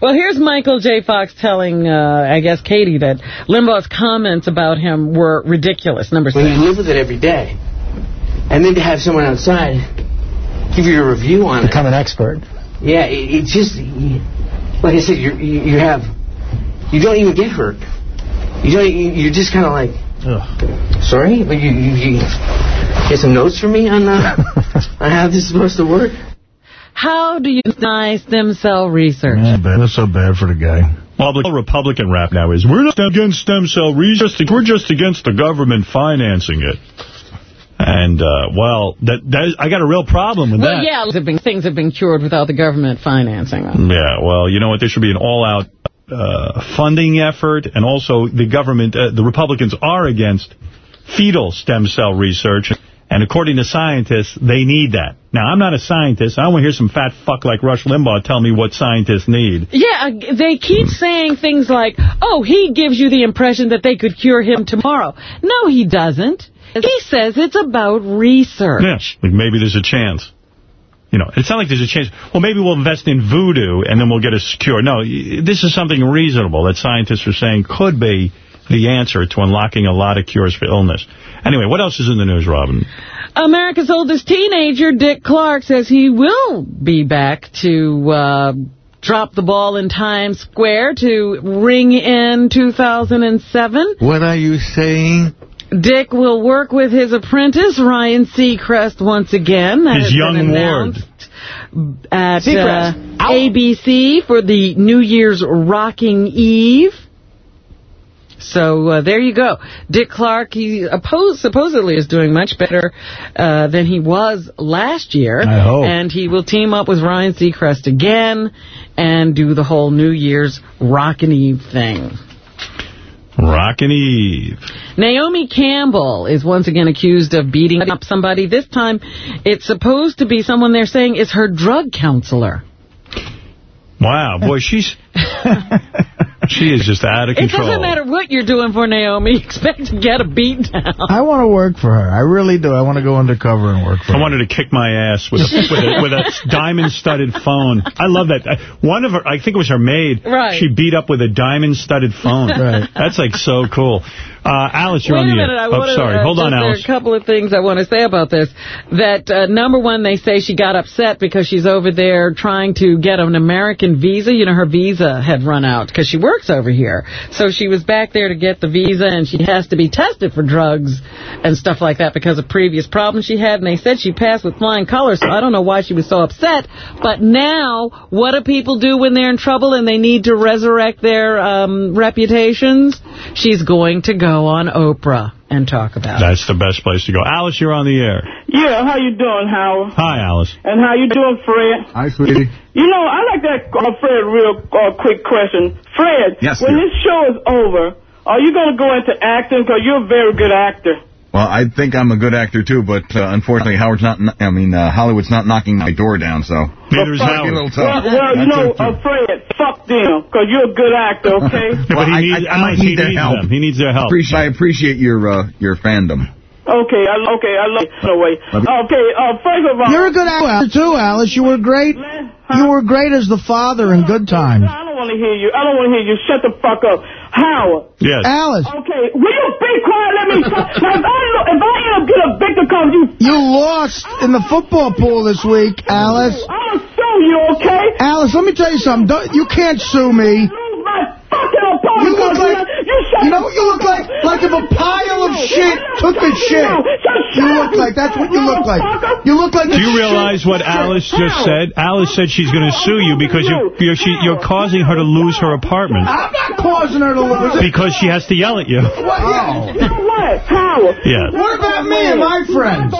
Speaker 2: Well, here's Michael J. Fox telling, uh, I guess, Katie that Limbaugh's comments about him were ridiculous. Number
Speaker 55: when
Speaker 2: six.
Speaker 55: you live with it every day, and then to have someone outside give you a review on it,
Speaker 3: Become an expert.
Speaker 55: It. Yeah, it, it just, like I said, you you you have, you don't even get hurt. You don't. You, you're just kind of like, sorry, but you, you you get some notes for me on uh, [LAUGHS] on how this is supposed to work.
Speaker 2: How do you deny stem cell research?
Speaker 3: Yeah, bad. That's so bad for the guy.
Speaker 1: Well, the Republican rap now is, we're not against stem cell research, we're just against the government financing it. And, uh, well, that, that is, I got a real problem with
Speaker 2: Well,
Speaker 1: that.
Speaker 2: yeah, have been, things have been cured without the government financing them.
Speaker 1: Yeah, well, you know what? There should be an all-out uh, funding effort, and also the government, uh, the Republicans are against fetal stem cell research, and according to scientists, they need that. Now, I'm not a scientist. I don't want to hear some fat fuck like Rush Limbaugh tell me what scientists need.
Speaker 2: Yeah, uh, they keep saying things like, oh, he gives you the impression that they could cure him tomorrow. No, he doesn't. He says it's about research.
Speaker 1: Yeah, like maybe there's a chance. You know, it's not like there's a chance. Well, maybe we'll invest in voodoo and then we'll get a cure. No, this is something reasonable that scientists are saying could be the answer to unlocking a lot of cures for illness. Anyway, what else is in the news, Robin?
Speaker 2: America's oldest teenager, Dick Clark, says he will be back to uh, drop the ball in Times Square to ring in 2007.
Speaker 49: What are you saying?
Speaker 2: Dick will work with his apprentice, Ryan Seacrest, once again. That
Speaker 1: His young ward.
Speaker 2: At uh, ABC for the New Year's Rocking Eve. So uh, there you go. Dick Clark, he oppose, supposedly is doing much better uh, than he was last year.
Speaker 3: I hope.
Speaker 2: And he will team up with Ryan Seacrest again and do the whole New Year's Rockin' Eve thing.
Speaker 1: Rockin' Eve.
Speaker 2: Naomi Campbell is once again accused of beating up somebody. This time, it's supposed to be someone they're saying is her drug counselor.
Speaker 1: Wow, boy, she's... [LAUGHS] she is just out of control.
Speaker 2: It doesn't matter what you're doing for Naomi. You [LAUGHS] expect to get a beat down.
Speaker 3: I want to work for her. I really do. I want to go undercover and work for
Speaker 1: I
Speaker 3: her.
Speaker 1: I wanted to kick my ass with a, with a, with a [LAUGHS] diamond-studded phone. I love that. One of her, I think it was her maid.
Speaker 2: Right.
Speaker 1: She beat up with a diamond-studded phone.
Speaker 2: Right.
Speaker 1: That's like so cool. Uh, Alice, you're
Speaker 2: Wait
Speaker 1: on
Speaker 2: a
Speaker 1: the
Speaker 2: minute.
Speaker 1: air.
Speaker 2: I
Speaker 1: oh,
Speaker 2: wanna,
Speaker 1: sorry.
Speaker 2: uh,
Speaker 1: Hold on, Alice.
Speaker 2: There are a couple of things I want to say about this. That, uh, number one, they say she got upset because she's over there trying to get an American visa. You know, her visa had run out because she works over here. So she was back there to get the visa, and she has to be tested for drugs and stuff like that because of previous problems she had. And they said she passed with flying colors, so I don't know why she was so upset. But now, what do people do when they're in trouble and they need to resurrect their um, reputations? She's going to go on Oprah and talk about it.
Speaker 1: That's the best place to go. Alice, you're on the air.
Speaker 56: Yeah, how you doing, Howard?
Speaker 1: Hi, Alice.
Speaker 56: And how you doing, Fred?
Speaker 49: Hi, sweetie.
Speaker 56: You know, I like that, uh, Fred, real uh, quick question. Fred,
Speaker 49: Yes,
Speaker 56: when
Speaker 49: dear.
Speaker 56: this show is over, are you going to go into acting? Because you're a very good actor.
Speaker 49: Well, I think I'm a good actor, too, but uh, unfortunately, Howard's not, I mean, uh, Hollywood's not knocking my door down, so.
Speaker 1: Neither is
Speaker 56: fuck
Speaker 1: Howard.
Speaker 49: A little
Speaker 56: Well,
Speaker 49: tough.
Speaker 56: well you know,
Speaker 49: it, too.
Speaker 56: uh, Fred, fuck them, because you're a good actor, okay? [LAUGHS]
Speaker 1: Yeah, but he
Speaker 49: I-
Speaker 1: needs,
Speaker 49: I- I might
Speaker 1: he
Speaker 49: need their help.
Speaker 1: them. He needs their help.
Speaker 49: Appreciate, I appreciate your uh, your fandom.
Speaker 56: Okay, I, okay, I love you. No way.
Speaker 49: You.
Speaker 56: Okay, uh, first of all...
Speaker 3: You're a good actor, too, Alice. You were great. You were great as the father in Good Times.
Speaker 56: I don't want to hear you. I don't want to hear you. Shut the fuck up. Howard.
Speaker 1: Yes.
Speaker 3: Alice,
Speaker 56: Okay, will you be quiet? Let me talk. Now, if I, if I end up get a victim you...
Speaker 3: you lost in the football pool this week, Alice.
Speaker 56: I'm gonna sue you, okay?
Speaker 3: Alice, let me tell you something. Don't, you can't sue me.
Speaker 56: Lose my.
Speaker 3: You look like,
Speaker 56: you, shut
Speaker 3: you know what you look like? Like if a pile of shit took a shit. You look like, that's what you look like. You look like
Speaker 1: Do you realize what Alice just said? Alice said she's going to sue you because you're, you're, she, you're causing her to lose her apartment
Speaker 3: I'm not causing her to lose it.
Speaker 1: because she has to yell at you.
Speaker 3: What, yeah.
Speaker 56: You know what, Howard?
Speaker 1: Yeah.
Speaker 3: what about me and my friends?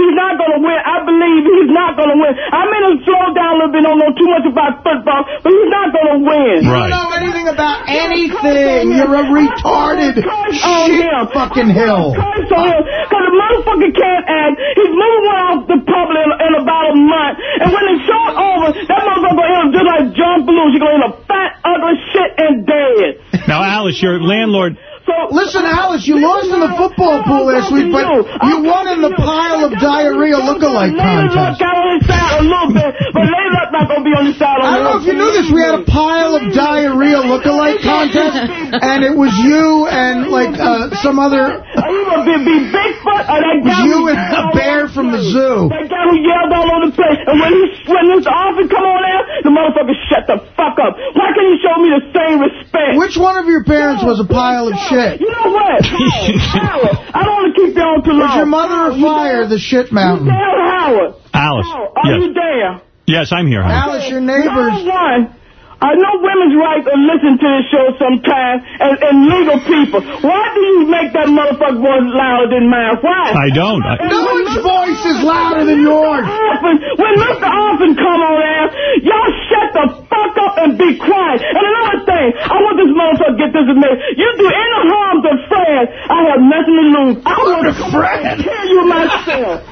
Speaker 56: He's not gonna win. He's not gonna win. I believe he's not gonna win. I mean, to slow down a little bit. Don't know too much about football, but he's not gonna win.
Speaker 3: You
Speaker 1: Right.
Speaker 3: don't know anything about anything. You're a retarded
Speaker 56: on
Speaker 3: shit
Speaker 56: him.
Speaker 3: fucking hill.
Speaker 56: Curse on him. Because the motherfucker can't act. He's moving one off the public in, in about a month. And when the show's over, that motherfucker gonna end up just like John Belushi. He's gonna end up fat, ugly shit, and dead.
Speaker 1: Now, Alice, your landlord...
Speaker 56: So
Speaker 3: Listen, Alice, you lost in the football pool last week, but you won in the pile of diarrhea lookalike contest.
Speaker 56: got on his side a little bit, but Layla not gonna be on his side.
Speaker 3: I don't know if you knew this. We had a pile of diarrhea lookalike contest, and it was you and like uh, some other.
Speaker 56: Are you gonna be, be Bigfoot or that
Speaker 3: It was you and a bear from the zoo.
Speaker 56: That guy who yelled all over the place. And when he when his office come on there, the motherfucker shut the fuck up. Why can't you show me the same respect?
Speaker 3: Which one of your parents was a pile of shit?
Speaker 56: You know what? [LAUGHS] Howard, Howard, I don't want to keep you on too long.
Speaker 3: Was your mother a fire, the shit mountain?
Speaker 56: Tell Howard.
Speaker 1: Alice.
Speaker 56: Howard, are
Speaker 1: Yes.
Speaker 56: you there?
Speaker 1: Yes, I'm here, honey.
Speaker 3: Alice, your neighbors.
Speaker 56: Number one, I know women's rights to listen to this show sometimes, and, and legal people. Why do you make that motherfucker voice louder than mine? Why?
Speaker 1: I don't. I,
Speaker 3: No one's voice is louder than yours.
Speaker 56: Orphan, when Mr. Orphan come on there, y'all shut the fuck up and be quiet. And another thing, I want this motherfucker to get this admitted. You do any harm to Fred, I have nothing to lose. I want to
Speaker 3: Fred?
Speaker 56: kill you myself.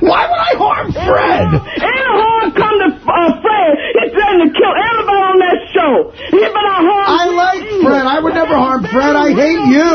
Speaker 3: Why would I harm Fred?
Speaker 56: Any harm come to uh, Fred, he's threatening to kill everybody on that show. He a harm.
Speaker 3: I like Fred. I would never harm Fred. I hate you.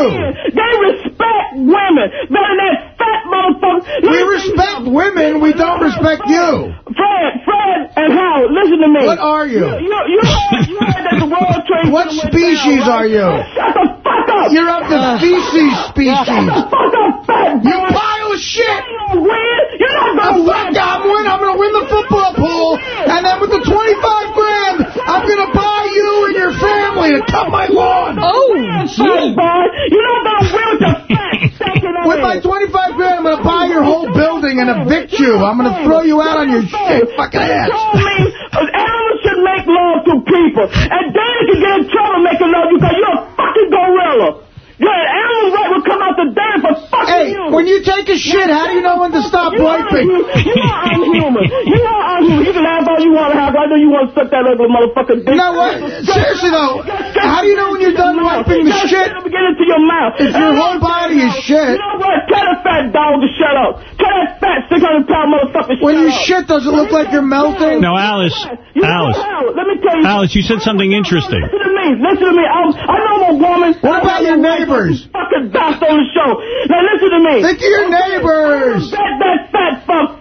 Speaker 56: They respect women better than that fat motherfucker.
Speaker 3: We respect women. We don't respect you.
Speaker 56: Fred, Fred, and Howard, listen to me.
Speaker 3: What are you?
Speaker 56: You, you, you, heard, you heard that the World [LAUGHS] Trade
Speaker 3: What species
Speaker 56: down,
Speaker 3: are you?
Speaker 56: Shut the fuck up.
Speaker 3: You're of the feces species.
Speaker 56: Shut the fuck up, fat
Speaker 3: You pile of shit.
Speaker 56: Gonna win. You're not
Speaker 3: Oh,
Speaker 56: gonna win.
Speaker 3: yeah, I'm win. I'm gonna win the football pool, and then with the 25 grand, I'm gonna buy you and your family to cut my lawn.
Speaker 56: Oh, fat boy. You're not gonna win with your fat
Speaker 3: With my 25 grand, I'm gonna buy your whole building and evict you. I'm gonna throw you out on your shit fucking ass.
Speaker 56: told me animals should make love to people. And Dana can get in trouble making love because you're a fucking gorilla. You're animal right will come out the den for
Speaker 3: Hey, when you take a shit, how do you know when to stop
Speaker 56: you
Speaker 3: wiping?
Speaker 56: Are, you are unhuman. You are unhuman. You can have all you want to have. I know you want to suck that ugly motherfucker dick.
Speaker 3: You know what? Seriously though, how do you know when you're done wiping the shit?
Speaker 56: Get into your mouth.
Speaker 3: If your whole body is shit.
Speaker 56: You know what? Tell that fat dog to shut up. Tell that fat 600 pound motherfucker
Speaker 3: When
Speaker 56: shut
Speaker 3: you
Speaker 56: up.
Speaker 3: shit, does it look like you're melting?
Speaker 1: No, Alice, Alice.
Speaker 56: Let me tell you.
Speaker 1: Alice, you said something interesting.
Speaker 56: Listen to me. Listen to me. I'm, I know I'm a woman.
Speaker 3: What about your neighbors?
Speaker 56: Fucking bounced on the show. Now listen to me.
Speaker 3: Think of your neighbors.
Speaker 56: That that fat fuck.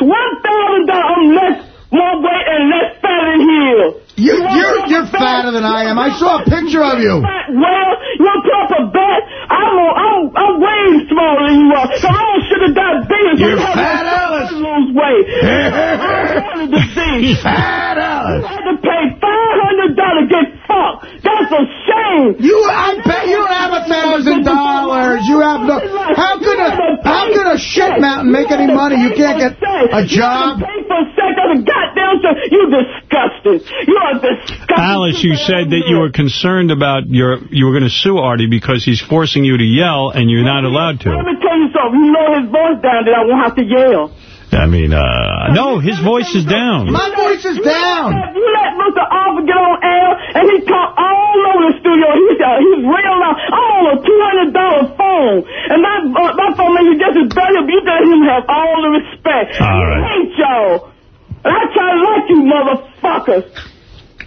Speaker 56: One thousand dollars. Less more weight and less fat than here.
Speaker 3: You, you're you're fatter than I am. I saw a picture of you.
Speaker 56: Well, you to up a bet? I'm a, I'm I'm way smaller than you are. So I'm on sugar diabetes.
Speaker 3: You're
Speaker 56: you have
Speaker 3: fat
Speaker 56: to
Speaker 3: Alice.
Speaker 56: Lose weight. [LAUGHS] I'm disease.
Speaker 3: Fat Alice.
Speaker 56: I had to pay five hundred dollars to get fucked. That's a shame.
Speaker 3: You, I bet you don't have a thousand dollars. You have no. How could a how could a shit mountain make any money? You can't get a job.
Speaker 56: Pay for sex of a goddamn show. You disgusting. You are disgusting.
Speaker 1: Alice, you said that you were concerned about your you were going to sue Artie because he's forcing you to yell and you're not allowed to.
Speaker 56: Let me tell you something. You know his voice down there. I won't have to yell.
Speaker 1: I mean, uh, no, his voice is down.
Speaker 3: My voice is down.
Speaker 56: You let Mr. Arthur get on air, and he talk all over the studio. He's uh, he's real loud. I'm on a two hundred dollar phone, and my uh, my phone man is just as valuable. You let him have all the respect.
Speaker 1: All
Speaker 56: I
Speaker 1: right.
Speaker 56: hate y'all. And I try to like you, motherfuckers.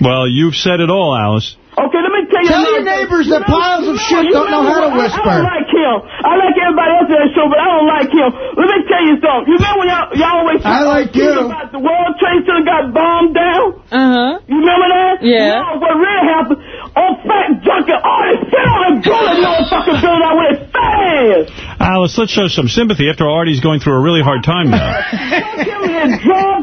Speaker 1: Well, you've said it all, Alice.
Speaker 56: Okay, let me tell you.
Speaker 3: Tell your neighbors that
Speaker 56: You know-
Speaker 3: piles of shit
Speaker 56: you
Speaker 3: don't know how to
Speaker 56: what? I
Speaker 3: whisper.
Speaker 56: don't like him. I like everybody else in that show, but I don't like him. Let me tell you something. You remember when y'all, y'all always
Speaker 3: I like you.
Speaker 56: about the World Trade Center got bombed down?
Speaker 2: Uh-huh.
Speaker 56: You remember that?
Speaker 2: Yeah.
Speaker 56: No, what really happened, old fat junkie, they sit on a bullet motherfucker building out with his fat.
Speaker 1: Alice, let's show some sympathy. After all, Artie's going through a really hard time now.
Speaker 56: Fuck him with his drug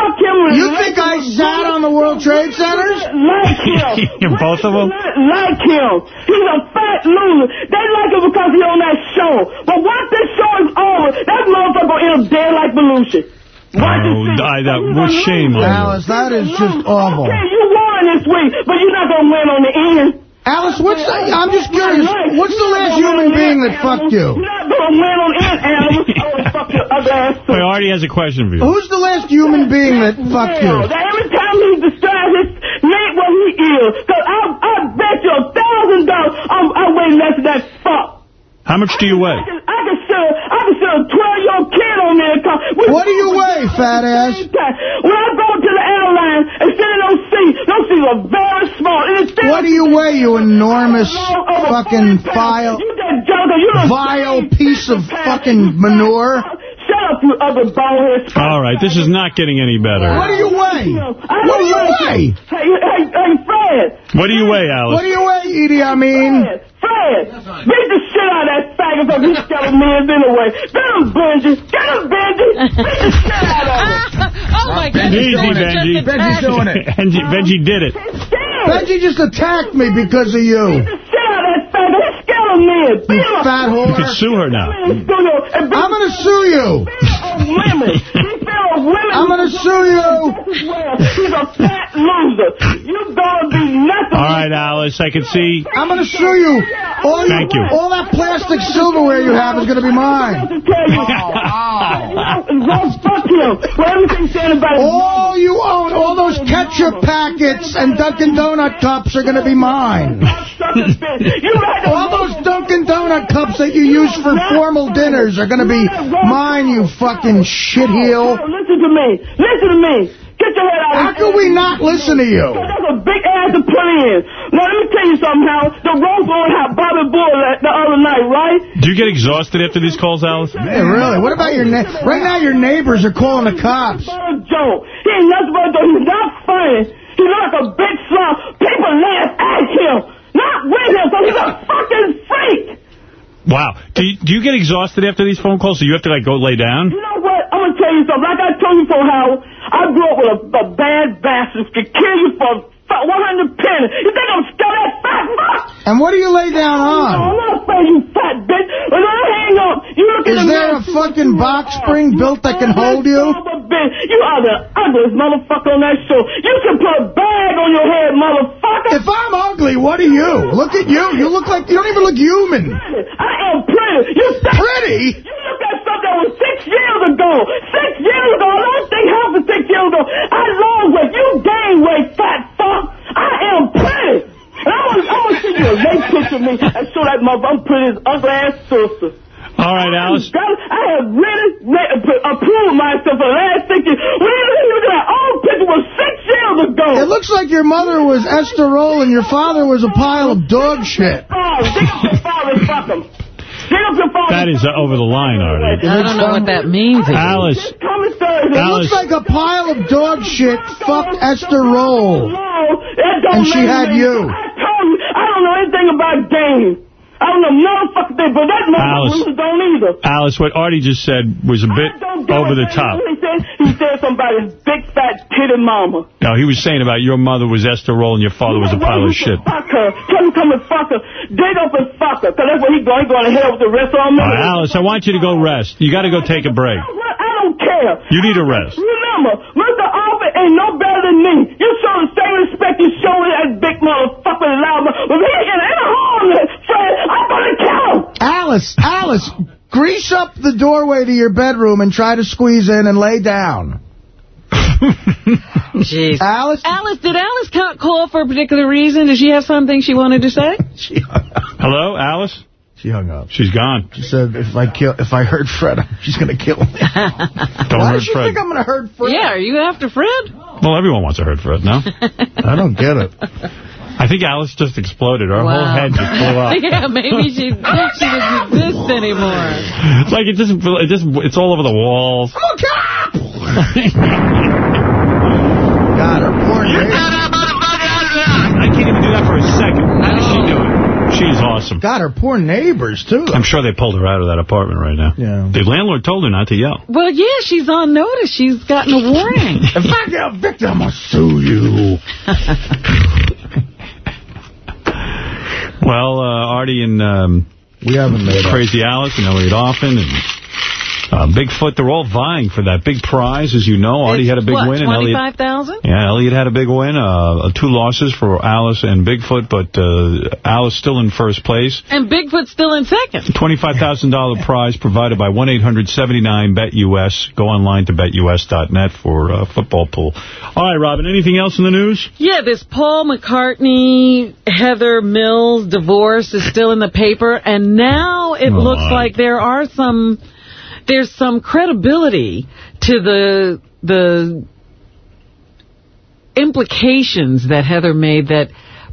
Speaker 56: pro. Fuck him with
Speaker 3: You think I sat on the World Trade Centers?
Speaker 56: Like him. [LAUGHS]
Speaker 1: Both of them?
Speaker 56: Like him. He's a fat loser. They like him because he's on that show. But once this show is over, that motherfucker gonna end up dead like Belushi.
Speaker 1: Oh, I, that was shame on you.
Speaker 3: Alice, that is just awful.
Speaker 56: Okay, you won this week, but you're not gonna win on the end.
Speaker 3: Alice, what's the, I'm just curious. What's the last human being that fucked you?
Speaker 56: You're not gonna win on the end. [LAUGHS] I would fuck your ugly ass too.
Speaker 1: Wait, Artie has a question for you.
Speaker 3: Who's the last human being that fucked you?
Speaker 56: That every time he describes his ain't what he is. Cause I, I bet you a thousand dollars I'm, I weigh less than that fuck.
Speaker 1: How much do you weigh?
Speaker 56: I can, I can sell, I can sell a 12 year old kid on there. and come- we-
Speaker 3: What do you weigh, fat ass?
Speaker 56: When I go to the airline and sit in those seats, those seats are very small. And it's still
Speaker 3: What do you weigh, you enormous fucking vile,
Speaker 56: You that jungle, you a
Speaker 3: vile piece of fucking manure?
Speaker 56: Shut up, you other ballhead.
Speaker 1: All right, this is not getting any better.
Speaker 3: What do you weigh? What do you weigh?
Speaker 56: Hey, hey, hey, Fred.
Speaker 1: What do you weigh, Alice?
Speaker 3: What do you weigh, Edie? I mean,
Speaker 56: Fred, Fred, beat the shit out of that faggot because he's telling me anyway. Get him, Benji. Get him, Benji. Beat the shit out of him. [LAUGHS]
Speaker 2: oh, my God.
Speaker 1: Easy,
Speaker 2: Benji.
Speaker 1: Benji.
Speaker 3: Benji's doing it.
Speaker 1: Benji, Benji did it.
Speaker 3: Benji just attacked me because of you.
Speaker 56: Shit out of that faggot. He's. Beat
Speaker 3: You
Speaker 56: him.
Speaker 3: fat
Speaker 1: You
Speaker 3: whore.
Speaker 1: could sue her now.
Speaker 56: Studio
Speaker 3: I'm gonna sue you.
Speaker 56: of women. He [LAUGHS] fell women.
Speaker 3: I'm gonna sue you.
Speaker 56: He's a fat loser. You gonna be nothing.
Speaker 1: All right, Alice, I can see.
Speaker 3: I'm gonna sue you. All
Speaker 1: Thank you.
Speaker 3: All that plastic silverware you have is gonna be mine.
Speaker 56: to tell you. [LAUGHS] Go fuck him. For everything saying about
Speaker 3: All you own, all those ketchup packets and Dunkin' Donut cups are gonna be mine. [LAUGHS]
Speaker 56: You
Speaker 3: All those Dunkin' Donut cups that you use for formal dinners are gonna be mine, you fucking shitheel.
Speaker 56: Listen to me. Listen to me. Get your head out of me!
Speaker 3: How
Speaker 56: of
Speaker 3: could we not listen to you?
Speaker 56: That's a big ass to put in. Now, let me tell you something, Hal. The Rose Bowl had Bobby Bull the other night, right?
Speaker 1: Do you get exhausted after these calls, Alice?
Speaker 3: Hey, really? What about your na- right now? Your neighbors are calling the cops.
Speaker 56: But a joke. He ain't nothing but a joke. He's not funny. He's like a big slump. People laugh at him not with him, so he's a fucking freak.
Speaker 1: Wow. Do you, do you get exhausted after these phone calls? Do you have to, like, go lay down?
Speaker 56: You know what? I'm going to tell you something. Like I told you before, how I grew up with a, a bad bastard could kill you for f- 100 pennies. You think I'm scared of fat fuck?
Speaker 3: And what do you lay down
Speaker 56: No,
Speaker 3: on?
Speaker 56: I'm not afraid, you fat bitch. When I hang up, you look at
Speaker 3: Is
Speaker 56: the
Speaker 3: there a fucking box spring built that can hold you?
Speaker 56: Son of a bitch. You are the ugliest motherfucker on that show. You can put a bag on your head, motherfucker.
Speaker 3: If I'm ugly, what are you? Look at you. You look like, you don't even look human.
Speaker 56: I am pretty. You
Speaker 3: Pretty?
Speaker 56: You look at something that was six years ago. Six years ago. I don't think happened six years ago. I lost weight. You gain weight, fat fuck. I am pretty. And I'm gonna, I'm gonna send you a late picture of me and show that mother I'm pretty as ugly ass sister.
Speaker 1: All right, Alice.
Speaker 56: I have really re- appro- approved myself for the last six years. When you look at that old picture was six years ago.
Speaker 3: It looks like your mother was Esther Rolle and your father was a pile of dog shit.
Speaker 56: Oh, dig up your father fuck him. Dig up your father.
Speaker 1: That is uh, over the line, Artie.
Speaker 2: I don't know what that means.
Speaker 1: Alice.
Speaker 56: Coming
Speaker 3: It looks like a pile of dog shit fucked Esther Rolle.
Speaker 56: No, that don't
Speaker 3: And she had you.
Speaker 56: I told you, I don't know anything about games. I don't know motherfucking thing, but that
Speaker 1: Alice.
Speaker 56: motherfucker don't either.
Speaker 1: Alice, what Artie just said was a bit over the top.
Speaker 56: He said, he said somebody's big fat titty mama.
Speaker 1: No, he was saying about your mother was Esther Rolle and your father was a pile of shit.
Speaker 56: Fuck her. Tell him come and fuck her. Dig up and fuck her. Cause that's where he going. He going to hell with the rest of them.
Speaker 1: Right, Alice, I want you to go rest. You got to go take a break.
Speaker 56: I don't care.
Speaker 1: You need a rest.
Speaker 56: Remember, Mr. Alvin ain't no better than me. You show the same respect you show that big motherfucker loud. But he
Speaker 3: Alice, Alice, grease up the doorway to your bedroom and try to squeeze in and lay down. [LAUGHS]
Speaker 2: Jeez.
Speaker 3: Alice?
Speaker 2: Alice, did Alice ca- call for a particular reason? Does she have something she wanted to say? [LAUGHS]
Speaker 1: Hello, Alice?
Speaker 3: She hung up.
Speaker 1: She's gone.
Speaker 3: She said, if I kill, if I hurt Fred, [LAUGHS] she's going to kill me.
Speaker 1: Don't
Speaker 3: Why
Speaker 1: hurt
Speaker 3: does she
Speaker 1: Fred.
Speaker 3: think I'm going to hurt Fred?
Speaker 2: Yeah, are you after Fred?
Speaker 1: Well, everyone wants to hurt Fred, no?
Speaker 3: I don't get it.
Speaker 1: I think Alice just exploded. Her whole head just blew up. [LAUGHS]
Speaker 2: yeah, maybe she she doesn't exist anymore.
Speaker 1: It's [LAUGHS] like it just, it just, it's all over the walls. [LAUGHS]
Speaker 3: God, her poor neighbor.
Speaker 1: I can't even do that for a second. How does she do it? She's awesome.
Speaker 3: God, her poor neighbors, too.
Speaker 1: I'm sure they pulled her out of that apartment right now.
Speaker 3: Yeah.
Speaker 1: The landlord told her not to yell.
Speaker 2: Well, yeah, she's on notice. She's gotten a warning.
Speaker 3: If I get evicted, I'm going to sue you.
Speaker 1: Well, uh, Artie and um,
Speaker 3: we haven't made up.
Speaker 1: Crazy Alice and Elliot Offen and uh, Bigfoot, they're all vying for that big prize, as you know. Artie had a big
Speaker 2: what,
Speaker 1: win. and Elliot,
Speaker 2: 25000
Speaker 1: Yeah, Elliot had a big win. Uh, two losses for Alice and Bigfoot, but uh, Alice still in first place.
Speaker 2: And Bigfoot's still in second.
Speaker 1: $25,000 [LAUGHS] prize provided by 1-800-79-BET-US. Go online to betus.net for uh, football pool. All right, Robin, anything else in the news?
Speaker 2: Yeah, this Paul McCartney, Heather Mills divorce is still in the paper, and now it
Speaker 1: Oh,
Speaker 2: looks like there are some, there's some credibility to the the implications that Heather made that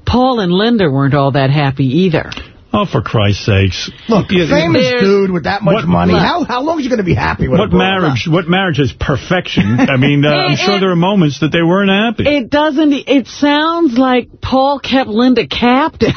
Speaker 2: Paul and Linda weren't all that happy either.
Speaker 1: Oh, for Christ's sakes.
Speaker 3: Look,
Speaker 1: Yeah,
Speaker 3: famous dude with that much
Speaker 1: What-
Speaker 3: money. How how long is he going to be happy with
Speaker 1: What
Speaker 3: a girl?
Speaker 1: marriage? What marriage is perfection? [LAUGHS] I mean, uh, I'm sure
Speaker 2: it-
Speaker 1: there are moments that they weren't happy.
Speaker 2: It doesn't, it sounds like Paul kept Linda captive.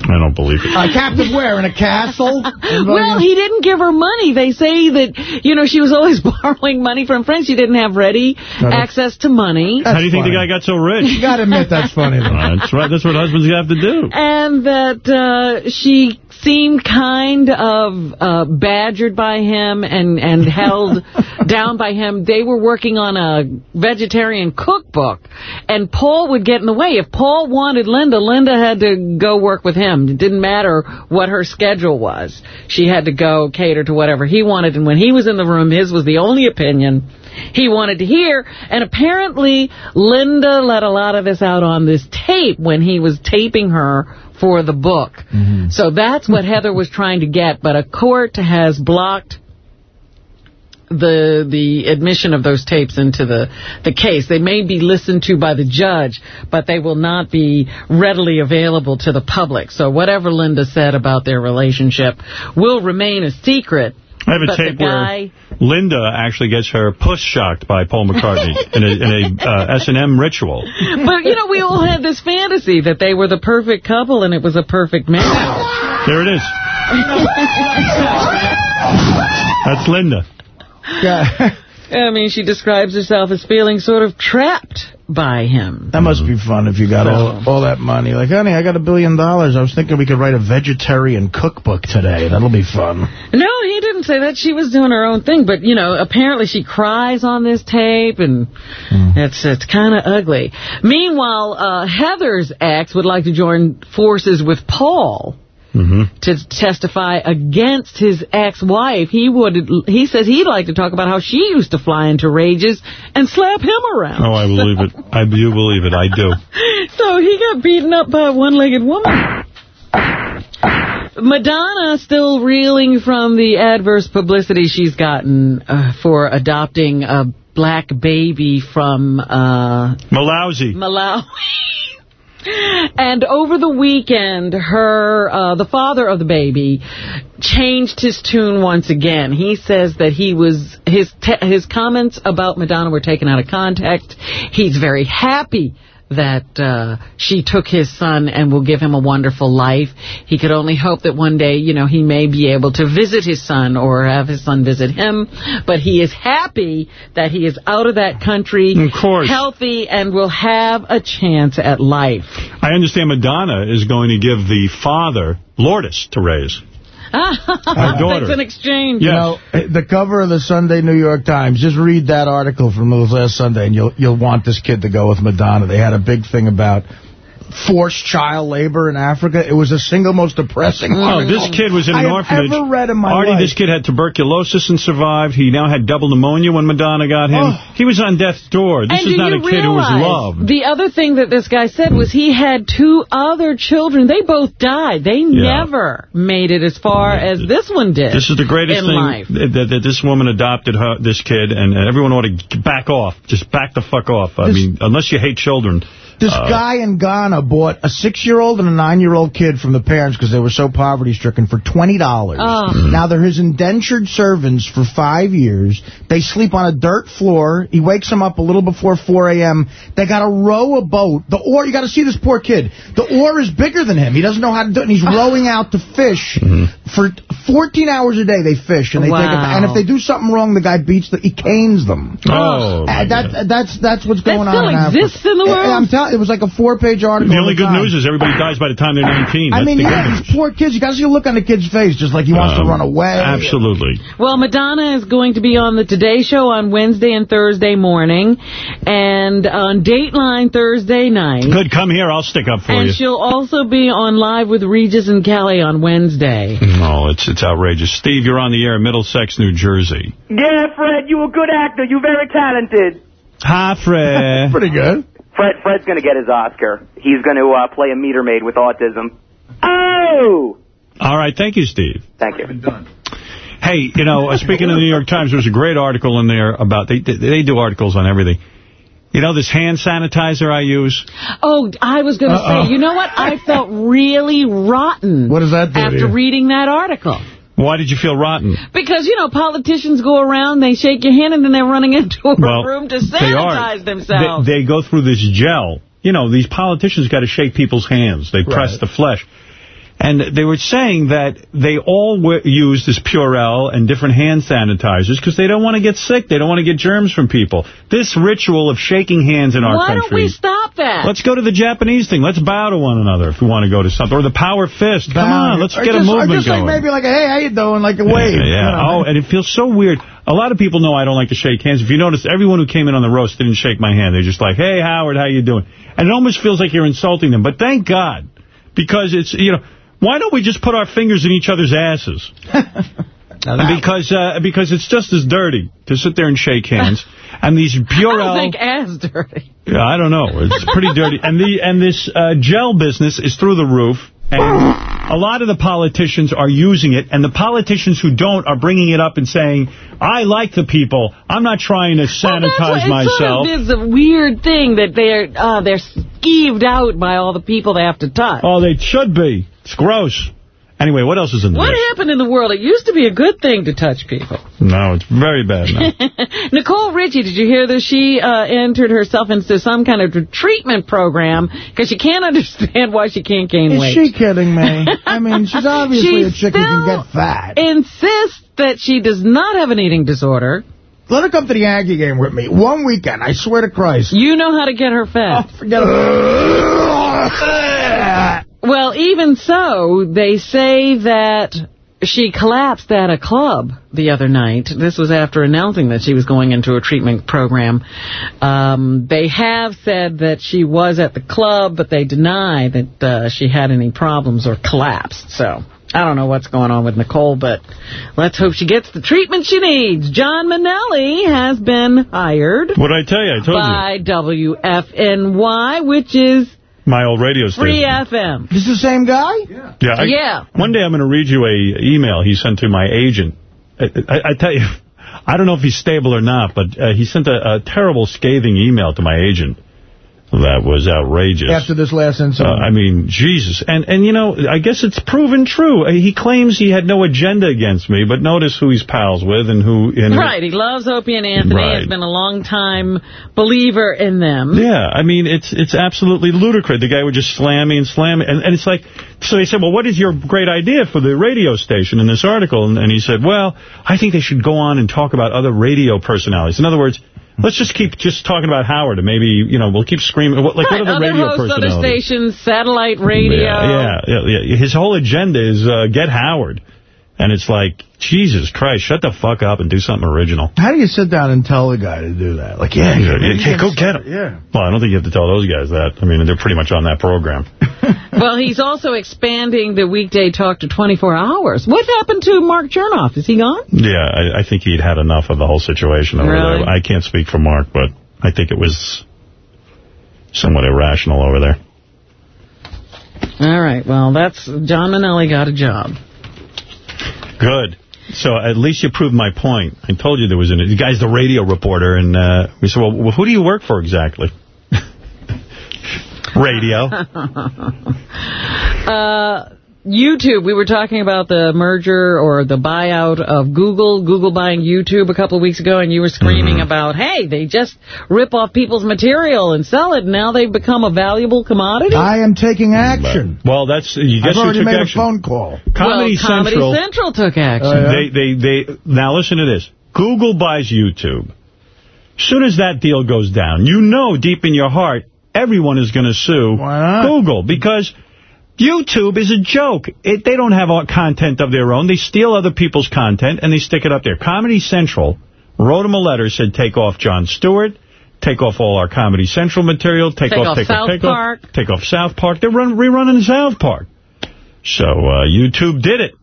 Speaker 1: I don't believe it.
Speaker 3: Uh, captive where? In a castle? [LAUGHS]
Speaker 2: Well, he didn't give her money. They say that, you know, she was always [LAUGHS] borrowing money from friends. She didn't have ready access to money.
Speaker 1: How do you think the guy got so rich?
Speaker 3: You got to admit that's funny. [LAUGHS]
Speaker 1: Uh, that's right. That's what husbands have to do.
Speaker 2: And that uh, she seemed kind of uh, badgered by him and, and held down by him. They were working on a vegetarian cookbook, and Paul would get in the way. If Paul wanted Linda, Linda had to go work with him. It didn't matter what her schedule was. She had to go cater to whatever he wanted, and when he was in the room, his was the only opinion he wanted to hear. And apparently, Linda let a lot of this out on this tape when he was taping her for the book. Mm-hmm. So that's what Heather was trying to get, but a court has blocked the the admission of those tapes into the the case. They may be listened to by the judge, but they will not be readily available to the public. So whatever Linda said about their relationship will remain a secret.
Speaker 1: I have a
Speaker 2: but
Speaker 1: tape where Linda actually gets her puss shocked by Paul McCartney [LAUGHS] in a, in a uh, S&M ritual.
Speaker 2: but you know, we all had this fantasy that they were the perfect couple and it was a perfect marriage.
Speaker 1: There it is. [LAUGHS] That's Linda.
Speaker 3: Yeah. [LAUGHS]
Speaker 2: I mean, she describes herself as feeling sort of trapped by him.
Speaker 3: That must be fun if you got all, all that money. Like, honey, I got a billion dollars. I was thinking we could write a vegetarian cookbook today. That'll be fun.
Speaker 2: No, he didn't say that. She was doing her own thing. But, you know, apparently she cries on this tape, and it's it's kind of ugly. Meanwhile, uh, Heather's ex would like to join forces with Paul to testify against his ex-wife. He would. He says he'd like to talk about how she used to fly into rages and slap him around.
Speaker 1: Oh, I believe it. I do believe it. I do. [LAUGHS]
Speaker 2: So he got beaten up by a one-legged woman. Madonna still reeling from the adverse publicity she's gotten uh, for adopting a black baby from uh,
Speaker 1: Malawi.
Speaker 2: Malawi. [LAUGHS] And over the weekend, her uh, the father of the baby changed his tune once again. He says that he was his his comments about Madonna were taken out of context. He's very happy that uh, she took his son and will give him a wonderful life. He could only hope that one day, you know, he may be able to visit his son or have his son visit him. But he is happy that he is out of that country,
Speaker 1: of course.
Speaker 2: healthy, and will have a chance at life.
Speaker 1: I understand Madonna is going to give the father Lourdes to raise. [LAUGHS] daughter.
Speaker 2: That's an exchange.
Speaker 3: You know, eh, the cover of the Sunday New York Times, just read that article from last Sunday, and you'll you'll want this kid to go with Madonna. They had a big thing about forced child labor in Africa. It was the single most depressing
Speaker 1: Oh,
Speaker 3: article
Speaker 1: this kid was in an
Speaker 3: I have
Speaker 1: orphanage.
Speaker 3: ever read in my
Speaker 1: Artie,
Speaker 3: life.
Speaker 1: this kid had tuberculosis and survived. He now had double pneumonia when Madonna got him. Oh. He was on death's door. This
Speaker 2: and
Speaker 1: is not a kid who was loved.
Speaker 2: The other thing that this guy said was he had two other children. They both died. They
Speaker 1: Yeah.
Speaker 2: never made it as far as this one did.
Speaker 1: This is the greatest thing
Speaker 2: life.
Speaker 1: that, that this woman adopted her, this kid, and everyone ought to back off. Just back the fuck off. I
Speaker 3: This-
Speaker 1: mean, unless you hate children.
Speaker 3: This
Speaker 1: uh,
Speaker 3: guy in Ghana bought a six-year-old and a nine-year-old kid from the parents because they were so poverty-stricken for $20.
Speaker 2: Oh.
Speaker 3: Now they're his indentured servants for five years. They sleep on a dirt floor. He wakes them up a little before 4 a.m. They got to row a boat. The oar, you got to see this poor kid. The oar is bigger than him. He doesn't know how to do it, and he's rowing out to fish. For 14 hours a day they fish, and they take it.
Speaker 2: Wow.
Speaker 3: And if they do something wrong, the guy beats them. He canes them.
Speaker 1: Oh, my
Speaker 3: that, that's, that's what's going
Speaker 2: still
Speaker 3: on in Africa.
Speaker 2: exists in the world?
Speaker 3: and I'm telling it was like a four-page article.
Speaker 1: The only
Speaker 3: the
Speaker 1: good
Speaker 3: Times.
Speaker 1: news is everybody dies by the time they're 19.
Speaker 3: I mean,
Speaker 1: the
Speaker 3: yeah, these poor kids. You got to see the look on the kid's face, just like he wants to
Speaker 1: Um,
Speaker 3: run away.
Speaker 1: Absolutely.
Speaker 2: Well, Madonna is going to be on the Today Show on Wednesday and Thursday morning, and on Dateline Thursday night.
Speaker 1: Good, come here. I'll stick up for
Speaker 2: And
Speaker 1: you.
Speaker 2: she'll also be on Live with Regis and Kelly on Wednesday.
Speaker 1: Oh, it's it's outrageous. Steve, you're on the air in Middlesex, New Jersey.
Speaker 57: Yeah, Fred, you're a good actor. You're very talented.
Speaker 1: Hi, Fred. [LAUGHS]
Speaker 3: Pretty good.
Speaker 57: Fred, Fred's going to get his Oscar. He's going to uh, play a meter maid with autism. Oh!
Speaker 1: All right, thank you, Steve.
Speaker 57: Thank you.
Speaker 1: Hey, you know, uh, speaking of the New York Times, there was a great article in there about, they, they do articles on everything. You know this hand sanitizer I use?
Speaker 2: Oh, I was going to
Speaker 1: Uh-oh.
Speaker 2: say, you know what? I felt really rotten
Speaker 3: What does that do
Speaker 2: after reading that article.
Speaker 1: Why did you feel rotten?
Speaker 2: Because, you know, politicians go around, they shake your hand, and then they're running [LAUGHS] into a
Speaker 1: Well,
Speaker 2: room to
Speaker 1: they are.
Speaker 2: sanitize themselves.
Speaker 1: They, they go through this gel. You know, these politicians got to shake people's hands. They press the flesh. And they were saying that they all w- use this Purell and different hand sanitizers because they don't want to get sick. They don't want to get germs from people. This ritual of shaking hands in our
Speaker 2: Why
Speaker 1: country.
Speaker 2: don't we stop that?
Speaker 1: Let's go to the Japanese thing. Let's bow to one another if we want to go to something. Or the power fist. Come on, let's
Speaker 3: Or
Speaker 1: get
Speaker 3: just,
Speaker 1: a movement
Speaker 3: or just
Speaker 1: going.
Speaker 3: like maybe like a, hey, how you doing? Like a wave.
Speaker 1: Yeah, yeah. Oh, and it feels so weird. A lot of people know I don't like to shake hands. If you notice, everyone who came in on the roast didn't shake my hand. They're just like, hey, Howard, how you doing? And it almost feels like you're insulting them. But thank God, because it's, you know, why don't we just put our fingers in each other's asses? [LAUGHS] because uh, because it's just as dirty to sit there and shake hands. [LAUGHS] And these
Speaker 2: I
Speaker 1: Purell...
Speaker 2: don't think as dirty.
Speaker 1: Yeah, I don't know. It's pretty dirty. And the and this uh, gel business is through the roof. And a lot of the politicians are using it, and the politicians who don't are bringing it up and saying, I like the people. I'm not trying to sanitize
Speaker 2: Well,
Speaker 1: myself.
Speaker 2: it's sort of this weird thing that they're uh, they're skeeved out by all the people they have to touch.
Speaker 1: Oh, they should be. It's gross. Anyway, what else is in the
Speaker 2: What
Speaker 1: news?
Speaker 2: happened in the world? It used to be a good thing to touch people.
Speaker 1: No, it's very bad now. [LAUGHS]
Speaker 2: Nicole Richie, did you hear that she uh, entered herself into some kind of treatment program because she can't [LAUGHS] understand why she can't gain
Speaker 3: Is
Speaker 2: weight?
Speaker 3: Is she kidding me? [LAUGHS] I mean, she's obviously
Speaker 2: She
Speaker 3: a chick who can get fat.
Speaker 2: insists that she does not have an eating disorder.
Speaker 3: Let her come to the Aggie game with me. One weekend, I swear to Christ.
Speaker 2: You know how to get her fat.
Speaker 3: Forget it.
Speaker 2: Well, even so, they say that she collapsed at a club the other night. This was after announcing that she was going into a treatment program. Um, they have said that she was at the club, but they deny that uh, she had any problems or collapsed. So I don't know what's going on with Nicole, but let's hope she gets the treatment she needs. John Mainelli has been hired
Speaker 1: What I tell you? I told you.
Speaker 2: by WFNY, which is
Speaker 1: My old radio station.
Speaker 2: Free FM.
Speaker 3: This the same guy?
Speaker 1: Yeah. I,
Speaker 2: Yeah.
Speaker 1: One day I'm going to read you a email he sent to my agent. I, I, I tell you, [LAUGHS] I don't know if he's stable or not, but uh, he sent a, a terrible, scathing email to my agent. That was outrageous.
Speaker 3: After this last
Speaker 1: Uh,
Speaker 3: incident.
Speaker 1: I mean, Jesus. And, and you know, I guess it's proven true. Uh, He claims he had no agenda against me, but notice who he's pals with and who... And
Speaker 2: Right, he loves Opie and Anthony.
Speaker 1: Right.
Speaker 2: Has been a long time believer in them.
Speaker 1: Yeah, I mean, it's it's absolutely ludicrous. The guy would just slam me and slam me. And, and it's like, so they said, well, what is your great idea for the radio station in this article? And, and he said, well, I think they should go on and talk about other radio personalities. In other words, let's just keep just talking about Howard and maybe, you know, we'll keep screaming. What, like,
Speaker 2: right,
Speaker 1: what are the
Speaker 2: other
Speaker 1: radio
Speaker 2: hosts, other stations, satellite radio.
Speaker 1: Yeah, yeah, yeah, yeah. His whole agenda is uh, get Howard. And it's like, Jesus Christ, shut the fuck up and do something original.
Speaker 3: How do you sit down and tell the guy to do that? Like, yeah,
Speaker 1: Yeah,
Speaker 3: yeah,
Speaker 1: yeah, go get him.
Speaker 3: Yeah.
Speaker 1: Well, I don't think you have to tell those guys that. I mean, they're pretty much on that program. [LAUGHS]
Speaker 2: Well, he's also expanding the weekday talk to 24 hours. What happened to Mark Chernoff? Is he gone?
Speaker 1: Yeah, I, I think he'd had enough of the whole situation over
Speaker 2: Really?
Speaker 1: there. I can't speak for Mark, but I think it was somewhat irrational over there.
Speaker 2: All right, well, that's John Mainelli got a job.
Speaker 1: Good. So at least you proved my point. I told you there was an... The guy's the radio reporter, and uh, we said, well, who do you work for exactly? [LAUGHS] radio. [LAUGHS]
Speaker 2: uh, YouTube, we were talking about the merger or the buyout of Google, Google buying YouTube a couple of weeks ago, and you were screaming
Speaker 1: Mm-hmm.
Speaker 2: about, hey, they just rip off people's material and sell it, and now they've become a valuable commodity?
Speaker 3: I am taking action.
Speaker 1: Well, that's... You guess
Speaker 3: I've
Speaker 1: who
Speaker 3: already
Speaker 1: took
Speaker 3: made
Speaker 1: action?
Speaker 3: a phone call.
Speaker 1: Comedy
Speaker 2: well, Comedy
Speaker 1: Central...
Speaker 2: Central took action.
Speaker 3: Oh,
Speaker 1: They, they, they, now listen to this. Google buys YouTube. Soon as that deal goes down, you know deep in your heart, everyone is going to sue Google because YouTube is a joke. It, they don't have all content of their own. They steal other people's content and they stick it up there. Comedy Central wrote them a letter, said take off Jon Stewart, take off all our Comedy Central material, take,
Speaker 2: Take
Speaker 1: off,
Speaker 2: off
Speaker 1: take
Speaker 2: South
Speaker 1: off, take
Speaker 2: Park.
Speaker 1: off, take off South Park. They're run, rerunning South Park. So uh, YouTube did it.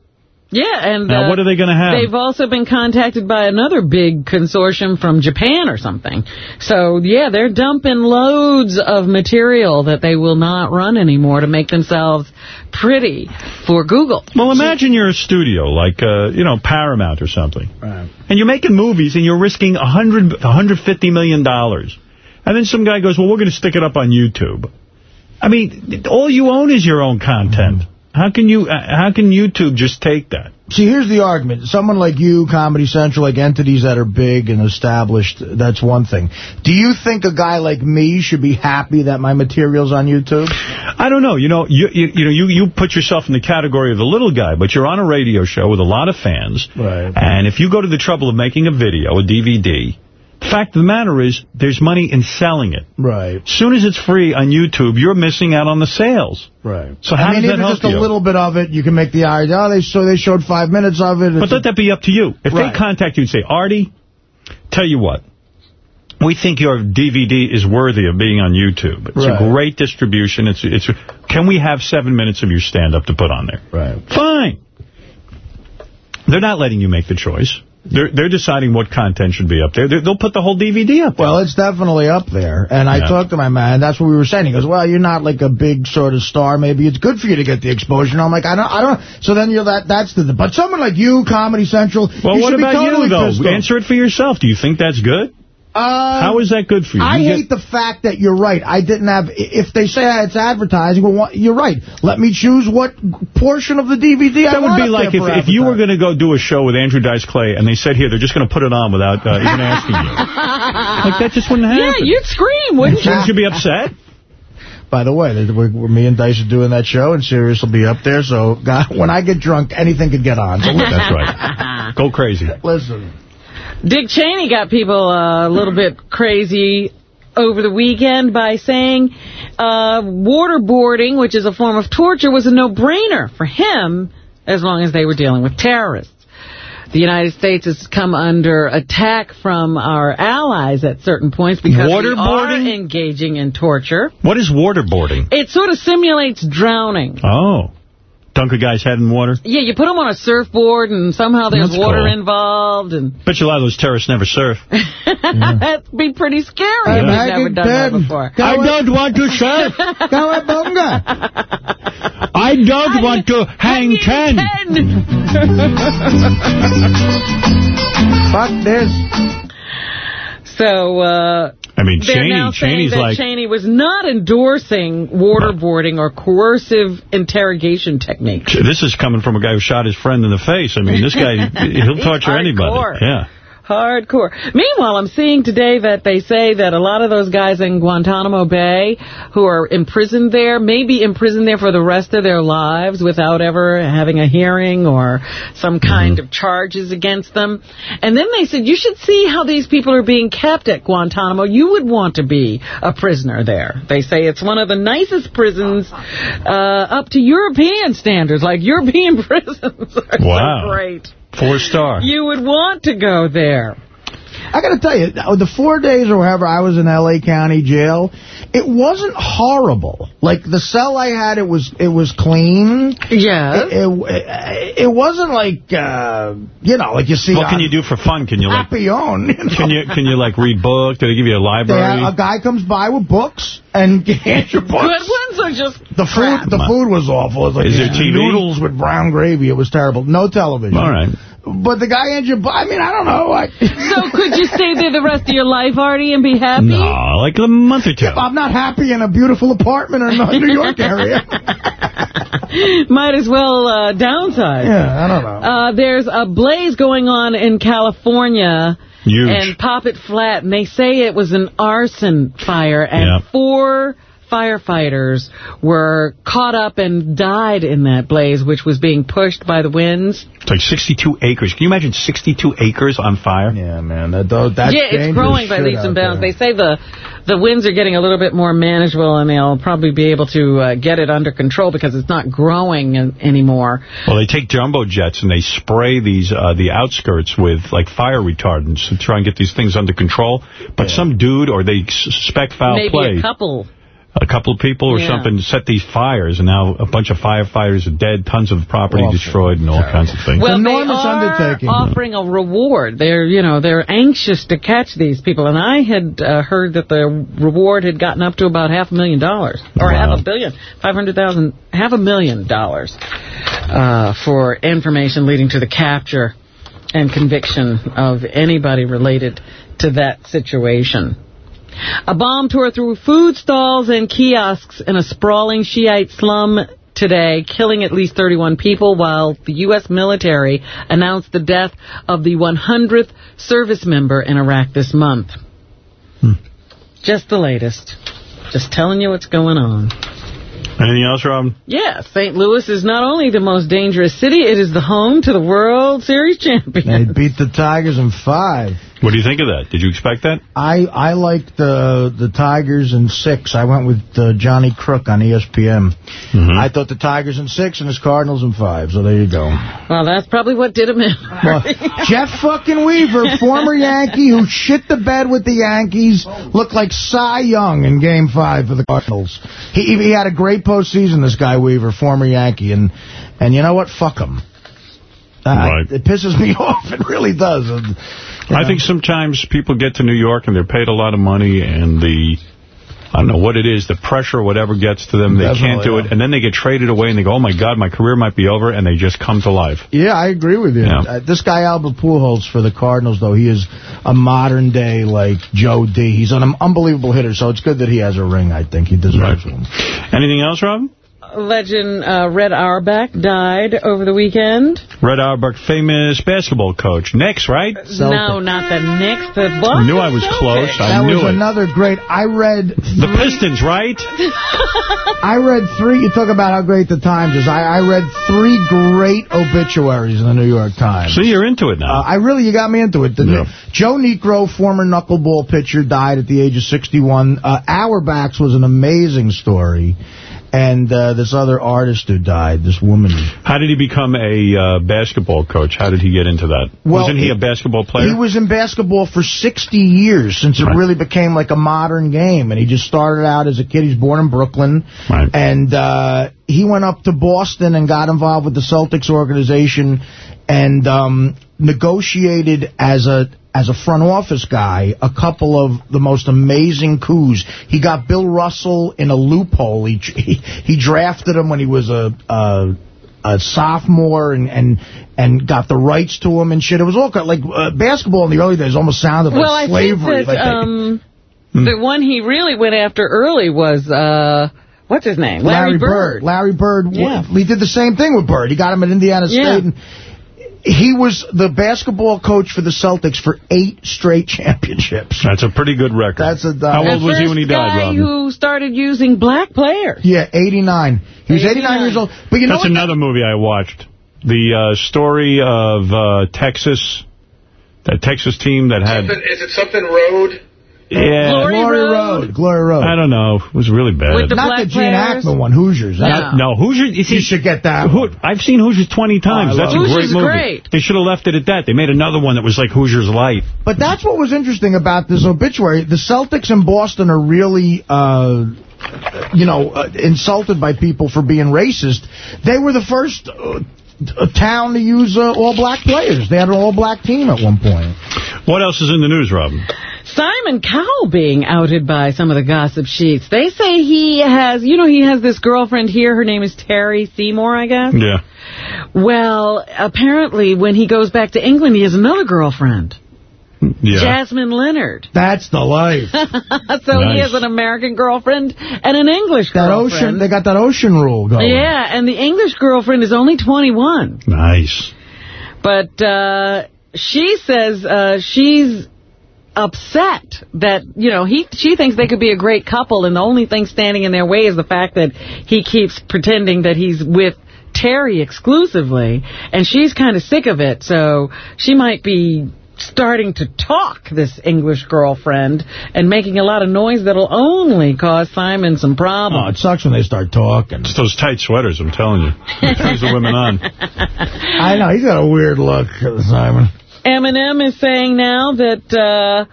Speaker 2: Yeah, and
Speaker 1: Now,
Speaker 2: uh,
Speaker 1: what are they gonna have?
Speaker 2: They've also been contacted by another big consortium from Japan or something. So, yeah, they're dumping loads of material that they will not run anymore to make themselves pretty for Google.
Speaker 1: Well, imagine you're a studio like, uh, you know, Paramount or something. And you're making movies and you're risking a hundred, 150 million. dollars. And then some guy goes, well, we're going to stick it up on YouTube. I mean, all you own is your own content. How can you? Uh, how can YouTube just take that?
Speaker 3: See, here's the argument. Someone like you, Comedy Central, like entities that are big and established, that's one thing. Do you think a guy like me should be happy that my material's on YouTube?
Speaker 1: I don't know. You know, you you, you know, you you put yourself in the category of the little guy, but you're on a radio show with a lot of fans.
Speaker 3: Right.
Speaker 1: And if you go to the trouble of making a video, a DVD, fact of the matter is there's money in selling it.
Speaker 3: Right.
Speaker 1: Soon as it's free on YouTube, you're missing out on the sales.
Speaker 3: Right.
Speaker 1: So how
Speaker 3: I mean,
Speaker 1: does that help
Speaker 3: just
Speaker 1: you?
Speaker 3: a little bit of it, you can make the idea, oh, they, so they showed five minutes of it.
Speaker 1: But let that be up to you. If
Speaker 3: Right.
Speaker 1: they contact you and say, Artie, tell you what, we think your DVD is worthy of being on YouTube. It's
Speaker 3: Right.
Speaker 1: a great distribution. It's it's. Can we have seven minutes of your stand-up to put on there?
Speaker 3: Right.
Speaker 1: Fine. They're not letting you make the choice. They're they're deciding what content should be up there. They're, they'll put the whole DVD up.
Speaker 3: Well, it's definitely up there. And I
Speaker 1: Yeah.
Speaker 3: talked to my man. That's what we were saying. He goes, well, you're not like a big sort of star. Maybe it's good for you to get the exposure. And I'm like, I don't, I don't. So then you're that, that's the, but someone like you, Comedy Central,
Speaker 1: Well,
Speaker 3: you
Speaker 1: what
Speaker 3: should be
Speaker 1: about
Speaker 3: totally
Speaker 1: you, though? Answer it for yourself. Do you think that's good?
Speaker 3: Uh,
Speaker 1: How is that good for you?
Speaker 3: I
Speaker 1: You get-
Speaker 3: hate the fact that you're right. I didn't have. If they say it's advertising, well, you're right. Let me choose what portion of the DVD I
Speaker 1: That would be like if, if you were going to go do a show with Andrew Dice Clay and they said, here, they're just going to put it on without uh, even asking you. [LAUGHS] Like, that just wouldn't happen.
Speaker 2: Yeah, you'd scream, wouldn't you?
Speaker 1: Shouldn't you be upset?
Speaker 3: By the way, we're, we're- me and Dice are doing that show, and Sirius will be up there. So, God, when I get drunk, anything could get on. So
Speaker 1: That's right. Go crazy.
Speaker 3: Listen.
Speaker 2: Dick Cheney got people uh, a little bit crazy over the weekend by saying uh, waterboarding, which is a form of torture, was a no-brainer for him as long as they were dealing with terrorists. The United States has come under attack from our allies at certain points because we are engaging in torture.
Speaker 1: What is waterboarding?
Speaker 2: It sort of simulates drowning.
Speaker 1: Oh. Dunk a guy's head in water?
Speaker 2: Yeah, you put them on a surfboard and somehow there's
Speaker 1: That's
Speaker 2: water
Speaker 1: cool.
Speaker 2: involved and
Speaker 1: Bet you a lot of those terrorists never surf. [LAUGHS]
Speaker 2: that'd be pretty scary
Speaker 1: Yeah.
Speaker 2: if you've
Speaker 1: Back
Speaker 2: never
Speaker 1: in
Speaker 2: done that
Speaker 1: ten.
Speaker 2: before.
Speaker 1: I don't want to surf. [LAUGHS] I don't want to hang ten.
Speaker 3: Fuck [LAUGHS] this.
Speaker 2: So, uh,
Speaker 1: I mean, Cheney,
Speaker 2: now
Speaker 1: Cheney's
Speaker 2: that
Speaker 1: like,
Speaker 2: Cheney was not endorsing waterboarding or coercive interrogation techniques.
Speaker 1: this is coming from a guy who shot his friend in the face. I mean, this guy, he'll [LAUGHS] torture anybody. Yeah.
Speaker 2: Hardcore. Meanwhile, I'm seeing today that they say that a lot of those guys in Guantanamo Bay who are imprisoned there may be imprisoned there for the rest of their lives without ever having a hearing or some kind of charges against them. And then they said, you should see how these people are being kept at Guantanamo. You would want to be a prisoner there. They say it's one of the nicest prisons uh, up to European standards, like European [LAUGHS] prisons are
Speaker 1: Wow.
Speaker 2: so great.
Speaker 1: Four star.
Speaker 2: You would want to go there.
Speaker 3: I got to tell you, the four days or whatever I was in L.A. County Jail, it wasn't horrible. Like, the cell I had, it was it was clean.
Speaker 2: Yeah.
Speaker 3: It, it, it wasn't like, uh, you know, like you see
Speaker 1: What can you do for fun? Can you like,
Speaker 3: Papillon. You know?
Speaker 1: can you, can you like read books? Do they give you a library?
Speaker 3: have- a guy comes by with books and [LAUGHS] hands your books.
Speaker 2: Good ones are just
Speaker 3: The food, the food was awful. It was like
Speaker 1: Is there
Speaker 3: these
Speaker 1: TV?
Speaker 3: noodles with brown gravy. It was terrible. No television.
Speaker 1: All right.
Speaker 3: But the guy hands you, bu- I mean, I don't know. I, [LAUGHS]
Speaker 2: So could you stay there the rest of your life, Artie, and be happy?
Speaker 1: No, like a month or two.
Speaker 3: I'm not happy in a beautiful apartment in the New York area. [LAUGHS]
Speaker 2: Might as well uh, downsize.
Speaker 3: Yeah, I don't know.
Speaker 2: Uh, there's a blaze going on in California.
Speaker 1: Huge.
Speaker 2: And Pop It Flat, and they say it was an arson fire, and
Speaker 1: Yeah.
Speaker 2: four firefighters were caught up and died in that blaze, which was being pushed by the winds.
Speaker 1: It's like 62 acres. Can you imagine 62 acres on fire?
Speaker 3: Yeah, man. That, that's
Speaker 2: yeah, it's growing by leaps and bounds. They say the the winds are getting a little bit more manageable, and they'll probably be able to uh, get it under control because it's not growing an- anymore.
Speaker 1: Well, they take jumbo jets and they spray these uh, the outskirts with like fire retardants to try and get these things under control. But some dude or they suspect foul
Speaker 2: Maybe
Speaker 1: play.
Speaker 2: a couple.
Speaker 1: A couple of people or
Speaker 2: Yeah.
Speaker 1: something set these fires, and now a bunch of firefighters are dead, tons of property
Speaker 3: Awful.
Speaker 1: destroyed, and all kinds of things.
Speaker 2: Well,
Speaker 3: enormous
Speaker 2: they are
Speaker 3: undertaking.
Speaker 2: offering a reward. They're, you know, they're anxious to catch these people, and I had uh, heard that the reward had gotten up to about half a million dollars, or
Speaker 1: Wow.
Speaker 2: half a billion, five hundred thousand, half a million dollars uh, for information leading to the capture and conviction of anybody related to that situation. A bomb tore through food stalls and kiosks in a sprawling Shiite slum today, killing at least 31 people, while the U.S. military announced the death of the 100th service member in Iraq this month. Hmm. Just the latest. Just telling you what's going on.
Speaker 1: Anything else, Robin?
Speaker 2: Yeah, St. Louis is not only the most dangerous city, it is the home to the World Series champion.
Speaker 3: They beat the Tigers in five.
Speaker 1: What do you think of that? Did you expect that?
Speaker 3: I I like the the Tigers in six. I went with uh, Johnny Crook on E ESPN.
Speaker 1: Mm-hmm.
Speaker 3: I thought the Tigers in six and his Cardinals in five. So there you go.
Speaker 2: Well, that's probably what did him in.
Speaker 3: Well, [LAUGHS] Jeff fucking Weaver, former Yankee who shit the bed with the Yankees, looked like Cy Young in Game Five for the Cardinals. He he had a great postseason. This guy Weaver, former Yankee, and and you know what? Fuck him. Uh,
Speaker 1: Right.
Speaker 3: It pisses me [LAUGHS] off. It really does.
Speaker 1: I think sometimes people get to New York and they're paid a lot of money, and the I don't know what it is, the pressure, whatever gets to them, they can't
Speaker 3: Definitely,
Speaker 1: do it, and then they get traded away and they go, oh my God, my career might be over, and they just come to life.
Speaker 3: Yeah, I agree with you.
Speaker 1: Yeah.
Speaker 3: Uh, this guy Albert Pujols for the Cardinals, though, he is a modern day like Joe D. He's an unbelievable hitter, so it's good that he has a ring. I think he deserves one.
Speaker 1: Anything else, Rob?
Speaker 2: Legend uh, Red Auerbach died over the weekend.
Speaker 1: Red Auerbach, famous basketball coach. Knicks, right?
Speaker 2: No, not the Knicks. The
Speaker 1: I knew I was close. I
Speaker 3: that
Speaker 1: knew
Speaker 3: was
Speaker 1: it.
Speaker 3: another great. I read.
Speaker 1: The Pistons, right? [LAUGHS]
Speaker 3: I read three. You talk about how great the Times is. I, I read three great obituaries in the New York Times.
Speaker 1: So you're into it now.
Speaker 3: Uh, I really, you got me into it. The, Joe Niekro, former knuckleball pitcher, died at the age of 61. Uh, Auerbach's was an amazing story. And uh, this other artist who died, this woman.
Speaker 1: How did he become a uh, basketball coach? How did he get into that?
Speaker 3: Well,
Speaker 1: Wasn't he a basketball player?
Speaker 3: He was in basketball for 60 years since it really became like a modern game. And he just started out as a kid. He's born in Brooklyn. And uh, he went up to Boston and got involved with the Celtics organization and um, negotiated as a as a front office guy a couple of the most amazing coups. He got Bill Russell in a loophole. He [LAUGHS] he, he drafted him when he was a... a a sophomore and and and got the rights to him and shit. It was all kind of like uh, basketball in the early days almost sounded like
Speaker 2: well, I
Speaker 3: slavery.
Speaker 2: think that
Speaker 3: like
Speaker 2: um,
Speaker 1: Hmm.
Speaker 2: the one he really went after early was, uh, what's his name? Larry, Bird.
Speaker 3: Larry Bird.
Speaker 2: Yeah.
Speaker 3: He did the same thing with Bird. He got him at Indiana State.
Speaker 2: Yeah.
Speaker 3: And he was the basketball coach for the Celtics for eight straight championships.
Speaker 1: That's a pretty good record.
Speaker 3: That's a
Speaker 1: How old was he when he died,
Speaker 2: guy
Speaker 1: Robin?
Speaker 2: who started using black players.
Speaker 3: Yeah, 89. He was 89 years old. But you know
Speaker 1: That's
Speaker 3: what?
Speaker 1: another movie I watched. The uh, story of uh, Texas, that Texas team that had...
Speaker 54: Something, is it something road?
Speaker 1: Yeah.
Speaker 3: Glory, Road. Glory Road.
Speaker 1: I don't know. It was really bad.
Speaker 3: With the Not black the Gene players? Hackman one, Hoosiers.
Speaker 1: Not- no, Hoosiers. You,
Speaker 3: should get that
Speaker 1: Who, I've seen Hoosiers 20 times.
Speaker 3: Oh,
Speaker 1: That's a
Speaker 3: it.
Speaker 1: great movie.
Speaker 3: great.
Speaker 1: They should have left it at that. They made another one that was like Hoosiers Life.
Speaker 3: But that's what was interesting about this obituary. The Celtics in Boston are really, uh, you know, uh, insulted by people for being racist. They were the first uh, t- town to use uh, all-black players. They had an all-black team at one point.
Speaker 1: What else is in the news, Robin?
Speaker 2: Simon Cowell being outed by some of the gossip sheets. They say he has, you know, he has this girlfriend here. Her name is Terri Seymour, I guess.
Speaker 1: Yeah.
Speaker 2: Well, apparently when he goes back to England, he has another girlfriend.
Speaker 1: Yeah.
Speaker 2: Jasmine Lennard. [LAUGHS]
Speaker 3: That's the life.
Speaker 2: so he has an American girlfriend and an English
Speaker 3: That
Speaker 2: girlfriend.
Speaker 3: ocean, they got that ocean rule going.
Speaker 2: Yeah, and the English girlfriend is only 21.
Speaker 1: Nice.
Speaker 2: But uh, she says uh, she's upset that, you know, he she thinks they could be a great couple, and the only thing standing in their way is the fact that he keeps pretending that he's with Terri exclusively, and she's kind of sick of it, so she might be starting to talk, this English girlfriend, and making a lot of noise that'll only cause Simon some problems.
Speaker 3: Oh,
Speaker 2: problems.
Speaker 3: it sucks when they start talking.
Speaker 1: It's those tight sweaters, I'm telling you. It turns the women on. [LAUGHS]
Speaker 3: I know, he's got a weird look, Simon.
Speaker 2: Eminem is saying now that uh,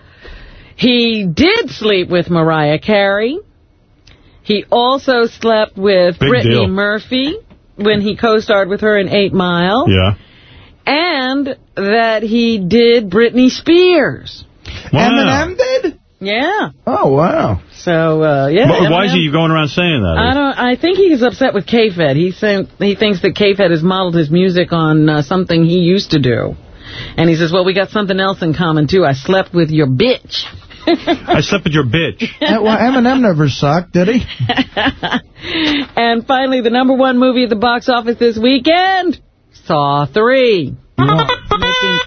Speaker 2: he did sleep with Mariah Carey. He also slept with
Speaker 1: Big
Speaker 2: Brittany
Speaker 1: deal.
Speaker 2: Murphy when he co-starred with her in Eight Mile.
Speaker 1: Yeah.
Speaker 2: And that he did Britney Spears.
Speaker 1: Wow.
Speaker 3: Eminem did?
Speaker 2: Yeah.
Speaker 3: Oh, wow.
Speaker 2: So, uh, yeah.
Speaker 1: Why- Why is he going around saying that?
Speaker 2: I don't. I think he's upset with K-Fed. He he thinks that K-Fed has modeled his music on uh, something he used to do, and he says, "Well, we got something else in common too. I slept with your bitch." [LAUGHS]
Speaker 1: I slept with your bitch. [LAUGHS]
Speaker 3: Well, Eminem never sucked, did he? [LAUGHS]
Speaker 2: and finally, the number one movie at the box office this weekend, Saw 3. Making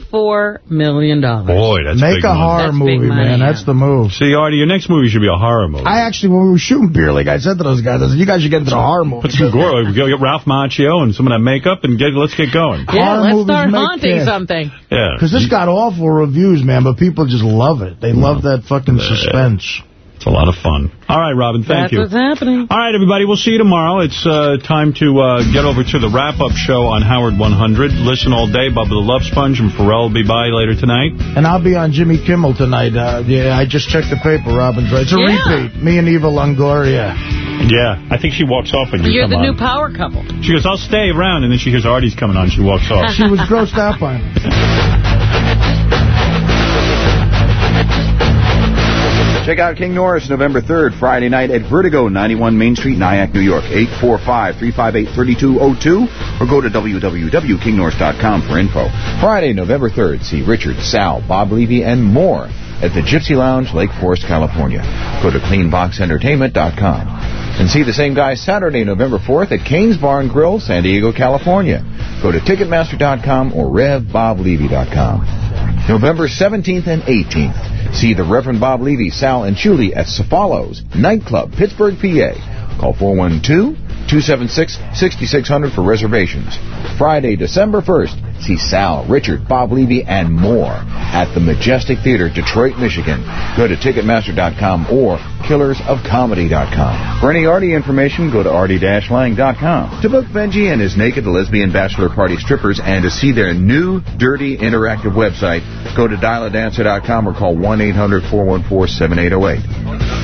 Speaker 2: $34 million.
Speaker 1: Boy, that's
Speaker 3: Make
Speaker 1: big
Speaker 3: a
Speaker 1: money.
Speaker 3: horror
Speaker 2: That's big
Speaker 3: movie,
Speaker 2: money,
Speaker 3: man.
Speaker 2: yeah.
Speaker 3: That's the move.
Speaker 1: See, Artie, your next movie should be a horror movie.
Speaker 3: I actually, when we were shooting Beer League, I said to those guys, I said, you guys should get into the horror movie.
Speaker 1: Put some gore. We go get Ralph Macchio and some of that makeup and get let's get going.
Speaker 2: Yeah,
Speaker 3: Horror
Speaker 2: let's
Speaker 3: movies
Speaker 2: start
Speaker 3: make
Speaker 2: haunting
Speaker 3: cash.
Speaker 2: something.
Speaker 1: Yeah.
Speaker 3: Because this got awful reviews, man, but people just love it. They love that fucking suspense.
Speaker 1: It's a lot of fun. All right, Robin, thank
Speaker 2: That's
Speaker 1: you.
Speaker 2: what's happening.
Speaker 1: All right, everybody, we'll see you tomorrow. It's uh, time to uh, get over to the wrap-up show on Howard 100. Listen all day. Bubba the Love Sponge and Pharrell will be by later tonight.
Speaker 3: And I'll be on Jimmy Kimmel tonight. Uh, yeah, I just checked the paper, Robin's right. It's a
Speaker 2: Yeah.
Speaker 3: repeat. Me and Eva Longoria.
Speaker 1: Yeah, I think she walks off when you
Speaker 2: You're
Speaker 1: come
Speaker 2: the
Speaker 1: on.
Speaker 2: new power couple.
Speaker 1: She goes, I'll stay around, and then she hears Artie's coming on. She walks off.
Speaker 3: She was grossed out by me. [LAUGHS]
Speaker 15: Check out King Norris November 3rd, Friday night at Vertigo, 91 Main Street, Nyack, New York, 845-358-3202, or go to www.kingnorris.com for info. Friday, November 3rd, see Richard, Sal, Bob Levy, and more at the Gypsy Lounge, Lake Forest, California. Go to cleanboxentertainment.com. And see the same guy Saturday, November 4th at Kane's Barn Grill, San Diego, California. Go to Ticketmaster.com or RevBobLevy.com. November 17th and 18th, see the Reverend Bob Levy, Sal, and Julie at Cefalo's Nightclub, Pittsburgh, PA. Call 412-276-6600 for reservations. Friday, December 1st, see Sal, Richard, Bob Levy, and more at the Majestic Theater, Detroit, Michigan. Go to Ticketmaster.com or KillersOfComedy.com. For any Artie information, go to Artie-Lange.com. To book Benji and his naked lesbian bachelor party strippers and to see their new, dirty, interactive website, go to dialadancer.com or call 1-800-414-7808.